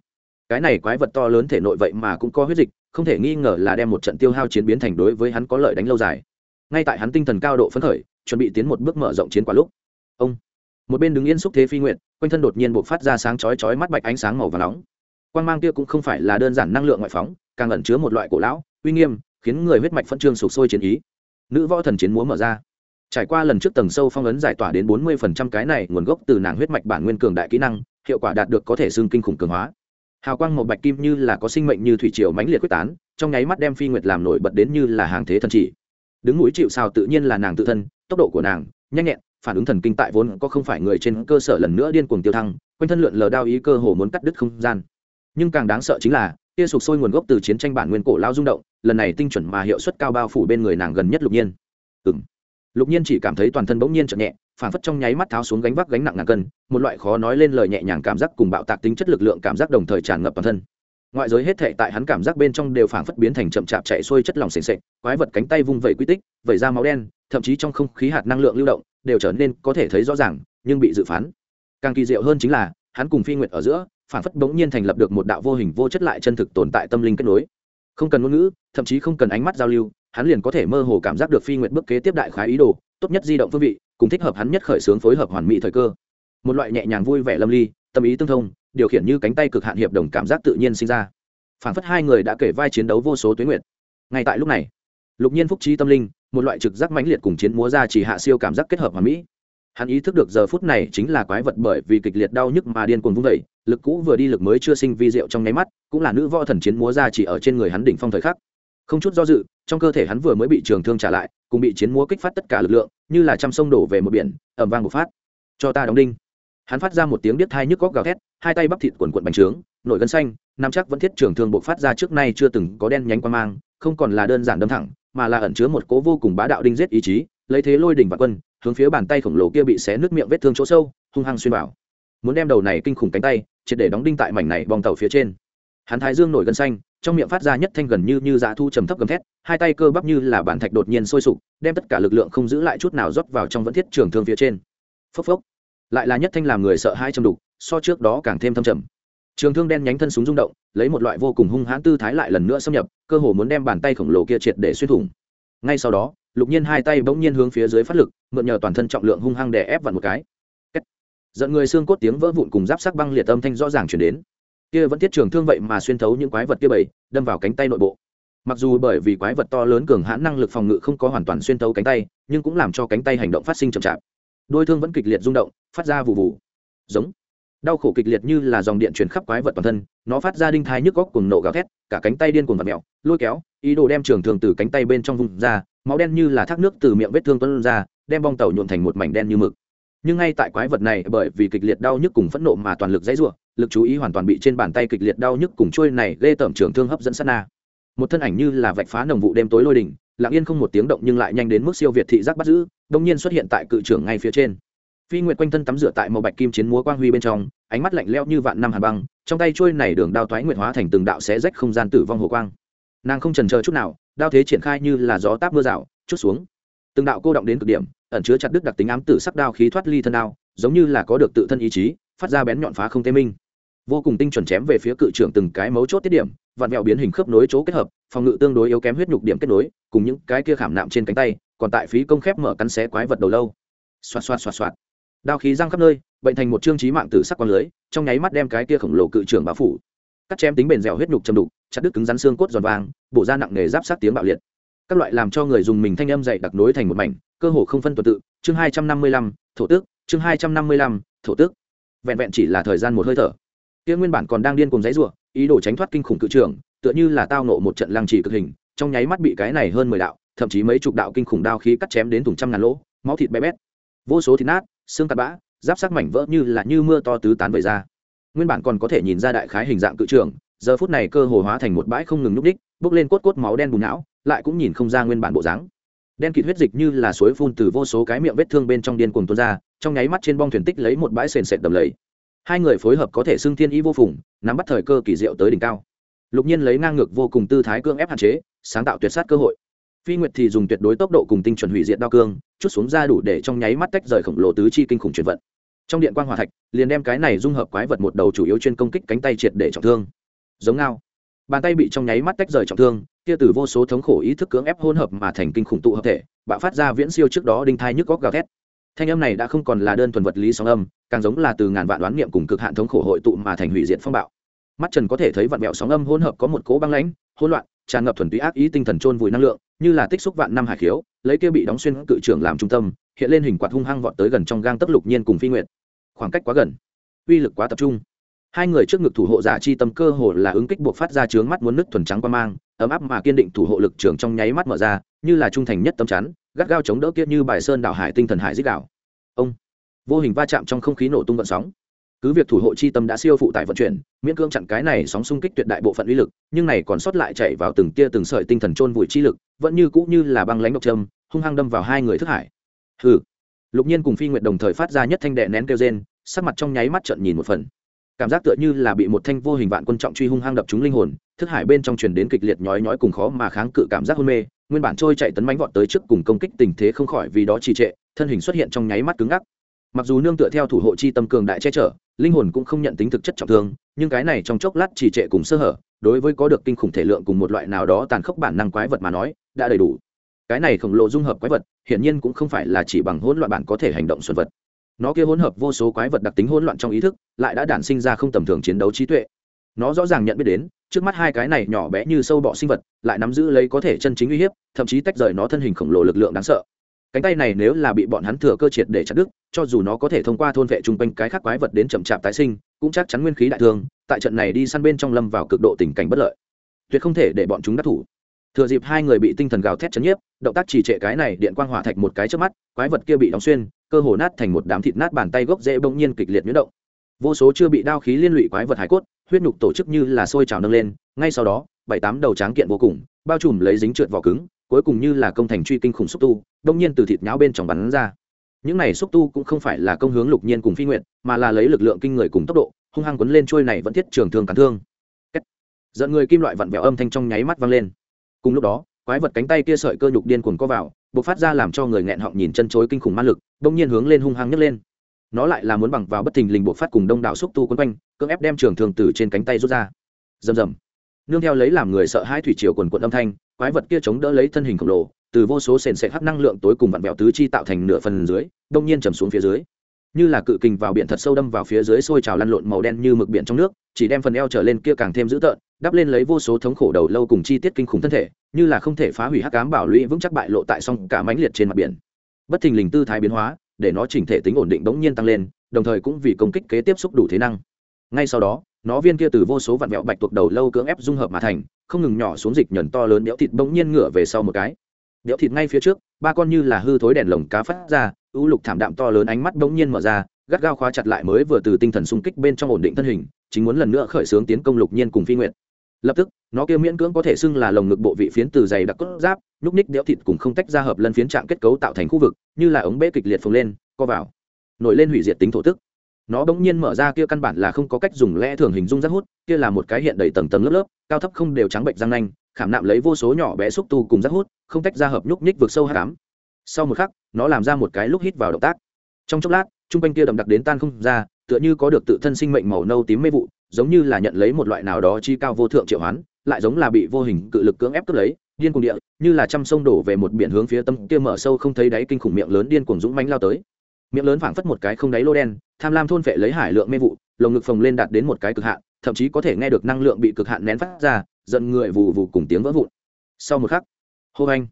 Speaker 1: Cái này quái vật to lớn thể nội vậy mà cũng có huyết dịch, không thể nghi ngờ là đem một trận tiêu hao chiến biến thành đối với hắn có lợi đánh lâu dài. Ngay tại hắn tinh thần cao độ phấn khởi, chuẩn bị tiến một bước mở rộng chiến quả lúc, ông, một bên đứng yên xúc thế phi nguyện quanh thân đột nhiên buộc phát ra sáng chói chói mắt bạch ánh sáng màu và nóng. Quan g mang kia cũng không phải là đơn giản năng lượng ngoại phóng, càng ẩn chứa một loại cổ lão, uy nghiêm, khiến người huyết mạch phân trương sụp sôi chiến ý. Nữ võ thần chiến múa mở ra. Trải qua lần trước tầng sâu phong ấn giải tỏa đến bốn mươi phần trăm cái này, nguồn gốc từ nàng huyết mạch bản nguyên cường đại kỹ năng hiệu quả đạt được có thể xương kinh khủng cường hóa. Hào quang màu bạch kim như là có sinh mệnh như thủy triều mãnh liệt quyết tán, trong nháy mắt đem phi nguyệt làm nổi bật đến như là hàng thế thần chỉ. Đứng núi chịu sao tự nhiên là nàng tự thân, tốc độ của nàng, nhanh nhẹn, phản ứng thần kinh tại vốn có không phải người trên cơ sở lần nữa điên cuồng tiêu thăng, quanh thân lượn lờ đao ý cơ hồ muốn cắt đứt không gian. Nhưng càng đáng sợ chính là kia sụp sôi nguồn gốc từ chiến tranh bản nguyên cổ lao rung động, lần này tinh chuẩn mà hiệu suất cao bao phủ bên người nàng gần nhất lục nhiên. Ừ lục nhiên chỉ cảm thấy toàn thân bỗng nhiên chậm nhẹ phản phất trong nháy mắt tháo xuống gánh vác gánh nặng ngàn cân một loại khó nói lên lời nhẹ nhàng cảm giác cùng bạo tạc tính chất lực lượng cảm giác đồng thời tràn ngập toàn thân. Ngoại giới hết thể tại hắn cảm giác bên trong đều phản phất biến thành chậm chạp chạy xuôi chất lỏng sền sệt, quái vật cánh tay vung vẩy quy tích vẩy ra máu đen thậm chí trong không khí hạt năng lượng lưu động đều trở nên có thể thấy rõ ràng nhưng bị dự phán. Càng kỳ diệu hơn chính là hắn cùng phi nguyệt ở giữa phản phất bỗng nhiên thành lập được một đạo vô hình vô chất lại chân thực tồn tại tâm linh kết nối. Không cần ngôn ngữ thậm chí không cần ánh mắt giao lưu hắn liền có thể mơ hồ cảm giác được phi nguyệt bước kế tiếp đại khái ý đồ, tốt nhất di động phương vị, cùng thích hợp hắn nhất khởi xướng phối hợp hoàn mỹ thời cơ. Một loại nhẹ nhàng vui vẻ lâm ly, tâm ý tương thông, điều khiển như cánh tay cực hạn hiệp đồng cảm giác tự nhiên sinh ra. Phản phất hai người đã kể vai chiến đấu vô số tuyến nguyện ngay tại lúc này, lục nhiên phúc trí tâm linh, một loại trực giác mãnh liệt cùng chiến múa ra chỉ hạ siêu cảm giác kết hợp hoàn mỹ. Hắn ý thức được giờ phút này chính là quái vật bởi vì kịch liệt đau nhức mà điên cuồng vung vẩy lực cũ vừa đi lực mới chưa sinh vi diệu trong nháy mắt, cũng là nữ võ thần chiến múa ra chỉ ở trên người hắn đỉnh phong thời khắc. Không chút do dự trong cơ thể hắn vừa mới bị trường thương trả lại, cùng bị chiến múa kích phát tất cả lực lượng, như là trăm sông đổ về một biển ẩm vang một phát. Cho ta đóng đinh. Hắn phát ra một tiếng biết thai nhức góc gào thét, hai tay bắp thịt quần quận bành trướng, nổi gân xanh nam chắc vẫn thiết trường thương buộc phát ra trước nay chưa từng có đen nhánh qua mang, không còn là đơn giản đâm thẳng, mà là ẩn chứa một cố vô cùng bá đạo đinh giết ý chí, lấy thế lôi đỉnh và quân, hướng phía bàn tay khổng lồ kia bị xé nước miệng vết thương chỗ sâu, hung hăng xuyên vào. Muốn đem đầu này kinh khủng cánh tay, triệt để đóng đinh tại mảnh này bong tàu phía trên. Hắn thái dương nổi gân xanh trong miệng phát ra nhất thanh gần như như dạ thu trầm thấp gầm thét, hai tay cơ bắp như là bản thạch đột nhiên sôi sục, đem tất cả lực lượng không giữ lại chút nào rót vào trong vẫn thiết trường thương phía trên. Phốc phốc. Lại là nhất thanh làm người sợ hai trầm đục, so trước đó càng thêm thâm trầm. Trường thương đen nhánh thân súng rung động, lấy một loại vô cùng hung hãn tư thái lại lần nữa xâm nhập, cơ hồ muốn đem bàn tay khổng lồ kia triệt để xuyên thủng. Ngay sau đó, lục nhiên hai tay bỗng nhiên hướng phía dưới phát lực, mượn nhờ toàn thân trọng lượng hung hăng để ép vặn một cái. Giận người xương cốt tiếng vỡ vụn cùng giáp sắc băng liệt âm thanh rõ ràng chuyển đến kia vẫn thiết trường thương vậy mà xuyên thấu những quái vật kia bảy đâm vào cánh tay nội bộ. Mặc dù bởi vì quái vật to lớn cường hãn năng lực phòng ngự không có hoàn toàn xuyên thấu cánh tay, nhưng cũng làm cho cánh tay hành động phát sinh chậm chạp. Đôi thương vẫn kịch liệt rung động, phát ra vụ vụ giống. Đau khổ kịch liệt như là dòng điện chuyển khắp quái vật toàn thân, nó phát ra đinh thai nhức góc cùng nổ gào thét, cả cánh tay điên cuồng vật mẹo lôi kéo, ý đồ đem trường thường từ cánh tay bên trong vùng ra, máu đen như là thác nước từ miệng vết thương tuân ra, đem bong tàu nhuộn thành một mảnh đen như mực nhưng ngay tại quái vật này bởi vì kịch liệt đau nhức cùng phẫn nộ mà toàn lực dãy ruộng lực chú ý hoàn toàn bị trên bàn tay kịch liệt đau nhức cùng trôi này gây tẩm trường thương hấp dẫn sát na. Một thân ảnh như là vạch phá nồng vụ đêm tối lôi đỉnh lặng yên không một tiếng động nhưng lại nhanh đến mức siêu việt thị giác bắt giữ đông nhiên xuất hiện tại cự trưởng ngay phía trên. Phi nguyệt quanh thân tắm rửa tại màu bạch kim chiến múa quang huy bên trong, ánh mắt lạnh leo như vạn năm hàn băng, trong tay trôi này đường đao thoái nguyệt hóa thành từng đạo xé rách không gian tử vong hồ quang. Nàng không trần chờ chút nào, đao thế triển khai như là gió táp mưa rào, chút xuống. Từng đạo cô động đến cực điểm ẩn chứa chặt đứt đặc tính ám tử sắc đao khí thoát ly thân đao, giống như là có được tự thân ý chí, phát ra bén nhọn phá không tê minh. Vô cùng tinh chuẩn chém về phía cự trưởng từng cái mấu chốt tiết điểm vặn vẹo biến hình khớp nối chỗ kết hợp, phòng ngự tương đối yếu kém huyết nhục điểm kết nối, cùng những cái kia khảm nạm trên cánh tay, còn tại phí công khép mở cắn xé quái vật đầu lâu. Xoạt xoạt xoạt xoạt. Đao khí răng khắp nơi, bệnh thành một chương trí mạng tử sắc quang lưới, trong nháy mắt đem cái kia khổng lồ cự trưởng bao phủ. Cắt chém tính bền dẻo huyết nhục châm đục, chặt đứt cứng rắn xương cốt giòn vàng, bổ ra nặng nề giáp sát tiếng bạo liệt các loại làm cho người dùng mình thanh âm dậy đặc nối thành một mảnh, cơ hồ không phân tuần tự. Chương hai trăm năm mươi lăm, thổ tước. Chương hai trăm năm mươi lăm, thổ tước. Vẹn vẹn chỉ là thời gian một hơi thở. Kia nguyên bản còn đang điên cùng dãy ruộng ý đồ tránh thoát kinh khủng cự trường, tựa như là tao nộ một trận lăng trì cực hình, trong nháy mắt bị cái này hơn mười đạo, thậm chí mấy chục đạo kinh khủng đao khí cắt chém đến thùng trăm ngàn lỗ, máu thịt bé bét. Vô số thịt nát, xương cắt bã, giáp sắc mảnh vỡ như là như mưa to tứ tán về ra. Nguyên bản còn có thể nhìn ra đại khái hình dạng cự trường, giờ phút này cơ hồ hóa thành một bãi không ngừng núp đích bốc lên cốt cốt máu đen bùn não lại cũng nhìn không ra nguyên bản bộ dáng. Đen kịt huyết dịch như là suối phun từ vô số cái miệng vết thương bên trong điên cuồng tuôn ra, trong nháy mắt trên bong thuyền tích lấy một bãi sền sệt đầm lầy. Hai người phối hợp có thể xưng thiên ý vô phùng, nắm bắt thời cơ kỳ diệu tới đỉnh cao. Lục nhiên lấy ngang ngược vô cùng tư thái cương ép hạn chế, sáng tạo tuyệt sát cơ hội. Phi nguyệt thì dùng tuyệt đối tốc độ cùng tinh chuẩn hủy diệt đao cương, chút xuống ra đủ để trong nháy mắt tách rời khổng lồ tứ chi kinh khủng chuyển vận. Trong điện quan hòa thạch, liền đem cái này dung hợp quái vật một đầu chủ yếu chuyên công kích cánh tay triệt để trọng thương. Giống ngao bàn tay bị trong nháy mắt tách rời trọng thương, kia từ vô số thống khổ ý thức cưỡng ép hỗn hợp mà thành kinh khủng tụ hợp thể, bạo phát ra viễn siêu trước đó đinh thai nhức góc gào thét. Thanh âm này đã không còn là đơn thuần vật lý sóng âm, càng giống là từ ngàn vạn đoán niệm cùng cực hạn thống khổ hội tụ mà thành hủy diệt phong bạo. Mắt trần có thể thấy vạn mẹo sóng âm hỗn hợp có một cố băng lãnh, hỗn loạn, tràn ngập thuần túy ác ý tinh thần trôn vùi năng lượng, như là tích xúc vạn năm hải khiếu, lấy kia bị đóng xuyên cự trưởng làm trung tâm, hiện lên hình quạt hung hăng vọt tới gần trong gang tấc lục nhiên cùng phi nguyện khoảng cách quá gần, uy lực quá tập trung hai người trước ngực thủ hộ giả chi tâm cơ hồ là ứng kích buộc phát ra trướng mắt muốn nứt thuần trắng qua mang, ấm áp mà kiên định thủ hộ lực trường trong nháy mắt mở ra, như là trung thành nhất tâm chắn, gắt gao chống đỡ kia như bài sơn đảo hải tinh thần hải dích đảo. Ông, vô hình va chạm trong không khí nổ tung vận sóng. Cứ việc thủ hộ chi tâm đã siêu phụ tải vận chuyển, miễn cưỡng chặn cái này sóng xung kích tuyệt đại bộ phận uy lực, nhưng này còn sót lại chạy vào từng tia từng sợi tinh thần trôn vùi chi lực, vẫn như cũ như là băng lãnh độc châm, hung hăng đâm vào hai người thức hải. Hừ. Lục nhiên cùng phi nguyệt đồng thời phát ra nhất thanh đệ nén kêu rên, sắc mặt trong nháy mắt trận nhìn một phần cảm giác tựa như là bị một thanh vô hình vạn quân trọng truy hung hăng đập trúng linh hồn, thức hải bên trong truyền đến kịch liệt nhói nhói cùng khó mà kháng cự cảm giác hôn mê, nguyên bản trôi chạy tấn bánh vọt tới trước cùng công kích tình thế không khỏi vì đó trì trệ, thân hình xuất hiện trong nháy mắt cứng ngắc. Mặc dù nương tựa theo thủ hộ chi tâm cường đại che chở, linh hồn cũng không nhận tính thực chất trọng thương, nhưng cái này trong chốc lát trì trệ cùng sơ hở, đối với có được kinh khủng thể lượng cùng một loại nào đó tàn khốc bản năng quái vật mà nói, đã đầy đủ. Cái này khổng lồ dung hợp quái vật, hiển nhiên cũng không phải là chỉ bằng hỗn loạn bản có thể hành động xuân vật nó kia hỗn hợp vô số quái vật đặc tính hỗn loạn trong ý thức, lại đã đản sinh ra không tầm thường chiến đấu trí tuệ. Nó rõ ràng nhận biết đến, trước mắt hai cái này nhỏ bé như sâu bọ sinh vật, lại nắm giữ lấy có thể chân chính uy hiếp, thậm chí tách rời nó thân hình khổng lồ lực lượng đáng sợ. Cánh tay này nếu là bị bọn hắn thừa cơ triệt để chặt đứt, cho dù nó có thể thông qua thôn vệ chung quanh cái khác quái vật đến chậm chạp tái sinh, cũng chắc chắn nguyên khí đại thương, tại trận này đi săn bên trong lâm vào cực độ tình cảnh bất lợi. Tuyệt không thể để bọn chúng đắc thủ thừa dịp hai người bị tinh thần gào thét chấn nhiếp, động tác trì trệ cái này điện quang hỏa thạch một cái trước mắt, quái vật kia bị đóng xuyên, cơ hồ nát thành một đám thịt nát bàn tay gốc dễ bỗng nhiên kịch liệt nhuyễn động. Vô số chưa bị đao khí liên lụy quái vật hải cốt, huyết nhục tổ chức như là sôi trào nâng lên, ngay sau đó, bảy tám đầu tráng kiện vô cùng, bao trùm lấy dính trượt vỏ cứng, cuối cùng như là công thành truy kinh khủng xúc tu, đông nhiên từ thịt nháo bên trong bắn ra. Những này xúc tu cũng không phải là công hướng lục nhiên cùng phi nguyện mà là lấy lực lượng kinh người cùng tốc độ, hung hăng quấn lên trôi này vẫn thiết trường thương cắn thương. Dẫn người kim loại vặn vẹo âm thanh trong nháy mắt vang lên cùng lúc đó, quái vật cánh tay kia sợi cơ nhục điên cuồng co vào, bộc phát ra làm cho người nghẹn họng nhìn chân chối kinh khủng ma lực, đông nhiên hướng lên hung hăng nhấc lên. Nó lại là muốn bằng vào bất thình lình buộc phát cùng đông đảo xúc tu quấn quanh, cưỡng ép đem trường thường tử trên cánh tay rút ra. Rầm rầm. Nương theo lấy làm người sợ hai thủy triều quần quận âm thanh, quái vật kia chống đỡ lấy thân hình khổng lồ, từ vô số sền sệt hắc năng lượng tối cùng vặn vẹo tứ chi tạo thành nửa phần dưới, đông nhiên trầm xuống phía dưới như là cự kình vào biển thật sâu đâm vào phía dưới sôi trào lăn lộn màu đen như mực biển trong nước, chỉ đem phần eo trở lên kia càng thêm dữ tợn, đắp lên lấy vô số thống khổ đầu lâu cùng chi tiết kinh khủng thân thể, như là không thể phá hủy hắc cám bảo lũy vững chắc bại lộ tại song cả mãnh liệt trên mặt biển. Bất thình lình tư thái biến hóa, để nó chỉnh thể tính ổn định bỗng nhiên tăng lên, đồng thời cũng vì công kích kế tiếp xúc đủ thế năng. Ngay sau đó, nó viên kia từ vô số vạn vẹo bạch tuộc đầu lâu cưỡng ép dung hợp mà thành, không ngừng nhỏ xuống dịch nhẫn to lớn đẽo thịt bỗng nhiên ngửa về sau một cái. Đẽo thịt ngay phía trước, ba con như là hư thối đèn lồng cá phát ra ưu lục thảm đạm to lớn ánh mắt bỗng nhiên mở ra, gắt gao khóa chặt lại mới vừa từ tinh thần xung kích bên trong ổn định thân hình, chính muốn lần nữa khởi xướng tiến công lục nhiên cùng phi nguyện lập tức, nó kêu miễn cưỡng có thể xưng là lồng ngực bộ vị phiến từ dày đặc cốt giáp, nhúc ních đẽo thịt cùng không tách ra hợp lân phiến trạng kết cấu tạo thành khu vực, như là ống bê kịch liệt phồng lên, co vào, nổi lên hủy diệt tính thổ tức. Nó bỗng nhiên mở ra kia căn bản là không có cách dùng lẽ thường hình dung rác hút, kia là một cái hiện đầy tầng tầng lớp lớp, cao thấp không đều trắng bệnh răng nanh, khảm nạm lấy vô số nhỏ bé xúc tu cùng rác hút, không tách ra hợp nhúc nhích vượt sâu hạ cám sau một khắc, nó làm ra một cái lúc hít vào động tác. Trong chốc lát t r u n g quanh kia đậm đặc đến tan không ra, tựa như có được tự thân sinh mệnh màu nâu tím mê vụ, giống như là nhận lấy một loại nào đó chi cao vô thượng triệu hoán, lại giống là bị vô hình cự lực cưỡng ép cướp lấy, điên cuồng địa, như là trăm sông đổ về một biển hướng phía tâm kia mở sâu không thấy đáy kinh khủng miệng lớn điên cuồng dũng mánh lao tới. Miệng lớn phảng phất một cái không đáy lô đen, tham lam thôn phệ lấy hải lượng mê vụ, lồng ngực phồng lên đạt đến một cái cực hạn, thậm chí có thể nghe được năng lượng bị cực hạn nén phát ra, giận người vù vù cùng tiếng vỡ vụn. Sau một khắc, hô anh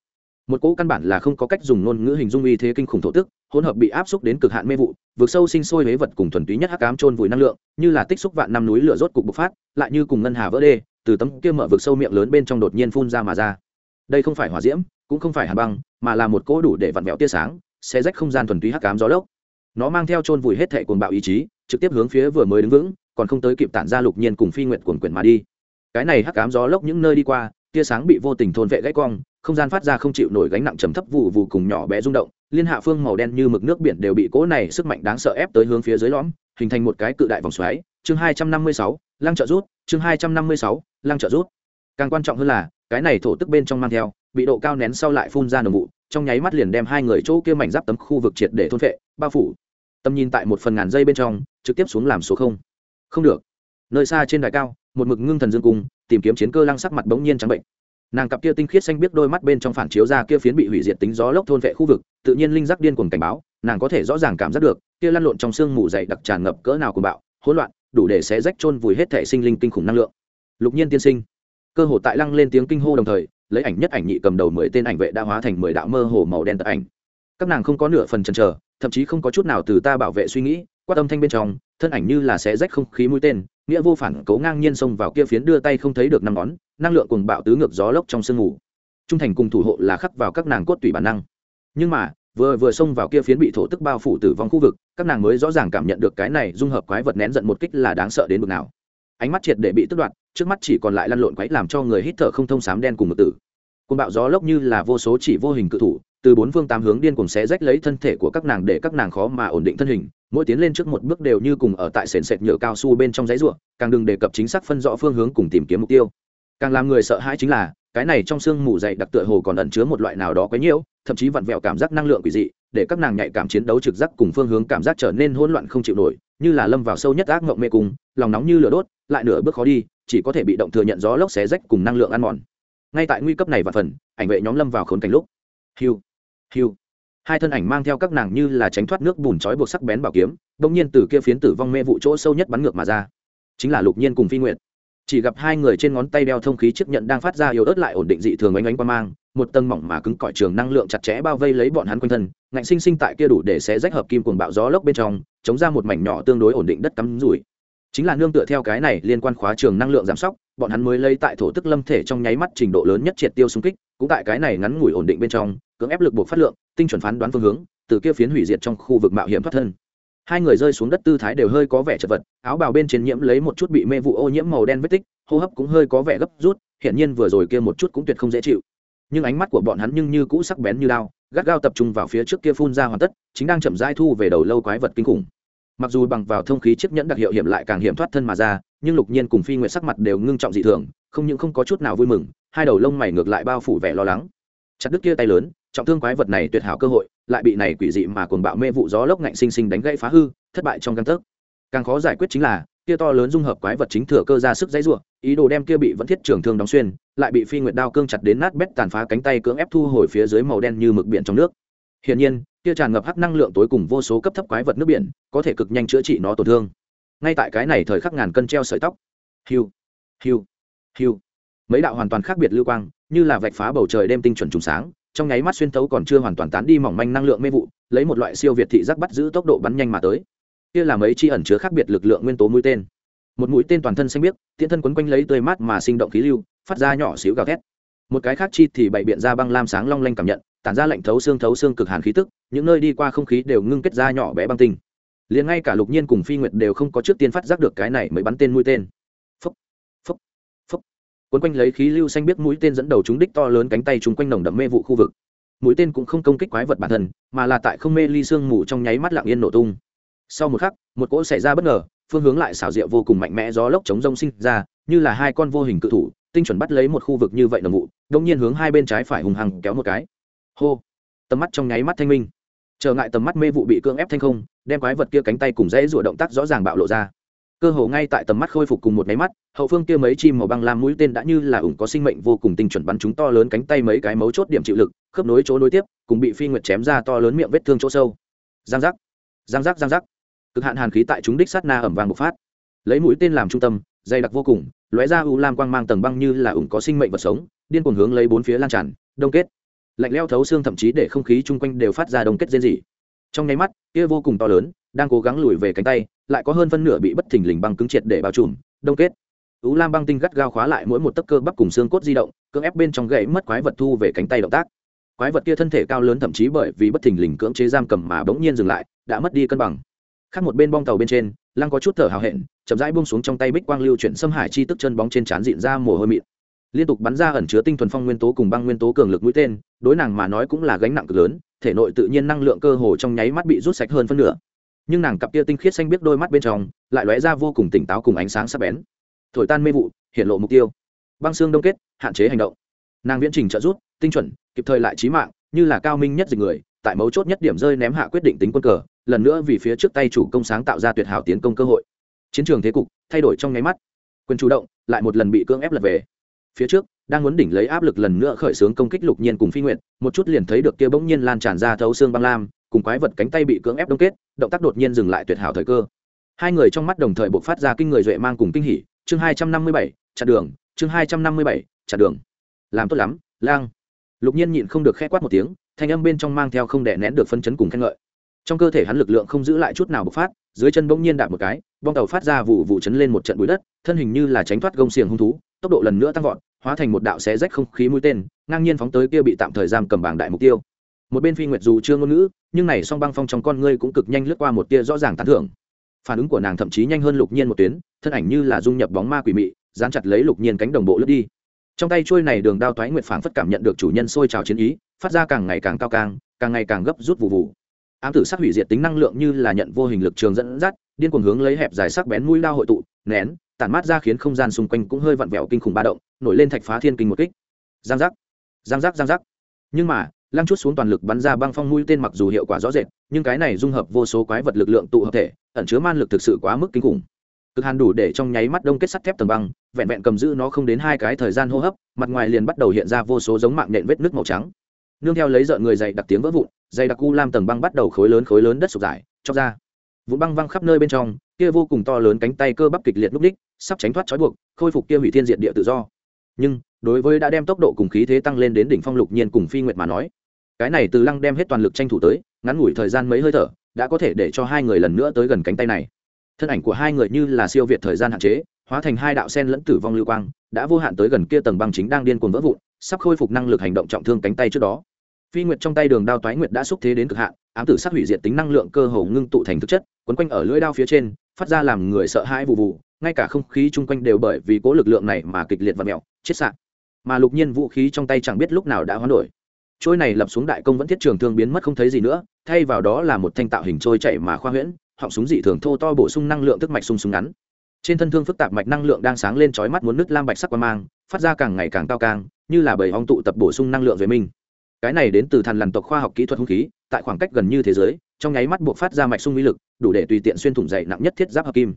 Speaker 1: một cỗ căn bản là không có cách dùng ngôn ngữ hình dung uy thế kinh khủng thổ tức, hỗn hợp bị áp xúc đến cực hạn mê vụ vượt sâu sinh sôi huế vật cùng thuần túy nhất hắc ám trôn vùi năng lượng, như là tích xúc vạn năm núi lửa rốt cục bộc phát, lại như cùng ngân hà vỡ đê, từ tấm kia mở vực sâu miệng lớn bên trong đột nhiên phun ra mà ra. Đây không phải hỏa diễm, cũng không phải hà băng, mà là một cỗ đủ để vặn vẹo tia sáng sẽ rách không gian thuần túy hắc ám gió lốc. Nó mang theo trôn vùi hết thệ cuồng bạo ý chí, trực tiếp hướng phía vừa mới đứng vững, còn không tới kịp tản ra lục nhiên cùng phi nguyện cuồng quyển mà đi. Cái này hắc ám gió lốc những nơi đi qua tia sáng bị vô tình thôn vệ gãy cong, không gian phát ra không chịu nổi gánh nặng trầm thấp vụ vụ cùng nhỏ bé rung động, liên hạ phương màu đen như mực nước biển đều bị cỗ này sức mạnh đáng sợ ép tới hướng phía dưới lõm, hình thành một cái cự đại vòng xoáy. Chương hai trăm năm mươi sáu, lăng trợ rút. Chương hai trăm năm mươi sáu, lăng trợ rút. Càng quan trọng hơn là, cái này thổ tức bên trong mang theo, bị độ cao nén sau lại phun ra nồng vụ, trong nháy mắt liền đem hai người chỗ kia mảnh giáp tấm khu vực triệt để thôn vệ bao phủ. Tầm nhìn tại một phần ngàn dây bên trong, trực tiếp xuống làm số không. Không được. Nơi xa trên đài cao, một mực ngưng thần dương cung tìm kiếm chiến cơ lăng sắc mặt bỗng nhiên trắng bệnh. Nàng cặp kia tinh khiết xanh biết đôi mắt bên trong phản chiếu ra kia phiến bị hủy diệt tính gió lốc thôn vệ khu vực, tự nhiên linh giác điên cuồng cảnh báo, nàng có thể rõ ràng cảm giác được, kia lăn lộn trong sương mù dày đặc tràn ngập cỡ nào của bạo, hỗn loạn, đủ để xé rách chôn vùi hết thể sinh linh kinh khủng năng lượng. Lục nhiên tiên sinh, cơ hồ tại lăng lên tiếng kinh hô đồng thời, lấy ảnh nhất ảnh nhị cầm đầu mười tên ảnh vệ đã hóa thành mười đạo mơ hồ màu đen tật ảnh. Các nàng không có nửa phần chần chờ, thậm chí không có chút nào từ ta bảo vệ suy nghĩ qua âm thanh bên trong, thân ảnh như là xé rách không khí mũi tên nghĩa vô phản cố ngang nhiên xông vào kia phiến đưa tay không thấy được năm ngón, năng lượng cùng bạo tứ ngược gió lốc trong sương mù trung thành cùng thủ hộ là khắc vào các nàng cốt tủy bản năng. Nhưng mà, vừa vừa xông vào kia phiến bị thổ tức bao phủ tử vong khu vực, các nàng mới rõ ràng cảm nhận được cái này dung hợp quái vật nén giận một kích là đáng sợ đến mức nào. Ánh mắt triệt để bị tức đoạt, trước mắt chỉ còn lại lăn lộn quấy làm cho người hít thở không thông sám đen cùng một tử. Côn bạo gió lốc như là vô số chỉ vô hình cự thủ từ bốn phương tám hướng điên cùng xé rách lấy thân thể của các nàng để các nàng khó mà ổn định thân hình, mỗi tiến lên trước một bước đều như cùng ở tại sền sệt nhựa cao su bên trong giấy ruộng càng đừng đề cập chính xác phân rõ phương hướng cùng tìm kiếm mục tiêu. Càng làm người sợ hãi chính là, cái này trong xương mù dày đặc tựa hồ còn ẩn chứa một loại nào đó quấy nhiễu, thậm chí vặn vẹo cảm giác năng lượng quỷ dị, để các nàng nhạy cảm chiến đấu trực giác cùng phương hướng cảm giác trở nên hỗn loạn không chịu nổi, như là lâm vào sâu nhất ác mộng mê cung, lòng nóng như lửa đốt, lại nửa bước khó đi, chỉ có thể bị động thừa nhận gió lốc xé rách cùng năng lượng ăn mòn. Ngay tại nguy cấp này và phần, ảnh vệ nhóm lâm vào khốn cảnh lúc. Hiu hiu hai thân ảnh mang theo các nàng như là tránh thoát nước bùn trói buộc sắc bén bảo kiếm, bỗng nhiên từ kia phiến tử vong mê vụ chỗ sâu nhất bắn ngược mà ra. Chính là lục nhiên cùng phi nguyện chỉ gặp hai người trên ngón tay đeo thông khí chiếc nhận đang phát ra yếu ớt lại ổn định dị thường ánh ánh qua mang, một tầng mỏng mà cứng cỏi trường năng lượng chặt chẽ bao vây lấy bọn hắn quanh thân, ngạnh sinh sinh tại kia đủ để xé rách hợp kim cuồng bạo gió lốc bên trong, chống ra một mảnh nhỏ tương đối ổn định đất cắm rủi. Chính là nương tựa theo cái này liên quan khóa trường năng lượng giảm sóc bọn hắn mới lấy tại thổ tức lâm thể trong nháy mắt trình độ lớn nhất triệt tiêu xung kích, cũng tại cái này ngắn ngủi ổn định bên trong, cưỡng ép lực buộc phát lượng, tinh chuẩn phán đoán phương hướng, từ kia phiến hủy diệt trong khu vực mạo hiểm thoát thân. Hai người rơi xuống đất tư thái đều hơi có vẻ chật vật, áo bào bên trên nhiễm lấy một chút bị mê vụ ô nhiễm màu đen vết tích, hô hấp cũng hơi có vẻ gấp rút, hiển nhiên vừa rồi kia một chút cũng tuyệt không dễ chịu. Nhưng ánh mắt của bọn hắn nhưng như cũ sắc bén như lao gắt gao tập trung vào phía trước kia phun ra hoàn tất, chính đang chậm rãi thu về đầu lâu quái vật kinh khủng. Mặc dù bằng vào thông khí chiếc nhẫn đặc hiệu hiểm lại càng hiểm thoát thân mà ra nhưng lục nhiên cùng phi nguyện sắc mặt đều ngưng trọng dị thường, không những không có chút nào vui mừng, hai đầu lông mày ngược lại bao phủ vẻ lo lắng. Chặt đứt kia tay lớn, trọng thương quái vật này tuyệt hảo cơ hội, lại bị này quỷ dị mà cuồng bạo mê vụ gió lốc ngạnh sinh sinh đánh gãy phá hư, thất bại trong căn tấc. Càng khó giải quyết chính là, kia to lớn dung hợp quái vật chính thừa cơ ra sức dãy rủa ý đồ đem kia bị vẫn thiết trường thương đóng xuyên, lại bị phi nguyệt đao cương chặt đến nát bét tàn phá cánh tay cưỡng ép thu hồi phía dưới màu đen như mực biển trong nước. Hiển nhiên, kia tràn ngập hắc năng lượng tối cùng vô số cấp thấp quái vật nước biển, có thể cực nhanh chữa trị nó tổn thương ngay tại cái này thời khắc ngàn cân treo sợi tóc. Hiu hiu hiu. Mấy đạo hoàn toàn khác biệt lưu quang, như là vạch phá bầu trời đêm tinh chuẩn trùng sáng, trong nháy mắt xuyên tấu còn chưa hoàn toàn tán đi mỏng manh năng lượng mê vụ, lấy một loại siêu việt thị giác bắt giữ tốc độ bắn nhanh mà tới. Kia là mấy chi ẩn chứa khác biệt lực lượng nguyên tố mũi tên. Một mũi tên toàn thân xanh biếc, tiễn thân quấn quanh lấy tươi mát mà sinh động khí lưu, phát ra nhỏ xíu gào thét. Một cái khác chi thì bày biện ra băng lam sáng long lanh cảm nhận, tản ra lạnh thấu xương thấu xương cực hàn khí tức, những nơi đi qua không khí đều ngưng kết ra nhỏ bé băng tinh liền ngay cả lục nhiên cùng phi nguyệt đều không có trước tiên phát giác được cái này mới bắn tên mũi tên. Phấp phấp phấp quấn quanh lấy khí lưu xanh biết mũi tên dẫn đầu chúng đích to lớn cánh tay chúng quanh nồng đậm mê vụ khu vực. Mũi tên cũng không công kích quái vật bản thân, mà là tại không mê ly sương mù trong nháy mắt lặng yên nổ tung. Sau một khắc, một cỗ xảy ra bất ngờ, phương hướng lại xảo diệu vô cùng mạnh mẽ gió lốc chống rông sinh ra, như là hai con vô hình cự thủ, tinh chuẩn bắt lấy một khu vực như vậy nồng vụ đông nhiên hướng hai bên trái phải hùng hăng kéo một cái. Hô. Tầm mắt trong nháy mắt thanh minh trở ngại tầm mắt mê vụ bị cưỡng ép thanh không, đem quái vật kia cánh tay cùng dãy rủa động tác rõ ràng bạo lộ ra. Cơ hồ ngay tại tầm mắt khôi phục cùng một máy mắt, hậu phương kia mấy chim màu băng lam mũi tên đã như là ủng có sinh mệnh vô cùng tinh chuẩn bắn chúng to lớn cánh tay mấy cái mấu chốt điểm chịu lực, khớp nối chỗ nối tiếp, cùng bị phi nguyệt chém ra to lớn miệng vết thương chỗ sâu. Giang giác giang giác giang giác. Cực hạn hàn khí tại chúng đích sát na ẩm vàng bộc phát. Lấy mũi tên làm trung tâm, dày đặc vô cùng, lóe ra u lam quang mang tầng băng như là ủng có sinh mệnh vật sống, điên cuồng hướng lấy bốn phía lan tràn, đông kết lạnh leo thấu xương thậm chí để không khí chung quanh đều phát ra đông kết rên rỉ. Trong nháy mắt, kia vô cùng to lớn, đang cố gắng lùi về cánh tay, lại có hơn phân nửa bị bất thình lình băng cứng triệt để bao trùm, đông kết. Ú lam băng tinh gắt gao khóa lại mỗi một tấc cơ bắp cùng xương cốt di động, cưỡng ép bên trong gậy mất quái vật thu về cánh tay động tác. Quái vật kia thân thể cao lớn thậm chí bởi vì bất thình lình cưỡng chế giam cầm mà bỗng nhiên dừng lại, đã mất đi cân bằng. Khác một bên bong tàu bên trên, lăng có chút thở hào hẹn, chậm rãi buông xuống trong tay bích quang lưu chuyển xâm hải chi tức chân bóng trên trán dịn ra mồ hôi mịn liên tục bắn ra ẩn chứa tinh thuần phong nguyên tố cùng băng nguyên tố cường lực mũi tên, đối nàng mà nói cũng là gánh nặng cực lớn, thể nội tự nhiên năng lượng cơ hồ trong nháy mắt bị rút sạch hơn phân nửa. Nhưng nàng cặp kia tinh khiết xanh biết đôi mắt bên trong, lại lóe ra vô cùng tỉnh táo cùng ánh sáng sắc bén. Thổi tan mê vụ hiện lộ mục tiêu. Băng xương đông kết, hạn chế hành động. Nàng viễn trình trợ rút tinh chuẩn, kịp thời lại trí mạng, như là cao minh nhất dịch người, tại mấu chốt nhất điểm rơi ném hạ quyết định tính quân cờ, lần nữa vì phía trước tay chủ công sáng tạo ra tuyệt hảo tiến công cơ hội. Chiến trường thế cục thay đổi trong nháy mắt. Quyền chủ động, lại một lần bị cưỡng ép lật về phía trước, đang muốn đỉnh lấy áp lực lần nữa khởi xướng công kích lục nhiên cùng phi nguyện một chút liền thấy được kia bỗng nhiên lan tràn ra thấu xương băng lam, cùng quái vật cánh tay bị cưỡng ép đông kết, động tác đột nhiên dừng lại tuyệt hảo thời cơ. Hai người trong mắt đồng thời buộc phát ra kinh người duệ mang cùng kinh hỉ, chương hai trăm năm mươi bảy, chặn đường, chương hai trăm năm mươi bảy, chặn đường. Làm tốt lắm, lang. Lục nhiên nhịn không được khẽ quát một tiếng, thanh âm bên trong mang theo không đè nén được phân chấn cùng khen ngợi. Trong cơ thể hắn lực lượng không giữ lại chút nào bộc phát, dưới chân bỗng nhiên đạp một cái, bong tàu phát ra vụ vụ chấn lên một trận bụi đất, thân hình như là tránh thoát gông xiềng hung thú, tốc độ lần nữa tăng vọt hóa thành một đạo xé rách không khí mũi tên, ngang nhiên phóng tới kia bị tạm thời giam cầm bảng đại mục tiêu. Một bên phi nguyệt dù chưa ngôn ngữ, nhưng này song băng phong trong con ngươi cũng cực nhanh lướt qua một tia rõ ràng tán thưởng. Phản ứng của nàng thậm chí nhanh hơn lục nhiên một tuyến, thân ảnh như là dung nhập bóng ma quỷ mị, dán chặt lấy lục nhiên cánh đồng bộ lướt đi. Trong tay trôi này đường đao thoái nguyệt phảng phất cảm nhận được chủ nhân sôi trào chiến ý, phát ra càng ngày càng cao càng càng ngày càng gấp rút vụ vụ ám tử sắc hủy diệt tính năng lượng như là nhận vô hình lực trường dẫn dắt, điên cuồng hướng lấy hẹp dài sắc bén mũi lao hội tụ, nén tản mát ra khiến không gian xung quanh cũng hơi vặn vẹo kinh khủng ba động, nổi lên thạch phá thiên kinh một kích. Giang giác giang giác giang giác. Nhưng mà, lăng chút xuống toàn lực bắn ra băng phong mũi tên mặc dù hiệu quả rõ rệt, nhưng cái này dung hợp vô số quái vật lực lượng tụ hợp thể, ẩn chứa man lực thực sự quá mức kinh khủng. Cực hàn đủ để trong nháy mắt đông kết sắt thép tầng băng, vẹn vẹn cầm giữ nó không đến hai cái thời gian hô hấp, mặt ngoài liền bắt đầu hiện ra vô số giống mạng nện vết nước màu trắng. Nương theo lấy rợn người dày đặc tiếng vỡ vụn, dày đặc cu lam tầng băng bắt đầu khối lớn khối lớn đất sụp dài, chóc ra. Vũ băng văng khắp nơi bên trong, kia vô cùng to lớn cánh tay cơ bắp kịch liệt núp đích sắp tránh thoát trói buộc, khôi phục kia hủy thiên diện địa tự do. Nhưng, đối với đã đem tốc độ cùng khí thế tăng lên đến đỉnh phong lục nhiên cùng phi nguyệt mà nói, cái này từ lăng đem hết toàn lực tranh thủ tới, ngắn ngủi thời gian mấy hơi thở, đã có thể để cho hai người lần nữa tới gần cánh tay này. Thân ảnh của hai người như là siêu việt thời gian hạn chế, hóa thành hai đạo sen lẫn tử vong lưu quang, đã vô hạn tới gần kia tầng băng chính đang điên cuồng vỡ vụn, sắp khôi phục năng lực hành động trọng thương cánh tay trước đó. Phi nguyệt trong tay đường đao toái nguyệt đã xúc thế đến cực hạn, ám tử sát hủy diệt tính năng lượng cơ hồ ngưng tụ thành thực chất quấn quanh ở lưỡi đao phía trên, phát ra làm người sợ hãi vụ vụ ngay cả không khí chung quanh đều bởi vì cố lực lượng này mà kịch liệt và mẹo chết sạn mà lục nhiên vũ khí trong tay chẳng biết lúc nào đã hoán đổi. Trôi này lập xuống đại công vẫn thiết trường thương biến mất không thấy gì nữa, thay vào đó là một thanh tạo hình trôi chạy mà khoa huyễn, họng súng dị thường thô to bổ sung năng lượng tức mạch sung súng ngắn. Trên thân thương phức tạp mạch năng lượng đang sáng lên chói mắt muốn nứt lam bạch sắc qua mang, phát ra càng ngày càng cao càng, như là bầy hong tụ tập bổ sung năng lượng về mình. Cái này đến từ thần lằn tộc khoa học kỹ thuật hung khí, tại khoảng cách gần như thế giới trong nháy mắt buộc phát ra mạch sung uy lực, đủ để tùy tiện xuyên thủng dày nặng nhất thiết giáp hợp kim.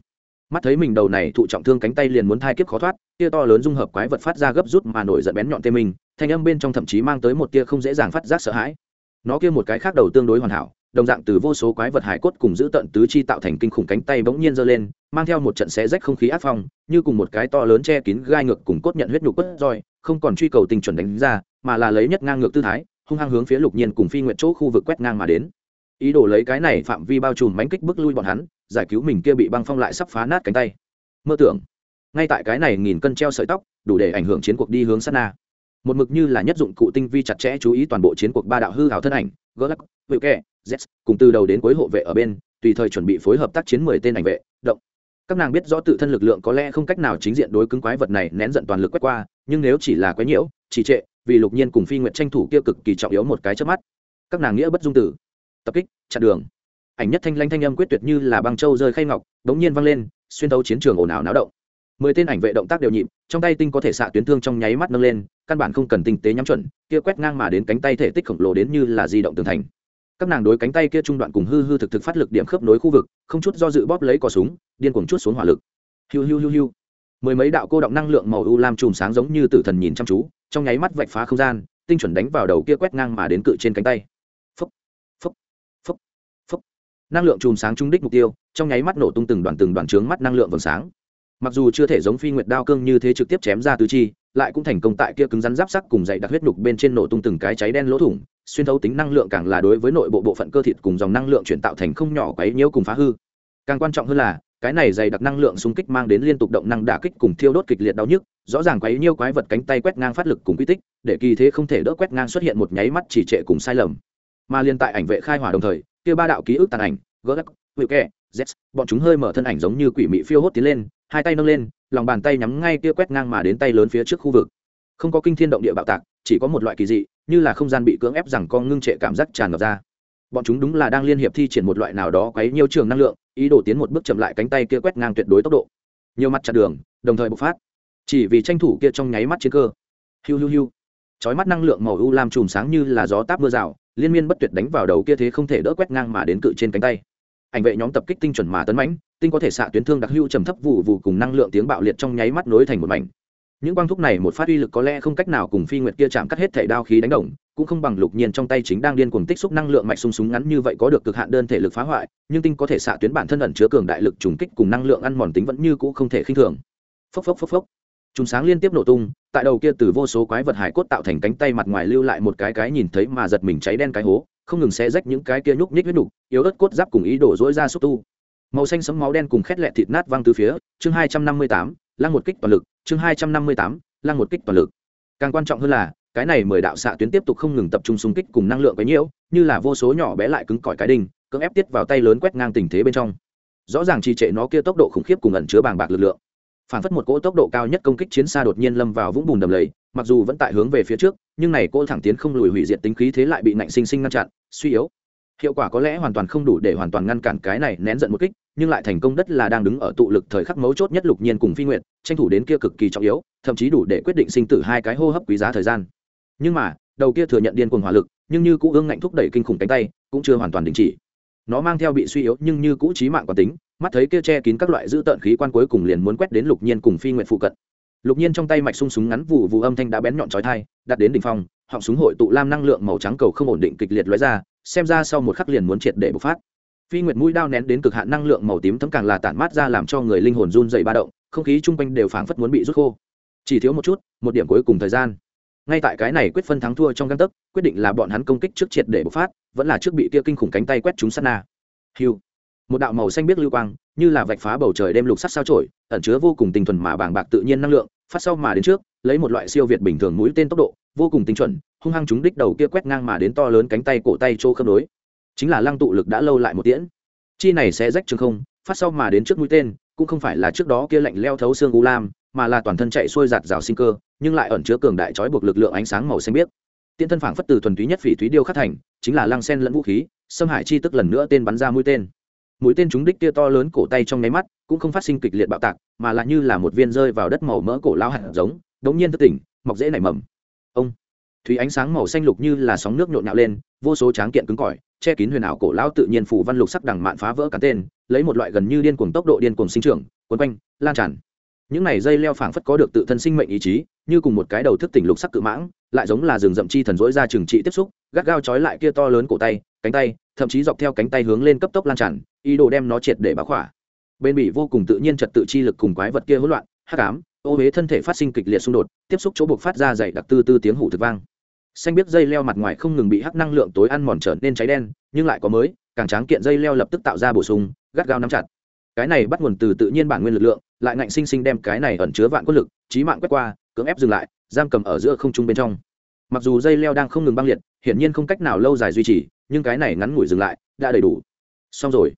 Speaker 1: Mắt thấy mình đầu này thụ trọng thương cánh tay liền muốn thai kiếp khó thoát, tia to lớn dung hợp quái vật phát ra gấp rút mà nổi giận bén nhọn tê mình, thanh âm bên trong thậm chí mang tới một tia không dễ dàng phát giác sợ hãi. Nó kia một cái khác đầu tương đối hoàn hảo, đồng dạng từ vô số quái vật hải cốt cùng giữ tận tứ chi tạo thành kinh khủng cánh tay bỗng nhiên giơ lên, mang theo một trận xé rách không khí áp phong, như cùng một cái to lớn che kín gai ngược cùng cốt nhận huyết nhục quất roi, không còn truy cầu tình chuẩn đánh ra, mà là lấy nhất ngang ngược tư thái, hung hăng hướng phía lục nhiên cùng phi nguyện chỗ khu vực quét ngang mà đến ý đồ lấy cái này phạm vi bao trùm mánh kích bức lui bọn hắn, giải cứu mình kia bị băng phong lại sắp phá nát cánh tay. Mơ tưởng, ngay tại cái này nghìn cân treo sợi tóc, đủ để ảnh hưởng chiến cuộc đi hướng sát na. Một mực như là nhất dụng cụ tinh vi chặt chẽ chú ý toàn bộ chiến cuộc ba đạo hư hào thân ảnh gỡ lắc vự kẹ z cùng từ đầu đến cuối hộ vệ ở bên, tùy thời chuẩn bị phối hợp tác chiến mười tên ảnh vệ, động. Các nàng biết rõ tự thân lực lượng có lẽ không cách nào chính diện đối cứng quái vật này nén giận toàn lực quét qua, nhưng nếu chỉ là quái nhiễu, trì trệ, vì lục nhiên cùng phi nguyện tranh thủ kia cực kỳ trọng yếu một cái trước mắt, các nàng nghĩa bất dung tử tập kích, chặn đường. Ảnh nhất thanh lanh thanh âm quyết tuyệt như là băng châu rơi khay ngọc, đống nhiên văng lên, xuyên thấu chiến trường ồn ào náo động. Mười tên ảnh vệ động tác đều nhịp, trong tay tinh có thể xạ tuyến thương trong nháy mắt nâng lên, căn bản không cần tinh tế nhắm chuẩn, kia quét ngang mà đến cánh tay thể tích khổng lồ đến như là di động tường thành. Các nàng đối cánh tay kia trung đoạn cùng hư hư thực thực phát lực điểm khớp nối khu vực, không chút do dự bóp lấy cò súng, điên cuồng chút xuống hỏa lực. Hiu hiu hiu hiu. Mười mấy đạo cô động năng lượng màu u lam chùm sáng giống như tử thần nhìn chăm chú, trong nháy mắt vạch phá không gian, tinh chuẩn đánh vào đầu kia quét ngang mà đến cự trên cánh tay phúc phúc phúc phúc năng lượng chùm sáng trung đích mục tiêu, trong nháy mắt nổ tung từng đoàn từng đoàn trướng mắt năng lượng vầng sáng. Mặc dù chưa thể giống phi nguyệt đao cương như thế trực tiếp chém ra tứ chi, lại cũng thành công tại kia cứng rắn giáp sắc cùng dày đặc huyết nhục bên trên nổ tung từng cái cháy đen lỗ thủng, xuyên thấu tính năng lượng càng là đối với nội bộ bộ phận cơ thịt cùng dòng năng lượng chuyển tạo thành không nhỏ quấy nhiễu cùng phá hư. Càng quan trọng hơn là, cái này dày đặc năng lượng xung kích mang đến liên tục động năng đả kích cùng thiêu đốt kịch liệt đau nhức, rõ ràng quấy nhiêu quái vật cánh tay quét ngang phát lực cùng quy tích, để kỳ thế không thể đỡ quét ngang xuất hiện một nháy mắt chỉ trệ cùng sai lầm. Mà liên tại ảnh vệ khai hỏa đồng thời kia ba đạo ký ức tàn ảnh gỡ lắc hữu kẹ z bọn chúng hơi mở thân ảnh giống như quỷ mị phiêu hốt tiến lên, hai tay nâng lên, lòng bàn tay nhắm ngay kia quét ngang mà đến tay lớn phía trước khu vực. Không có kinh thiên động địa bạo tạc, chỉ có một loại kỳ dị, như là không gian bị cưỡng ép rằng con ngưng trệ cảm giác tràn ngập ra. Bọn chúng đúng là đang liên hiệp thi triển một loại nào đó quấy nhiều trường năng lượng, ý đồ tiến một bước chậm lại cánh tay kia quét ngang tuyệt đối tốc độ. Nhiều mặt chặt đường, đồng thời bộc phát. Chỉ vì tranh thủ kia trong nháy mắt chiến cơ. Hiu hiu hiu. Chói mắt năng lượng màu u lam chùm sáng như là gió táp mưa rào liên miên bất tuyệt đánh vào đầu kia thế không thể đỡ quét ngang mà đến cự trên cánh tay. Ảnh vệ nhóm tập kích tinh chuẩn mà tấn mãnh, tinh có thể xạ tuyến thương đặc hữu trầm thấp vụ vụ cùng năng lượng tiếng bạo liệt trong nháy mắt nối thành một mảnh. Những quang thúc này một phát uy lực có lẽ không cách nào cùng phi nguyệt kia chạm cắt hết thể đao khí đánh đồng, cũng không bằng lục nhiên trong tay chính đang điên cuồng tích xúc năng lượng mạch sung súng ngắn như vậy có được cực hạn đơn thể lực phá hoại, nhưng tinh có thể xạ tuyến bản thân ẩn chứa cường đại lực trùng kích cùng năng lượng ăn mòn tính vẫn như cũ không thể khinh thường. Phốc phốc phốc phốc chúng sáng liên tiếp nổ tung, tại đầu kia từ vô số quái vật hải cốt tạo thành cánh tay mặt ngoài lưu lại một cái cái nhìn thấy mà giật mình cháy đen cái hố, không ngừng xé rách những cái kia nhúc nhích huyết nục yếu ớt cốt giáp cùng ý đổ dối ra xúc tu. Màu xanh sấm máu đen cùng khét lẹ thịt nát văng từ phía, chương hai trăm năm mươi tám, lăng một kích toàn lực, chương hai trăm năm mươi tám, lăng một kích toàn lực. Càng quan trọng hơn là, cái này mười đạo xạ tuyến tiếp tục không ngừng tập trung xung kích cùng năng lượng cái nhiễu, như là vô số nhỏ bé lại cứng cỏi cái đinh, cưỡng ép tiết vào tay lớn quét ngang tình thế bên trong. Rõ ràng trì trệ nó kia tốc độ khủng khiếp cùng ẩn chứa bàng bạc lực lượng phản phất một cỗ tốc độ cao nhất công kích chiến xa đột nhiên lâm vào vũng bùn đầm lầy, mặc dù vẫn tại hướng về phía trước, nhưng này cỗ thẳng tiến không lùi hủy diệt tính khí thế lại bị nạnh sinh sinh ngăn chặn, suy yếu. Hiệu quả có lẽ hoàn toàn không đủ để hoàn toàn ngăn cản cái này nén giận một kích, nhưng lại thành công đất là đang đứng ở tụ lực thời khắc mấu chốt nhất lục nhiên cùng phi nguyện tranh thủ đến kia cực kỳ trọng yếu, thậm chí đủ để quyết định sinh tử hai cái hô hấp quý giá thời gian. Nhưng mà, đầu kia thừa nhận điên cuồng hỏa lực, nhưng như cũ ương ngạnh thúc đẩy kinh khủng cánh tay, cũng chưa hoàn toàn đình chỉ. Nó mang theo bị suy yếu nhưng như cũ trí mạng quả tính mắt thấy kia che kín các loại giữ tợn khí quan cuối cùng liền muốn quét đến lục nhiên cùng phi nguyện phụ cận. Lục nhiên trong tay mạch sung súng ngắn vụ vụ âm thanh đã bén nhọn trói thai đặt đến đỉnh phong, họng súng hội tụ lam năng lượng màu trắng cầu không ổn định kịch liệt lóe ra, xem ra sau một khắc liền muốn triệt để bộc phát. Phi nguyệt mũi đao nén đến cực hạn năng lượng màu tím thấm càng là tản mát ra làm cho người linh hồn run dày ba động, không khí chung quanh đều phảng phất muốn bị rút khô. Chỉ thiếu một chút, một điểm cuối cùng thời gian. Ngay tại cái này quyết phân thắng thua trong găng tấc, quyết định là bọn hắn công kích trước triệt để bộc phát, vẫn là trước bị kia kinh khủng cánh tay quét chúng sát na. Hiu một đạo màu xanh biết lưu quang như là vạch phá bầu trời đêm lục sắc sao trổi ẩn chứa vô cùng tinh thuần mà bàng bạc tự nhiên năng lượng phát sau mà đến trước lấy một loại siêu việt bình thường mũi tên tốc độ vô cùng tinh chuẩn hung hăng chúng đích đầu kia quét ngang mà đến to lớn cánh tay cổ tay chỗ khớp đối, chính là lăng tụ lực đã lâu lại một tiễn. Chi này sẽ rách trường không phát sau mà đến trước mũi tên cũng không phải là trước đó kia lạnh leo thấu xương u lam mà là toàn thân chạy xuôi giạt rào sinh cơ nhưng lại ẩn chứa cường đại trói buộc lực lượng ánh sáng màu xanh biếc. Tiên thân phảng phất từ thuần túy nhất phỉ thúy điêu khắc thành chính là lăng sen lẫn vũ khí xâm hải chi tức lần nữa tên bắn ra mũi tên mũi tên trúng đích kia to lớn cổ tay trong nháy mắt, cũng không phát sinh kịch liệt bạo tạc, mà là như là một viên rơi vào đất màu mỡ cổ lao hạt giống, đống nhiên thức tỉnh, mọc dễ nảy mầm. Ông, thủy ánh sáng màu xanh lục như là sóng nước nhộn nhạo lên, vô số tráng kiện cứng cỏi, che kín huyền ảo cổ lao tự nhiên phủ văn lục sắc đằng mạn phá vỡ cả tên, lấy một loại gần như điên cuồng tốc độ điên cuồng sinh trưởng quấn quanh, lan tràn. Những này dây leo phảng phất có được tự thân sinh mệnh ý chí, như cùng một cái đầu thức tỉnh lục sắc cự mãng, lại giống là rừng rậm chi thần dỗi ra trừng trị tiếp xúc, gắt gao trói lại kia to lớn cổ tay cánh tay, thậm chí dọc theo cánh tay hướng lên cấp tốc lan tràn, ý đồ đem nó triệt để báo khỏa. Bên bị vô cùng tự nhiên trật tự chi lực cùng quái vật kia hỗn loạn, hắc ám, ô huế thân thể phát sinh kịch liệt xung đột, tiếp xúc chỗ buộc phát ra dày đặc tư tư tiếng hủ thực vang. Xanh biết dây leo mặt ngoài không ngừng bị hắc năng lượng tối ăn mòn trở nên cháy đen, nhưng lại có mới, càng tráng kiện dây leo lập tức tạo ra bổ sung, gắt gao nắm chặt. Cái này bắt nguồn từ tự nhiên bản nguyên lực lượng, lại ngạnh sinh sinh đem cái này ẩn chứa vạn quân lực trí mạng quét qua, cưỡng ép dừng lại, giam cầm ở giữa không trung bên trong mặc dù dây leo đang không ngừng băng liệt, hiển nhiên không cách nào lâu dài duy trì, nhưng cái này ngắn ngủi dừng lại, đã đầy đủ. Xong rồi.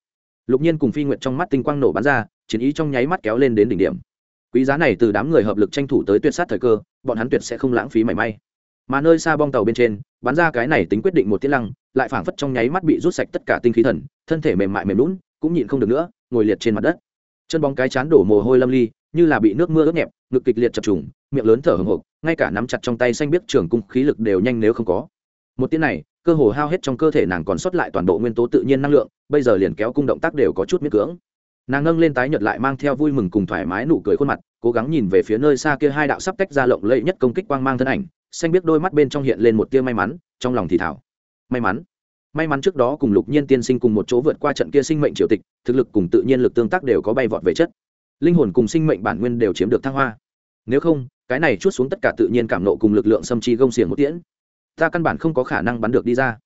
Speaker 1: Lục nhiên cùng phi nguyệt trong mắt tinh quang nổ bắn ra, chiến ý trong nháy mắt kéo lên đến đỉnh điểm. Quý giá này từ đám người hợp lực tranh thủ tới tuyệt sát thời cơ, bọn hắn tuyệt sẽ không lãng phí mảy may. Mà nơi xa bong tàu bên trên, bắn ra cái này tính quyết định một tiết lăng, lại phảng phất trong nháy mắt bị rút sạch tất cả tinh khí thần, thân thể mềm mại mềm lún, cũng nhịn không được nữa, ngồi liệt trên mặt đất. Chân bóng cái chán đổ mồ hôi lâm ly, như là bị nước mưa ướt nhẹp, ngực kịch liệt chập trùng, miệng lớn thở hồng hộc ngay cả nắm chặt trong tay xanh biết trường cung khí lực đều nhanh nếu không có. Một tiếng này, cơ hồ hao hết trong cơ thể nàng còn sót lại toàn bộ nguyên tố tự nhiên năng lượng, bây giờ liền kéo cung động tác đều có chút miễn cưỡng. Nàng ngâng lên tái nhật lại mang theo vui mừng cùng thoải mái nụ cười khuôn mặt, cố gắng nhìn về phía nơi xa kia hai đạo sắp tách ra lộng lẫy nhất công kích quang mang thân ảnh, xanh biết đôi mắt bên trong hiện lên một tia may mắn, trong lòng thì thảo may mắn. May mắn trước đó cùng lục nhiên tiên sinh cùng một chỗ vượt qua trận kia sinh mệnh triều tịch, thực lực cùng tự nhiên lực tương tác đều có bay vọt về chất. Linh hồn cùng sinh mệnh bản nguyên đều chiếm được thăng hoa. Nếu không cái này chút xuống tất cả tự nhiên cảm nộ cùng lực lượng xâm chi gông xiềng một tiễn. Ta căn bản không có khả năng bắn được đi ra.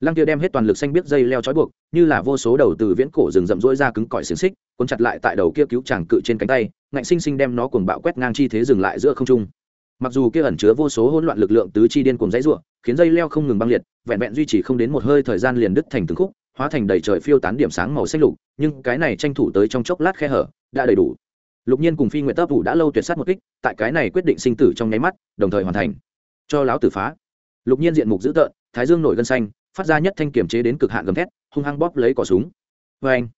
Speaker 1: Lăng kia đem hết toàn lực xanh biết dây leo trói buộc, như là vô số đầu từ viễn cổ rừng rậm rỗi ra cứng cỏi xiềng xích, cuốn chặt lại tại đầu kia cứu chàng cự trên cánh tay, ngạnh sinh sinh đem nó cuồng bạo quét ngang chi thế dừng lại giữa không trung. Mặc dù kia ẩn chứa vô số hỗn loạn lực lượng tứ chi điên cuồng dãy ruộng, khiến dây leo không ngừng băng liệt, vẹn vẹn duy trì không đến một hơi thời gian liền đứt thành từng khúc, hóa thành đầy trời phiêu tán điểm sáng màu xanh lục, nhưng cái này tranh thủ tới trong chốc lát khe hở, đã đầy đủ lục nhiên cùng phi nguyện tấp vụ đã lâu tuyệt sát một kích, tại cái này quyết định sinh tử trong nháy mắt, đồng thời hoàn thành. Cho láo tử phá. Lục nhiên diện mục dữ tợn, thái dương nổi gân xanh, phát ra nhất thanh kiềm chế đến cực hạn gầm thét, hung hăng bóp lấy cỏ súng. Vê anh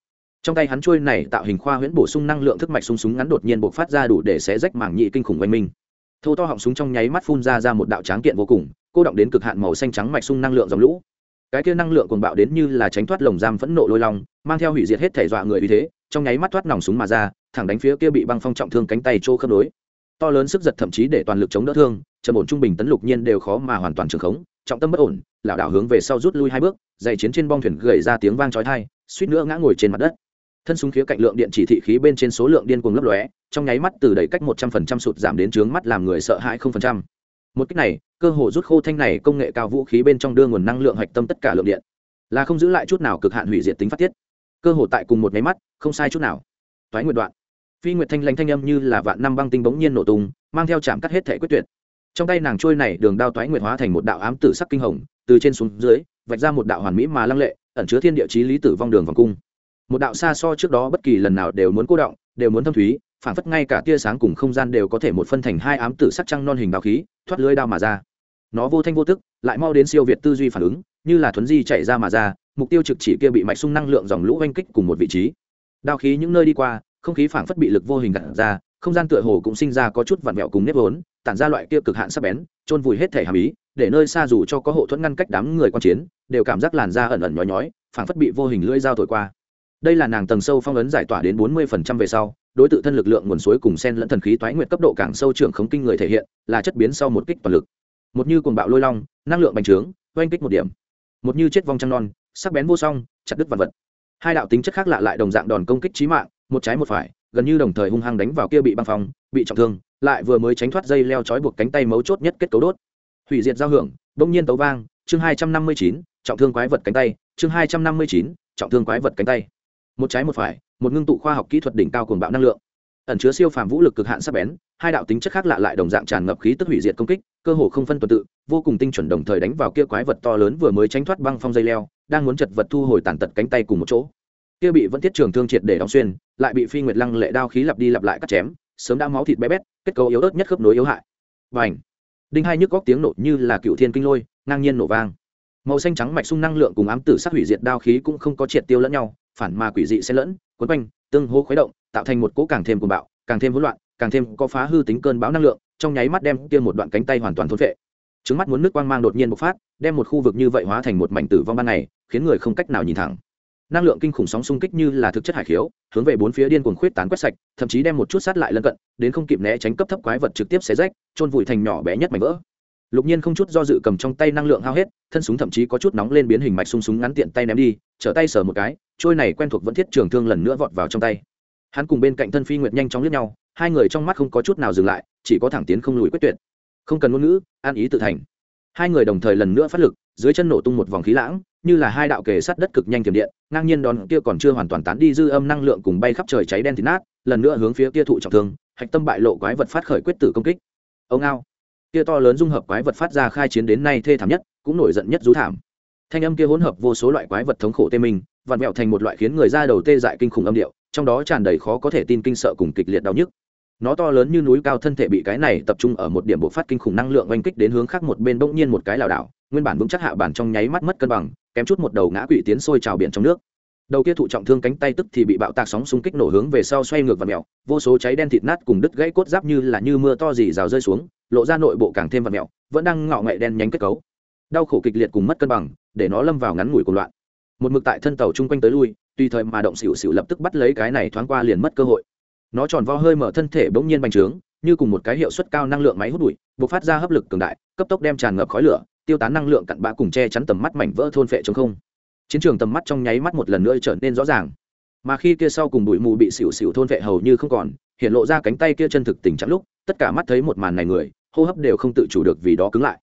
Speaker 1: trong tay hắn trôi này tạo hình khoa huyễn bổ sung năng lượng thức mạch súng súng ngắn đột nhiên buộc phát ra đủ để xé rách mảng nhị kinh khủng oanh minh. Thô to họng súng trong nháy mắt phun ra ra một đạo tráng kiện vô cùng, cô động đến cực hạn màu xanh trắng mạch sung năng lượng dòng lũ. Cái kia năng lượng cuồng bạo đến như là tránh thoát lồng giam phẫn nộ lôi long, mang theo hủy diệt hết thể dọa người vì thế trong nháy mắt thoát nòng súng mà ra, thẳng đánh phía kia bị băng phong trọng thương cánh tay chỗ khớp nối. To lớn sức giật thậm chí để toàn lực chống đỡ thương, trầm ổn trung bình tấn lục nhiên đều khó mà hoàn toàn trường khống, trọng tâm bất ổn, lảo đảo hướng về sau rút lui hai bước, dày chiến trên bong thuyền gầy ra tiếng vang chói tai, suýt nữa ngã ngồi trên mặt đất. Thân súng khía cạnh lượng điện chỉ thị khí bên trên số lượng điên cuồng lấp lóe, trong nháy mắt từ đầy cách một trăm phần trăm sụt giảm đến trướng mắt làm người sợ hãi không phần trăm. Một cách này, cơ hồ rút khô thanh này công nghệ cao vũ khí bên trong đưa nguồn năng lượng hạch tâm tất cả lượng điện. Là không giữ lại chút nào cực hạn hủy diệt tính phát tiết cơ hồ tại cùng một máy mắt, không sai chút nào. Thoái nguyệt đoạn. Phi nguyệt thanh lãnh thanh âm như là vạn năm băng tinh bỗng nhiên nổ tung, mang theo chạm cắt hết thể quyết tuyệt. Trong tay nàng trôi này đường đao toái nguyệt hóa thành một đạo ám tử sắc kinh hồng, từ trên xuống dưới, vạch ra một đạo hoàn mỹ mà lăng lệ, ẩn chứa thiên địa chí lý tử vong đường vòng cung. Một đạo xa so trước đó bất kỳ lần nào đều muốn cô động, đều muốn thâm thúy, phản phất ngay cả tia sáng cùng không gian đều có thể một phân thành hai ám tử sắc trăng non hình đao khí, thoát lưới đao mà ra. Nó vô thanh vô tức, lại mau đến siêu việt tư duy phản ứng, như là thuấn di chạy ra mà ra mục tiêu trực chỉ kia bị mạch sung năng lượng dòng lũ oanh kích cùng một vị trí. Đao khí những nơi đi qua, không khí phảng phất bị lực vô hình gặt ra, không gian tựa hồ cũng sinh ra có chút vặn vẹo cùng nếp vốn, tản ra loại kia cực hạn sắc bén trôn vùi hết thể hàm ý, để nơi xa dù cho có hộ thuẫn ngăn cách đám người quan chiến, đều cảm giác làn da ẩn ẩn nhói nhói, phảng phất bị vô hình lưỡi dao thổi qua. Đây là nàng tầng sâu phong ấn giải tỏa đến bốn mươi phần trăm về sau, đối tự thân lực lượng nguồn suối cùng sen lẫn thần khí toái nguyệt cấp độ càng sâu trưởng khống kinh người thể hiện, là chất biến sau một kích toàn lực. Một như cuồng bạo lôi long, năng lượng bành trướng, oanh kích một điểm. Một như chết vong trăng non sắc bén vô song, chặt đứt vật vật. Hai đạo tính chất khác lạ lại đồng dạng đòn công kích trí mạng, một trái một phải, gần như đồng thời hung hăng đánh vào kia bị băng phong, bị trọng thương, lại vừa mới tránh thoát dây leo trói buộc cánh tay mấu chốt nhất kết cấu đốt. Hủy diệt giao hưởng, bỗng nhiên tấu vang, chương hai trăm năm mươi chín, trọng thương quái vật cánh tay, chương hai trăm năm mươi chín, trọng thương quái vật cánh tay. Một trái một phải, một ngưng tụ khoa học kỹ thuật đỉnh cao cuồng bạo năng lượng ẩn chứa siêu phàm vũ lực cực hạn sắc bén, hai đạo tính chất khác lạ lại đồng dạng tràn ngập khí tức hủy diệt công kích, cơ hồ không phân tuần tự, vô cùng tinh chuẩn đồng thời đánh vào kia quái vật to lớn vừa mới tránh thoát băng phong dây leo, đang muốn chật vật thu hồi tàn tật cánh tay cùng một chỗ. Kia bị vẫn thiết trường thương triệt để đóng xuyên, lại bị phi nguyệt lăng lệ đao khí lặp đi lặp lại cắt chém, sớm đã máu thịt bé bét, kết cấu yếu ớt nhất khớp nối yếu hại. Và ảnh đinh hai nhức góc tiếng nổ như là cựu thiên kinh lôi, ngang nhiên nổ vang. Màu xanh trắng mạch sung năng lượng cùng ám tử sát hủy diệt đao khí cũng không có triệt tiêu lẫn nhau, phản mà quỷ dị xen lẫn quấn quanh tương hô khuấy động, tạo thành một cỗ càng thêm cuồng bạo, càng thêm hỗn loạn, càng thêm có phá hư tính cơn bão năng lượng, trong nháy mắt đem kia một đoạn cánh tay hoàn toàn thốn vệ trứng mắt muốn nước quang mang đột nhiên bộc phát, đem một khu vực như vậy hóa thành một mảnh tử vong ban ngày, khiến người không cách nào nhìn thẳng. Năng lượng kinh khủng sóng xung kích như là thực chất hải khiếu, hướng về bốn phía điên cuồng khuyết tán quét sạch, thậm chí đem một chút sát lại lân cận, đến không kịp né tránh cấp thấp quái vật trực tiếp xé rách trôn vùi thành nhỏ bé nhất mảnh vỡ lục nhiên không chút do dự cầm trong tay năng lượng hao hết, thân súng thậm chí có chút nóng lên biến hình mạch sung súng ngắn tiện tay ném đi, trở tay sờ một cái, trôi này quen thuộc vẫn thiết trường thương lần nữa vọt vào trong tay. Hắn cùng bên cạnh thân phi nguyệt nhanh chóng lướt nhau, hai người trong mắt không có chút nào dừng lại, chỉ có thẳng tiến không lùi quyết tuyệt. Không cần ngôn ngữ, an ý tự thành. Hai người đồng thời lần nữa phát lực, dưới chân nổ tung một vòng khí lãng, như là hai đạo kề sát đất cực nhanh tiềm điện, ngang nhiên đòn kia còn chưa hoàn toàn tán đi dư âm năng lượng cùng bay khắp trời cháy đen thịt nát, lần nữa hướng phía kia thụ trọng thương, hạch tâm bại lộ quái vật phát khởi quyết tử công kích. Ông ao kia to lớn dung hợp quái vật phát ra khai chiến đến nay thê thảm nhất, cũng nổi giận nhất rú thảm. Thanh âm kia hỗn hợp vô số loại quái vật thống khổ tê mình vặn vẹo thành một loại khiến người ra đầu tê dại kinh khủng âm điệu, trong đó tràn đầy khó có thể tin kinh sợ cùng kịch liệt đau nhức. Nó to lớn như núi cao thân thể bị cái này tập trung ở một điểm bộ phát kinh khủng năng lượng oanh kích đến hướng khác một bên bỗng nhiên một cái lảo đảo, nguyên bản vững chắc hạ bản trong nháy mắt mất cân bằng, kém chút một đầu ngã quỵ tiến sôi trào biển trong nước. Đầu kia thụ trọng thương cánh tay tức thì bị bạo tạc sóng xung kích nổ hướng về sau xoay ngược và mèo, vô số cháy đen thịt nát cùng đứt gãy cốt giáp như là như mưa to gì rào rơi xuống lộ ra nội bộ càng thêm vật mèo vẫn đang ngọ ngậy đen nhánh kết cấu. Đau khổ kịch liệt cùng mất cân bằng, để nó lâm vào ngắn ngủi của loạn. Một mực tại thân tàu chung quanh tới lui, tùy thời mà động xỉu xỉu lập tức bắt lấy cái này thoáng qua liền mất cơ hội. Nó tròn vo hơi mở thân thể bỗng nhiên bành trướng, như cùng một cái hiệu suất cao năng lượng máy hút bụi buộc phát ra hấp lực cường đại, cấp tốc đem tràn ngập khói lửa, tiêu tán năng lượng cặn bã cùng che chắn tầm mắt mảnh vỡ thôn phệ chống không. Chiến trường tầm mắt trong nháy mắt một lần nữa trở nên rõ ràng. Mà khi kia sau cùng bụi mù bị xỉu xỉu thôn phệ hầu như không còn, hiện lộ ra cánh tay kia chân thực tình trạng lúc, tất cả mắt thấy một màn này người hô hấp đều không tự chủ được vì đó cứng lại.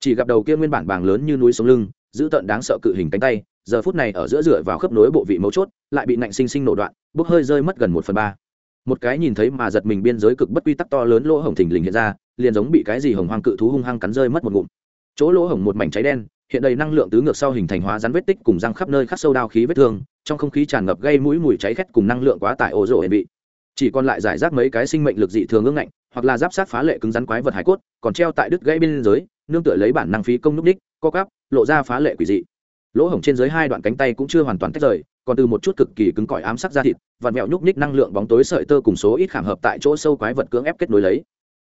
Speaker 1: Chỉ gặp đầu kia nguyên bản bàng lớn như núi sống lưng, giữ tận đáng sợ cự hình cánh tay, giờ phút này ở giữa rửa vào khớp nối bộ vị mấu chốt, lại bị nạnh sinh sinh nổ đoạn, bốc hơi rơi mất gần một phần ba. Một cái nhìn thấy mà giật mình biên giới cực bất quy tắc to lớn lỗ hổng thình lình hiện ra, liền giống bị cái gì hồng hoang cự thú hung hăng cắn rơi mất một ngụm. Chỗ lỗ hổng một mảnh cháy đen, hiện đầy năng lượng tứ ngược sau hình thành hóa rắn vết tích cùng răng khắp nơi khắc sâu đao khí vết thương, trong không khí tràn ngập gây mũi mùi cháy khét cùng năng lượng quá tải ổ rỗ hệ bị chỉ còn lại giải rác mấy cái sinh mệnh lực dị thường ương ngạnh hoặc là giáp sát phá lệ cứng rắn quái vật hải cốt, còn treo tại đứt gãy bên dưới, nương tựa lấy bản năng phí công núc ních co cắp lộ ra phá lệ quỷ dị. Lỗ hổng trên dưới hai đoạn cánh tay cũng chưa hoàn toàn tách rời, còn từ một chút cực kỳ cứng cỏi ám sắc da thịt vạt mẹo nhúc ních năng lượng bóng tối sợi tơ cùng số ít khảm hợp tại chỗ sâu quái vật cưỡng ép kết nối lấy.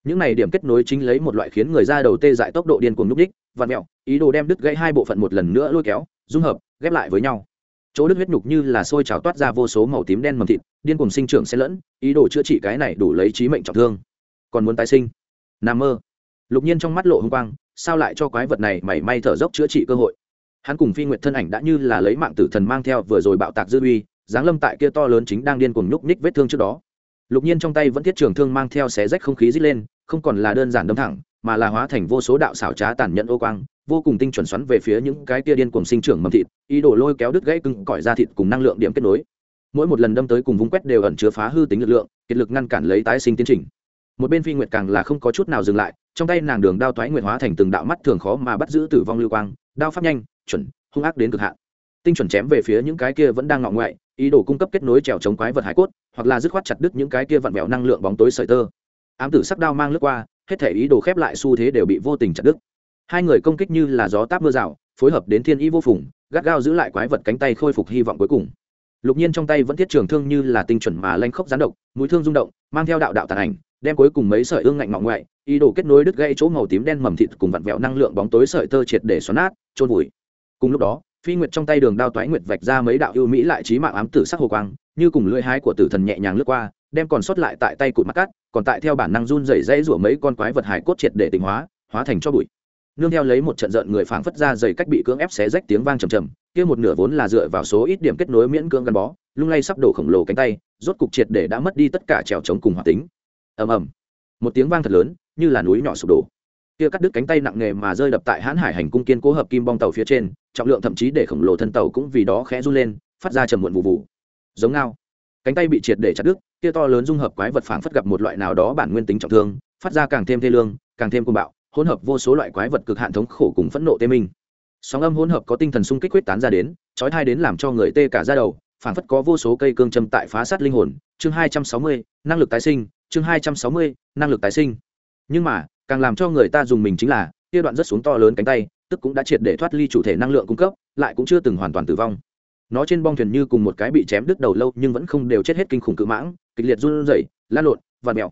Speaker 1: Những này điểm kết nối chính lấy một loại khiến người ra đầu tê dại tốc độ điên cuồng nhúc ních vạt mẹo ý đồ đem đứt gãy hai bộ phận một lần nữa lôi kéo, dung hợp, ghép lại với nhau. Chỗ đứt huyết nhục như là sôi trào toát ra vô số màu tím đen mầm thịt, điên cùng sinh trưởng xen lẫn, ý đồ chữa trị cái này đủ lấy trí mệnh trọng thương còn muốn tái sinh. Nằm mơ. Lục nhiên trong mắt lộ h ư n g quang, sao lại cho quái vật này mảy may thở dốc chữa trị cơ hội? Hắn cùng phi Nguyệt thân ảnh đã như là lấy mạng tử thần mang theo vừa rồi bạo tạc dư uy giáng lâm tại kia to lớn chính đang điên cuồng nhúc ních vết thương trước đó. Lục nhiên trong tay vẫn thiết trường thương mang theo xé rách không khí dít lên, không còn là đơn giản đâm thẳng, mà là hóa thành vô số đạo xảo trá tàn nhẫn ô quang, vô cùng tinh chuẩn xoắn về phía những cái tia điên cuồng sinh trưởng mầm thịt, ý đồ lôi kéo đứt gãy cưng cỏi ra thịt cùng năng lượng điểm kết nối. Mỗi một lần đâm tới cùng vung quét đều ẩn chứa phá hư tính lực lượng, kiệt lực ngăn cản lấy tái sinh tiến trình một bên phi nguyệt càng là không có chút nào dừng lại, trong tay nàng đường đao toái nguyệt hóa thành từng đạo mắt thường khó mà bắt giữ tử vong lưu quang, đao pháp nhanh, chuẩn, hung ác đến cực hạn. Tinh chuẩn chém về phía những cái kia vẫn đang ngọ ngoại, ý đồ cung cấp kết nối trèo chống quái vật hải cốt, hoặc là dứt khoát chặt đứt những cái kia vặn vẹo năng lượng bóng tối sợi tơ. Ám tử sắc đao mang lướt qua, hết thể ý đồ khép lại xu thế đều bị vô tình chặt đứt. Hai người công kích như là gió táp mưa rào, phối hợp đến thiên ý vô phùng, gắt gao giữ lại quái vật cánh tay khôi phục hy vọng cuối cùng. Lục nhiên trong tay vẫn thiết trường thương như là tinh chuẩn mà lanh khốc gián độc, mũi thương rung động, mang theo đạo đạo tàn ảnh đem cuối cùng mấy sợi ương ngạnh ngọng ngoại, ý đồ kết nối đứt gây chỗ màu tím đen mầm thịt cùng vặn vẹo năng lượng bóng tối sợi tơ triệt để xoắn nát trôn vùi. Cùng lúc đó, phi nguyệt trong tay đường đao toái nguyệt vạch ra mấy đạo ưu mỹ lại trí mạng ám tử sắc hồ quang, như cùng lưỡi hái của tử thần nhẹ nhàng lướt qua, đem còn sót lại tại tay cụt mắt cắt, còn tại theo bản năng run rẩy dãy rủa mấy con quái vật hải cốt triệt để tinh hóa hóa thành cho bụi. Nương theo lấy một trận giận người phảng phất ra dày cách bị cưỡng ép xé rách tiếng vang trầm trầm, kia một nửa vốn là dựa vào số ít điểm kết nối miễn cưỡng gắn bó, lung lay sắp đổ khổng lồ cánh tay, rốt cục triệt để đã mất đi tất cả trèo trống cùng hoạt tính ầm ầm. Một tiếng vang thật lớn, như là núi nhỏ sụp đổ. Kia cắt đứt cánh tay nặng nề mà rơi đập tại hãn hải hành cung kiên cố hợp kim bong tàu phía trên, trọng lượng thậm chí để khổng lồ thân tàu cũng vì đó khẽ run lên, phát ra trầm muộn vụ vụ giống ngao. Cánh tay bị triệt để chặt đứt, kia to lớn dung hợp quái vật phảng phất gặp một loại nào đó bản nguyên tính trọng thương, phát ra càng thêm thê lương, càng thêm côn bạo, hỗn hợp vô số loại quái vật cực hạn thống khổ cùng phẫn nộ tê minh. Sóng âm hỗn hợp có tinh thần sung kích quyết tán ra đến chói thai đến làm cho người tê cả ra đầu, phảng phất có vô số cây cương châm tại phá sát linh hồn. Chương hai trăm sáu mươi, năng lực tái sinh chương hai trăm sáu mươi, năng lực tái sinh. Nhưng mà, càng làm cho người ta dùng mình chính là, kia đoạn rất xuống to lớn cánh tay, tức cũng đã triệt để thoát ly chủ thể năng lượng cung cấp, lại cũng chưa từng hoàn toàn tử vong. Nó trên bong thuyền như cùng một cái bị chém đứt đầu lâu, nhưng vẫn không đều chết hết kinh khủng cự mãng, kịch liệt run rẩy lan lộn và mèo.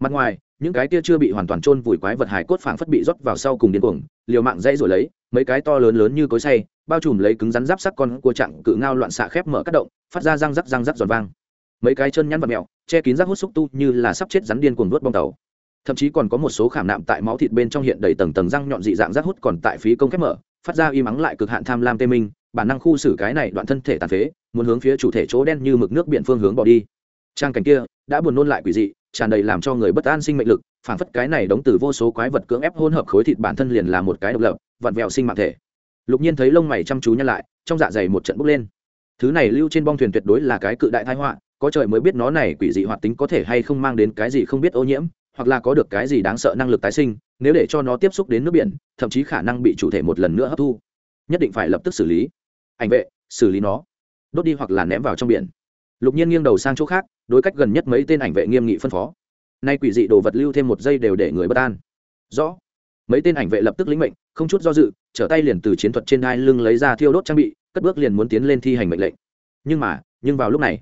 Speaker 1: Mặt ngoài, những cái kia chưa bị hoàn toàn chôn vùi quái vật hải cốt phảng phất bị rót vào sau cùng điên cuồng, liều mạng dây rồi lấy, mấy cái to lớn lớn như cối xay, bao trùm lấy cứng rắn giáp sắc con của chặng cự ngao loạn xạ khép mở các động, phát ra răng rắc răng rắc giòn vang mấy cái chân nhăn và mèo che kín rác hút xúc tu như là sắp chết rắn điên cuồng nuốt bong tàu. Thậm chí còn có một số khảm nạm tại máu thịt bên trong hiện đầy tầng tầng răng nhọn dị dạng rác hút còn tại phí công khép mở, phát ra y mắng lại cực hạn tham lam tê minh, bản năng khu xử cái này đoạn thân thể tàn phế, muốn hướng phía chủ thể chỗ đen như mực nước biển phương hướng bỏ đi. Trang cảnh kia đã buồn nôn lại quỷ dị, tràn đầy làm cho người bất an sinh mệnh lực phản phất cái này đóng từ vô số quái vật cưỡng ép hôn hợp khối thịt bản thân liền là một cái độc lập, vặn vẹo sinh mạng thể. Lục nhiên thấy lông mày chăm chú nhăn lại, trong dạ dày một trận bốc lên. Thứ này lưu trên bong thuyền tuyệt đối là cái cự đại thái họa có trời mới biết nó này quỷ dị hoạt tính có thể hay không mang đến cái gì không biết ô nhiễm, hoặc là có được cái gì đáng sợ năng lực tái sinh, nếu để cho nó tiếp xúc đến nước biển, thậm chí khả năng bị chủ thể một lần nữa hấp thu. Nhất định phải lập tức xử lý. Ảnh vệ, xử lý nó. Đốt đi hoặc là ném vào trong biển. Lục nhiên nghiêng đầu sang chỗ khác, đối cách gần nhất mấy tên ảnh vệ nghiêm nghị phân phó. Nay quỷ dị đồ vật lưu thêm một giây đều để người bất an. Rõ. Mấy tên ảnh vệ lập tức lĩnh mệnh, không chút do dự, trở tay liền từ chiến thuật trên hai lưng lấy ra thiêu đốt trang bị, cất bước liền muốn tiến lên thi hành mệnh lệnh. Nhưng mà, nhưng vào lúc này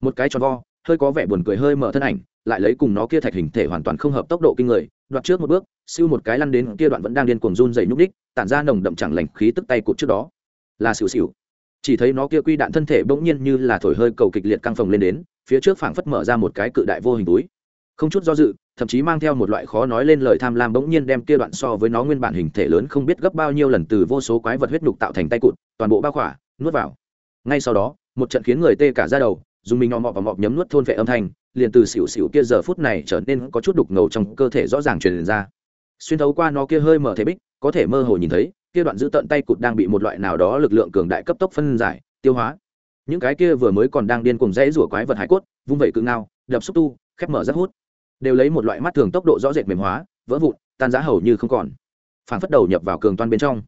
Speaker 1: một cái tròn vo, hơi có vẻ buồn cười hơi mở thân ảnh, lại lấy cùng nó kia thạch hình thể hoàn toàn không hợp tốc độ kinh người, đoạt trước một bước, siêu một cái lăn đến kia đoạn vẫn đang điên cuồng run dày nhúc ních tản ra nồng đậm chẳng lành khí tức tay cụt trước đó. Là xỉu xỉu. Chỉ thấy nó kia quy đạn thân thể bỗng nhiên như là thổi hơi cầu kịch liệt căng phồng lên đến, phía trước phảng phất mở ra một cái cự đại vô hình túi. Không chút do dự, thậm chí mang theo một loại khó nói lên lời tham lam bỗng nhiên đem kia đoạn so với nó nguyên bản hình thể lớn không biết gấp bao nhiêu lần từ vô số quái vật huyết nhục tạo thành tay cụt, toàn bộ bao khỏa, nuốt vào. Ngay sau đó, một trận khiến người tê cả ra đầu dùng mình ngọ mọp và mọp nhấm nuốt thôn vệ âm thanh, liền từ xỉu xỉu kia giờ phút này trở nên có chút đục ngầu trong cơ thể rõ ràng truyền ra. Xuyên thấu qua nó kia hơi mở thể bích, có thể mơ hồ nhìn thấy, kia đoạn giữ tận tay cụt đang bị một loại nào đó lực lượng cường đại cấp tốc phân giải, tiêu hóa. Những cái kia vừa mới còn đang điên cùng rẽ rủa quái vật hải cốt, vung vẩy cự ngao, đập xúc tu, khép mở rất hút. Đều lấy một loại mắt thường tốc độ rõ rệt mềm hóa, vỡ vụn, tan giá hầu như không còn. Phản phất đầu nhập vào cường toan bên trong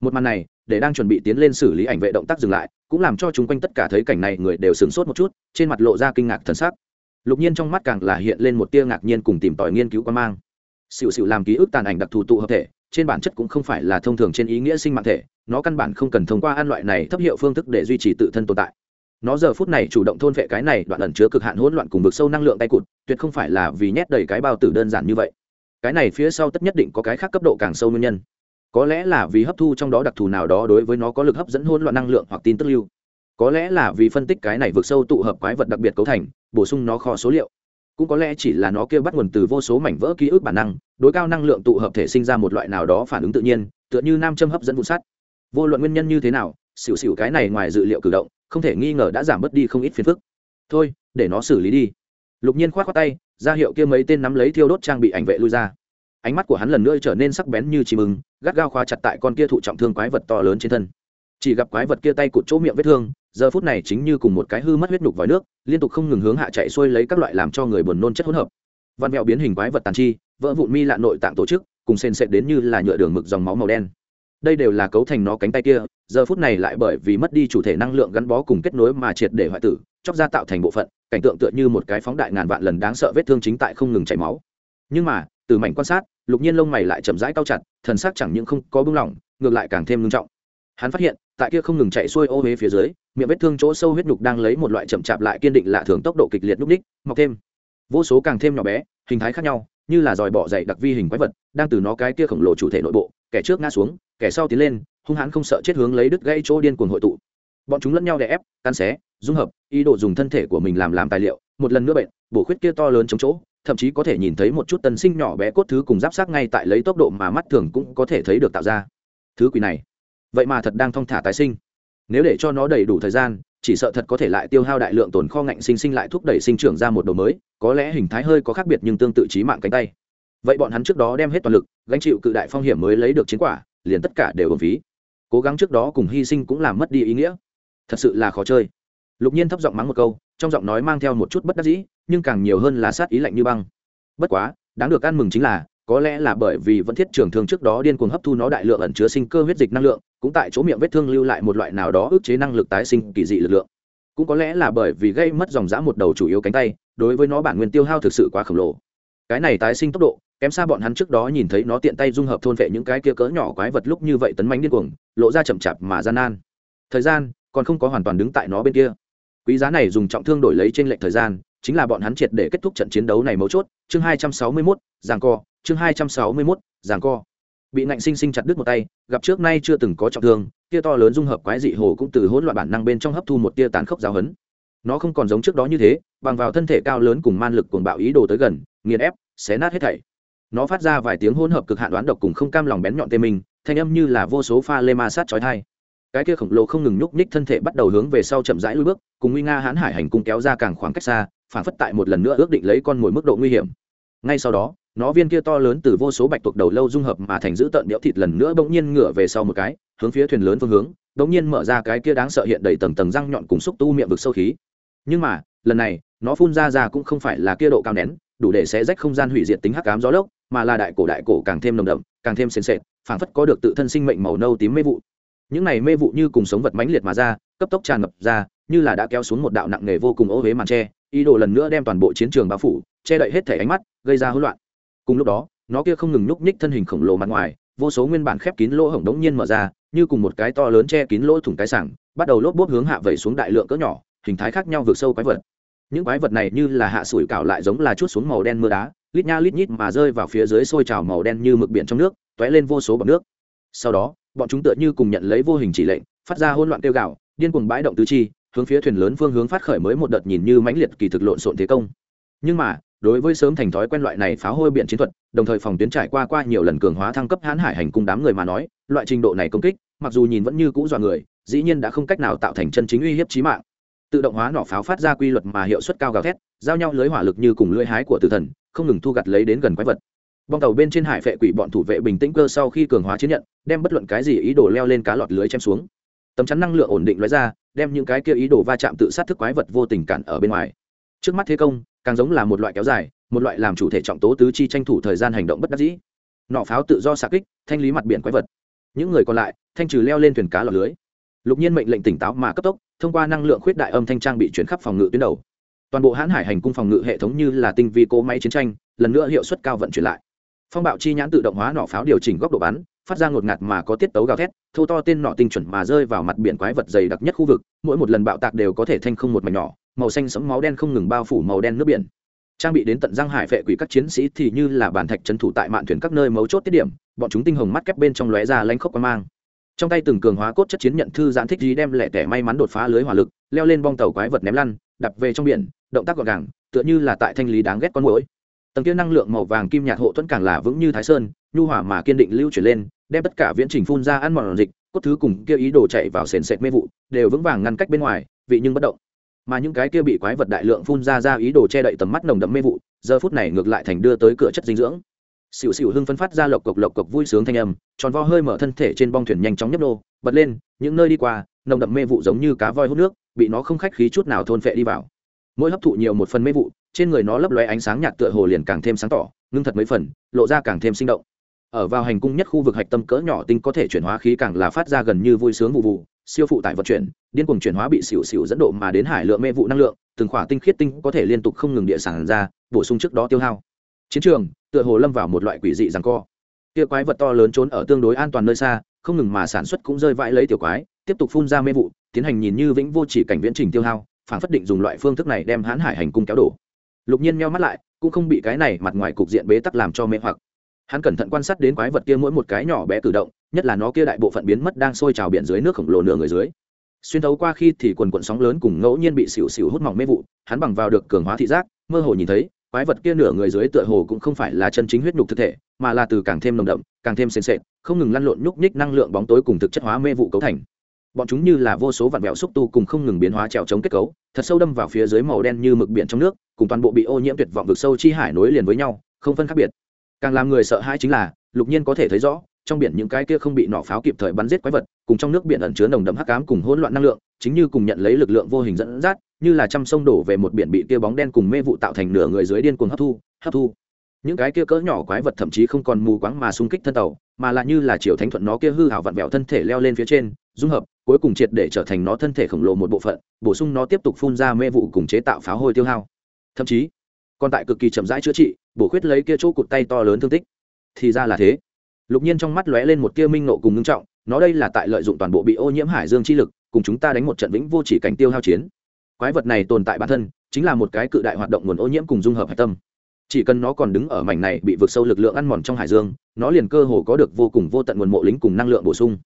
Speaker 1: một màn này, để đang chuẩn bị tiến lên xử lý ảnh vệ động tác dừng lại, cũng làm cho chúng quanh tất cả thấy cảnh này người đều sửng sốt một chút, trên mặt lộ ra kinh ngạc thần sắc. Lục nhiên trong mắt càng là hiện lên một tia ngạc nhiên cùng tìm tòi nghiên cứu quan mang. Xịu xịu làm ký ức tàn ảnh đặc thù tụ hợp thể, trên bản chất cũng không phải là thông thường trên ý nghĩa sinh mạng thể, nó căn bản không cần thông qua an loại này thấp hiệu phương thức để duy trì tự thân tồn tại. Nó giờ phút này chủ động thôn vệ cái này đoạn ẩn chứa cực hạn hỗn loạn cùng vực sâu năng lượng tay cụt, tuyệt không phải là vì nhét đầy cái bao tử đơn giản như vậy. Cái này phía sau tất nhất định có cái khác cấp độ càng sâu nguyên nhân có lẽ là vì hấp thu trong đó đặc thù nào đó đối với nó có lực hấp dẫn hỗn loạn năng lượng hoặc tin tức lưu. Có lẽ là vì phân tích cái này vượt sâu tụ hợp quái vật đặc biệt cấu thành, bổ sung nó kho số liệu. Cũng có lẽ chỉ là nó kia bắt nguồn từ vô số mảnh vỡ ký ức bản năng, đối cao năng lượng tụ hợp thể sinh ra một loại nào đó phản ứng tự nhiên, tựa như nam châm hấp dẫn vụ sắt. Vô luận nguyên nhân như thế nào, xỉu xỉu cái này ngoài dự liệu cử động, không thể nghi ngờ đã giảm bớt đi không ít phiền phức. Thôi, để nó xử lý đi. Lục nhiên k h o á t khoác tay, ra hiệu kia mấy tên nắm lấy thiêu đốt trang bị ảnh vệ lui ra ánh mắt của hắn lần nữa trở nên sắc bén như chim ưng, gắt gao khóa chặt tại con kia thụ trọng thương quái vật to lớn trên thân. Chỉ gặp quái vật kia tay cụt chỗ miệng vết thương, giờ phút này chính như cùng một cái hư mất huyết nhục vòi nước, liên tục không ngừng hướng hạ chạy xuôi lấy các loại làm cho người buồn nôn chất hỗn hợp. Văn mẹo biến hình quái vật tàn chi, vỡ vụn mi lạ nội tạng tổ chức, cùng sền sệt đến như là nhựa đường mực dòng máu màu đen. Đây đều là cấu thành nó cánh tay kia, giờ phút này lại bởi vì mất đi chủ thể năng lượng gắn bó cùng kết nối mà triệt để hoại tử, chóc ra tạo thành bộ phận, cảnh tượng tựa như một cái phóng đại ngàn vạn lần đáng sợ vết thương chính tại không ngừng chảy máu. Nhưng mà, từ mảnh quan sát lục nhiên lông mày lại chậm rãi cao chặt, thần sắc chẳng những không có bưng lỏng ngược lại càng thêm ngưng trọng. Hắn phát hiện, tại kia không ngừng chạy xuôi ô huế phía dưới, miệng vết thương chỗ sâu huyết nhục đang lấy một loại chậm chạp lại kiên định lạ thường tốc độ kịch liệt núp ních mọc thêm. Vô số càng thêm nhỏ bé, hình thái khác nhau, như là dòi bọ dậy đặc vi hình quái vật, đang từ nó cái kia khổng lồ chủ thể nội bộ, kẻ trước ngã xuống, kẻ sau tiến lên, hung hãn không sợ chết hướng lấy đứt gây chỗ điên cuồng hội tụ. Bọn chúng lẫn nhau đè ép căn xé, dung hợp, ý đồ dùng thân thể của mình làm làm tài liệu, một lần nữa bệnh, bổ khuyết kia to lớn chống chỗ thậm chí có thể nhìn thấy một chút tân sinh nhỏ bé cốt thứ cùng giáp sát ngay tại lấy tốc độ mà mắt thường cũng có thể thấy được tạo ra. Thứ quỷ này, vậy mà thật đang thong thả tái sinh. Nếu để cho nó đầy đủ thời gian, chỉ sợ thật có thể lại tiêu hao đại lượng tồn kho ngạnh sinh sinh lại thúc đẩy sinh trưởng ra một đồ mới, có lẽ hình thái hơi có khác biệt nhưng tương tự trí mạng cánh tay. Vậy bọn hắn trước đó đem hết toàn lực, gánh chịu cự đại phong hiểm mới lấy được chiến quả, liền tất cả đều ổn phí. Cố gắng trước đó cùng hy sinh cũng làm mất đi ý nghĩa. Thật sự là khó chơi. Lục nhiên thấp giọng mắng một câu, trong giọng nói mang theo một chút bất đắc dĩ nhưng càng nhiều hơn là sát ý lạnh như băng. Bất quá, đáng được ăn mừng chính là, có lẽ là bởi vì vẫn thiết trường thương trước đó điên cuồng hấp thu nó đại lượng ẩn chứa sinh cơ huyết dịch năng lượng, cũng tại chỗ miệng vết thương lưu lại một loại nào đó ức chế năng lực tái sinh kỳ dị lực lượng. Cũng có lẽ là bởi vì gây mất dòng dã một đầu chủ yếu cánh tay, đối với nó bản nguyên tiêu hao thực sự quá khổng lồ. Cái này tái sinh tốc độ, kém xa bọn hắn trước đó nhìn thấy nó tiện tay dung hợp thôn vệ những cái kia cỡ nhỏ quái vật lúc như vậy tấn mánh điên cuồng, lộ ra chậm chạp mà gian nan. Thời gian, còn không có hoàn toàn đứng tại nó bên kia. Quý giá này dùng trọng thương đổi lấy trên lệnh thời gian chính là bọn hắn triệt để kết thúc trận chiến đấu này mấu chốt. Chương hai trăm sáu mươi 261, giảng co. Chương hai trăm sáu mươi 261, giảng co. Bị ngạnh sinh sinh chặt đứt một tay gặp trước nay chưa từng có trọng thương tia to lớn dung hợp quái dị hồ cũng từ hỗn loạn bản năng bên trong hấp thu một tia tán khốc giáo hấn nó không còn giống trước đó như thế bằng vào thân thể cao lớn cùng man lực cuồng bạo ý đồ tới gần nghiền ép xé nát hết thảy. Nó phát ra vài tiếng hỗn hợp cực hạn đoán độc cùng không cam lòng bén nhọn tê mình thanh âm như là vô số pha lê ma sát chói thai cái kia khổng lồ không ngừng nhúc nhích thân thể bắt đầu hướng về sau chậm rãi lui bước, cùng nguy nga hãn hải hành cung kéo ra càng khoảng cách xa, phản phất tại một lần nữa ước định lấy con mồi mức độ nguy hiểm. Ngay sau đó, nó viên kia to lớn từ vô số bạch tuộc đầu lâu dung hợp mà thành giữ tận đẽo thịt lần nữa bỗng nhiên ngửa về sau một cái, hướng phía thuyền lớn phương hướng, bỗng nhiên mở ra cái kia đáng sợ hiện đầy tầng tầng răng nhọn cùng xúc tu miệng vực sâu khí. Nhưng mà, lần này, nó phun ra ra cũng không phải là kia độ cao nén, đủ để xé rách không gian hủy diệt tính hắc ám gió lốc, mà là đại cổ đại cổ càng thêm nồng đậm, càng thêm sền sệt phảng phất có được tự thân sinh mệnh màu nâu tím mê vụ những này mê vụ như cùng sống vật mãnh liệt mà ra, cấp tốc tràn ngập ra, như là đã kéo xuống một đạo nặng nề vô cùng ô huế màn tre ý đồ lần nữa đem toàn bộ chiến trường bao phủ, che đậy hết thể ánh mắt, gây ra hỗn loạn. Cùng lúc đó, nó kia không ngừng nhúc nhích thân hình khổng lồ mặt ngoài, vô số nguyên bản khép kín lỗ hổng đống nhiên mở ra, như cùng một cái to lớn che kín lỗ thủng cái sảng, bắt đầu lốp bốp hướng hạ vẩy xuống đại lượng cỡ nhỏ, hình thái khác nhau vượt sâu quái vật. Những quái vật này như là hạ sủi cảo lại giống là chút xuống màu đen mưa đá, lít nha lít nhít mà rơi vào phía dưới sôi trào màu đen như mực biển trong nước t ó é lên vô số bọc nước. Sau đó bọn chúng tựa như cùng nhận lấy vô hình chỉ lệnh, phát ra hỗn loạn tiêu gạo điên cuồng bãi động tứ chi, hướng phía thuyền lớn phương hướng phát khởi mới một đợt nhìn như mãnh liệt kỳ thực lộn xộn thế công. Nhưng mà, đối với sớm thành thói quen loại này phá hôi biện chiến thuật, đồng thời phòng tuyến trải qua qua nhiều lần cường hóa thăng cấp hãn hải hành cung đám người mà nói, loại trình độ này công kích, mặc dù nhìn vẫn như cũ dọa người, dĩ nhiên đã không cách nào tạo thành chân chính uy hiếp chí mạng. Tự động hóa nỏ pháo phát ra quy luật mà hiệu suất cao gào thét, giao nhau lưới hỏa lực như cùng lưới hái của tử thần, không ngừng thu gặt lấy đến gần quái vật bong tàu bên trên hải phệ quỷ bọn thủ vệ bình tĩnh cơ sau khi cường hóa chiến nhận, đem bất luận cái gì ý đồ leo lên cá lọt lưới chém xuống. Tấm chắn năng lượng ổn định lóe ra, đem những cái kia ý đồ va chạm tự sát thức quái vật vô tình cản ở bên ngoài. Trước mắt thế công, càng giống là một loại kéo dài, một loại làm chủ thể trọng tố tứ chi tranh thủ thời gian hành động bất đắc dĩ. Nọ pháo tự do xạ kích, thanh lý mặt biển quái vật. Những người còn lại, thanh trừ leo lên thuyền cá lọt lưới. Lục nhiên mệnh lệnh tỉnh táo mà cấp tốc, thông qua năng lượng khuyết đại âm thanh trang bị chuyển khắp phòng ngự tuyến đầu. Toàn bộ hãn hải hành cung phòng ngự hệ thống như là tinh vi cỗ máy chiến tranh, lần nữa hiệu suất cao vận chuyển lại phong bạo chi nhãn tự động hóa nỏ pháo điều chỉnh góc độ bắn, phát ra ngột ngạt mà có tiết tấu gào thét, thô to tên nọ tinh chuẩn mà rơi vào mặt biển quái vật dày đặc nhất khu vực, mỗi một lần bạo tạc đều có thể thanh không một mảnh nhỏ màu xanh sẫm máu đen không ngừng bao phủ màu đen nước biển. Trang bị đến tận răng hải vệ quỷ các chiến sĩ thì như là bản thạch trấn thủ tại mạn thuyền các nơi mấu chốt tiết điểm, bọn chúng tinh hồng mắt kép bên trong lóe ra lánh khốc qua mang. Trong tay từng cường hóa cốt chất chiến nhận thư giãn thích gì đem lẻ tẻ may mắn đột phá lưới hỏa lực, leo lên bong tàu quái vật ném lăn đập về trong biển, động tác gọn gàng, tựa như là tại thanh lý đáng ghét con mũi tầng kia năng lượng màu vàng kim nhạt hộ thuẫn càng là vững như thái sơn, nhu hỏa mà kiên định lưu chuyển lên, đem tất cả viễn trình phun ra ăn mòn dịch, cốt thứ cùng kia ý đồ chạy vào sền sệt mê vụ, đều vững vàng ngăn cách bên ngoài, vị nhưng bất động. Mà những cái kia bị quái vật đại lượng phun ra ra ý đồ che đậy tầm mắt nồng đậm mê vụ, giờ phút này ngược lại thành đưa tới cửa chất dinh dưỡng. Xỉu xỉu hưng phân phát ra lộc cộc lộc cộc vui sướng thanh âm, tròn vo hơi mở thân thể trên bong thuyền nhanh chóng nhấp nô, bật lên, những nơi đi qua, nồng đậm mê vụ giống như cá voi hút nước, bị nó không khách khí chút nào thôn phệ đi vào mỗi hấp thụ nhiều một phần mê vụ, trên người nó lấp lóe ánh sáng nhạt tựa hồ liền càng thêm sáng tỏ, ngưng thật mấy phần, lộ ra càng thêm sinh động. Ở vào hành cung nhất khu vực hạch tâm cỡ nhỏ tinh có thể chuyển hóa khí càng là phát ra gần như vui sướng vụ vụ, siêu phụ tải vận chuyển, điên cuồng chuyển hóa bị xỉu xỉu dẫn độ mà đến hải lượng mê vụ năng lượng, từng khỏa tinh khiết tinh có thể liên tục không ngừng địa sản ra, bổ sung trước đó tiêu hao. Chiến trường tựa hồ lâm vào một loại quỷ dị rằng co. Kia quái vật to lớn trốn ở tương đối an toàn nơi xa, không ngừng mà sản xuất cũng rơi vãi lấy tiểu quái, tiếp tục phun ra mê vụ, tiến hành nhìn như vĩnh vô chỉ cảnh viễn trình tiêu hao phản phất định dùng loại phương thức này đem hãn hải hành cung kéo đổ. Lục nhiên meo mắt lại, cũng không bị cái này mặt ngoài cục diện bế tắc làm cho mê hoặc. Hắn cẩn thận quan sát đến quái vật kia mỗi một cái nhỏ bé cử động, nhất là nó kia đại bộ phận biến mất đang sôi trào biển dưới nước khổng lồ nửa người dưới. Xuyên thấu qua khi thì quần quận sóng lớn cùng ngẫu nhiên bị xỉu xỉu hút mỏng mê vụ, hắn bằng vào được cường hóa thị giác, mơ hồ nhìn thấy, quái vật kia nửa người dưới tựa hồ cũng không phải là chân chính huyết nhục thực thể, mà là từ càng thêm nồng đậm, càng thêm sền sệt, không ngừng lăn lộn nhúc nhích năng lượng bóng tối cùng thực chất hóa mê vụ cấu thành bọn chúng như là vô số vạn vẹo xúc tu cùng không ngừng biến hóa trèo chống kết cấu, thật sâu đâm vào phía dưới màu đen như mực biển trong nước, cùng toàn bộ bị ô nhiễm tuyệt vọng vực sâu chi hải nối liền với nhau, không phân khác biệt. Càng làm người sợ hãi chính là, lục nhiên có thể thấy rõ, trong biển những cái kia không bị nỏ pháo kịp thời bắn giết quái vật, cùng trong nước biển ẩn chứa nồng đậm hắc ám cùng hỗn loạn năng lượng, chính như cùng nhận lấy lực lượng vô hình dẫn dắt, như là trăm sông đổ về một biển bị kia bóng đen cùng mê vụ tạo thành nửa người dưới điên cuồng hấp thu hấp thu. Những cái kia cỡ nhỏ quái vật thậm chí không còn mù quáng mà xung kích thân tàu mà là như là chiều thánh thuận nó kia hư hào vặn vẹo thân thể leo lên phía trên, dung hợp, cuối cùng triệt để trở thành nó thân thể khổng lồ một bộ phận, bổ sung nó tiếp tục phun ra mê vụ cùng chế tạo pháo hôi tiêu hao. Thậm chí, còn tại cực kỳ chậm rãi chữa trị, bổ khuyết lấy kia chỗ cụt tay to lớn thương tích. Thì ra là thế. Lục nhiên trong mắt lóe lên một kia minh nộ cùng ngưng trọng, nó đây là tại lợi dụng toàn bộ bị ô nhiễm hải dương chi lực, cùng chúng ta đánh một trận vĩnh vô chỉ cảnh tiêu hao chiến. Quái vật này tồn tại bản thân, chính là một cái cự đại hoạt động nguồn ô nhiễm cùng dung hợp hạch tâm chỉ cần nó còn đứng ở mảnh này bị vượt sâu lực lượng ăn mòn trong hải dương, nó liền cơ hồ có được vô cùng vô tận nguồn mộ lính cùng năng lượng bổ sung.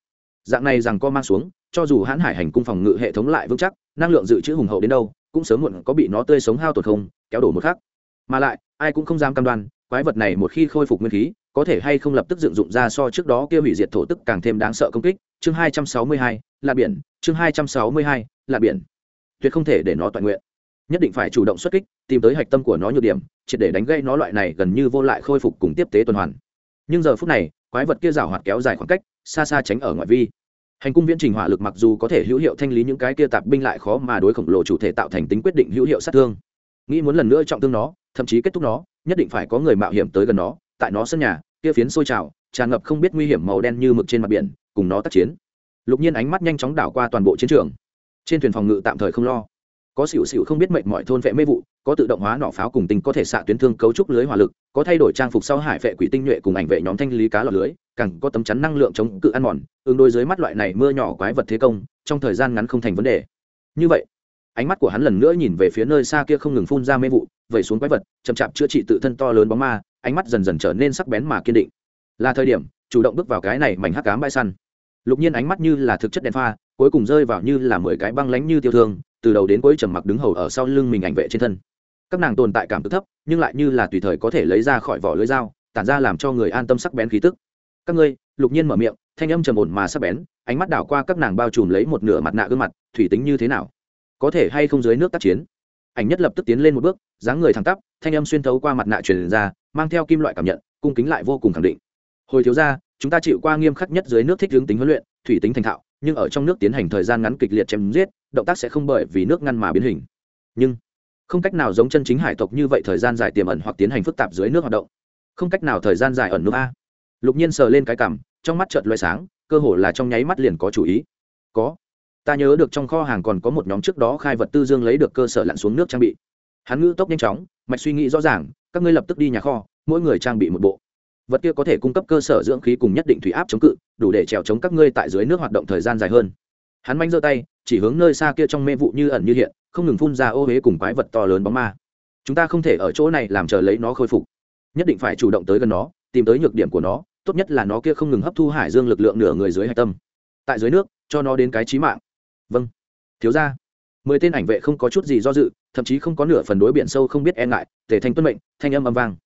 Speaker 1: Dạng này rằng co mang xuống, cho dù hãn hải hành cung phòng ngự hệ thống lại vững chắc, năng lượng dự trữ hùng hậu đến đâu, cũng sớm muộn có bị nó tươi sống hao tổn không, kéo đổ một khắc. Mà lại, ai cũng không dám cam đoan, quái vật này một khi khôi phục nguyên khí, có thể hay không lập tức dựng dụng ra so trước đó kia hủy diệt thổ tức càng thêm đáng sợ công kích. Chương hai trăm sáu mươi hai là biển, chương hai trăm sáu mươi hai là biển. Tuyệt không thể để nó toàn nguyện. Nhất định phải chủ động xuất kích, tìm tới hạch tâm của nó nhược điểm triệt để đánh gây nó loại này gần như vô lại khôi phục cùng tiếp tế tuần hoàn. Nhưng giờ phút này, quái vật kia rào hoạt kéo dài khoảng cách, xa xa tránh ở ngoại vi. Hành cung viễn trình hỏa lực mặc dù có thể hữu hiệu thanh lý những cái kia tạp binh lại khó mà đối khổng lồ chủ thể tạo thành tính quyết định hữu hiệu sát thương. Nghĩ muốn lần nữa trọng thương nó, thậm chí kết thúc nó, nhất định phải có người mạo hiểm tới gần nó, tại nó sân nhà, kia phiến sôi trào, tràn ngập không biết nguy hiểm màu đen như mực trên mặt biển, cùng nó tác chiến. Lục nhiên ánh mắt nhanh chóng đảo qua toàn bộ chiến trường. Trên thuyền phòng ngự tạm thời không lo có xỉu xỉu không biết mệnh mọi thôn vệ mê vụ, có tự động hóa nỏ pháo cùng tinh có thể xạ tuyến thương cấu trúc lưới hỏa lực, có thay đổi trang phục sau hải vệ quỷ tinh nhuệ cùng ảnh vệ nhóm thanh lý cá lọt lưới, càng có tấm chắn năng lượng chống cự ăn mòn, ứng đôi dưới mắt loại này mưa nhỏ quái vật thế công, trong thời gian ngắn không thành vấn đề. Như vậy, ánh mắt của hắn lần nữa nhìn về phía nơi xa kia không ngừng phun ra mê vụ, vẩy xuống quái vật, chậm chạp chữa trị tự thân to lớn bóng ma, ánh mắt dần dần trở nên sắc bén mà kiên định. Là thời điểm, chủ động bước vào cái này mảnh hắc cám bãi săn. Lục nhiên ánh mắt như là thực chất đèn pha, cuối cùng rơi vào như là mười cái băng lánh như tiêu thương từ đầu đến cuối trầm mặc đứng hầu ở sau lưng mình ảnh vệ trên thân. Các nàng tồn tại cảm tức thấp, nhưng lại như là tùy thời có thể lấy ra khỏi vỏ lưới dao, tản ra làm cho người an tâm sắc bén khí tức. Các ngươi, lục nhiên mở miệng, thanh âm trầm ổn mà sắc bén, ánh mắt đảo qua các nàng bao trùm lấy một nửa mặt nạ gương mặt, thủy tính như thế nào? Có thể hay không dưới nước tác chiến? Ảnh nhất lập tức tiến lên một bước, dáng người thẳng tắp, thanh âm xuyên thấu qua mặt nạ truyền ra, mang theo kim loại cảm nhận, cung kính lại vô cùng khẳng định. Hồi thiếu ra chúng ta chịu qua nghiêm khắc nhất dưới nước thích hướng tính huấn luyện, thủy tính thành thạo nhưng ở trong nước tiến hành thời gian ngắn kịch liệt chém giết, động tác sẽ không bởi vì nước ngăn mà biến hình. Nhưng, không cách nào giống chân chính hải tộc như vậy thời gian dài tiềm ẩn hoặc tiến hành phức tạp dưới nước hoạt động. Không cách nào thời gian dài ẩn nước a. Lục nhiên sờ lên cái cằm, trong mắt chợt loay sáng, cơ hồ là trong nháy mắt liền có chủ ý. Có. Ta nhớ được trong kho hàng còn có một nhóm trước đó khai vật tư dương lấy được cơ sở lặn xuống nước trang bị. Hắn ngữ tốc nhanh chóng, mạch suy nghĩ rõ ràng, các ngươi lập tức đi nhà kho, mỗi người trang bị một bộ vật kia có thể cung cấp cơ sở dưỡng khí cùng nhất định thủy áp chống cự, đủ để trèo chống các ngươi tại dưới nước hoạt động thời gian dài hơn. Hắn manh giơ tay, chỉ hướng nơi xa kia trong mê vụ như ẩn như hiện, không ngừng phun ra ô huế cùng quái vật to lớn bóng ma. Chúng ta không thể ở chỗ này làm chờ lấy nó khôi phục. Nhất định phải chủ động tới gần nó, tìm tới nhược điểm của nó, tốt nhất là nó kia không ngừng hấp thu hải dương lực lượng nửa người dưới hạch tâm. Tại dưới nước, cho nó đến cái trí mạng. Vâng. Thiếu ra mười tên ảnh vệ không có chút gì do dự, thậm chí không có nửa phần đối biển sâu không biết e ngại, tề thanh tuân mệnh, thanh âm âm vang.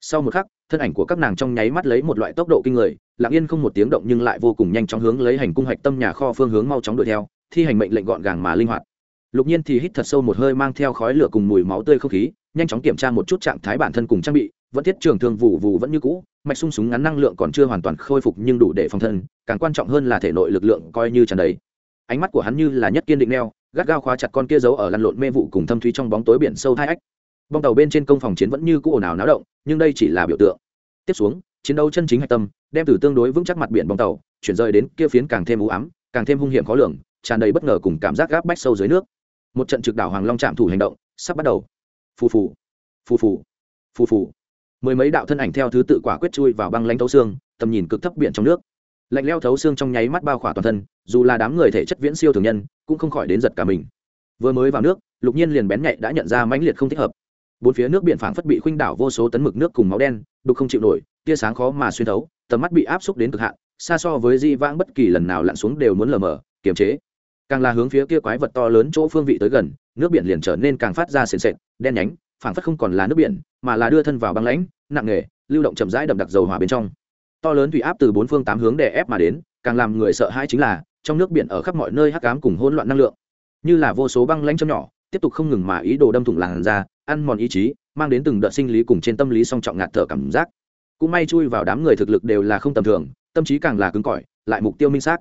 Speaker 1: Sau một khắc thân ảnh của các nàng trong nháy mắt lấy một loại tốc độ kinh người, lặng yên không một tiếng động nhưng lại vô cùng nhanh chóng hướng lấy hành cung hạch tâm nhà kho phương hướng mau chóng đuổi theo, thi hành mệnh lệnh gọn gàng mà linh hoạt. Lục nhiên thì hít thật sâu một hơi mang theo khói lửa cùng mùi máu tươi không khí, nhanh chóng kiểm tra một chút trạng thái bản thân cùng trang bị, vẫn thiết trường thường vụ vụ vẫn như cũ, mạch sung súng ngắn năng lượng còn chưa hoàn toàn khôi phục nhưng đủ để phòng thân, càng quan trọng hơn là thể nội lực lượng coi như tràn đầy. Ánh mắt của hắn như là nhất kiên định neo, gắt gao khóa chặt con kia giấu ở lăn lộn mê vụ cùng thâm thúy trong bóng tối biển sâu hai ách bong tàu bên trên công phòng chiến vẫn như cũ ồn ào náo động, nhưng đây chỉ là biểu tượng. Tiếp xuống, chiến đấu chân chính hạch tâm, đem từ tương đối vững chắc mặt biển bong tàu, chuyển rời đến kia phiến càng thêm u ám, càng thêm hung hiểm khó lường, tràn đầy bất ngờ cùng cảm giác gáp bách sâu dưới nước. Một trận trực đảo hoàng long trạm thủ hành động, sắp bắt đầu. Phù phù phù phù phù phù. Mười mấy đạo thân ảnh theo thứ tự quả quyết chui vào băng lãnh thấu xương, tầm nhìn cực thấp biển trong nước. Lạnh leo thấu xương trong nháy mắt bao khỏa toàn thân, dù là đám người thể chất viễn siêu thường nhân, cũng không khỏi đến giật cả mình. Vừa mới vào nước, lục nhiên liền bén nhạy đã nhận ra mãnh liệt không thích hợp bốn phía nước biển phảng phất bị khuynh đảo vô số tấn mực nước cùng máu đen, đục không chịu nổi, tia sáng khó mà xuyên thấu, tầm mắt bị áp xúc đến cực hạn, xa so với di vãng bất kỳ lần nào lặn xuống đều muốn lờ mờ, kiềm chế. Càng là hướng phía kia quái vật to lớn chỗ phương vị tới gần, nước biển liền trở nên càng phát ra sền sệt, đen nhánh, phảng phất không còn là nước biển, mà là đưa thân vào băng lãnh, nặng nề, lưu động chậm rãi đậm đặc dầu hỏa bên trong. To lớn thủy áp từ bốn phương tám hướng đè ép mà đến, càng làm người sợ hãi chính là, trong nước biển ở khắp mọi nơi hắc ám cùng hỗn loạn năng lượng, như là vô số băng lãnh châm nhỏ tiếp tục không ngừng mà ý đồ đâm thủng làn da, ăn mòn ý chí, mang đến từng đợt sinh lý cùng trên tâm lý song trọng ngạt thở cảm giác. Cũng may chui vào đám người thực lực đều là không tầm thường, tâm trí càng là cứng cỏi, lại mục tiêu minh xác.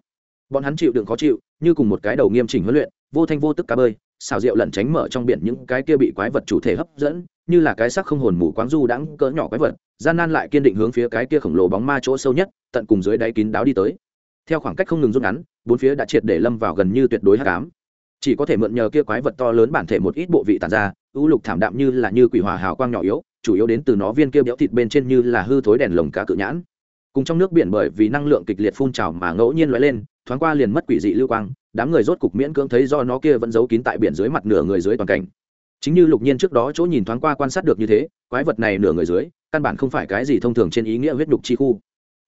Speaker 1: Bọn hắn chịu đựng khó chịu, như cùng một cái đầu nghiêm chỉnh huấn luyện, vô thanh vô tức cá bơi xào rượu lẩn tránh mở trong biển những cái kia bị quái vật chủ thể hấp dẫn, như là cái sắc không hồn mù quáng du đãng cỡ nhỏ quái vật, gian nan lại kiên định hướng phía cái kia khổng lồ bóng ma chỗ sâu nhất, tận cùng dưới đáy kín đáo đi tới. Theo khoảng cách không ngừng rút ngắn, bốn phía đã triệt để lâm vào gần như tuyệt đối hắc cám chỉ có thể mượn nhờ kia quái vật to lớn bản thể một ít bộ vị tàn ra, ưu lục thảm đạm như là như quỷ hỏa hào quang nhỏ yếu, chủ yếu đến từ nó viên kia béo thịt bên trên như là hư thối đèn lồng cá cự nhãn. Cùng trong nước biển bởi vì năng lượng kịch liệt phun trào mà ngẫu nhiên lóe lên, thoáng qua liền mất quỷ dị lưu quang, đám người rốt cục miễn cưỡng thấy do nó kia vẫn giấu kín tại biển dưới mặt nửa người dưới toàn cảnh. Chính như lục nhiên trước đó chỗ nhìn thoáng qua quan sát được như thế, quái vật này nửa người dưới, căn bản không phải cái gì thông thường trên ý nghĩa huyết nhục chi khu.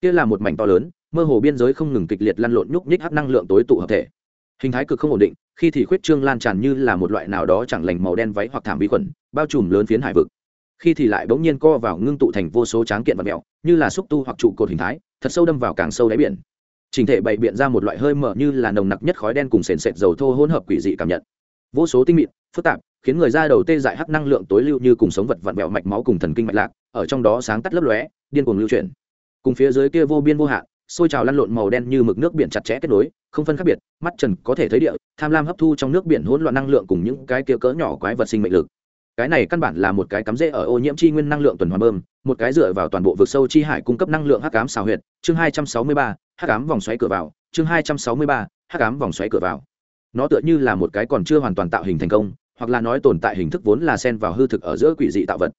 Speaker 1: Kia là một mảnh to lớn, mơ hồ biên giới không ngừng kịch liệt lăn lộn nhúc nhích hấp năng lượng tối tụ hợp thể. Hình thái cực không ổn định khi thì khuyết trương lan tràn như là một loại nào đó chẳng lành màu đen váy hoặc thảm vi khuẩn, bao trùm lớn phiến hải vực. Khi thì lại bỗng nhiên co vào ngưng tụ thành vô số tráng kiện vật mèo như là xúc tu hoặc trụ cột hình thái, thật sâu đâm vào càng sâu đáy biển. Trình thể bày biện ra một loại hơi mở như là nồng nặc nhất khói đen cùng sền sệt dầu thô hỗn hợp quỷ dị cảm nhận. Vô số tinh mịn, phức tạp, khiến người da đầu tê dại hắc năng lượng tối lưu như cùng sống vật vặn vẹo mạch máu cùng thần kinh mạch lạc, ở trong đó sáng tắt lấp lóe, điên cuồng lưu chuyển. Cùng phía dưới kia vô biên vô hạn sôi trào lăn lộn màu đen như mực nước biển chặt chẽ kết nối, không phân khác biệt, mắt trần có thể thấy địa, tham lam hấp thu trong nước biển hỗn loạn năng lượng cùng những cái kia cỡ nhỏ quái vật sinh mệnh lực. Cái này căn bản là một cái cắm rễ ở ô nhiễm chi nguyên năng lượng tuần hoàn bơm, một cái dựa vào toàn bộ vực sâu chi hải cung cấp năng lượng hắc ám xào huyệt. Chương hai trăm sáu mươi ba, hắc ám vòng xoáy cửa vào. Chương hai trăm sáu mươi ba, hắc ám vòng xoáy cửa vào. Nó tựa như là một cái còn chưa hoàn toàn tạo hình thành công, hoặc là nói tồn tại hình thức vốn là sen vào hư thực ở giữa quỷ dị tạo vật.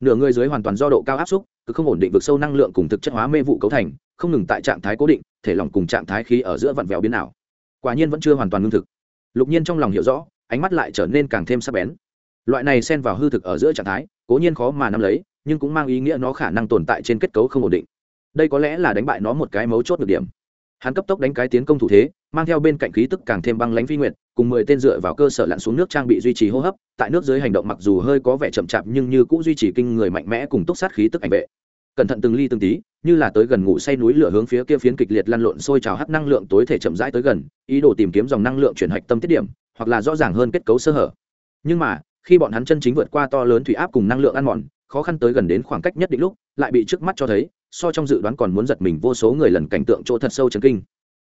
Speaker 1: Nửa người dưới hoàn toàn do độ cao áp xúc cứ không ổn định vực sâu năng lượng cùng thực chất hóa mê vụ cấu thành, không ngừng tại trạng thái cố định, thể lỏng cùng trạng thái khí ở giữa vặn vẹo biến ảo. Quả nhiên vẫn chưa hoàn toàn ngưng thực. Lục nhiên trong lòng hiểu rõ, ánh mắt lại trở nên càng thêm sắc bén. Loại này xen vào hư thực ở giữa trạng thái, cố nhiên khó mà nắm lấy, nhưng cũng mang ý nghĩa nó khả năng tồn tại trên kết cấu không ổn định. Đây có lẽ là đánh bại nó một cái mấu chốt được điểm. Hắn cấp tốc đánh cái tiến công thủ thế mang theo bên cạnh khí tức càng thêm băng lãnh phi nguyệt, cùng mười tên dựa vào cơ sở lặn xuống nước trang bị duy trì hô hấp, tại nước dưới hành động mặc dù hơi có vẻ chậm chạp nhưng như cũng duy trì kinh người mạnh mẽ cùng túc sát khí tức ảnh vệ. Cẩn thận từng ly từng tí, như là tới gần ngủ say núi lửa hướng phía kia phiến kịch liệt lăn lộn sôi trào hấp năng lượng tối thể chậm rãi tới gần, ý đồ tìm kiếm dòng năng lượng chuyển hạch tâm tiết điểm, hoặc là rõ ràng hơn kết cấu sơ hở. Nhưng mà, khi bọn hắn chân chính vượt qua to lớn thủy áp cùng năng lượng ăn mòn, khó khăn tới gần đến khoảng cách nhất định lúc, lại bị trước mắt cho thấy, so trong dự đoán còn muốn giật mình vô số người lần cảnh tượng chỗ thật sâu chấn kinh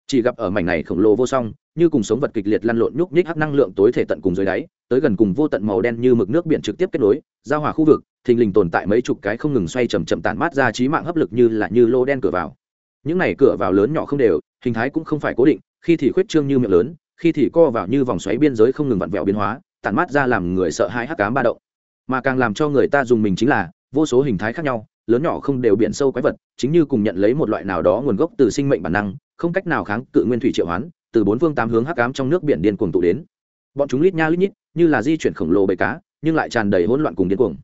Speaker 1: chỉ gặp ở mảnh này khổng lồ vô song, như cùng sống vật kịch liệt lăn lộn nhúc nhích hắc năng lượng tối thể tận cùng dưới đáy, tới gần cùng vô tận màu đen như mực nước biển trực tiếp kết nối, giao hòa khu vực, thình lình tồn tại mấy chục cái không ngừng xoay chầm chậm tản mát ra trí mạng hấp lực như là như lô đen cửa vào. Những này cửa vào lớn nhỏ không đều, hình thái cũng không phải cố định, khi thì khuyết trương như miệng lớn, khi thì co vào như vòng xoáy biên giới không ngừng vặn vẹo biến hóa, tản mát ra làm người sợ hãi hắc cám ba động. Mà càng làm cho người ta dùng mình chính là, vô số hình thái khác nhau, lớn nhỏ không đều biển sâu quái vật, chính như cùng nhận lấy một loại nào đó nguồn gốc từ sinh mệnh bản năng không cách nào kháng cự nguyên thủy triệu hoán, từ bốn phương tám hướng hắc ám trong nước biển điên cuồng tụ đến. Bọn chúng lít nha lít nhít, như là di chuyển khổng lồ bầy cá, nhưng lại tràn đầy hỗn loạn cùng điên cuồng.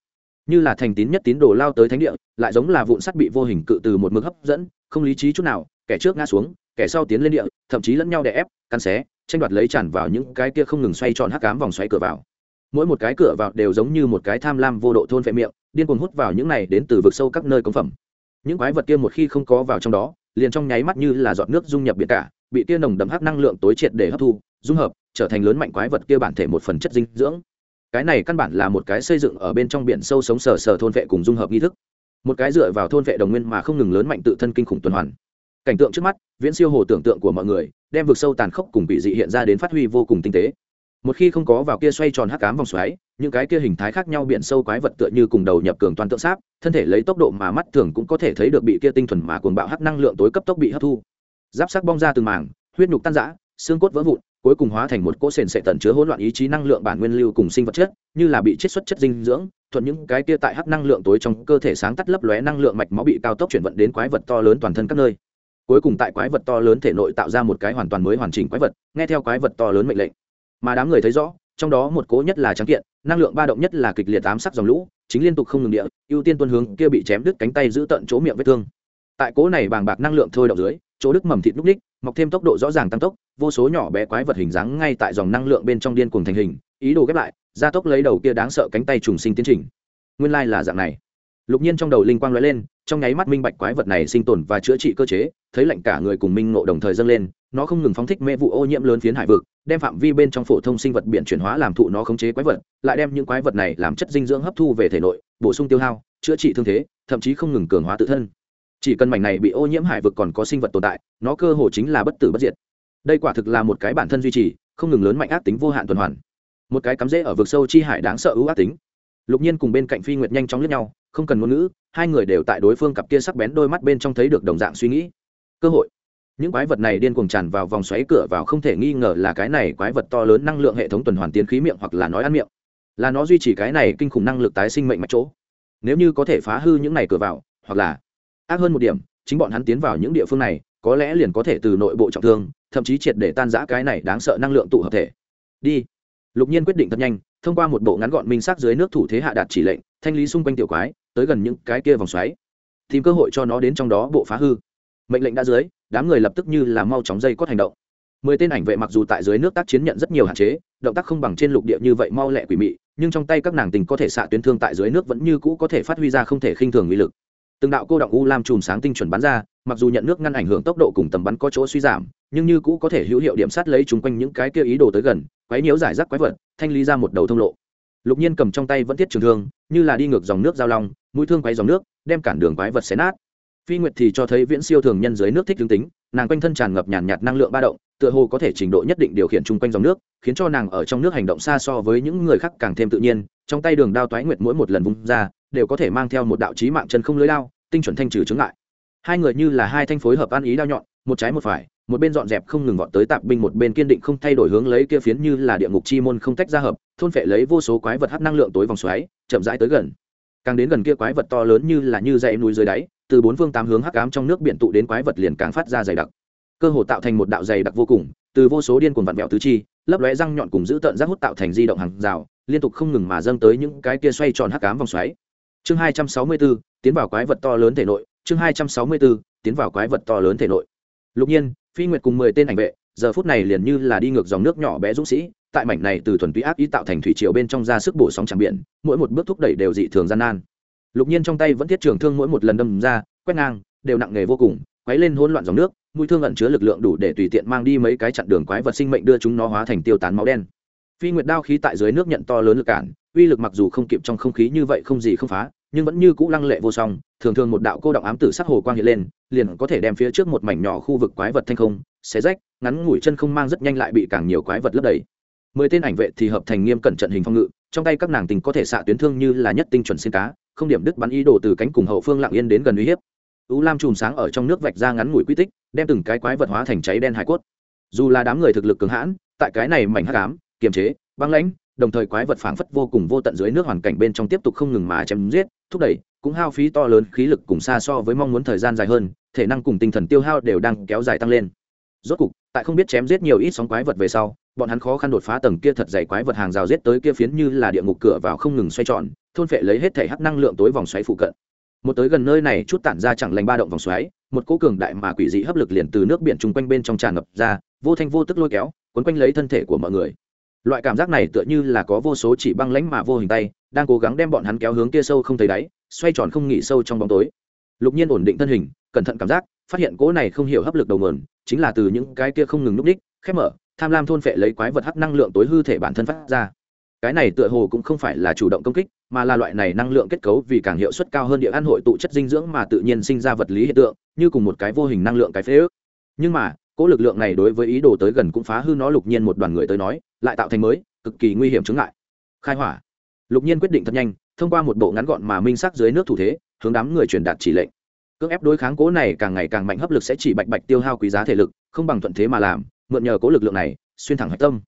Speaker 1: Như là thành tín nhất tín đồ lao tới thánh địa, lại giống là vụn sắt bị vô hình cự từ một mực hấp dẫn, không lý trí chút nào, kẻ trước ngã xuống, kẻ sau tiến lên địa, thậm chí lẫn nhau đè ép, cắn xé, tranh đoạt lấy tràn vào những cái kia không ngừng xoay tròn hắc ám vòng xoáy cửa vào. Mỗi một cái cửa vào đều giống như một cái tham lam vô độ thôn vệ miệng, điên cuồng hút vào những này đến từ vực sâu các nơi công phẩm. Những quái vật kia một khi không có vào trong đó liền trong nháy mắt như là giọt nước dung nhập biển cả, bị tia nồng đậm hắc năng lượng tối triệt để hấp thu, dung hợp, trở thành lớn mạnh quái vật kia bản thể một phần chất dinh dưỡng. Cái này căn bản là một cái xây dựng ở bên trong biển sâu sống sờ sờ thôn vệ cùng dung hợp nghi thức. Một cái dựa vào thôn vệ đồng nguyên mà không ngừng lớn mạnh tự thân kinh khủng tuần hoàn. Cảnh tượng trước mắt, viễn siêu hồ tưởng tượng của mọi người, đem vực sâu tàn khốc cùng bị dị hiện ra đến phát huy vô cùng tinh tế. Một khi không có vào kia xoay tròn hắc cám vòng xoáy những cái kia hình thái khác nhau biển sâu quái vật tựa như cùng đầu nhập cường toàn tượng sáp, thân thể lấy tốc độ mà mắt thường cũng có thể thấy được bị kia tinh thuần mà cuồng bạo hắc năng lượng tối cấp tốc bị hấp thu. Giáp sắc bong ra từng màng huyết nhục tan rã, xương cốt vỡ vụn, cuối cùng hóa thành một cỗ sền sệ tẩn chứa hỗn loạn ý chí năng lượng bản nguyên lưu cùng sinh vật chất, như là bị chiết xuất chất dinh dưỡng, thuận những cái kia tại hắc năng lượng tối trong cơ thể sáng tắt lấp lóe năng lượng mạch máu bị cao tốc chuyển vận đến quái vật to lớn toàn thân các nơi. Cuối cùng tại quái vật to lớn thể nội tạo ra một cái hoàn toàn mới hoàn chỉnh quái vật, nghe theo quái vật to lớn mệnh lệnh. Mà đám người thấy rõ, trong đó một cố nhất là trắng kiện năng lượng ba động nhất là kịch liệt ám sắc dòng lũ, chính liên tục không ngừng địa, ưu tiên tuân hướng kia bị chém đứt cánh tay giữ tận chỗ miệng vết thương. Tại cố này bàng bạc năng lượng thôi động dưới, chỗ đức mầm thịt núc ních, mọc thêm tốc độ rõ ràng tăng tốc, vô số nhỏ bé quái vật hình dáng ngay tại dòng năng lượng bên trong điên cuồng thành hình, ý đồ ghép lại, gia tốc lấy đầu kia đáng sợ cánh tay trùng sinh tiến trình. Nguyên lai là dạng này. Lục nhiên trong đầu linh quang lóe lên trong nháy mắt minh bạch quái vật này sinh tồn và chữa trị cơ chế, thấy lạnh cả người cùng minh ngộ đồng thời dâng lên, nó không ngừng phóng thích mê vụ ô nhiễm lớn phiến hải vực, đem phạm vi bên trong phổ thông sinh vật biển chuyển hóa làm thụ nó khống chế quái vật, lại đem những quái vật này làm chất dinh dưỡng hấp thu về thể nội, bổ sung tiêu hao, chữa trị thương thế, thậm chí không ngừng cường hóa tự thân. Chỉ cần mảnh này bị ô nhiễm hải vực còn có sinh vật tồn tại, nó cơ hồ chính là bất tử bất diệt. Đây quả thực là một cái bản thân duy trì, không ngừng lớn mạnh ác tính vô hạn tuần hoàn. Một cái cắm rễ ở vực sâu chi hải đáng sợ ưu ác tính. Lục nhiên cùng bên cạnh phi nguyệt nhanh chóng lướt nhau không cần ngôn ngữ, hai người đều tại đối phương cặp kia sắc bén đôi mắt bên trong thấy được đồng dạng suy nghĩ. Cơ hội. Những quái vật này điên cuồng tràn vào vòng xoáy cửa vào không thể nghi ngờ là cái này quái vật to lớn năng lượng hệ thống tuần hoàn tiến khí miệng hoặc là nói ăn miệng. Là nó duy trì cái này kinh khủng năng lực tái sinh mệnh mạch chỗ. Nếu như có thể phá hư những này cửa vào, hoặc là ác hơn một điểm, chính bọn hắn tiến vào những địa phương này, có lẽ liền có thể từ nội bộ trọng thương, thậm chí triệt để tan giã cái này đáng sợ năng lượng tụ hợp thể. Đi. Lục nhiên quyết định thật nhanh, thông qua một bộ ngắn gọn minh sắc dưới nước thủ thế hạ đạt chỉ lệnh, thanh lý xung quanh tiểu quái tới gần những cái kia vòng xoáy. Tìm cơ hội cho nó đến trong đó bộ phá hư. Mệnh lệnh đã dưới, đám người lập tức như là mau chóng dây cót hành động. Mười tên ảnh vệ mặc dù tại dưới nước tác chiến nhận rất nhiều hạn chế, động tác không bằng trên lục địa như vậy mau lẹ quỷ mị, nhưng trong tay các nàng tình có thể xạ tuyến thương tại dưới nước vẫn như cũ có thể phát huy ra không thể khinh thường uy lực. Từng đạo cô động u lam chùm sáng tinh chuẩn bắn ra, mặc dù nhận nước ngăn ảnh hưởng tốc độ cùng tầm bắn có chỗ suy giảm, nhưng như cũ có thể hữu hiệu điểm sát lấy chúng quanh những cái kia ý đồ tới gần, quấy nhiễu giải rác quái vật, thanh lý ra một đầu thông lộ lục nhiên cầm trong tay vẫn thiết trường thương, như là đi ngược dòng nước giao long, mũi thương quay dòng nước, đem cản đường quái vật xé nát. Phi nguyệt thì cho thấy viễn siêu thường nhân dưới nước thích tướng tính, nàng quanh thân tràn ngập nhàn nhạt năng lượng ba động, tựa hồ có thể trình độ nhất định điều khiển chung quanh dòng nước, khiến cho nàng ở trong nước hành động xa so với những người khác càng thêm tự nhiên. Trong tay đường đao toái nguyệt mỗi một lần vung ra, đều có thể mang theo một đạo chí mạng chân không lưới lao tinh chuẩn thanh trừ chứng lại hai người như là hai thanh phối hợp ăn ý đao nhọn, một trái một phải, một bên dọn dẹp không ngừng gọn tới tạp binh một bên kiên định không thay đổi hướng lấy kia phiến như là địa ngục chi môn không tách ra hợp thôn phệ lấy vô số quái vật hấp năng lượng tối vòng xoáy chậm rãi tới gần. Càng đến gần kia quái vật to lớn như là như dãy núi dưới đáy từ bốn phương tám hướng hắc ám trong nước biển tụ đến quái vật liền càng phát ra dày đặc. Cơ hồ tạo thành một đạo dày đặc vô cùng từ vô số điên cuồng vặn vẹo tứ chi lấp lóe răng nhọn cùng giữ tợn giác hút tạo thành di động hàng rào liên tục không ngừng mà dâng tới những cái kia xoay tròn hắc ám vòng xoáy. Chương hai trăm sáu mươi 264, tiến vào quái vật to lớn thể nội. Chương hai trăm sáu mươi 264, tiến vào quái vật to lớn thể nội. Lục nhiên phi nguyệt cùng mười tên ảnh vệ giờ phút này liền như là đi ngược dòng nước nhỏ bé dũng sĩ tại mảnh này từ thuần túy ác ý tạo thành thủy triều bên trong ra sức bổ sóng tràng biển, mỗi một bước thúc đẩy đều dị thường gian nan. Lục nhiên trong tay vẫn thiết trường thương mỗi một lần đâm ra, quét ngang, đều nặng nghề vô cùng, quấy lên hỗn loạn dòng nước, mũi thương ẩn chứa lực lượng đủ để tùy tiện mang đi mấy cái chặn đường quái vật sinh mệnh đưa chúng nó hóa thành tiêu tán máu đen. Phi nguyệt đao khí tại dưới nước nhận to lớn lực cản, uy lực mặc dù không kịp trong không khí như vậy không gì không phá, nhưng vẫn như cũ lăng lệ vô song, thường thường một đạo cô động ám tử sắc hồ quang hiện lên, liền có thể đem phía trước một mảnh nhỏ khu vực quái vật thanh không, xé rách, ngắn ngủi chân không mang rất nhanh lại bị càng nhiều quái vật lấp đầy mười tên ảnh vệ thì hợp thành nghiêm cẩn trận hình phong ngự, trong tay các nàng tình có thể xạ tuyến thương như là nhất tinh chuẩn xin cá, không điểm đứt bắn ý đồ từ cánh cùng hậu phương lặng yên đến gần uy hiếp. U lam chùm sáng ở trong nước vạch ra ngắn ngủi quy tích, đem từng cái quái vật hóa thành cháy đen hải cốt. Dù là đám người thực lực cường hãn, tại cái này mảnh hắc ám, kiềm chế, băng lãnh, đồng thời quái vật phảng phất vô cùng vô tận dưới nước hoàn cảnh bên trong tiếp tục không ngừng mà chém giết, thúc đẩy, cũng hao phí to lớn khí lực cùng xa so với mong muốn thời gian dài hơn, thể năng cùng tinh thần tiêu hao đều đang kéo dài tăng lên. Rốt cục, tại không biết chém giết nhiều ít sóng quái vật về sau bọn hắn khó khăn đột phá tầng kia thật dày quái vật hàng rào rết tới kia phiến như là địa ngục cửa vào không ngừng xoay tròn, thôn phệ lấy hết thể hắc năng lượng tối vòng xoáy phụ cận. Một tới gần nơi này chút tản ra chẳng lành ba động vòng xoáy, một cỗ cường đại mà quỷ dị hấp lực liền từ nước biển chung quanh bên trong tràn ngập ra, vô thanh vô tức lôi kéo quấn quanh lấy thân thể của mọi người. Loại cảm giác này tựa như là có vô số chỉ băng lãnh mà vô hình tay, đang cố gắng đem bọn hắn kéo hướng kia sâu không thấy đáy, xoay tròn không nghỉ sâu trong bóng tối. Lục nhiên ổn định thân hình, cẩn thận cảm giác, phát hiện cỗ này không hiểu hấp lực đầu nguồn, chính là từ những cái kia không ngừng núp đích, khép mở tham lam thôn phệ lấy quái vật hắc năng lượng tối hư thể bản thân phát ra. Cái này tựa hồ cũng không phải là chủ động công kích, mà là loại này năng lượng kết cấu vì càng hiệu suất cao hơn địa ăn hội tụ chất dinh dưỡng mà tự nhiên sinh ra vật lý hiện tượng, như cùng một cái vô hình năng lượng cái phế ước. Nhưng mà, cỗ lực lượng này đối với ý đồ tới gần cũng phá hư nó lục nhiên một đoàn người tới nói, lại tạo thành mới, cực kỳ nguy hiểm chứng ngại. Khai hỏa. Lục nhiên quyết định thật nhanh, thông qua một bộ ngắn gọn mà minh sắc dưới nước thủ thế, hướng đám người truyền đạt chỉ lệnh. Cưỡng ép đối kháng cố này càng ngày càng mạnh hấp lực sẽ chỉ bạch bạch tiêu hao quý giá thể lực, không bằng thuận thế mà làm mượn nhờ cố lực lượng này, xuyên thẳng hạch tâm.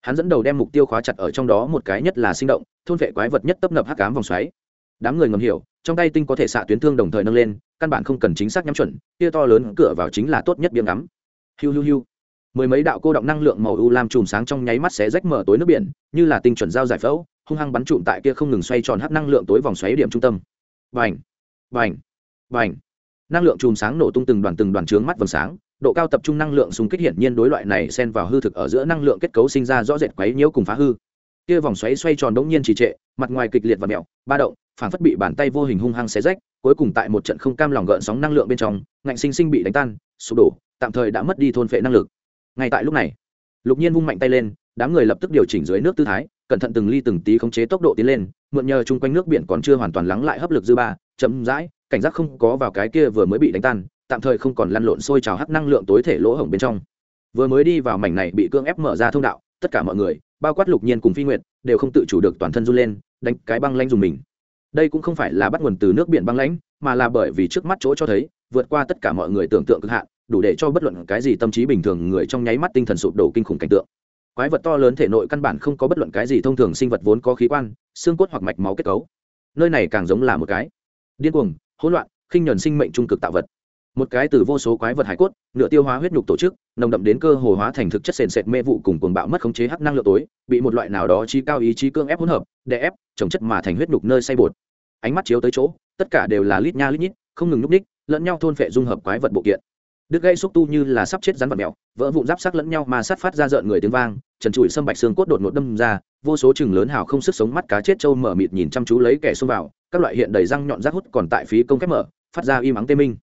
Speaker 1: Hắn dẫn đầu đem mục tiêu khóa chặt ở trong đó một cái nhất là sinh động, thôn vệ quái vật nhất tấp nập hắc cám vòng xoáy. Đám người ngầm hiểu, trong tay tinh có thể xạ tuyến thương đồng thời nâng lên, căn bản không cần chính xác nhắm chuẩn kia to lớn cửa vào chính là tốt nhất biếng ngắm. Hiu hiu hiu. Mười mấy đạo cô động năng lượng màu u lam chùm sáng trong nháy mắt sẽ rách mở tối nước biển, như là tinh chuẩn giao giải phẫu, hung hăng bắn trụm tại kia không ngừng xoay tròn hấp năng lượng tối vòng xoáy điểm trung tâm. Vành vành vành năng lượng chùm sáng nổ tung từng đoàn từng đoàn trướng mắt vầng sáng độ cao tập trung năng lượng xung kích hiển nhiên đối loại này xen vào hư thực ở giữa năng lượng kết cấu sinh ra rõ rệt quấy nhiễu cùng phá hư. Kia vòng xoáy xoay tròn đống nhiên trì trệ, mặt ngoài kịch liệt và mẹo, ba động phản phất bị bàn tay vô hình hung hăng xé rách, cuối cùng tại một trận không cam lòng gợn sóng năng lượng bên trong, ngạnh sinh sinh bị đánh tan, sụp đổ, tạm thời đã mất đi thôn phệ năng lực. Ngay tại lúc này, lục nhiên vung mạnh tay lên, đám người lập tức điều chỉnh dưới nước tư thái, cẩn thận từng ly từng tí khống chế tốc độ tiến lên, mượn nhờ chung quanh nước biển còn chưa hoàn toàn lắng lại hấp lực dư ba, chậm rãi, cảnh giác không có vào cái kia vừa mới bị đánh tan tạm thời không còn lăn lộn sôi trào hắc năng lượng tối thể lỗ hổng bên trong. Vừa mới đi vào mảnh này bị cương ép mở ra thông đạo, tất cả mọi người, bao quát lục nhiên cùng phi nguyệt, đều không tự chủ được toàn thân run lên, đánh cái băng lanh dùng mình. Đây cũng không phải là bắt nguồn từ nước biển băng lãnh, mà là bởi vì trước mắt chỗ cho thấy, vượt qua tất cả mọi người tưởng tượng cực hạn, đủ để cho bất luận cái gì tâm trí bình thường người trong nháy mắt tinh thần sụp đổ kinh khủng cảnh tượng. Quái vật to lớn thể nội căn bản không có bất luận cái gì thông thường sinh vật vốn có khí quan, xương cốt hoặc mạch máu kết cấu. Nơi này càng giống là một cái điên cuồng, hỗn loạn, khinh nhuần sinh mệnh trung cực tạo vật một cái từ vô số quái vật hải cốt, nửa tiêu hóa huyết nhục tổ chức, nồng đậm đến cơ hồ hóa thành thực chất sền sệt mê vụ cùng cuồng bạo mất khống chế hắc năng lượng tối, bị một loại nào đó chi cao ý chí cương ép hỗn hợp, đè ép trồng chất mà thành huyết nhục nơi say bột. Ánh mắt chiếu tới chỗ, tất cả đều là lít nha lít nhít, không ngừng nhúc ních lẫn nhau thôn phệ dung hợp quái vật bộ kiện. Đứt gây xúc tu như là sắp chết rắn vật mèo, vỡ vụn giáp sắc lẫn nhau mà sát phát ra rợn người tiếng vang, trần trụi sâm bạch xương cốt đột ngột đâm ra, vô số chừng lớn hào không sức sống mắt cá chết trâu mở mịt nhìn chăm chú lấy kẻ xông vào, các loại hiện đầy răng nhọn rác hút còn tại phí công kép mở, phát ra im ắng tê minh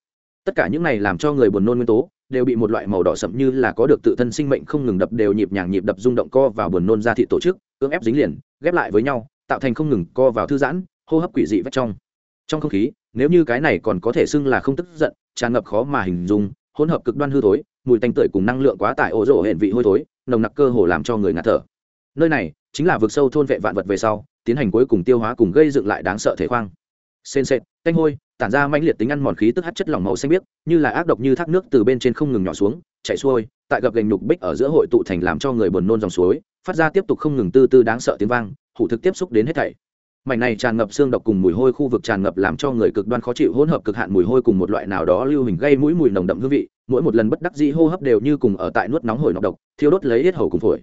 Speaker 1: tất cả những này làm cho người buồn nôn nguyên tố, đều bị một loại màu đỏ sậm như là có được tự thân sinh mệnh không ngừng đập đều nhịp nhàng nhịp đập rung động co vào buồn nôn ra thị tổ chức, cưỡng ép dính liền, ghép lại với nhau, tạo thành không ngừng co vào thư giãn, hô hấp quỷ dị vách trong. Trong không khí, nếu như cái này còn có thể xưng là không tức giận, tràn ngập khó mà hình dung, hỗn hợp cực đoan hư thối, mùi tanh tưởi cùng năng lượng quá tải ổ rỗ hệ vị hôi thối, nồng nặc cơ hồ làm cho người ngạt thở. Nơi này chính là vực sâu thôn vệ vạn vật về sau, tiến hành cuối cùng tiêu hóa cùng gây dựng lại đáng sợ thể khoang sên sệt, tanh hôi, tản ra mãnh liệt tính ăn mòn khí tức hát chất lỏng màu xanh biếc, như là ác độc như thác nước từ bên trên không ngừng nhỏ xuống chạy xuôi, tại gập gành nhục bích ở giữa hội tụ thành làm cho người buồn nôn dòng suối, phát ra tiếp tục không ngừng tư tư đáng sợ tiếng vang, hủ thực tiếp xúc đến hết thảy. Mảnh này tràn ngập xương độc cùng mùi hôi khu vực tràn ngập làm cho người cực đoan khó chịu, hỗn hợp cực hạn mùi hôi cùng một loại nào đó lưu hình gây mũi mùi nồng đậm hương vị, mỗi một lần bất đắc dĩ hô hấp đều như cùng ở tại nuốt nóng hổi nọc độc, thiêu đốt lấy hết hầu cùng phổi.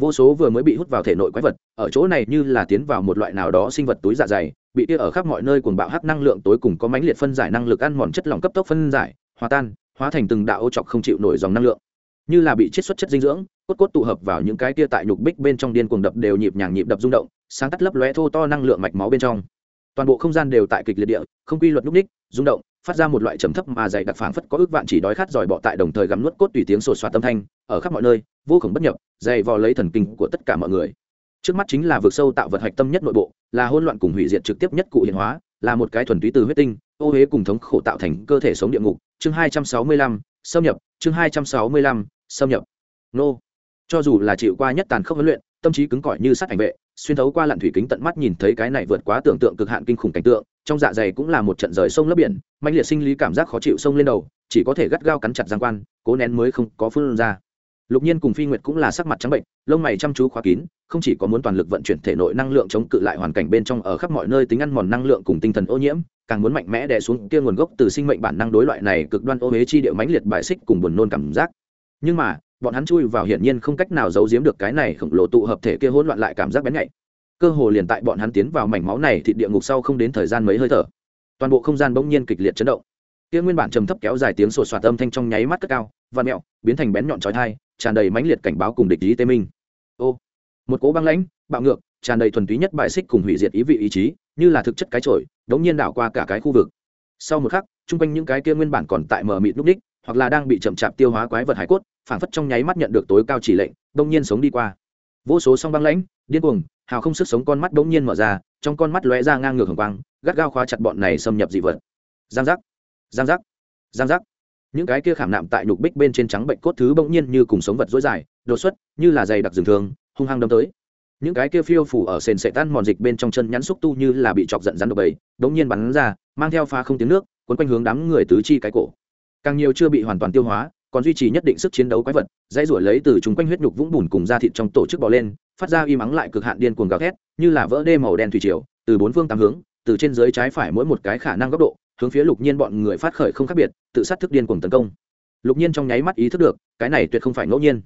Speaker 1: Vô số vừa mới bị hút vào thể nội quái vật, ở chỗ này như là tiến vào một loại nào đó sinh vật túi dạ dày bị tia ở khắp mọi nơi cuồng bạo hắc năng lượng tối cùng có mãnh liệt phân giải năng lực ăn mòn chất lỏng cấp tốc phân giải, hòa tan, hóa thành từng đạo ô trọc không chịu nổi dòng năng lượng. Như là bị chiết xuất chất dinh dưỡng, cốt cốt tụ hợp vào những cái tia tại nhục bích bên trong điên cuồng đập đều nhịp nhàng nhịp đập rung động, sáng tắt lấp lóe thô to năng lượng mạch máu bên trong. Toàn bộ không gian đều tại kịch liệt địa, không quy luật núp ních rung động, phát ra một loại trầm thấp mà dày đặc phảng phất có ước vạn chỉ đói khát giỏi bọ tại đồng thời gặm nuốt cốt tùy tiếng sột soạt tâm thanh, ở khắp mọi nơi, vô cùng bất nhập, dày vò lấy thần kinh của tất cả mọi người trước mắt chính là vực sâu tạo vật hạch tâm nhất nội bộ, là hỗn loạn cùng hủy diệt trực tiếp nhất cụ hiện hóa, là một cái thuần túy từ huyết tinh, ô huế cùng thống khổ tạo thành cơ thể sống địa ngục. Chương hai trăm sáu mươi lăm, xâm nhập. Chương hai trăm sáu mươi lăm, xâm nhập. Nô. Cho dù là chịu qua nhất tàn khốc huấn luyện, tâm trí cứng cỏi như sát ảnh vệ, xuyên thấu qua lặn thủy kính tận mắt nhìn thấy cái này vượt quá tưởng tượng cực hạn kinh khủng cảnh tượng, trong dạ dày cũng là một trận rời sông lấp biển mạnh liệt sinh lý cảm giác khó chịu sông lên đầu, chỉ có thể gắt gao cắn chặt giang quan, cố nén mới không có phương ra lục nhiên cùng phi nguyệt cũng là sắc mặt trắng bệnh, lông mày chăm chú khóa kín, không chỉ có muốn toàn lực vận chuyển thể nội năng lượng chống cự lại hoàn cảnh bên trong ở khắp mọi nơi tính ăn mòn năng lượng cùng tinh thần ô nhiễm, càng muốn mạnh mẽ đè xuống kia nguồn gốc từ sinh mệnh bản năng đối loại này cực đoan ô huế chi điệu mãnh liệt bại xích cùng buồn nôn cảm giác nhưng mà, bọn hắn chui vào hiển nhiên không cách nào giấu giếm được cái này khổng lồ tụ hợp thể kia hỗn loạn lại cảm giác bén nhạy cơ hồ liền tại bọn hắn tiến vào mảnh máu này thì địa ngục sau không đến thời gian mấy hơi thở, toàn bộ không gian bỗng nhiên kịch liệt chấn động kia nguyên bản trầm thấp kéo dài tiếng sột soạt âm thanh trong nháy mắt cất cao và mẹo, biến thành bén nhọn chói tai tràn đầy mãnh liệt cảnh báo cùng địch ý tê minh. Ô, một cố băng lãnh, bạo ngược, tràn đầy thuần túy nhất bại xích cùng hủy diệt ý vị ý chí, như là thực chất cái trội đống nhiên đảo qua cả cái khu vực. Sau một khắc, chung quanh những cái kia nguyên bản còn tại mờ mịt núp đích, hoặc là đang bị chậm chạp tiêu hóa quái vật hải cốt, phảng phất trong nháy mắt nhận được tối cao chỉ lệnh đông nhiên sống đi qua. Vô số song băng lãnh, điên cuồng, hào không sức sống con mắt bỗng nhiên mở ra, trong con mắt lóe ra ngang ngược hồng quang, gắt gao khóa chặt bọn này xâm nhập dị vật. Giang giác giang giác giang giác những cái kia khảm nạm tại nhục bích bên trên trắng bệnh cốt thứ bỗng nhiên như cùng sống vật dối dài, đột xuất, như là dày đặc rừng thường, hung hăng đâm tới. Những cái kia phiêu phủ ở sền sệ tan mòn dịch bên trong chân nhắn xúc tu như là bị chọc giận rắn độc bầy bỗng nhiên bắn ra, mang theo pha không tiếng nước quấn quanh hướng đám người tứ chi cái cổ. Càng nhiều chưa bị hoàn toàn tiêu hóa, còn duy trì nhất định sức chiến đấu quái vật, dãy ruổi lấy từ chúng quanh huyết nhục vũng bùn cùng da thịt trong tổ chức bò lên, phát ra y mắng lại cực hạn điên cuồng gào thét, như là vỡ đê màu đen thủy triều, từ bốn phương tám hướng, từ trên dưới trái phải mỗi một cái khả năng góc độ hướng phía lục nhiên bọn người phát khởi không khác biệt, tự sát thức điên cuồng tấn công. Lục nhiên trong nháy mắt ý thức được, cái này tuyệt không phải ngẫu nhiên.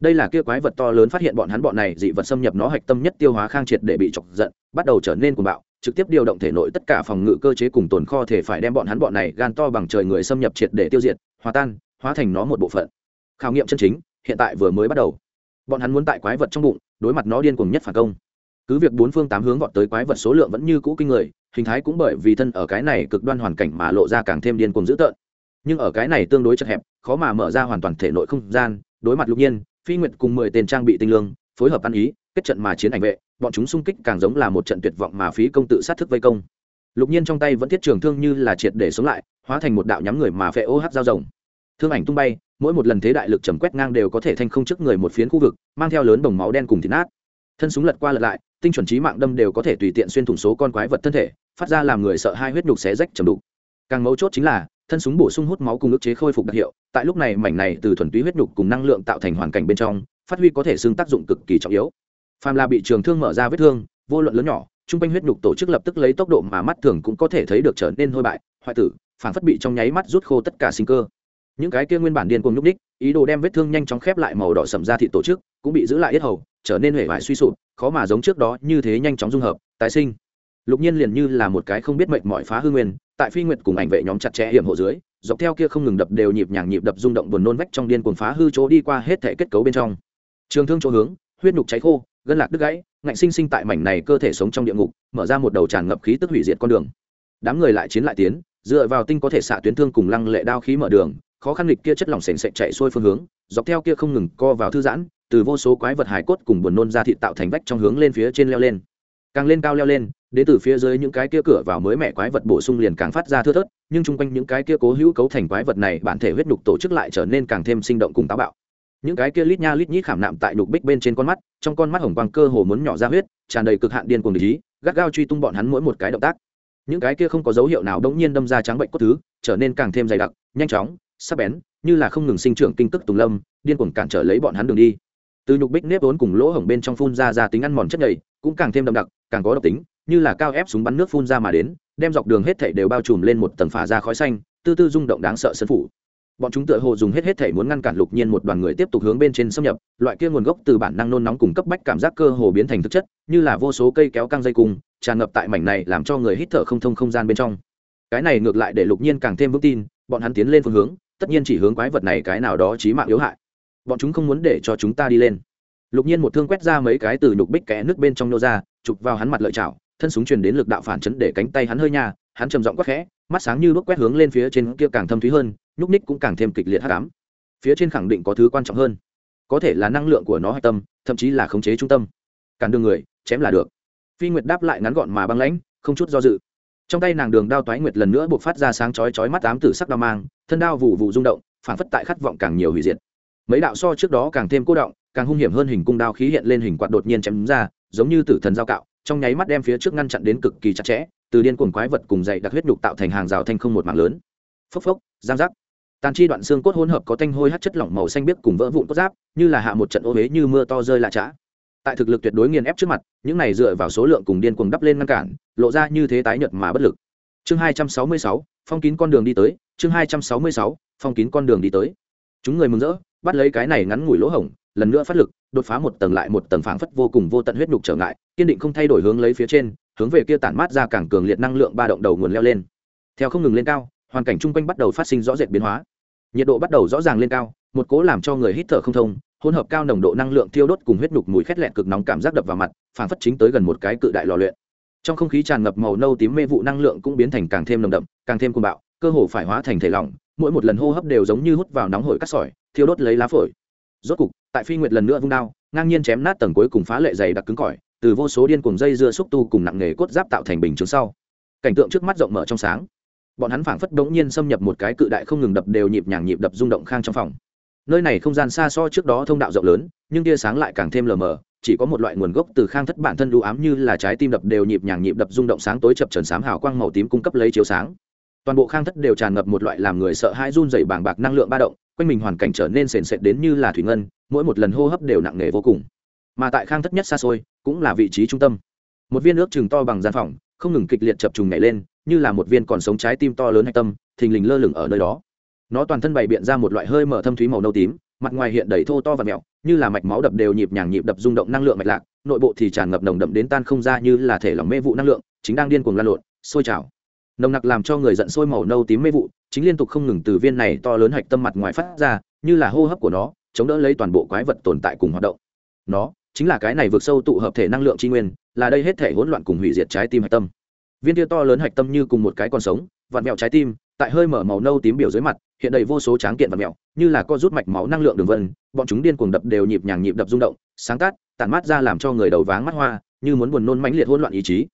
Speaker 1: Đây là kia quái vật to lớn phát hiện bọn hắn bọn này dị vật xâm nhập nó hạch tâm nhất tiêu hóa khang triệt để bị chọc giận, bắt đầu trở nên cuồng bạo, trực tiếp điều động thể nội tất cả phòng ngự cơ chế cùng tồn kho thể phải đem bọn hắn bọn này gan to bằng trời người xâm nhập triệt để tiêu diệt, hòa tan, hóa thành nó một bộ phận. Khảo nghiệm chân chính, hiện tại vừa mới bắt đầu. Bọn hắn muốn tại quái vật trong bụng, đối mặt nó điên cuồng nhất phản công cứ việc bốn phương tám hướng gọn tới quái vật số lượng vẫn như cũ kinh người, hình thái cũng bởi vì thân ở cái này cực đoan hoàn cảnh mà lộ ra càng thêm điên cuồng dữ tợn. Nhưng ở cái này tương đối chật hẹp, khó mà mở ra hoàn toàn thể nội không gian, đối mặt lục nhiên, phi nguyệt cùng mười tên trang bị tinh lương, phối hợp ăn ý, kết trận mà chiến ảnh vệ, bọn chúng xung kích càng giống là một trận tuyệt vọng mà phí công tự sát thức vây công. Lục nhiên trong tay vẫn thiết trường thương như là triệt để sống lại, hóa thành một đạo nhắm người mà phệ ô hát dao rồng. Thương ảnh tung bay, mỗi một lần thế đại lực chầm quét ngang đều có thể thanh không trước người một phiến khu vực, mang theo lớn bồng máu đen cùng thịt nát. Thân súng lật qua lật lại tinh chuẩn trí mạng đâm đều có thể tùy tiện xuyên thủng số con quái vật thân thể, phát ra làm người sợ hai huyết nhục xé rách chầm đục. Càng mấu chốt chính là, thân súng bổ sung hút máu cùng ức chế khôi phục đặc hiệu, tại lúc này mảnh này từ thuần túy huyết nhục cùng năng lượng tạo thành hoàn cảnh bên trong, phát huy có thể xưng tác dụng cực kỳ trọng yếu. Phàm là bị trường thương mở ra vết thương, vô luận lớn nhỏ, trung quanh huyết nhục tổ chức lập tức lấy tốc độ mà mắt thường cũng có thể thấy được trở nên hôi bại, hoại tử, phản phất bị trong nháy mắt rút khô tất cả sinh cơ. Những cái kia nguyên bản điên cuồng nhúc ních ý đồ đem vết thương nhanh chóng khép lại màu đỏ sầm ra thị tổ chức, cũng bị giữ lại yết hầu, trở nên hể vải suy sụp, khó mà giống trước đó như thế nhanh chóng dung hợp, tái sinh. Lục nhiên liền như là một cái không biết mệnh mọi phá hư nguyên, tại phi nguyệt cùng ảnh vệ nhóm chặt chẽ hiểm hộ dưới, dọc theo kia không ngừng đập đều nhịp nhàng nhịp đập rung động buồn nôn vách trong điên cuồng phá hư chỗ đi qua hết thể kết cấu bên trong. Trường thương chỗ hướng, huyết nhục cháy khô, gân lạc đứt gãy, ngạnh sinh sinh tại mảnh này cơ thể sống trong địa ngục, mở ra một đầu tràn ngập khí tức hủy diệt con đường. Đám người lại chiến lại tiến, dựa vào tinh có thể xạ tuyến thương cùng lăng lệ đao khí mở đường khó khăn lịch kia chất lỏng sền sệt chạy xuôi phương hướng, dọc theo kia không ngừng co vào thư giãn, từ vô số quái vật hải cốt cùng buồn nôn ra thịt tạo thành vách trong hướng lên phía trên leo lên. Càng lên cao leo lên, đến từ phía dưới những cái kia cửa vào mới mẻ quái vật bổ sung liền càng phát ra thưa thớt, nhưng chung quanh những cái kia cố hữu cấu thành quái vật này bản thể huyết nhục tổ chức lại trở nên càng thêm sinh động cùng táo bạo. Những cái kia lít nha lít nhít khảm nạm tại nhục bích bên trên con mắt, trong con mắt hồng quang cơ hồ muốn nhỏ ra huyết, tràn đầy cực hạn điên cuồng ý, gắt gao truy tung bọn hắn mỗi một cái động tác. Những cái kia không có dấu hiệu nào đống nhiên đâm ra trắng bệnh cốt thứ, trở nên càng thêm dày đặc, nhanh chóng sắp bén, như là không ngừng sinh trưởng kinh tức tùng lâm, điên cuồng cản trở lấy bọn hắn đường đi. Từ nhục bích nếp vốn cùng lỗ hổng bên trong phun ra ra tính ăn mòn chất nhầy, cũng càng thêm đậm đặc, càng có độc tính, như là cao ép súng bắn nước phun ra mà đến, đem dọc đường hết thảy đều bao trùm lên một tầng phả ra khói xanh, tư tư rung động đáng sợ sân phủ. Bọn chúng tựa hồ dùng hết hết thảy muốn ngăn cản lục nhiên một đoàn người tiếp tục hướng bên trên xâm nhập, loại kia nguồn gốc từ bản năng nôn nóng cùng cấp bách cảm giác cơ hồ biến thành thực chất, như là vô số cây kéo căng dây cung, tràn ngập tại mảnh này làm cho người hít thở không thông không gian bên trong. Cái này ngược lại để lục nhiên càng thêm vững tin, bọn hắn tiến lên phương hướng tất nhiên chỉ hướng quái vật này cái nào đó chí mạng yếu hại. Bọn chúng không muốn để cho chúng ta đi lên. Lục nhiên một thương quét ra mấy cái từ nhục bích kẽ nước bên trong nô ra, chụp vào hắn mặt lợi chảo, thân súng truyền đến lực đạo phản chấn để cánh tay hắn hơi nhà hắn trầm giọng quắc khẽ, mắt sáng như bước quét hướng lên phía trên kia càng thâm thúy hơn, nhúc ních cũng càng thêm kịch liệt hắc ám. Phía trên khẳng định có thứ quan trọng hơn. Có thể là năng lượng của nó hạch tâm, thậm chí là khống chế trung tâm. Cản đường người, chém là được. Phi nguyệt đáp lại ngắn gọn mà băng lãnh, không chút do dự trong tay nàng đường đao toái nguyệt lần nữa buộc phát ra sáng chói chói mắt ám tử sắc đao mang, thân đao vụ vụ rung động, phản phất tại khát vọng càng nhiều hủy diệt. Mấy đạo so trước đó càng thêm cố động, càng hung hiểm hơn hình cung đao khí hiện lên hình quạt đột nhiên chém ra, giống như tử thần dao cạo, trong nháy mắt đem phía trước ngăn chặn đến cực kỳ chặt chẽ, từ điên cuồng quái vật cùng dày đặc huyết nhục tạo thành hàng rào thanh không một mạng lớn. Phốc phốc, giang giác. Tàn chi đoạn xương cốt hỗn hợp có thanh hôi hát chất lỏng màu xanh biếc cùng vỡ vụn cốt giáp, như là hạ một trận ô huế như mưa to rơi lạ chã tại thực lực tuyệt đối nghiền ép trước mặt, những này dựa vào số lượng cùng điên cuồng đắp lên ngăn cản, lộ ra như thế tái nhợt mà bất lực. Chương hai trăm sáu mươi sáu, phong kín con đường đi tới, chương hai trăm sáu mươi sáu, phong kín con đường đi tới. Chúng người mừng rỡ, bắt lấy cái này ngắn ngủi lỗ hổng, lần nữa phát lực, đột phá một tầng lại một tầng phảng phất vô cùng vô tận huyết nhục trở ngại, kiên định không thay đổi hướng lấy phía trên, hướng về kia tản mát ra càng cường liệt năng lượng ba động đầu nguồn leo lên. Theo không ngừng lên cao, hoàn cảnh chung quanh bắt đầu phát sinh rõ rệt biến hóa. Nhiệt độ bắt đầu rõ ràng lên cao một cố làm cho người hít thở không thông, hỗn hợp cao nồng độ năng lượng tiêu đốt cùng huyết nhục mùi khét lẹn cực nóng cảm giác đập vào mặt, phảng phất chính tới gần một cái cự đại lò luyện. Trong không khí tràn ngập màu nâu tím mê vụ năng lượng cũng biến thành càng thêm nồng đậm, càng thêm cuồng bạo, cơ hồ phải hóa thành thể lỏng, mỗi một lần hô hấp đều giống như hút vào nóng hổi cắt sỏi, thiêu đốt lấy lá phổi. Rốt cục, tại phi nguyệt lần nữa vung đao, ngang nhiên chém nát tầng cuối cùng phá lệ dày đặc cứng cỏi, từ vô số điên cùng dây dưa xúc tu cùng nặng nghề cốt giáp tạo thành bình chứng sau. Cảnh tượng trước mắt rộng mở trong sáng. Bọn hắn phảng phất đống nhiên xâm nhập một cái cự đại không ngừng đập đều nhịp nhàng nhịp đập rung động khang trong phòng nơi này không gian xa so trước đó thông đạo rộng lớn, nhưng tia sáng lại càng thêm lờ mờ, chỉ có một loại nguồn gốc từ khang thất bản thân đũ ám như là trái tim đập đều nhịp nhàng nhịp đập rung động sáng tối chập trần sám hào quang màu tím cung cấp lấy chiếu sáng. Toàn bộ khang thất đều tràn ngập một loại làm người sợ hãi run dày bàng bạc năng lượng ba động, quanh mình hoàn cảnh trở nên sền sệt đến như là thủy ngân, mỗi một lần hô hấp đều nặng nề vô cùng. Mà tại khang thất nhất xa xôi, cũng là vị trí trung tâm. Một viên ước chừng to bằng gian phòng, không ngừng kịch liệt chập trùng nhảy lên, như là một viên còn sống trái tim to lớn hạch tâm, thình lình lơ lửng ở nơi đó nó toàn thân bày biện ra một loại hơi mở thâm thúy màu nâu tím, mặt ngoài hiện đầy thô to và mẹo, như là mạch máu đập đều nhịp nhàng nhịp đập rung động năng lượng mạch lạc, nội bộ thì tràn ngập nồng đậm đến tan không ra như là thể lỏng mê vụ năng lượng, chính đang điên cuồng lan lộn, sôi trào. Nồng nặc làm cho người giận sôi màu nâu tím mê vụ, chính liên tục không ngừng từ viên này to lớn hạch tâm mặt ngoài phát ra, như là hô hấp của nó, chống đỡ lấy toàn bộ quái vật tồn tại cùng hoạt động. Nó chính là cái này vượt sâu tụ hợp thể năng lượng tri nguyên, là đây hết thể hỗn loạn cùng hủy diệt trái tim hạch tâm. Viên tia to lớn hạch tâm như cùng một cái con sống, vặn mẹo trái tim tại hơi mở màu nâu tím biểu dưới mặt, hiện đầy vô số tráng kiện và mèo, như là co rút mạch máu năng lượng đường vân, bọn chúng điên cuồng đập đều nhịp nhàng nhịp đập rung động, sáng tác, tản mát ra làm cho người đầu váng mắt hoa, như muốn buồn nôn mãnh liệt hỗn loạn ý chí.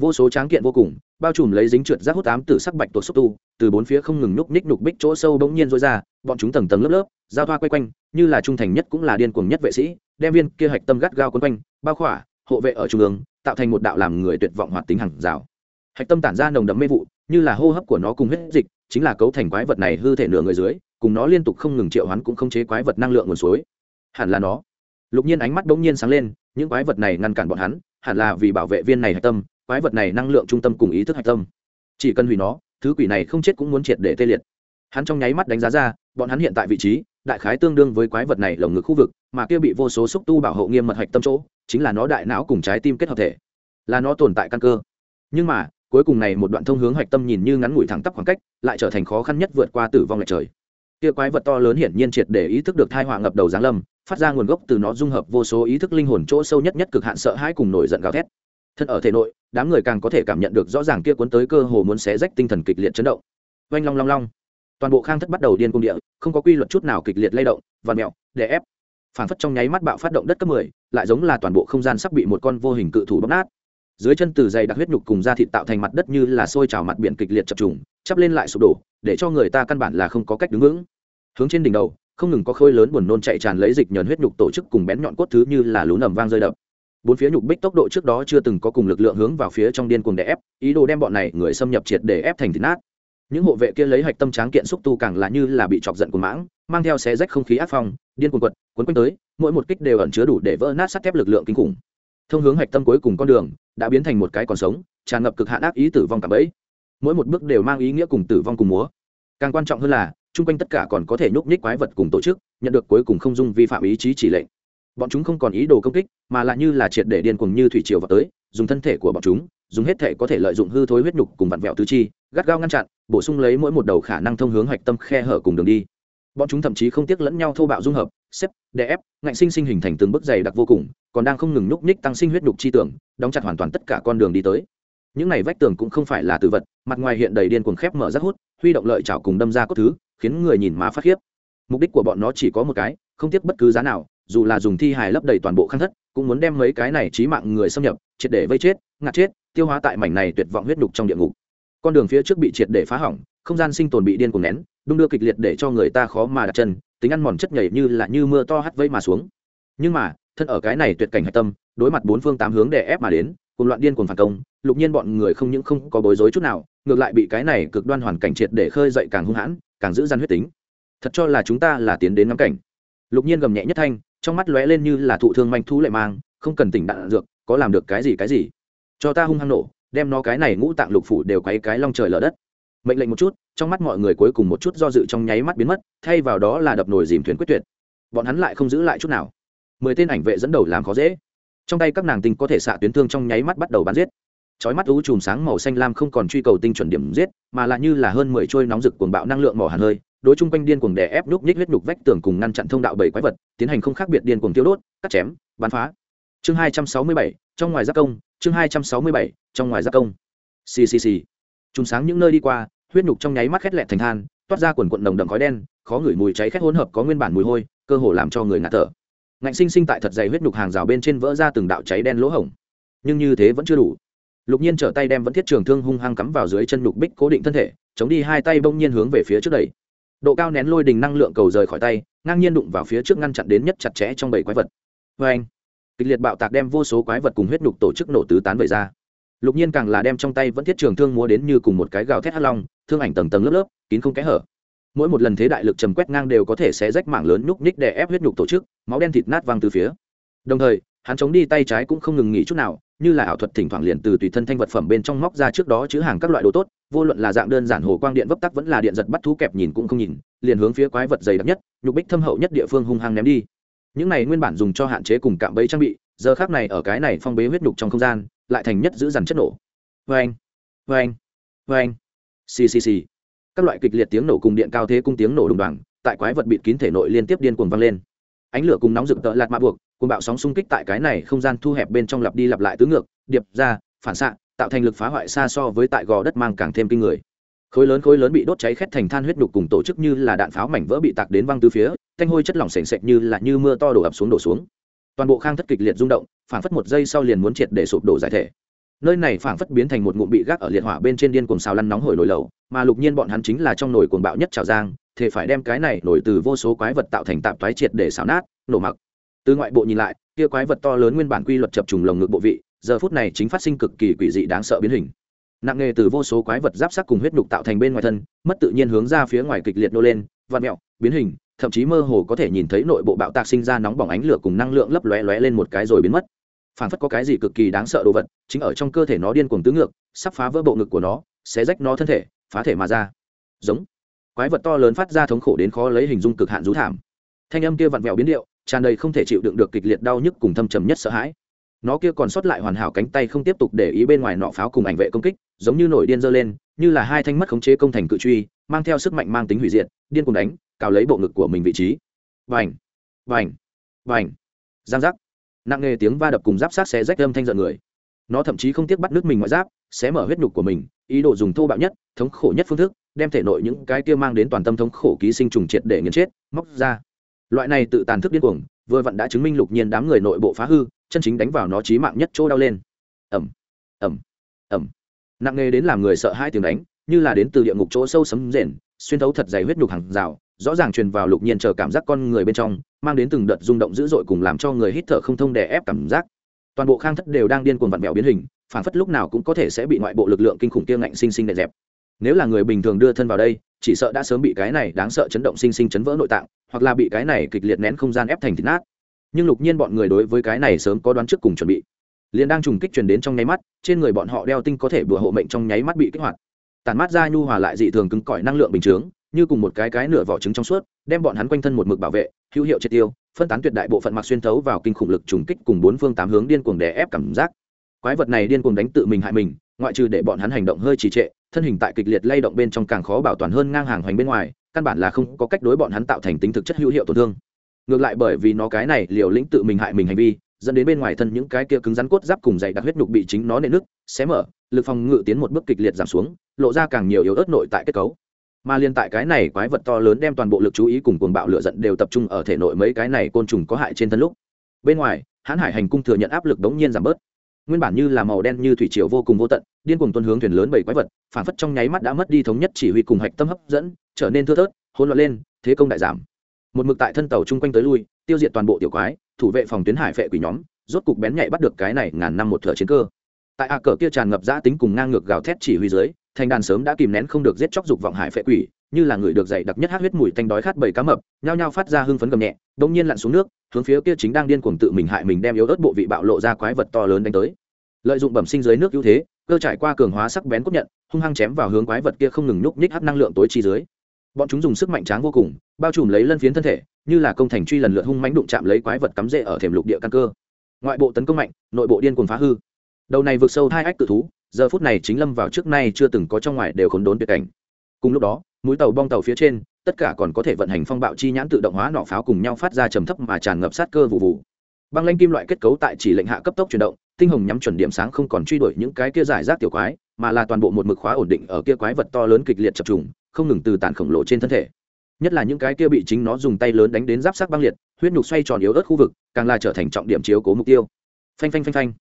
Speaker 1: Vô số tráng kiện vô cùng, bao trùm lấy dính trượt rác hút ám từ sắc bạch tuột xúc tu, từ bốn phía không ngừng núp ních nục bích chỗ sâu bỗng nhiên rối ra, bọn chúng tầng tầng lớp lớp, giao thoa quay quanh, như là trung thành nhất cũng là điên cuồng nhất vệ sĩ, đem viên kia hạch tâm gắt gao quấn quanh, bao khỏa, hộ vệ ở trung ương, tạo thành một đạo làm người tuyệt vọng hoạt tính hàng rào. Hạch tâm tản ra nồng đậm mê vụ như là hô hấp của nó cùng huyết dịch, chính là cấu thành quái vật này hư thể nửa người dưới, cùng nó liên tục không ngừng triệu hoán cũng không chế quái vật năng lượng nguồn suối. Hẳn là nó. Lục nhiên ánh mắt bỗng nhiên sáng lên, những quái vật này ngăn cản bọn hắn, hẳn là vì bảo vệ viên này hạch tâm, quái vật này năng lượng trung tâm cùng ý thức hạch tâm. Chỉ cần hủy nó, thứ quỷ này không chết cũng muốn triệt để tê liệt. Hắn trong nháy mắt đánh giá ra, bọn hắn hiện tại vị trí, đại khái tương đương với quái vật này lồng ngực khu vực, mà kia bị vô số xúc tu bảo hộ nghiêm mật hạch tâm chỗ, chính là nó đại não cùng trái tim kết hợp thể. Là nó tồn tại căn cơ. Nhưng mà cuối cùng này một đoạn thông hướng hoạch tâm nhìn như ngắn ngủi thẳng tắp khoảng cách, lại trở thành khó khăn nhất vượt qua tử vong lệch trời. Kia quái vật to lớn hiển nhiên triệt để ý thức được thai họa ngập đầu giáng lâm, phát ra nguồn gốc từ nó dung hợp vô số ý thức linh hồn chỗ sâu nhất nhất cực hạn sợ hãi cùng nổi giận gào thét. Thân ở thể nội, đám người càng có thể cảm nhận được rõ ràng kia cuốn tới cơ hồ muốn xé rách tinh thần kịch liệt chấn động. Oanh long long long. Toàn bộ khang thất bắt đầu điên cung địa, không có quy luật chút nào kịch liệt lay động và mẹo đè ép. Phản phất trong nháy mắt bạo phát động đất cấp mười, lại giống là toàn bộ không gian sắp bị một con vô hình cự thủ bóp nát dưới chân từ dày đặc huyết nhục cùng da thịt tạo thành mặt đất như là sôi trào mặt biển kịch liệt chập trùng, chắp lên lại sụp đổ, để cho người ta căn bản là không có cách đứng vững. Hướng trên đỉnh đầu, không ngừng có khơi lớn buồn nôn chạy tràn lấy dịch nhờn huyết nhục tổ chức cùng bén nhọn cốt thứ như là lún ẩm vang rơi đập. Bốn phía nhục bích tốc độ trước đó chưa từng có cùng lực lượng hướng vào phía trong điên cuồng để ép, ý đồ đem bọn này người xâm nhập triệt để ép thành thịt nát. Những hộ vệ kia lấy hạch tâm tráng kiện xúc tu càng là như là bị chọc giận của mãng, mang theo xé rách không khí áp phong, điên cuồng quật quấn quanh tới, mỗi một kích đều ẩn chứa đủ để vỡ nát sắt thép lực lượng kinh khủng thông hướng hạch tâm cuối cùng con đường, đã biến thành một cái còn sống, tràn ngập cực hạn ác ý tử vong cảm ấy mỗi một bước đều mang ý nghĩa cùng tử vong cùng múa. Càng quan trọng hơn là, chung quanh tất cả còn có thể nhúc nhích quái vật cùng tổ chức, nhận được cuối cùng không dung vi phạm ý chí chỉ lệnh. Bọn chúng không còn ý đồ công kích, mà lại như là triệt để điên cuồng như thủy triều vào tới, dùng thân thể của bọn chúng, dùng hết thể có thể lợi dụng hư thối huyết nhục cùng vặn vẹo tứ chi, gắt gao ngăn chặn, bổ sung lấy mỗi một đầu khả năng thông hướng hạch tâm khe hở cùng đường đi. Bọn chúng thậm chí không tiếc lẫn nhau thô bạo dung hợp, xếp, đè ép, ngạnh sinh sinh hình thành từng bước dày đặc vô cùng còn đang không ngừng nhúc nhích tăng sinh huyết nhục chi tưởng, đóng chặt hoàn toàn tất cả con đường đi tới. Những này vách tường cũng không phải là tự vật, mặt ngoài hiện đầy điên cuồng khép mở rác hút, huy động lợi chảo cùng đâm ra cốt thứ, khiến người nhìn má phát khiếp. Mục đích của bọn nó chỉ có một cái, không tiếc bất cứ giá nào, dù là dùng thi hài lấp đầy toàn bộ khăn thất, cũng muốn đem mấy cái này trí mạng người xâm nhập, triệt để vây chết, ngạt chết, tiêu hóa tại mảnh này tuyệt vọng huyết nhục trong địa ngục. Con đường phía trước bị triệt để phá hỏng, không gian sinh tồn bị điên cuồng nén, đung đưa kịch liệt để cho người ta khó mà đặt chân, tính ăn mòn chất nhảy như là như mưa to hắt vây mà xuống. Nhưng mà thân ở cái này tuyệt cảnh hạch tâm, đối mặt bốn phương tám hướng để ép mà đến, cùng loạn điên cuồng phản công, lục nhiên bọn người không những không có bối rối chút nào, ngược lại bị cái này cực đoan hoàn cảnh triệt để khơi dậy càng hung hãn, càng giữ gian huyết tính. Thật cho là chúng ta là tiến đến ngắm cảnh. Lục nhiên gầm nhẹ nhất thanh, trong mắt lóe lên như là thụ thương manh thú lệ mang, không cần tỉnh đạn dược, có làm được cái gì cái gì. Cho ta hung hăng nổ, đem nó cái này ngũ tạng lục phủ đều quấy cái long trời lở đất. Mệnh lệnh một chút, trong mắt mọi người cuối cùng một chút do dự trong nháy mắt biến mất, thay vào đó là đập nồi dìm thuyền quyết tuyệt. Bọn hắn lại không giữ lại chút nào mười tên ảnh vệ dẫn đầu làm khó dễ. Trong tay các nàng tinh có thể xạ tuyến thương trong nháy mắt bắt đầu bắn giết. Chói mắt ú chùm sáng màu xanh lam không còn truy cầu tinh chuẩn điểm giết, mà là như là hơn mười trôi nóng rực cuồng bạo năng lượng mỏ hàn hơi, đối chung quanh điên cuồng đè ép núp nhích huyết nhục vách tường cùng ngăn chặn thông đạo bảy quái vật, tiến hành không khác biệt điên cuồng tiêu đốt, cắt chém, bắn phá. Chương hai trăm sáu mươi bảy, trong ngoài giác công, chương hai trăm sáu mươi bảy, trong ngoài giác công. Ccc chùm sáng những nơi đi qua, huyết nhục trong nháy mắt khét lẹt thành than, toát ra quần quận đồng đậm khói đen, khó ngửi mùi cháy khét hỗn hợp có nguyên bản mùi hôi, cơ hồ làm cho người ngạt thở ngạnh sinh sinh tại thật dày huyết nhục hàng rào bên trên vỡ ra từng đạo cháy đen lỗ hổng. Nhưng như thế vẫn chưa đủ. Lục nhiên trở tay đem vẫn thiết trường thương hung hăng cắm vào dưới chân lục bích cố định thân thể, chống đi hai tay bông nhiên hướng về phía trước đẩy. Độ cao nén lôi đình năng lượng cầu rời khỏi tay, ngang nhiên đụng vào phía trước ngăn chặn đến nhất chặt chẽ trong bảy quái vật. Vê anh, kịch liệt bạo tạc đem vô số quái vật cùng huyết nhục tổ chức nổ tứ tán về ra. Lục nhiên càng là đem trong tay vẫn thiết trường thương múa đến như cùng một cái gào thét hắt long, thương ảnh tầng tầng lớp lớp, kín không kẽ hở mỗi một lần thế đại lực trầm quét ngang đều có thể sẽ rách mảng lớn nhúc nhích để ép huyết nhục tổ chức, máu đen thịt nát văng từ phía. Đồng thời, hắn chống đi tay trái cũng không ngừng nghỉ chút nào, như là ảo thuật thỉnh thoảng liền từ tùy thân thanh vật phẩm bên trong móc ra trước đó chứa hàng các loại đồ tốt, vô luận là dạng đơn giản hồ quang điện vấp tắc vẫn là điện giật bắt thú kẹp nhìn cũng không nhìn, liền hướng phía quái vật dày đặc nhất, nhục bích thâm hậu nhất địa phương hung hăng ném đi. Những này nguyên bản dùng cho hạn chế cùng cạm bẫy trang bị, giờ khác này ở cái này phong bế huyết nhục trong không gian, lại thành nhất giữ dằn chất nổ. Vê anh vê anh vê anh ccc các loại kịch liệt tiếng nổ cùng điện cao thế cung tiếng nổ đùng đoàng, tại quái vật bịt kín thể nội liên tiếp điên cuồng vang lên. Ánh lửa cùng nóng rực tợ lạt mạ buộc cùng bạo sóng xung kích tại cái này không gian thu hẹp bên trong lặp đi lặp lại tứ ngược, điệp ra, phản xạ, tạo thành lực phá hoại xa so với tại gò đất mang càng thêm kinh người. Khối lớn khối lớn bị đốt cháy khét thành than huyết đục cùng tổ chức như là đạn pháo mảnh vỡ bị tạc đến văng từ phía, thanh hôi chất lỏng sền sệt như là như mưa to đổ ập xuống đổ xuống. Toàn bộ khang thất kịch liệt rung động phản phất một giây sau liền muốn triệt để sụp đổ giải thể nơi này phảng phất biến thành một ngụm bị gác ở liệt hỏa bên trên điên cuồng xào lăn nóng hổi nổi lầu, mà lục nhiên bọn hắn chính là trong nồi cuồng bạo nhất trào giang thể phải đem cái này nổi từ vô số quái vật tạo thành tạp toái triệt để xào nát, nổ mặc. Từ ngoại bộ nhìn lại, kia quái vật to lớn nguyên bản quy luật chập trùng lồng ngực bộ vị, giờ phút này chính phát sinh cực kỳ quỷ dị đáng sợ biến hình. Nặng nghề từ vô số quái vật giáp sắc cùng huyết nhục tạo thành bên ngoài thân, mất tự nhiên hướng ra phía ngoài kịch liệt nô lên vạt mẹo, biến hình, thậm chí mơ hồ có thể nhìn thấy nội bộ bạo tạc sinh ra nóng bỏng ánh lửa cùng năng lượng lấp lóe lóe lên một cái rồi biến mất phản phất có cái gì cực kỳ đáng sợ đồ vật, chính ở trong cơ thể nó điên cuồng tứ ngược, sắp phá vỡ bộ ngực của nó sẽ rách nó thân thể, phá thể mà ra. Giống. Quái vật to lớn phát ra thống khổ đến khó lấy hình dung cực hạn rú thảm. Thanh âm kia vặn vẹo biến điệu, tràn đầy không thể chịu đựng được kịch liệt đau nhức cùng thâm trầm nhất sợ hãi. Nó kia còn sót lại hoàn hảo cánh tay không tiếp tục để ý bên ngoài nọ pháo cùng ảnh vệ công kích, giống như nổi điên dơ lên, như là hai thanh mất khống chế công thành cự truy, mang theo sức mạnh mang tính hủy diệt, điên cùng đánh, cào lấy bộ ngực của mình vị trí. Vành vành vành. Giang giác nặng nề tiếng va đập cùng giáp sát xé rách âm thanh giận người. Nó thậm chí không tiếc bắt nước mình ngoại giáp xé mở huyết nhục của mình, ý đồ dùng thô bạo nhất, thống khổ nhất phương thức, đem thể nội những cái kia mang đến toàn tâm thống khổ ký sinh trùng triệt để nghiền chết, móc ra. Loại này tự tàn thức điên cuồng, vừa vặn đã chứng minh lục nhiên đám người nội bộ phá hư, chân chính đánh vào nó trí mạng nhất chỗ đau lên. Ẩm ẩm ẩm nặng nề đến làm người sợ hai tiếng đánh, như là đến từ địa ngục chỗ sâu sấm rền, xuyên thấu thật dày huyết nhục hàng rào rõ ràng truyền vào lục nhiên chờ cảm giác con người bên trong, mang đến từng đợt rung động dữ dội cùng làm cho người hít thở không thông đè ép cảm giác. Toàn bộ khang thất đều đang điên cuồng vặn vẹo biến hình phản phất lúc nào cũng có thể sẽ bị ngoại bộ lực lượng kinh khủng kia ngạnh sinh sinh đè dẹp. Nếu là người bình thường đưa thân vào đây, chỉ sợ đã sớm bị cái này đáng sợ chấn động sinh sinh chấn vỡ nội tạng, hoặc là bị cái này kịch liệt nén không gian ép thành thịt nát. Nhưng lục nhiên bọn người đối với cái này sớm có đoán trước cùng chuẩn bị. Liền đang trùng kích truyền đến trong nháy mắt, trên người bọn họ đeo tinh có thể bùa hộ mệnh trong nháy mắt bị kích hoạt. Tàn mắt ra nhu hòa lại dị thường cứng cỏi năng lượng bình chướng như cùng một cái cái nửa vỏ trứng trong suốt đem bọn hắn quanh thân một mực bảo vệ hữu hiệu triệt tiêu phân tán tuyệt đại bộ phận mặc xuyên thấu vào kinh khủng lực trùng kích cùng bốn phương tám hướng điên cuồng đè ép cảm giác. Quái vật này điên cuồng đánh tự mình hại mình ngoại trừ để bọn hắn hành động hơi trì trệ thân hình tại kịch liệt lay động bên trong càng khó bảo toàn hơn ngang hàng hoành bên ngoài căn bản là không có cách đối bọn hắn tạo thành tính thực chất hữu hiệu tổn thương. Ngược lại bởi vì nó cái này liều lĩnh tự mình hại mình hành vi dẫn đến bên ngoài thân những cái kia cứng rắn cốt giáp cùng dày đặc huyết nhục bị chính nó nện nứt, xé mở lực phòng ngự tiến một bước kịch liệt giảm xuống lộ ra càng nhiều yếu ớt nội tại kết cấu mà liên tại cái này quái vật to lớn đem toàn bộ lực chú ý cùng cuồng bạo lửa giận đều tập trung ở thể nội mấy cái này côn trùng có hại trên thân lúc. Bên ngoài, hãn hải hành cung thừa nhận áp lực đống nhiên giảm bớt. Nguyên bản như là màu đen như thủy triều vô cùng vô tận, điên cuồng tuân hướng thuyền lớn bảy quái vật, phản phất trong nháy mắt đã mất đi thống nhất chỉ huy cùng hạch tâm hấp dẫn, trở nên thưa thớt, hỗn loạn lên, thế công đại giảm. Một mực tại thân tàu chung quanh tới lui, tiêu diệt toàn bộ tiểu quái, thủ vệ phòng tuyến hải phệ quỷ nhóm, rốt cục bén nhạy bắt được cái này ngàn năm một thửa chiến cơ. Tại a cờ kia tràn ngập giã tính cùng ngang ngược gào thét chỉ huy dưới thành đàn sớm đã kìm nén không được giết chóc dục vọng hải phệ quỷ, như là người được dày đặc nhất hát huyết mùi tanh đói khát bầy cá mập, nhao nhao phát ra hưng phấn gầm nhẹ đông nhiên lặn xuống nước, hướng phía kia chính đang điên cuồng tự mình hại mình đem yếu ớt bộ vị bạo lộ ra quái vật to lớn đánh tới. Lợi dụng bẩm sinh dưới nước ưu thế, cơ trải qua cường hóa sắc bén cốt nhận, hung hăng chém vào hướng quái vật kia không ngừng nhúc nhích hấp năng lượng tối chi dưới. Bọn chúng dùng sức mạnh tráng vô cùng, bao trùm lấy lân phiến thân thể, như là công thành truy lần lượt hung mãnh đụng chạm lấy quái vật cắm rễ ở thềm lục địa căn cơ. Ngoại bộ tấn công mạnh, nội bộ điên cuồng phá hư. Đầu này vượt sâu hai ách tự thú giờ phút này chính lâm vào trước nay chưa từng có trong ngoài đều khốn đốn tuyệt cảnh. Cùng lúc đó mũi tàu bong tàu phía trên, tất cả còn có thể vận hành phong bạo chi nhãn tự động hóa nọ pháo cùng nhau phát ra trầm thấp mà tràn ngập sát cơ vụ vụ. Băng lanh kim loại kết cấu tại chỉ lệnh hạ cấp tốc chuyển động, tinh hồng nhắm chuẩn điểm sáng không còn truy đuổi những cái kia giải rác tiểu quái, mà là toàn bộ một mực khóa ổn định ở kia quái vật to lớn kịch liệt chập trùng, không ngừng từ tàn khổng lồ trên thân thể. Nhất là những cái kia bị chính nó dùng tay lớn đánh đến giáp sắc băng liệt, huyết nhục xoay tròn yếu ớt khu vực, càng là trở thành trọng điểm chiếu cố mục tiêu. Phanh phanh phanh phanh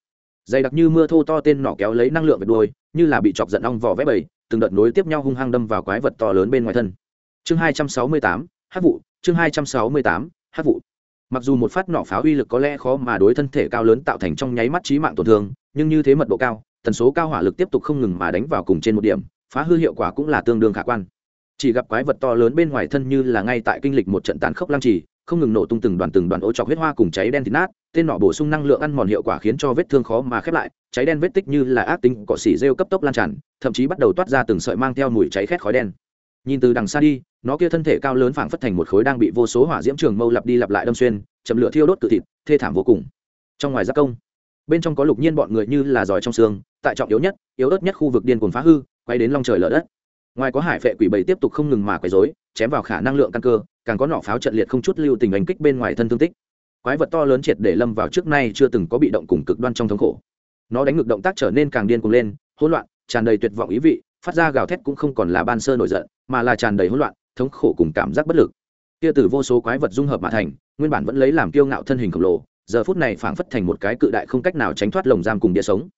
Speaker 1: dày đặc như mưa thô to tên nỏ kéo lấy năng lượng về đuôi, như là bị chọc giận ong vỏ vẽ bầy, từng đợt nối tiếp nhau hung hăng đâm vào quái vật to lớn bên ngoài thân. Chương hai trăm sáu mươi tám, hát vụ, chương hai trăm sáu mươi tám, hát vụ. Mặc dù một phát nỏ pháo uy lực có lẽ khó mà đối thân thể cao lớn tạo thành trong nháy mắt trí mạng tổn thương, nhưng như thế mật độ cao, tần số cao hỏa lực tiếp tục không ngừng mà đánh vào cùng trên một điểm, phá hư hiệu quả cũng là tương đương khả quan. Chỉ gặp quái vật to lớn bên ngoài thân như là ngay tại kinh lịch một trận tàn khốc lăng trì không ngừng nổ tung từng đoàn từng đoàn ô trọc huyết hoa cùng cháy đen thịt nát, tên nọ bổ sung năng lượng ăn mòn hiệu quả khiến cho vết thương khó mà khép lại, cháy đen vết tích như là ác tính, cỏ xỉ rêu cấp tốc lan tràn, thậm chí bắt đầu toát ra từng sợi mang theo mùi cháy khét khói đen. Nhìn từ đằng xa đi, nó kia thân thể cao lớn phảng phất thành một khối đang bị vô số hỏa diễm trường mâu lặp đi lặp lại đâm xuyên chầm lửa thiêu đốt tự thịt, thê thảm vô cùng. Trong ngoài giác công, bên trong có lục nhiên bọn người như là giỏi trong xương, tại trọng yếu nhất, yếu ớt nhất khu vực điên cuồng phá hư, quay đến long trời lở đất ngoài có hải phệ quỷ bầy tiếp tục không ngừng mà quấy rối, chém vào khả năng lượng căn cơ, càng có nỏ pháo trận liệt không chút lưu tình đánh kích bên ngoài thân thương tích. Quái vật to lớn triệt để lâm vào trước nay chưa từng có bị động cùng cực đoan trong thống khổ. Nó đánh ngược động tác trở nên càng điên cuồng lên, hỗn loạn, tràn đầy tuyệt vọng ý vị, phát ra gào thét cũng không còn là ban sơ nổi giận, mà là tràn đầy hỗn loạn, thống khổ cùng cảm giác bất lực. Kia từ vô số quái vật dung hợp mà thành, nguyên bản vẫn lấy làm kiêu ngạo thân hình khổng lồ, giờ phút này phảng phất thành một cái cự đại không cách nào tránh thoát lồng giam cùng địa sống.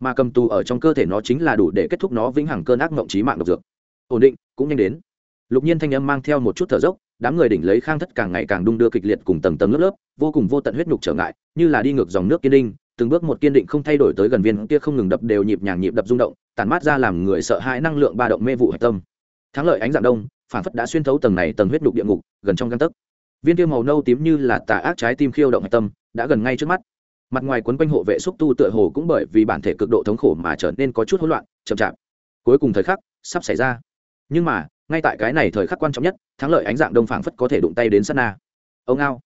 Speaker 1: Mà cầm tù ở trong cơ thể nó chính là đủ để kết thúc nó vĩnh hằng cơn ác mộng trí mạng độc dược ổn định, cũng nhanh đến. Lục nhiên thanh âm mang theo một chút thở dốc, đám người đỉnh lấy khang thất càng ngày càng đung đưa kịch liệt cùng tầng tầng lớp lớp, vô cùng vô tận huyết nhục trở ngại, như là đi ngược dòng nước kiên định, từng bước một kiên định không thay đổi tới gần viên kia không ngừng đập đều nhịp nhàng nhịp đập rung động tàn mát ra làm người sợ hãi năng lượng ba động mê vụ hạch tâm. Thắng lợi ánh dạng đông, phản phất đã xuyên thấu tầng này tầng huyết nhục địa ngục, gần trong găng tấc. Viên kia màu nâu tím như là tà ác trái tim khiêu động hạch tâm, đã gần ngay trước mắt. Mặt ngoài quấn quanh hộ vệ xúc tu tựa hồ cũng bởi vì bản thể cực độ thống khổ mà trở nên có chút hỗn loạn, chậm chạp. Cuối cùng thời khắc, sắp xảy ra nhưng mà, ngay tại cái này thời khắc quan trọng nhất, thắng lợi ánh dạng đông phảng phất có thể đụng tay đến sát na. Ông ao.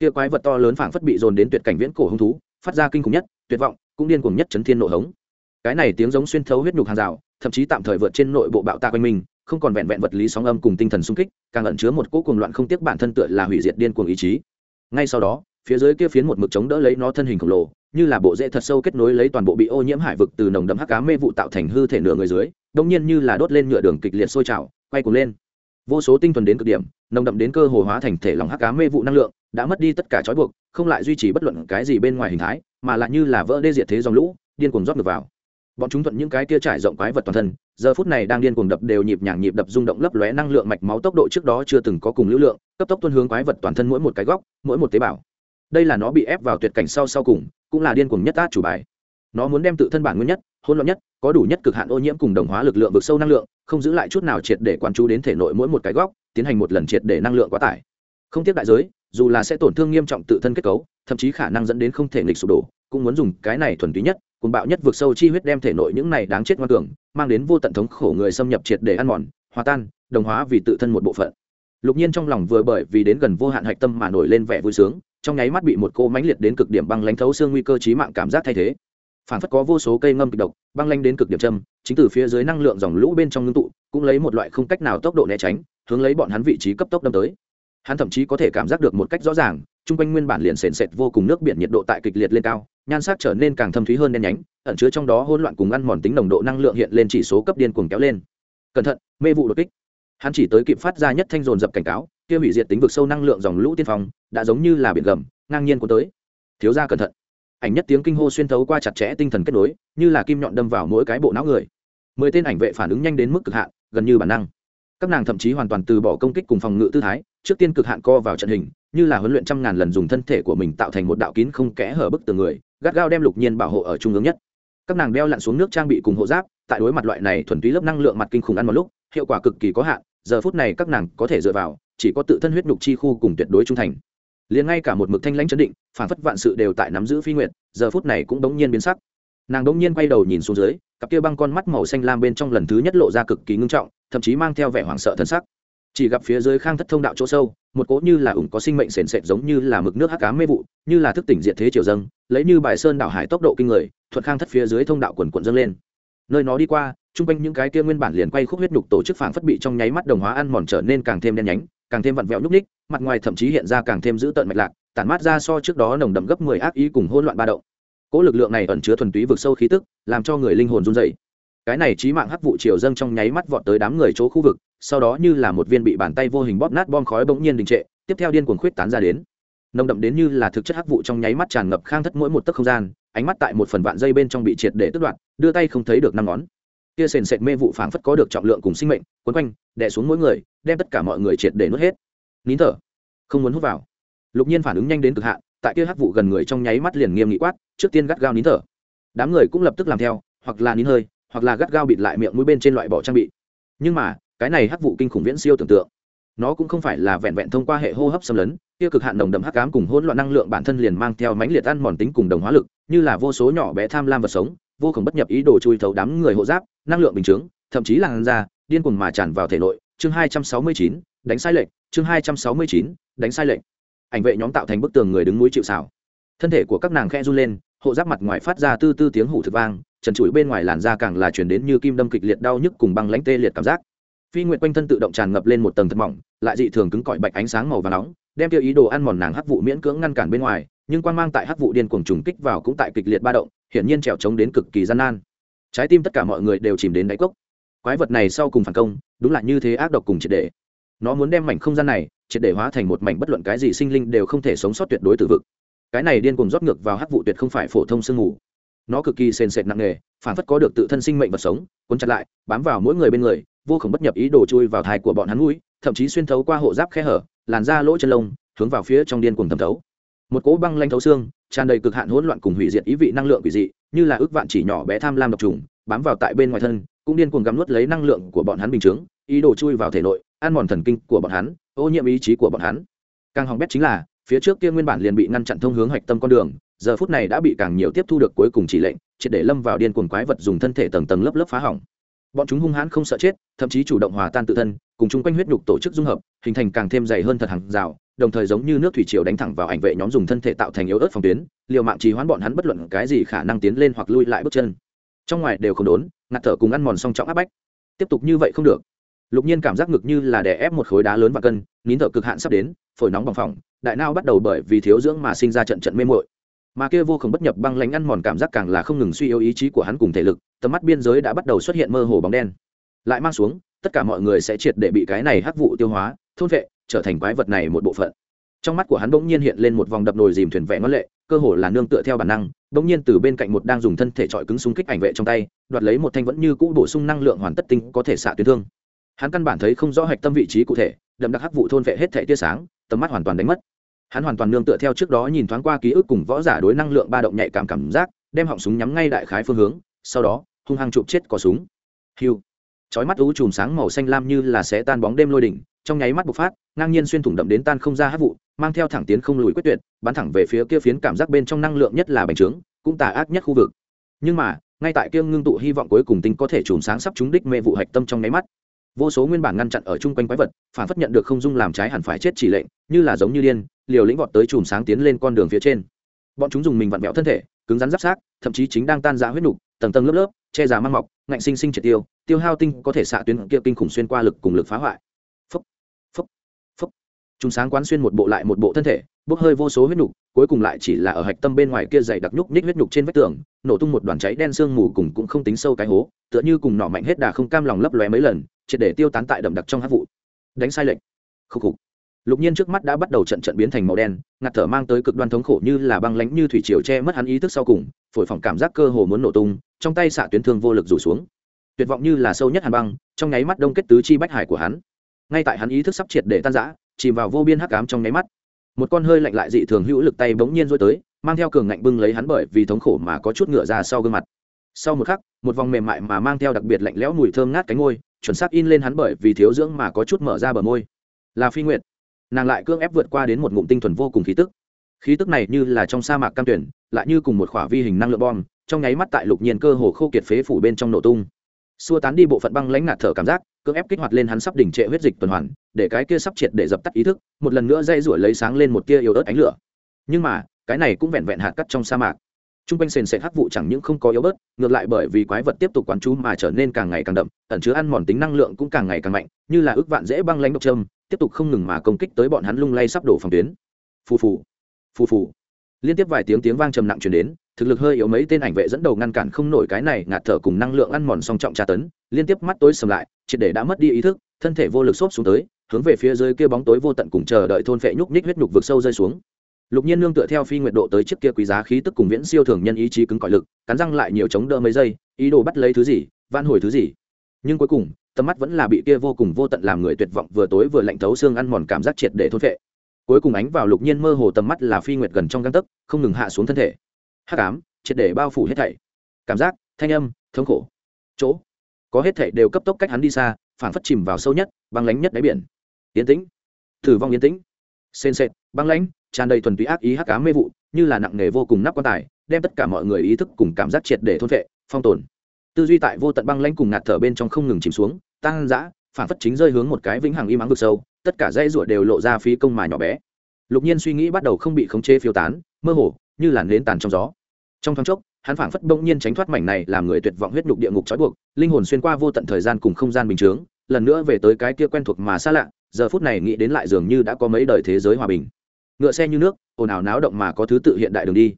Speaker 1: Kia quái vật to lớn phảng phất bị dồn đến tuyệt cảnh viễn cổ hung thú, phát ra kinh khủng nhất, tuyệt vọng, cũng điên cuồng nhất chấn thiên nộ hống. Cái này tiếng giống xuyên thấu huyết nhục hàng rào, thậm chí tạm thời vượt trên nội bộ bạo tạc quanh mình, không còn vẹn vẹn vật lý sóng âm cùng tinh thần sung kích, càng ẩn chứa một cỗ cuồng loạn không tiếc bản thân tựa là hủy diệt điên cuồng ý chí. Ngay sau đó, phía dưới kia phiến một mực chống đỡ lấy nó thân hình khổng lồ, như là bộ rễ thật sâu kết nối lấy toàn bộ bị ô nhiễm hải vực từ nồng đậm hắc cá mê vụ tạo thành hư thể nửa người dưới đông nhiên như là đốt lên nhựa đường kịch liệt sôi trào, quay cuồng lên. Vô số tinh thuần đến cực điểm, nồng đậm đến cơ hồ hóa thành thể lòng hắc cá mê vụ năng lượng, đã mất đi tất cả trói buộc, không lại duy trì bất luận cái gì bên ngoài hình thái, mà lại như là vỡ đê diệt thế dòng lũ, điên cuồng rót ngược vào. Bọn chúng thuận những cái kia trải rộng quái vật toàn thân, giờ phút này đang điên cuồng đập đều nhịp nhàng nhịp đập rung động lấp lóe năng lượng mạch máu tốc độ trước đó chưa từng có cùng lưu lượng, cấp tốc tuân hướng quái vật toàn thân mỗi một cái góc, mỗi một tế bào. Đây là nó bị ép vào tuyệt cảnh sau sau cùng, cũng là điên cuồng nhất át chủ bài nó muốn đem tự thân bản nguyên nhất, hỗn loạn nhất, có đủ nhất cực hạn ô nhiễm cùng đồng hóa lực lượng vực sâu năng lượng, không giữ lại chút nào triệt để quan chú đến thể nội mỗi một cái góc, tiến hành một lần triệt để năng lượng quá tải. Không tiếc đại giới, dù là sẽ tổn thương nghiêm trọng tự thân kết cấu, thậm chí khả năng dẫn đến không thể nghịch sụp đổ, cũng muốn dùng cái này thuần túy nhất cùng bạo nhất vượt sâu chi huyết đem thể nội những này đáng chết ngoan cường, mang đến vô tận thống khổ người xâm nhập triệt để ăn mòn, hòa tan, đồng hóa vì tự thân một bộ phận. Lục nhiên trong lòng vừa bởi vì đến gần vô hạn hạch tâm mà nổi lên vẻ vui sướng, trong nháy mắt bị một cô mãnh liệt đến cực điểm băng lãnh thấu xương nguy cơ chí mạng cảm giác thay thế phản phất có vô số cây ngâm kịch độc, băng lanh đến cực điểm châm, chính từ phía dưới năng lượng dòng lũ bên trong ngưng tụ, cũng lấy một loại không cách nào tốc độ né tránh, hướng lấy bọn hắn vị trí cấp tốc đâm tới. Hắn thậm chí có thể cảm giác được một cách rõ ràng, chung quanh nguyên bản liền sền sệt vô cùng nước biển nhiệt độ tại kịch liệt lên cao, nhan sắc trở nên càng thâm thúy hơn đen nhánh, ẩn chứa trong đó hỗn loạn cùng ăn mòn tính nồng độ năng lượng hiện lên chỉ số cấp điên cuồng kéo lên. Cẩn thận, mê vụ đột kích. Hắn chỉ tới kịp phát ra nhất thanh dồn dập cảnh cáo, kia hủy diệt tính vực sâu năng lượng dòng lũ tiên phong, đã giống như là biển gầm, ngang nhiên cuốn tới. Thiếu gia cẩn thận ảnh nhất tiếng kinh hô xuyên thấu qua chặt chẽ tinh thần kết nối, như là kim nhọn đâm vào mỗi cái bộ não người. Mười tên ảnh vệ phản ứng nhanh đến mức cực hạn, gần như bản năng. Các nàng thậm chí hoàn toàn từ bỏ công kích cùng phòng ngự tư thái, trước tiên cực hạn co vào trận hình, như là huấn luyện trăm ngàn lần dùng thân thể của mình tạo thành một đạo kín không kẽ hở bức tường người, gắt gao đem lục nhiên bảo hộ ở trung ương nhất. Các nàng đeo lặn xuống nước trang bị cùng hộ giáp, tại đối mặt loại này thuần túy lớp năng lượng mặt kinh khủng ăn một lúc, hiệu quả cực kỳ có hạn, giờ phút này các nàng có thể dựa vào, chỉ có tự thân huyết nhục chi khu cùng tuyệt đối trung thành liền ngay cả một mực thanh lãnh chấn định phản phất vạn sự đều tại nắm giữ phi nguyện giờ phút này cũng đống nhiên biến sắc. Nàng đống nhiên quay đầu nhìn xuống dưới, cặp kia băng con mắt màu xanh lam bên trong lần thứ nhất lộ ra cực kỳ ngưng trọng, thậm chí mang theo vẻ hoảng sợ thân sắc. Chỉ gặp phía dưới khang thất thông đạo chỗ sâu, một cỗ như là ủng có sinh mệnh sền sệt giống như là mực nước hắc cá mê vụ, như là thức tỉnh diệt thế triều dâng, lấy như bài sơn đảo hải tốc độ kinh người thuận khang thất phía dưới thông đạo quần quận dâng lên. Nơi nó đi qua chung quanh những cái kia nguyên bản liền quay khúc huyết nhục tổ chức phản phất bị trong nháy mắt đồng hóa ăn mòn trở nên càng thêm đen nhánh, càng thêm vặn vẹo nhúc ních mặt ngoài thậm chí hiện ra càng thêm dữ tợn mạch lạc, tản mát ra so trước đó nồng đậm gấp mười ác ý cùng hỗn loạn ba động. Cỗ lực lượng này ẩn chứa thuần túy vực sâu khí tức, làm cho người linh hồn run dày cái này trí mạng hắc vụ triều dâng trong nháy mắt vọt tới đám người chỗ khu vực, sau đó như là một viên bị bàn tay vô hình bóp nát bom khói bỗng nhiên đình trệ, tiếp theo điên cuồng khuyết tán ra đến. Nồng đậm đến như là thực chất hắc vụ trong nháy mắt tràn ngập khang thất mỗi một tấc không gian, ánh mắt tại một phần vạn dây bên trong bị triệt để tức đoạn đưa tay không thấy được năm ngón kia sền sệt mê vụ phảng phất có được trọng lượng cùng sinh mệnh, quấn quanh, đè xuống mỗi người, đem tất cả mọi người triệt để nuốt hết. Nín thở, không muốn hút vào. Lục nhiên phản ứng nhanh đến cực hạn, tại kia hắc vụ gần người trong nháy mắt liền nghiêm nghị quát, trước tiên gắt gao nín thở. Đám người cũng lập tức làm theo, hoặc là nín hơi, hoặc là gắt gao bịt lại miệng mũi bên trên loại bỏ trang bị. Nhưng mà, cái này hắc vụ kinh khủng viễn siêu tưởng tượng, nó cũng không phải là vẹn vẹn thông qua hệ hô hấp xâm lấn, kia cực hạn nồng đậm hắc ám cùng hỗn loạn năng lượng bản thân liền mang theo mãnh liệt ăn mòn tính cùng đồng hóa lực, như là vô số nhỏ bé tham lam vật sống vô cùng bất nhập ý đồ chui thấu đám người hộ giáp, năng lượng bình chứng thậm chí là ra điên cuồng mà tràn vào thể nội. Chương hai trăm sáu mươi chín, đánh sai lệnh chương hai trăm sáu mươi chín, đánh sai lệnh ảnh vệ nhóm tạo thành bức tường người đứng núi chịu xảo thân thể của các nàng khe run lên, hộ giáp mặt ngoài phát ra tư tư tiếng hủ thực vang, trần trụi bên ngoài làn da càng là chuyển đến như kim đâm kịch liệt đau nhức cùng băng lãnh tê liệt cảm giác. Phi nguyện quanh thân tự động tràn ngập lên một tầng thật mỏng, lại dị thường cứng cỏi bạch ánh sáng màu và nóng, đem tiêu ý đồ ăn mòn nàng hắc vụ miễn cưỡng ngăn cản bên ngoài, nhưng quan mang tại hắc vụ điên cuồng trùng kích vào cũng tại kịch liệt ba động hiển nhiên trèo trống đến cực kỳ gian nan. Trái tim tất cả mọi người đều chìm đến đáy cốc. Quái vật này sau cùng phản công, đúng là như thế ác độc cùng triệt để. Nó muốn đem mảnh không gian này, triệt để hóa thành một mảnh bất luận cái gì sinh linh đều không thể sống sót tuyệt đối từ vực. Cái này điên cuồng rót ngược vào hắc vụ tuyệt không phải phổ thông sương mù. Nó cực kỳ sền sệt nặng nề, phản phất có được tự thân sinh mệnh vật sống, cuốn chặt lại, bám vào mỗi người bên người, vô khổng bất nhập ý đồ chui vào thai của bọn hắn mũi, thậm chí xuyên thấu qua hộ giáp khe hở, làn ra lỗ chân lông, hướng vào phía trong điên cuồng thẩm thấu. Một cỗ băng lanh thấu xương tràn đầy cực hạn hỗn loạn cùng hủy diệt ý vị năng lượng quỷ dị, như là ước vạn chỉ nhỏ bé tham lam độc trùng, bám vào tại bên ngoài thân, cũng điên cuồng gắm nuốt lấy năng lượng của bọn hắn bình chứng ý đồ chui vào thể nội, ăn mòn thần kinh của bọn hắn, ô nhiễm ý chí của bọn hắn. Càng hỏng bét chính là, phía trước kia nguyên bản liền bị ngăn chặn thông hướng hạch tâm con đường, giờ phút này đã bị càng nhiều tiếp thu được cuối cùng chỉ lệnh, triệt để lâm vào điên cuồng quái vật dùng thân thể tầng tầng lớp lớp phá hỏng. Bọn chúng hung hãn không sợ chết, thậm chí chủ động hòa tan tự thân, cùng chung quanh huyết nhục tổ chức dung hợp, hình thành càng thêm dày hơn thật hàng rào đồng thời giống như nước thủy triều đánh thẳng vào ảnh vệ nhóm dùng thân thể tạo thành yếu ớt phòng tuyến, liều mạng trì hoãn bọn hắn bất luận cái gì khả năng tiến lên hoặc lui lại bước chân. Trong ngoài đều không đốn, ngạt thở cùng ăn mòn song trọng áp bách. Tiếp tục như vậy không được. Lục nhiên cảm giác ngực như là đè ép một khối đá lớn và cân, nín thở cực hạn sắp đến, phổi nóng bằng phòng đại nao bắt đầu bởi vì thiếu dưỡng mà sinh ra trận trận mê mội mà kia vô cùng bất nhập băng lánh ăn mòn cảm giác càng là không ngừng suy yếu ý chí của hắn cùng thể lực, tầm mắt biên giới đã bắt đầu xuất hiện mơ hồ bóng đen. Lại mang xuống, tất cả mọi người sẽ triệt để bị cái này hắc vụ tiêu hóa, thôn vệ trở thành quái vật này một bộ phận. Trong mắt của hắn bỗng nhiên hiện lên một vòng đập nồi dìm thuyền vẽ ngân lệ, cơ hồ là nương tựa theo bản năng, bỗng nhiên từ bên cạnh một đang dùng thân thể trọi cứng xung kích ảnh vệ trong tay, đoạt lấy một thanh vẫn như cũ bổ sung năng lượng hoàn tất tinh có thể xạ tuyến thương. Hắn căn bản thấy không rõ hạch tâm vị trí cụ thể, đậm đặc hắc vụ thôn vệ hết thể tia sáng, tầm mắt hoàn toàn đánh mất. Hắn hoàn toàn nương tựa theo trước đó nhìn thoáng qua ký ức cùng võ giả đối năng lượng ba động nhạy cảm cảm giác, đem họng súng nhắm ngay đại khái phương hướng, sau đó, hung hăng chụp chết cò súng. Hiu. Chói mắt ú chùm sáng màu xanh lam như là sẽ tan bóng đêm lôi đỉnh, trong nháy mắt bộc phát ngang nhiên xuyên thủng đậm đến tan không ra hát vụ, mang theo thẳng tiến không lùi quyết tuyệt, bắn thẳng về phía kia phiến cảm giác bên trong năng lượng nhất là bành trướng, cũng tà ác nhất khu vực. Nhưng mà, ngay tại kia ngưng tụ hy vọng cuối cùng tinh có thể chùm sáng sắp trúng đích mê vụ hạch tâm trong nháy mắt. Vô số nguyên bản ngăn chặn ở chung quanh quái vật, phản phất nhận được không dung làm trái hẳn phải chết chỉ lệnh, như là giống như điên, liều lĩnh vọt tới chùm sáng tiến lên con đường phía trên. Bọn chúng dùng mình vặn vẹo thân thể, cứng rắn giáp sát, thậm chí chính đang tan ra huyết nục, tầng tầng lớp lớp, che giả mang mọc, ngạnh sinh sinh triệt tiêu tiêu hao tinh có thể xạ tuyến kia kinh khủng xuyên qua lực cùng lực phá hoại chúng sáng quán xuyên một bộ lại một bộ thân thể, bốc hơi vô số huyết nhục, cuối cùng lại chỉ là ở hạch tâm bên ngoài kia dày đặc nhúc nhích huyết nhục trên vách tường, nổ tung một đoàn cháy đen sương mù cùng cũng không tính sâu cái hố, tựa như cùng nỏ mạnh hết đà không cam lòng lấp lóe mấy lần, triệt để tiêu tán tại đậm đặc trong hát vụ. Đánh sai lệnh khúc khục. Lục nhiên trước mắt đã bắt đầu trận trận biến thành màu đen, ngạt thở mang tới cực đoan thống khổ như là băng lánh như thủy triều che mất hắn ý thức sau cùng, phổi phỏng cảm giác cơ hồ muốn nổ tung, trong tay xạ tuyến thương vô lực rủ xuống. Tuyệt vọng như là sâu nhất hàn băng, trong nháy mắt đông kết tứ chi bách hải của hắn. Ngay tại hắn ý thức sắp triệt để tan rã chìm vào vô biên hắc ám trong nháy mắt. Một con hơi lạnh lại dị thường hữu lực tay bỗng nhiên rối tới, mang theo cường ngạnh bưng lấy hắn bởi vì thống khổ mà có chút ngựa ra sau gương mặt. Sau một khắc, một vòng mềm mại mà mang theo đặc biệt lạnh lẽo mùi thơm ngát cánh ngôi, chuẩn xác in lên hắn bởi vì thiếu dưỡng mà có chút mở ra bờ môi. Là phi nguyệt. Nàng lại cưỡng ép vượt qua đến một ngụm tinh thuần vô cùng khí tức. Khí tức này như là trong sa mạc cam tuyển, lại như cùng một khỏa vi hình năng lượng bom, trong nháy mắt tại lục nhiên cơ hồ khô kiệt phế phủ bên trong nổ tung. Xua tán đi bộ phận băng lãnh ngạt thở cảm giác, cưỡng ép kích hoạt lên hắn sắp đỉnh trệ huyết dịch tuần hoàn để cái kia sắp triệt để dập tắt ý thức, một lần nữa dây rủi lấy sáng lên một tia yếu ớt ánh lửa. Nhưng mà, cái này cũng vẹn vẹn hạt cắt trong sa mạc. T r u n g quanh sền sệt hắc vụ chẳng những không có yếu bớt, ngược lại bởi vì quái vật tiếp tục quán chú mà trở nên càng ngày càng đậm, ẩn chứa ăn mòn tính năng lượng cũng càng ngày càng mạnh, như là ước vạn dễ băng lánh độc trâm tiếp tục không ngừng mà công kích tới bọn hắn lung lay sắp đổ phòng tuyến. Phù phù phù phù. Liên tiếp vài tiếng tiếng vang trầm nặng chuyển đến, thực lực hơi yếu mấy tên ảnh vệ dẫn đầu ngăn cản không nổi cái này ngạt thở cùng năng lượng ăn mòn song trọng tra tấn, liên tiếp mắt tối sầm lại, triệt để đã mất đi ý thức, thân thể vô lực xốp xuống tới hướng về phía dưới kia bóng tối vô tận cùng chờ đợi thôn phệ nhúc nhích huyết nhục vực sâu rơi xuống. Lục nhiên nương tựa theo phi nguyệt độ tới chiếc kia quý giá khí tức cùng viễn siêu thường nhân ý chí cứng cỏi lực, cắn răng lại nhiều chống đỡ mấy giây, ý đồ bắt lấy thứ gì van hồi thứ gì. Nhưng cuối cùng, tầm mắt vẫn là bị kia vô cùng vô tận làm người tuyệt vọng vừa tối vừa lạnh thấu xương ăn mòn cảm giác triệt để thôn phệ. Cuối cùng ánh vào lục nhiên mơ hồ tầm mắt là phi nguyệt gần trong găng tấc, không ngừng hạ xuống thân thể. Hắc ám, triệt để bao phủ hết thảy. Cảm giác, thanh âm, thống khổ. Chỗ, có hết thảy đều cấp tốc cách hắn đi xa phản phất chìm vào sâu nhất, băng lánh nhất đáy biển yên tĩnh thử vong yên tĩnh. Sên sệt, băng lãnh, tràn đầy thuần túy ác ý hắc cá mê vụ, như là nặng nghề vô cùng nắp quan tài, đem tất cả mọi người ý thức cùng cảm giác triệt để thôn vệ phong tồn. Tư duy tại vô tận băng lãnh cùng ngạt thở bên trong không ngừng chìm xuống tăng dã phản phất chính rơi hướng một cái vĩnh hằng im ắng vực sâu, tất cả dây ruột đều lộ ra phí công mà nhỏ bé. Lục nhiên suy nghĩ bắt đầu không bị khống chế phiêu tán, mơ hồ, như là nến tàn trong gió. Trong thoáng chốc, hắn phảng phất bỗng nhiên tránh thoát mảnh này làm người tuyệt vọng huyết nhục địa ngục trói buộc, linh hồn xuyên qua vô tận thời gian cùng không gian bình chướng, lần nữa về tới cái kia quen thuộc mà xa lạ giờ phút này nghĩ đến lại dường như đã có mấy đời thế giới hòa bình. Ngựa xe như nước, ồn ào náo động mà có thứ tự hiện đại đường đi.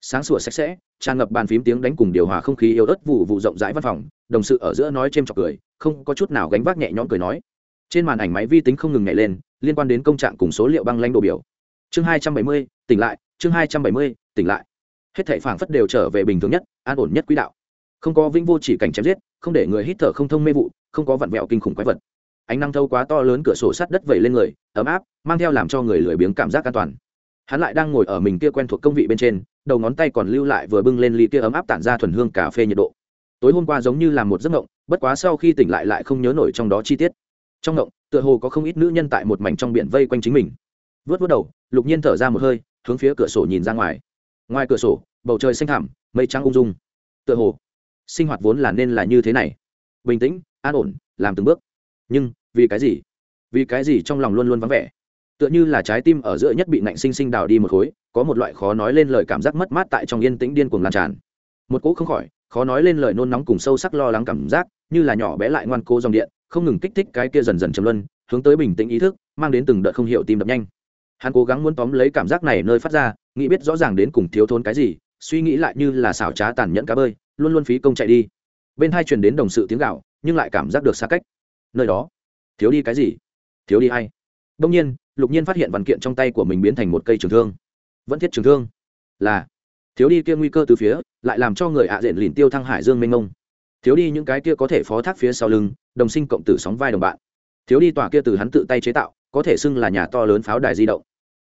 Speaker 1: Sáng sủa sạch sẽ, tràn ngập bàn phím tiếng đánh cùng điều hòa không khí yếu ớt vụ vụ rộng rãi văn phòng, đồng sự ở giữa nói c h chọc cười, không có chút nào gánh vác nhẹ nhõm cười nói. Trên màn ảnh máy vi tính không ngừng nhảy lên, liên quan đến công trạng cùng số liệu băng lãnh đồ biểu. Chương hai trăm bảy mươi, tỉnh lại, chương hai trăm bảy mươi, tỉnh lại. Hết thảy phảng phất đều trở về bình thường nhất, an ổn nhất quỹ đạo. Không có vĩnh vô chỉ cảnh chém giết, không để người hít thở không thông mê vụ, không có vặn vẹo kinh khủng quái vật ánh năng thâu quá to lớn cửa sổ sắt đất vẩy lên người, ấm áp, mang theo làm cho người lười biếng cảm giác an toàn. Hắn lại đang ngồi ở mình kia quen thuộc công vị bên trên, đầu ngón tay còn lưu lại vừa bưng lên ly kia ấm áp tản ra thuần hương cà phê nhiệt độ. Tối hôm qua giống như là một giấc ngộng bất quá sau khi tỉnh lại lại không nhớ nổi trong đó chi tiết. Trong ngộng tựa hồ có không ít nữ nhân tại một mảnh trong biển vây quanh chính mình. Vớt vớt đầu, lục nhiên thở ra một hơi, hướng phía cửa sổ nhìn ra ngoài. Ngoài cửa sổ, bầu trời xanh thẳm, mây trắng ung dung. Tựa hồ, sinh hoạt vốn là nên là như thế này. Bình tĩnh, an ổn, làm từng bước nhưng vì cái gì? Vì cái gì trong lòng luôn luôn vắng vẻ? Tựa như là trái tim ở giữa nhất bị nạnh sinh sinh đào đi một khối, có một loại khó nói lên lời cảm giác mất mát tại trong yên tĩnh điên cuồng lan tràn. Một cỗ không khỏi, khó nói lên lời nôn nóng cùng sâu sắc lo lắng cảm giác, như là nhỏ bé lại ngoan cố dòng điện, không ngừng kích thích cái kia dần dần chấm luân, hướng tới bình tĩnh ý thức, mang đến từng đợt không hiểu tim đập nhanh. Hắn cố gắng muốn tóm lấy cảm giác này nơi phát ra, nghĩ biết rõ ràng đến cùng thiếu thốn cái gì, suy nghĩ lại như là xảo trá tàn nhẫn cá bơi, luôn luôn phí công chạy đi. Bên hai truyền đến đồng sự tiếng gạo nhưng lại cảm giác được xa cách nơi đó. Thiếu đi cái gì? Thiếu đi hay đông nhiên, lục nhiên phát hiện văn kiện trong tay của mình biến thành một cây trường thương. Vẫn thiết trường thương. Là, thiếu đi kia nguy cơ từ phía, lại làm cho người ạ diện lìn tiêu thăng hải dương mênh ngông thiếu đi những cái kia có thể phó thác phía sau lưng, đồng sinh cộng tử sóng vai đồng bạn. Thiếu đi tòa kia từ hắn tự tay chế tạo, có thể xưng là nhà to lớn pháo đài di động.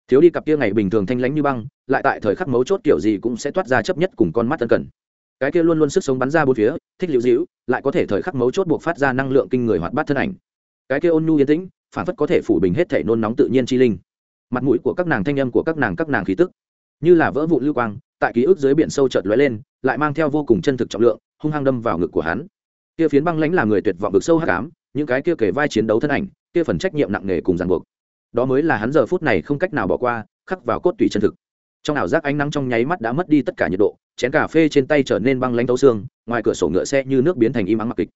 Speaker 1: Thiếu đi cặp kia ngày bình thường thanh lánh như băng, lại tại thời khắc mấu chốt kiểu gì cũng sẽ toát ra chấp nhất cùng con mắt tân cần cái kia luôn luôn sức sống bắn ra bốn phía, thích liễu dĩu lại có thể thời khắc mấu chốt buộc phát ra năng lượng kinh người hoạt bát thân ảnh. Cái kia ôn nhu yên tĩnh, phản phất có thể phủ bình hết thể nôn nóng tự nhiên chi linh. Mặt mũi của các nàng thanh âm của các nàng các nàng khí tức, như là vỡ vụ lưu quang, tại ký ức dưới biển sâu chợt lóe lên, lại mang theo vô cùng chân thực trọng lượng, hung hăng đâm vào ngực của hắn. Kia phiến băng lãnh là người tuyệt vọng vực sâu hắc ám, những cái kia kể vai chiến đấu thân ảnh, kia phần trách nhiệm nặng nề cùng ràng buộc. Đó mới là hắn giờ phút này không cách nào bỏ qua, khắc vào cốt tủy chân thực trong ảo giác ánh nắng trong nháy mắt đã mất đi tất cả nhiệt độ, chén cà phê trên tay trở nên băng lánh tấu xương, ngoài cửa sổ ngựa xe như nước biến thành im ắng mặc kịch.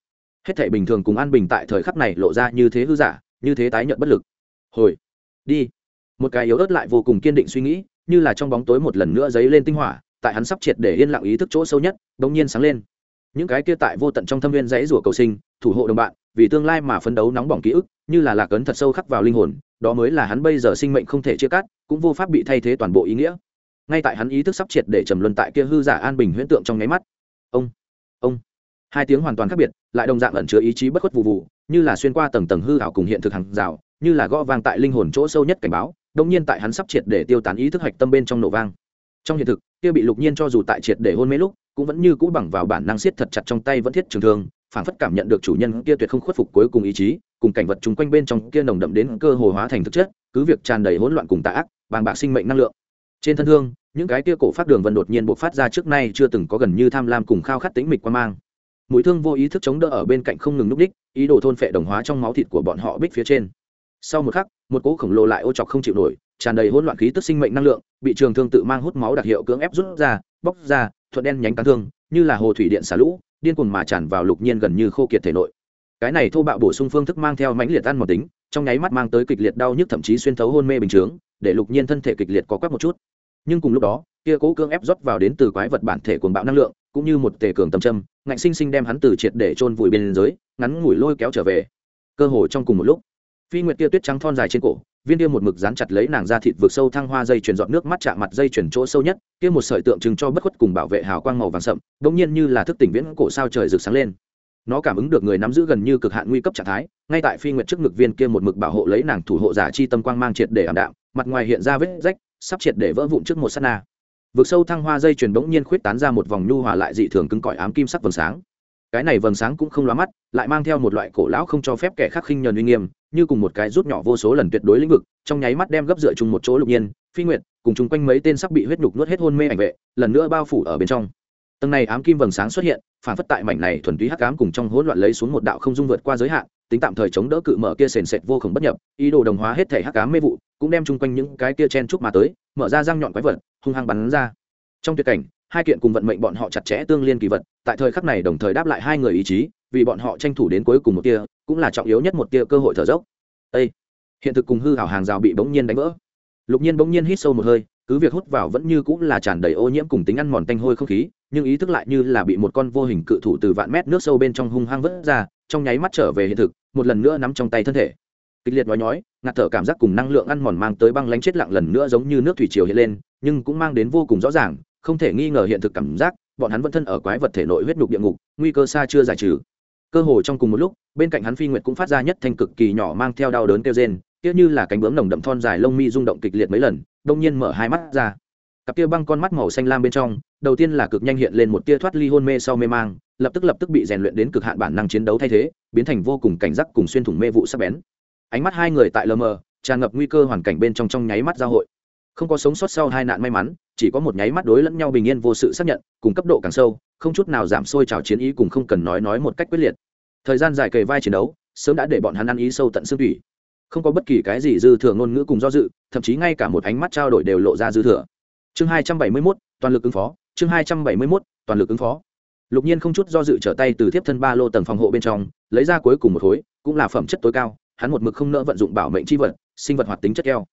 Speaker 1: Hết thể bình thường cùng an bình tại thời khắc này lộ ra như thế hư giả, như thế tái nhận bất lực. Hồi, đi. Một cái yếu ớt lại vô cùng kiên định suy nghĩ, như là trong bóng tối một lần nữa dấy lên tinh hỏa, tại hắn sắp triệt để yên lặng ý thức chỗ sâu nhất đ nhiên sáng lên. Những cái kia tại vô tận trong thâm viên dãy rủa cầu sinh, thủ hộ đồng bạn, vì tương lai mà phấn đấu nóng bỏng ký ức, như là lạc ấn thật sâu khắc vào linh hồn, đó mới là hắn bây giờ sinh mệnh không thể chia cắt, cũng vô pháp bị thay thế toàn bộ ý nghĩa ngay tại hắn ý thức sắp triệt để trầm luân tại kia hư giả an bình huyễn tượng trong nháy mắt. Ông ông. Hai tiếng hoàn toàn khác biệt, lại đồng dạng ẩn chứa ý chí bất khuất vụ vụ, như là xuyên qua tầng tầng hư hảo cùng hiện thực hàng rào, như là gõ vang tại linh hồn chỗ sâu nhất cảnh báo đông nhiên tại hắn sắp triệt để tiêu tán ý thức hạch tâm bên trong nổ vang. Trong hiện thực, kia bị lục nhiên cho dù tại triệt để hôn mê lúc, cũng vẫn như cũ bằng vào bản năng siết thật chặt trong tay vẫn thiết trường thương phản phất cảm nhận được chủ nhân kia tuyệt không khuất phục cuối cùng ý chí, cùng cảnh vật chung quanh bên trong kia nồng đậm đến cơ hồ hóa thành thực chất, cứ việc tràn đầy hỗn loạn cùng tà ác, bàng bạc sinh mệnh năng lượng trên thân thương những cái kia cổ phát đường vân đột nhiên bộc phát ra trước nay chưa từng có gần như tham lam cùng khao khát tính mịch quan mang. Mũi thương vô ý thức chống đỡ ở bên cạnh không ngừng núp đích, ý đồ thôn phệ đồng hóa trong máu thịt của bọn họ bích phía trên. Sau một khắc, một cỗ khổng lồ lại ô chọc không chịu nổi, tràn đầy hỗn loạn khí tức sinh mệnh năng lượng, bị trường thương tự mang hút máu đặc hiệu cưỡng ép rút ra, bóc ra, thuận đen nhánh cán thương, như là hồ thủy điện xả lũ, điên cuồng mà tràn vào lục nhiên gần như khô kiệt thể nội. Cái này thô bạo bổ sung phương thức mang theo mãnh liệt ăn một tính, trong nháy mắt mang tới kịch liệt đau nhức thậm chí xuyên thấu hôn mê bình chướng, để lục nhiên thân thể kịch liệt có quắc một chút nhưng cùng lúc đó, kia cố cương ép rót vào đến từ quái vật bản thể cuồng bạo năng lượng, cũng như một tề cường tầm châm, ngạnh sinh sinh đem hắn từ triệt để chôn vùi bên dưới, ngắn ngủi lôi kéo trở về. Cơ hồ trong cùng một lúc, phi nguyệt kia tuyết trắng thon dài trên cổ, viên kia một mực dán chặt lấy nàng ra thịt vượt sâu thăng hoa dây chuyển dọn nước mắt chạm mặt dây chuyển chỗ sâu nhất, kia một sợi tượng trưng cho bất khuất cùng bảo vệ hào quang màu vàng sậm, đống nhiên như là thức tỉnh viễn cổ sao trời rực sáng lên. Nó cảm ứng được người nắm giữ gần như cực hạn nguy cấp trạng thái, ngay tại phi nguyệt trước ngực viên kia một mực bảo hộ lấy nàng thủ hộ giả chi tâm quang mang triệt để ảm đạm, mặt ngoài hiện ra vết rách sắp triệt để vỡ vụn trước một sát na. Vực sâu thăng hoa dây chuyền bỗng nhiên khuyết tán ra một vòng nhu hòa lại dị thường cứng cỏi ám kim sắc vầng sáng. Cái này vầng sáng cũng không lóa mắt, lại mang theo một loại cổ lão không cho phép kẻ khác khinh nhờn uy nghiêm, như cùng một cái rút nhỏ vô số lần tuyệt đối lĩnh vực, trong nháy mắt đem gấp dựa chung một chỗ lục nhiên, phi nguyệt, cùng chung quanh mấy tên sắc bị huyết nhục nuốt hết hôn mê ảnh vệ, lần nữa bao phủ ở bên trong. Tầng này ám kim vầng sáng xuất hiện, phản phất tại mảnh này thuần túy hắc ám cùng trong hỗn loạn lấy xuống một đạo không dung vượt qua giới hạn tính tạm thời chống đỡ cự mở kia sền sệt vô cùng bất nhập, ý đồ đồng hóa hết thể hắc cá mê vụ, cũng đem chung quanh những cái kia chen chúc mà tới, mở ra răng nhọn quái vật, hung hăng bắn ra. Trong tuyệt cảnh, hai kiện cùng vận mệnh bọn họ chặt chẽ tương liên kỳ vật, tại thời khắc này đồng thời đáp lại hai người ý chí, vì bọn họ tranh thủ đến cuối cùng một tia, cũng là trọng yếu nhất một tia cơ hội thở dốc. Ê! hiện thực cùng hư hảo hàng rào bị bỗng nhiên đánh vỡ. Lục nhiên bỗng nhiên hít sâu một hơi, cứ việc hút vào vẫn như cũng là tràn đầy ô nhiễm cùng tính ăn mòn tanh hôi không khí, nhưng ý thức lại như là bị một con vô hình cự thủ từ vạn mét nước sâu bên trong hung hăng vớt ra trong nháy mắt trở về hiện thực, một lần nữa nắm trong tay thân thể. Kịch liệt nói nhói, ngạt thở cảm giác cùng năng lượng ăn mòn mang tới băng lánh chết lặng lần nữa giống như nước thủy triều hiện lên, nhưng cũng mang đến vô cùng rõ ràng, không thể nghi ngờ hiện thực cảm giác, bọn hắn vẫn thân ở quái vật thể nội huyết nhục địa ngục, nguy cơ xa chưa giải trừ. Cơ hồ trong cùng một lúc, bên cạnh hắn phi nguyệt cũng phát ra nhất thanh cực kỳ nhỏ mang theo đau đớn kêu rên, kia như là cánh bướm nồng đậm thon dài lông mi rung động kịch liệt mấy lần, đông nhiên mở hai mắt ra. Cặp kia băng con mắt màu xanh lam bên trong đầu tiên là cực nhanh hiện lên một tia thoát ly hôn mê sau mê mang, lập tức lập tức bị rèn luyện đến cực hạn bản năng chiến đấu thay thế, biến thành vô cùng cảnh giác cùng xuyên thủng mê vụ sắc bén. Ánh mắt hai người tại lờ mờ, tràn ngập nguy cơ hoàn cảnh bên trong trong nháy mắt giao hội. Không có sống sót sau hai nạn may mắn, chỉ có một nháy mắt đối lẫn nhau bình yên vô sự xác nhận, cùng cấp độ càng sâu, không chút nào giảm sôi trào chiến ý cùng không cần nói nói một cách quyết liệt. Thời gian dài kề vai chiến đấu, sớm đã để bọn hắn ăn ý sâu tận xương thủy. Không có bất kỳ cái gì dư thừa ngôn ngữ cùng do dự, thậm chí ngay cả một ánh mắt trao đổi đều lộ ra dư thừa. Chương hai trăm bảy mươi mốt, toàn lực ứng phó chương hai trăm bảy mươi mốt, toàn lực ứng phó. Lục nhiên không chút do dự trở tay từ thiếp thân ba lô tầng phòng hộ bên trong, lấy ra cuối cùng một khối, cũng là phẩm chất tối cao, hắn một mực không nỡ vận dụng bảo mệnh c h i vật, sinh vật hoạt tính chất keo.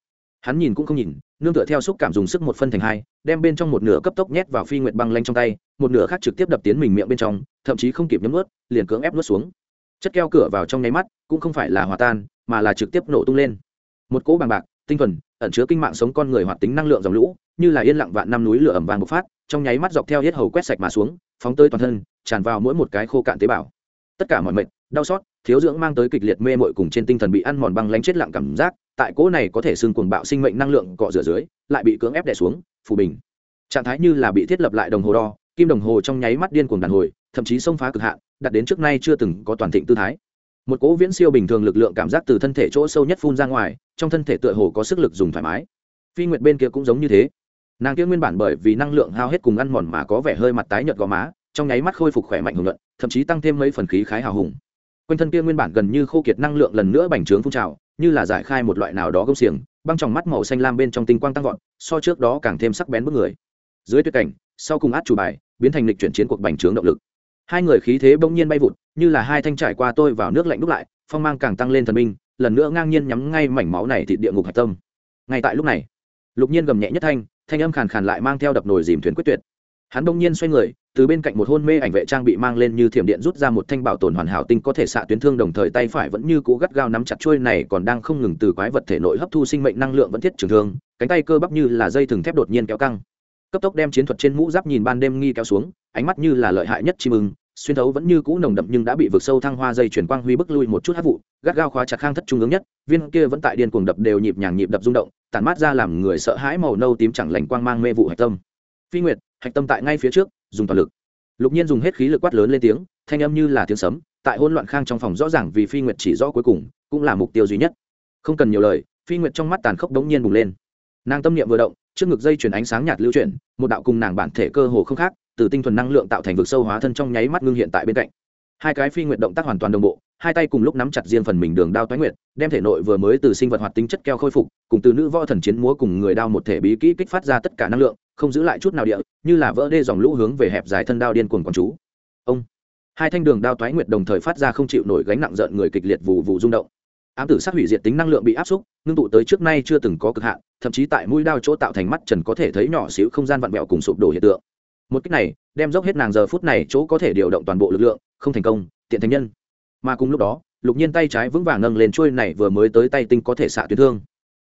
Speaker 1: Hắn nhìn cũng không nhìn, nương tựa theo xúc cảm dùng sức một phân thành hai, đem bên trong một nửa cấp tốc nhét vào phi nguyệt băng lanh trong tay, một nửa khác trực tiếp đập tiến mình miệng bên trong, thậm chí không kịp nhấm ướt liền cưỡng ép nuốt xuống. Chất keo cửa vào trong nháy mắt, cũng không phải là hòa tan, mà là trực tiếp nổ tung lên. Một cỗ bằng bạc, tinh thuần ẩn chứa kinh mạng sống con người hoạt tính năng lượng dòng lũ, như là yên lặng vạn năm núi lửa ẩm vàng bộc phát, trong nháy mắt dọc theo hết hầu quét sạch mà xuống, phóng tới toàn thân, tràn vào mỗi một cái khô cạn tế bào. Tất cả mọi mệt, đau xót, thiếu dưỡng mang tới kịch liệt mê mội cùng trên tinh thần bị ăn mòn băng lánh chết lặng cảm giác, tại cỗ này có thể xương cuồng bạo sinh mệnh năng lượng cọ rửa dưới, lại bị cưỡng ép đè xuống phủ bình. Trạng thái như là bị thiết lập lại đồng hồ đo, kim đồng hồ trong nháy mắt điên cuồng đàn hồi, thậm chí xông phá cực hạn, đặt đến trước nay chưa từng có toàn thịnh tư thái một cỗ viễn siêu bình thường lực lượng cảm giác từ thân thể chỗ sâu nhất phun ra ngoài, trong thân thể tựa hồ có sức lực dùng thoải mái. Phi nguyệt bên kia cũng giống như thế. Nàng kia nguyên bản bởi vì năng lượng hao hết cùng ăn mòn mà có vẻ hơi mặt tái nhợt gò má, trong nháy mắt khôi phục khỏe mạnh hùng luận, thậm chí tăng thêm mấy phần khí khái hào hùng. Quanh thân kia nguyên bản gần như khô kiệt năng lượng lần nữa bành trướng phun trào, như là giải khai một loại nào đó gông xiềng, băng trong mắt màu xanh lam bên trong tinh quang tăng vọt, so trước đó càng thêm sắc bén bức người. Dưới tuyệt cảnh, sau cùng át chủ bài, biến thành lịch chuyển chiến cuộc bành trướng động lực. Hai người khí thế bỗng nhiên bay vụt như là hai thanh trải qua tôi vào nước lạnh đúc lại, phong mang càng tăng lên thần minh, lần nữa ngang nhiên nhắm ngay mảnh máu này thịt địa ngục hạch tâm. Ngay tại lúc này, lục nhiên gầm nhẹ nhất thanh thanh âm khàn khàn lại mang theo đập nồi dìm thuyền quyết tuyệt. Hắn đông nhiên xoay người, từ bên cạnh một hôn mê ảnh vệ trang bị mang lên như thiểm điện rút ra một thanh bảo tồn hoàn hảo tinh có thể xạ tuyến thương đồng thời tay phải vẫn như cũ gắt gao nắm chặt trôi này còn đang không ngừng từ quái vật thể nội hấp thu sinh mệnh năng lượng vẫn thiết trường thương, cánh tay cơ bắp như là dây thừng thép đột nhiên kéo căng. Cấp tốc đem chiến thuật trên mũ giáp nhìn ban đêm nghi kéo xuống, ánh mắt như là lợi hại nhất chim ưng xuyên thấu vẫn như cũ nồng đậm nhưng đã bị vượt sâu thăng hoa dây chuyển quang huy bức lui một chút hát vụ, gắt gao khóa chặt khang thất trung ứng nhất, viên kia vẫn tại điên cuồng đập đều nhịp nhàng nhịp đập rung động, tản mát ra làm người sợ hãi màu nâu tím chẳng lành quang mang mê vụ hạch tâm. Phi nguyệt, hạch tâm tại ngay phía trước, dùng toàn lực. Lục nhiên dùng hết khí lực quát lớn lên tiếng, thanh âm như là tiếng sấm, tại hỗn loạn khang trong phòng rõ ràng vì phi nguyệt chỉ rõ cuối cùng, cũng là mục tiêu duy nhất. Không cần nhiều lời, phi nguyệt trong mắt tàn khốc đống nhiên bùng lên. Nàng tâm niệm vừa động, trước ngực dây chuyển ánh sáng nhạt lưu chuyển, một đạo cùng nàng bản thể cơ hồ không khác từ tinh thuần năng lượng tạo thành vực sâu hóa thân trong nháy mắt ngưng hiện tại bên cạnh. Hai cái phi nguyện động tác hoàn toàn đồng bộ, hai tay cùng lúc nắm chặt riêng phần mình đường đao toái nguyệt, đem thể nội vừa mới từ sinh vật hoạt tính chất keo khôi phục, cùng từ nữ võ thần chiến múa cùng người đao một thể bí kỹ kích phát ra tất cả năng lượng, không giữ lại chút nào địa, như là vỡ đê dòng lũ hướng về hẹp dài thân đao điên cuồng quán chú. Ông, hai thanh đường đao toái nguyệt đồng thời phát ra không chịu nổi gánh nặng giận người kịch liệt vụ vụ rung động. Ám tử sát hủy diệt tính năng lượng bị áp xúc, ngưng tụ tới trước nay chưa từng có cực hạn, thậm chí tại mũi đao chỗ tạo thành mắt trần có thể thấy nhỏ xíu không gian vặn vẹo cùng sụp đổ hiện tượng một cách này, đem dốc hết nàng giờ phút này chỗ có thể điều động toàn bộ lực lượng, không thành công, tiện thành nhân. Mà cùng lúc đó, lục nhiên tay trái vững vàng nâng lên trôi này vừa mới tới tay tinh có thể xạ tuyến thương.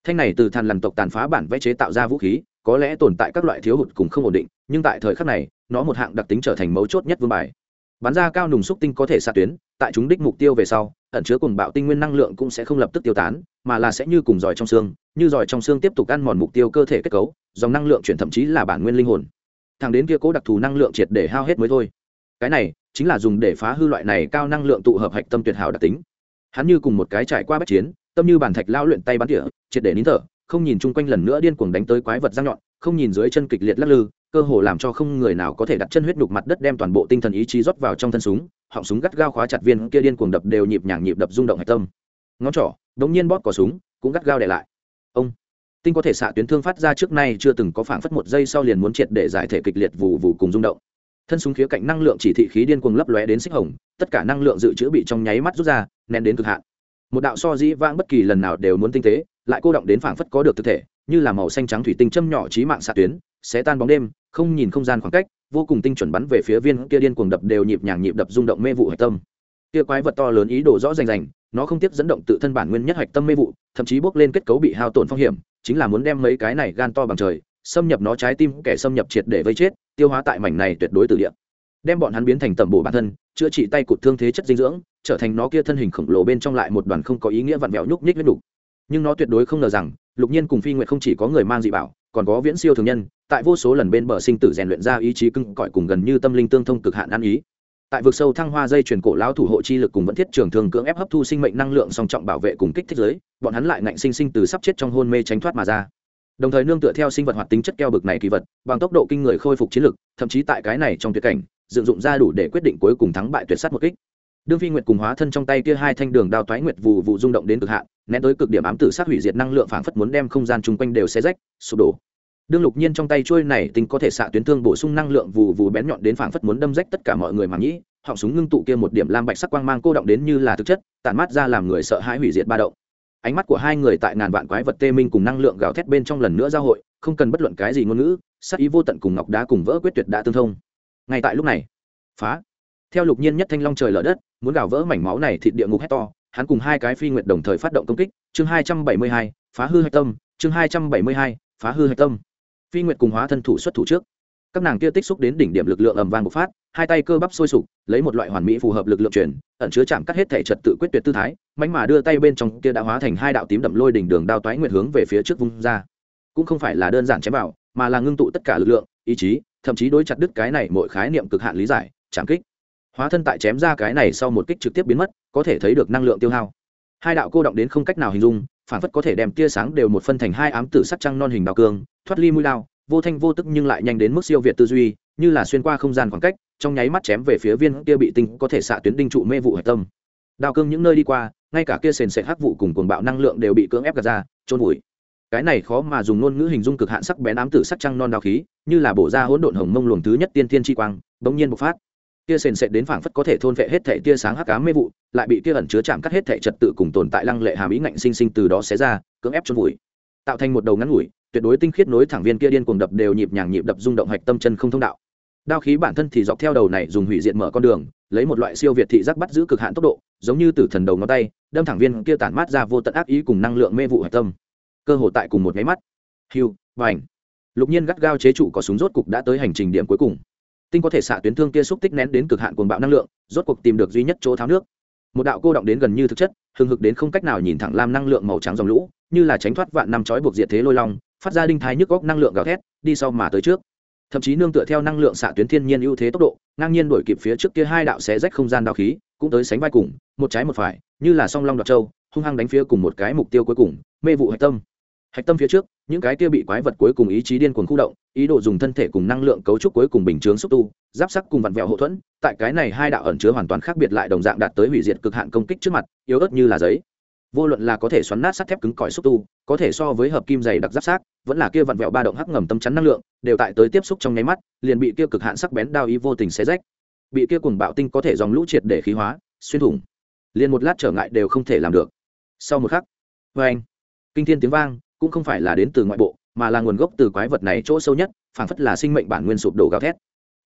Speaker 1: Thanh này từ thàn lằn tộc tàn phá bản vẽ chế tạo ra vũ khí, có lẽ tồn tại các loại thiếu hụt cùng không ổn định, nhưng tại thời khắc này, nó một hạng đặc tính trở thành mấu chốt nhất vương bài. Bắn ra cao nùng xúc tinh có thể xạ tuyến, tại chúng đích mục tiêu về sau, ẩn chứa cùng bạo tinh nguyên năng lượng cũng sẽ không lập tức tiêu tán, mà là sẽ như cùng giỏi trong xương, như giỏi trong xương tiếp tục ăn mòn mục tiêu cơ thể kết cấu, dòng năng lượng chuyển thậm chí là bản nguyên linh hồn thằng đến kia cố đặc thù năng lượng triệt để hao hết mới thôi. Cái này chính là dùng để phá hư loại này cao năng lượng tụ hợp hạch tâm tuyệt hảo đặc tính. Hắn như cùng một cái trải qua bất chiến, tâm như bàn thạch lao luyện tay bắn tỉa, triệt để nín thở, không nhìn chung quanh lần nữa điên cuồng đánh tới quái vật răng nhọn, không nhìn dưới chân kịch liệt lắc lư, cơ hồ làm cho không người nào có thể đặt chân huyết đục mặt đất đem toàn bộ tinh thần ý chí rót vào trong thân súng, họng súng gắt gao khóa chặt viên kia điên cuồng đập đều nhịp nhàng nhịp đập rung động hạch tâm. Ngón trỏ, đống nhiên bóp cỏ súng, cũng gắt gao để lại. Ông! Tinh có thể xạ tuyến thương phát ra trước nay chưa từng có phảng phất một giây sau liền muốn triệt để giải thể kịch liệt vụ vụ cùng rung động. Thân súng khía cạnh năng lượng chỉ thị khí điên cuồng lấp lóe đến xích hồng, tất cả năng lượng dự trữ bị trong nháy mắt rút ra, nén đến cực hạn. Một đạo so dĩ vãng bất kỳ lần nào đều muốn tinh tế, lại cô động đến phảng phất có được thực thể, như là màu xanh trắng thủy tinh châm nhỏ trí mạng xạ tuyến sẽ tan bóng đêm, không nhìn không gian khoảng cách, vô cùng tinh chuẩn bắn về phía viên kia điên cuồng đập đều nhịp nhàng nhịp đập rung động mê vụ hạch tâm. Kia quái vật to lớn ý đồ rõ rành rành, nó không tiếp dẫn động tự thân bản nguyên nhất hạch tâm mê vụ, thậm chí bước lên kết cấu bị hao tổn phong hiểm chính là muốn đem mấy cái này gan to bằng trời, xâm nhập nó trái tim kẻ xâm nhập triệt để vây chết, tiêu hóa tại mảnh này tuyệt đối từ địa đem bọn hắn biến thành tầm bổ bản thân, chữa trị tay cụt thương thế chất dinh dưỡng, trở thành nó kia thân hình khổng lồ bên trong lại một đoàn không có ý nghĩa vặn vẹo nhúc nhích huyết đủ. nhưng nó tuyệt đối không ngờ rằng, lục nhiên cùng phi nguyệt không chỉ có người mang dị bảo, còn có viễn siêu thường nhân, tại vô số lần bên bờ sinh tử rèn luyện ra ý chí cưng cõi cùng gần như tâm linh tương thông cực hạn ăn ý tại vực sâu thăng hoa dây chuyển cổ lão thủ hộ chi lực cùng vẫn thiết trường thường cưỡng ép hấp thu sinh mệnh năng lượng song trọng bảo vệ cùng kích thích giới, bọn hắn lại ngạnh sinh sinh từ sắp chết trong hôn mê tránh thoát mà ra. Đồng thời nương tựa theo sinh vật hoạt tính chất keo bực này kỳ vật, bằng tốc độ kinh người khôi phục chiến lực, thậm chí tại cái này trong tuyệt cảnh, dựng dụng ra đủ để quyết định cuối cùng thắng bại tuyệt sát một kích. Đương phi nguyệt cùng hóa thân trong tay kia hai thanh đường đao toái nguyệt vụ vụ rung động đến cực hạn, nén tới cực điểm ám tử sát hủy diệt năng lượng phảng phất muốn đem không gian chung quanh đều xé rách, sụp đổ đương lục nhiên trong tay trôi này tinh có thể xạ tuyến thương bổ sung năng lượng vù vù bén nhọn đến phảng phất muốn đâm rách tất cả mọi người mà nghĩ, họng súng ngưng tụ kia một điểm lam bạch sắc quang mang cô động đến như là thực chất, tản mát ra làm người sợ hãi hủy diệt ba động. Ánh mắt của hai người tại ngàn vạn quái vật tê minh cùng năng lượng gào thét bên trong lần nữa giao hội, không cần bất luận cái gì ngôn ngữ, sắc ý vô tận cùng ngọc đá cùng vỡ quyết tuyệt đã tương thông. Ngay tại lúc này, phá. Theo lục nhiên nhất thanh long trời lở đất, muốn gào vỡ mảnh máu này thịt địa ngục hét to, hắn cùng hai cái phi nguyệt đồng thời phát động công kích, chương hai trăm bảy mươi hai, phá hư hạch tâm, chương hai trăm bảy mươi hai, phá hư hạch tâm phi nguyệt cùng hóa thân thủ xuất thủ trước. Các nàng kia tích xúc đến đỉnh điểm lực lượng ầm vang bộc phát, hai tay cơ bắp sôi sục, lấy một loại hoàn mỹ phù hợp lực lượng chuyển ẩn chứa chạm cắt hết thể trật tự quyết tuyệt tư thái mánh mà đưa tay bên trong kia đã hóa thành hai đạo tím đậm lôi đỉnh đường đao toái nguyệt hướng về phía trước vung ra. Cũng không phải là đơn giản chém vào, mà là ngưng tụ tất cả lực lượng, ý chí, thậm chí đối chặt đứt cái này mọi khái niệm cực hạn lý giải, chạm kích. Hóa thân tại chém ra cái này sau một kích trực tiếp biến mất, có thể thấy được năng lượng tiêu hao hai đạo cô động đến không cách nào hình dung, phản phất có thể đem tia sáng đều một phân thành hai ám tử sắc trăng non hình đào cương, thoát ly mũi lao, vô thanh vô tức nhưng lại nhanh đến mức siêu việt tư duy, như là xuyên qua không gian khoảng cách, trong nháy mắt chém về phía viên kia bị tinh có thể xạ tuyến đinh trụ mê vụ hạch tâm. Đào cương những nơi đi qua, ngay cả kia sền sệt hắc vụ cùng cuồng bạo năng lượng đều bị cưỡng ép gạt ra trôn vùi. Cái này khó mà dùng ngôn ngữ hình dung cực hạn sắc bén ám tử sắc trăng non đào khí, như là bổ ra hỗn độn hồng mông luồng thứ nhất tiên thiên chi quang, bỗng nhiên bộc phát tia sền sệt đến phảng phất có thể thôn vệ hết thể tia sáng hắc ám mê vụ lại bị tia ẩn chứa chạm cắt hết thể trật tự cùng tồn tại lăng lệ hàm ý ngạnh sinh sinh từ đó xé ra cưỡng ép chôn vùi. Tạo thành một đầu ngắn ngủi tuyệt đối tinh khiết nối thẳng viên kia điên cuồng đập đều nhịp nhàng nhịp đập rung động hạch tâm chân không thông đạo. Đao khí bản thân thì dọc theo đầu này dùng hủy diệt mở con đường lấy một loại siêu việt thị giác bắt giữ cực hạn tốc độ giống như từ thần đầu ngón tay đâm thẳng viên kia tản mát ra vô tận ác ý cùng năng lượng mê vụ hạch tâm. Cơ hồ tại cùng một máy mắt. Hưu, và ảnh lục nhiên gắt gao chế trụ có súng rốt cục đã tới hành trình điểm cuối cùng tinh có thể xạ tuyến thương kia xúc tích nén đến cực hạn cuồng bạo năng lượng, rốt cuộc tìm được duy nhất chỗ tháo nước. Một đạo cô động đến gần như thực chất, hừng hực đến không cách nào nhìn thẳng lam năng lượng màu trắng dòng lũ, như là tránh thoát vạn năm trói buộc diệt thế lôi long, phát ra đinh thái nhức góc năng lượng gào thét, đi sau mà tới trước. Thậm chí nương tựa theo năng lượng xạ tuyến thiên nhiên ưu thế tốc độ, ngang nhiên đuổi kịp phía trước kia hai đạo xé rách không gian đao khí, cũng tới sánh vai cùng, một trái một phải, như là song long đoạt châu, hung hăng đánh phía cùng một cái mục tiêu cuối cùng, mê vụ hạch tâm. Hạch tâm phía trước, những cái kia bị quái vật cuối cùng ý chí điên cuồng khu động ý đồ dùng thân thể cùng năng lượng cấu trúc cuối cùng bình chướng xúc tu, giáp sắc cùng vặn vẹo hậu thuẫn, tại cái này hai đạo ẩn chứa hoàn toàn khác biệt lại đồng dạng đạt tới hủy diệt cực hạn công kích trước mặt, yếu ớt như là giấy. Vô luận là có thể xoắn nát sắt thép cứng cỏi xúc tu, có thể so với hợp kim dày đặc giáp sát vẫn là kia vặn vẹo ba động hắc ngầm tâm chắn năng lượng, đều tại tới tiếp xúc trong nháy mắt, liền bị kia cực hạn sắc bén đao ý vô tình xé rách. Bị kia cùng bạo tinh có thể dòng lũ triệt để khí hóa, xuyên thủng. Liền một lát trở ngại đều không thể làm được. Sau một khắc vê anh kinh thiên tiếng vang, cũng không phải là đến từ ngoại bộ mà là nguồn gốc từ quái vật này chỗ sâu nhất, phảng phất là sinh mệnh bản nguyên sụp đổ gào thét.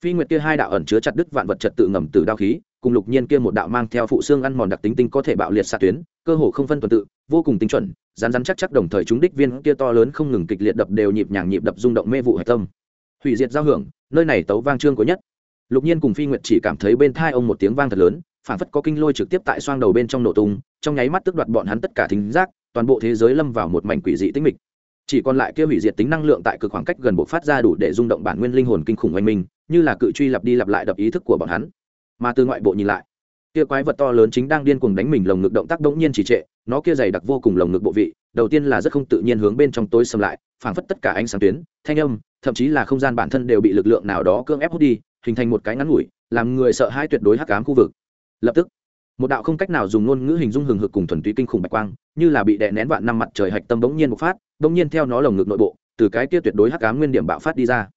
Speaker 1: Phi nguyệt kia hai đạo ẩn chứa chặt đứt vạn vật trật tự ngầm từ đao khí, cùng lục nhiên kia một đạo mang theo phụ xương ăn mòn đặc tính tinh có thể bạo liệt xạ tuyến, cơ hồ không phân tuần tự, vô cùng tinh chuẩn rán rán chắc chắc đồng thời chúng đích viên kia to lớn không ngừng kịch liệt đập đều nhịp nhàng nhịp đập rung động mê vụ hạch tâm. Hủy diệt giao hưởng, nơi này tấu vang trương có nhất. Lục nhiên cùng phi nguyệt chỉ cảm thấy bên thai ông một tiếng vang thật lớn phản phất có kinh lôi trực tiếp tại xoang đầu bên trong nổ tung, trong nháy mắt tức đoạt bọn hắn tất cả thính giác, toàn bộ thế giới lâm vào một mảnh quỷ dị tĩnh mịch chỉ còn lại kia hủy diệt tính năng lượng tại cực khoảng cách gần bộ phát ra đủ để rung động bản nguyên linh hồn kinh khủng oanh minh, như là cự truy lặp đi lặp lại đập ý thức của bọn hắn. Mà từ ngoại bộ nhìn lại, kia quái vật to lớn chính đang điên cuồng đánh mình lồng ngực động tác đống nhiên chỉ trệ, nó kia dày đặc vô cùng lồng ngực bộ vị, đầu tiên là rất không tự nhiên hướng bên trong tối xâm lại, phảng phất tất cả ánh sáng tuyến, thanh âm, thậm chí là không gian bản thân đều bị lực lượng nào đó cưỡng ép hút đi, hình thành một cái ngắn ngủi, làm người sợ hãi tuyệt đối hắc ám khu vực. Lập tức một đạo không cách nào dùng ngôn ngữ hình dung hừng hực cùng thuần túy kinh khủng bạch quang, như là bị đè nén vạn năm mặt trời hạch tâm bỗng nhiên bộc phát, bỗng nhiên theo nó lồng ngực nội bộ, từ cái kia tuyệt đối hắc ám nguyên điểm bạo phát đi ra.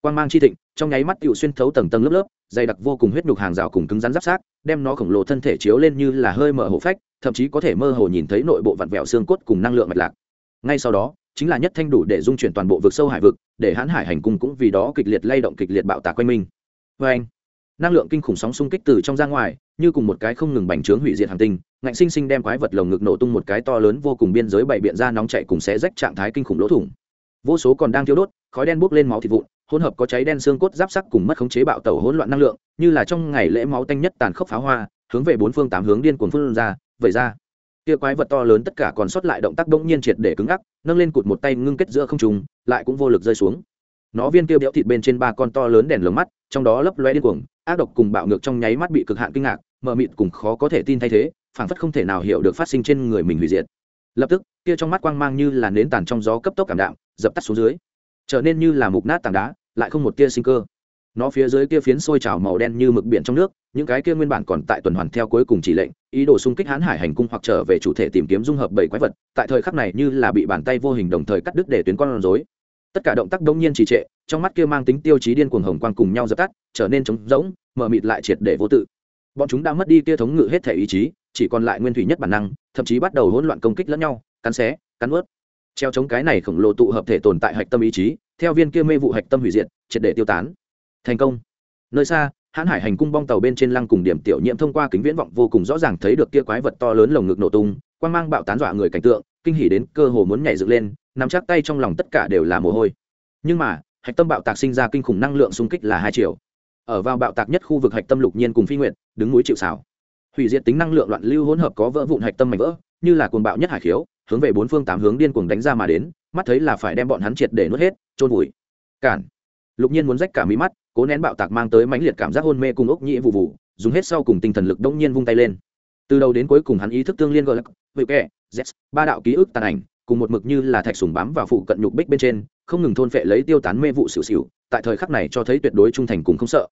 Speaker 1: Quang mang chi thịnh, trong nháy mắt tựu xuyên thấu tầng tầng lớp lớp, dày đặc vô cùng huyết nhục hàng rào cùng cứng rắn giáp sát, đem nó khổng lồ thân thể chiếu lên như là hơi mở hổ phách, thậm chí có thể mơ hồ nhìn thấy nội bộ vặn vẹo xương cốt cùng năng lượng mạch lạc. Ngay sau đó, chính là nhất thanh đủ để dung chuyển toàn bộ vực sâu hải vực, để hãn hải hành cung cũng vì đó kịch liệt lay động kịch liệt bạo tạc quanh minh vê vâng. anh năng lượng kinh khủng sóng xung kích từ trong ra ngoài, như cùng một cái không ngừng bành trướng hủy diệt hành tinh, ngạnh sinh sinh đem quái vật lồng ngực nổ tung một cái to lớn vô cùng biên giới bảy biện ra nóng chạy cùng xé rách trạng thái kinh khủng lỗ thủng. Vô số còn đang thiêu đốt, khói đen bốc lên máu thịt vụn, hỗn hợp có cháy đen xương cốt giáp sắc cùng mất khống chế bạo tẩu hỗn loạn năng lượng, như là trong ngày lễ máu tanh nhất tàn khốc pháo hoa, hướng về bốn phương tám hướng điên cuồng phun ra vậy ra. Kia quái vật to lớn tất cả còn sót lại động tác bỗng nhiên triệt để cứng ngắc, nâng lên cụt một tay ngưng kết giữa không trùng lại cũng vô lực rơi xuống. Nó viên kia béo thịt bên trên ba con to lớn đèn lồng mắt, trong đó lấp lóe điên cuồng ác độc cùng bạo ngược trong nháy mắt bị cực hạn kinh ngạc, mờ mịt cùng khó có thể tin thay thế, phảng phất không thể nào hiểu được phát sinh trên người mình hủy diệt. Lập tức, kia trong mắt quang mang như là nến tàn trong gió cấp tốc cảm đạm, dập tắt xuống dưới. Trở nên như là mục nát tảng đá, lại không một tia sinh cơ. Nó phía dưới kia phiến sôi trào màu đen như mực biển trong nước, những cái kia nguyên bản còn tại tuần hoàn theo cuối cùng chỉ lệnh, ý đồ xung kích hãn hải hành cung hoặc trở về chủ thể tìm kiếm dung hợp bảy quái vật, tại thời khắc này như là bị bàn tay vô hình đồng thời cắt đứt để tuyến con rối. Tất cả động tác đông nhiên trì trệ trong mắt kia mang tính tiêu chí điên cuồng hồng quang cùng nhau dập tắt, trở nên trống rỗng, mờ mịt lại triệt để vô tự. Bọn chúng đã mất đi kia thống ngự hết thể ý chí, chỉ còn lại nguyên thủy nhất bản năng, thậm chí bắt đầu hỗn loạn công kích lẫn nhau, cắn xé, cắn ướt. Treo chống cái này khổng lồ tụ hợp thể tồn tại hạch tâm ý chí, theo viên kia mê vụ hạch tâm hủy diệt, triệt để tiêu tán. Thành công. Nơi xa, hãn hải hành cung bong tàu bên trên lăng cùng điểm tiểu nhiễm thông qua kính viễn vọng vô cùng rõ ràng thấy được kia quái vật to lớn lồng ngực nổ tung quan mang bạo tán dọa người cảnh tượng, kinh hỉ đến cơ hồ muốn nhảy dựng lên, nắm chắc tay trong lòng tất cả đều là mồ hôi. Nhưng mà hạch tâm bạo tạc sinh ra kinh khủng năng lượng xung kích là hai triệu ở vào bạo tạc nhất khu vực hạch tâm lục nhiên cùng phi nguyện đứng núi chịu xảo hủy diệt tính năng lượng loạn lưu hỗn hợp có vỡ vụn hạch tâm mảnh vỡ, như là cuồng bạo nhất hải khiếu, hướng về bốn phương tám hướng điên cuồng đánh ra mà đến, mắt thấy là phải đem bọn hắn triệt để nuốt hết trôn vùi. Cản. Lục nhiên muốn rách cả mí mắt, cố nén bạo tạc mang tới mãnh liệt cảm giác hôn mê cùng ốc nhĩ vụ vụ, dùng hết sau cùng tinh thần lực đông nhiên vung tay lên. Từ đầu đến cuối cùng hắn ý thức tương liên gọi là vị kẹ z ba đạo ký ức tàn ảnh, cùng một mực như là thạch sùng bám vào phụ cận nhục bích bên trên không ngừng thôn phệ lấy tiêu tán mê vụ xỉu xỉu, tại thời khắc này cho thấy tuyệt đối trung thành cùng không sợ.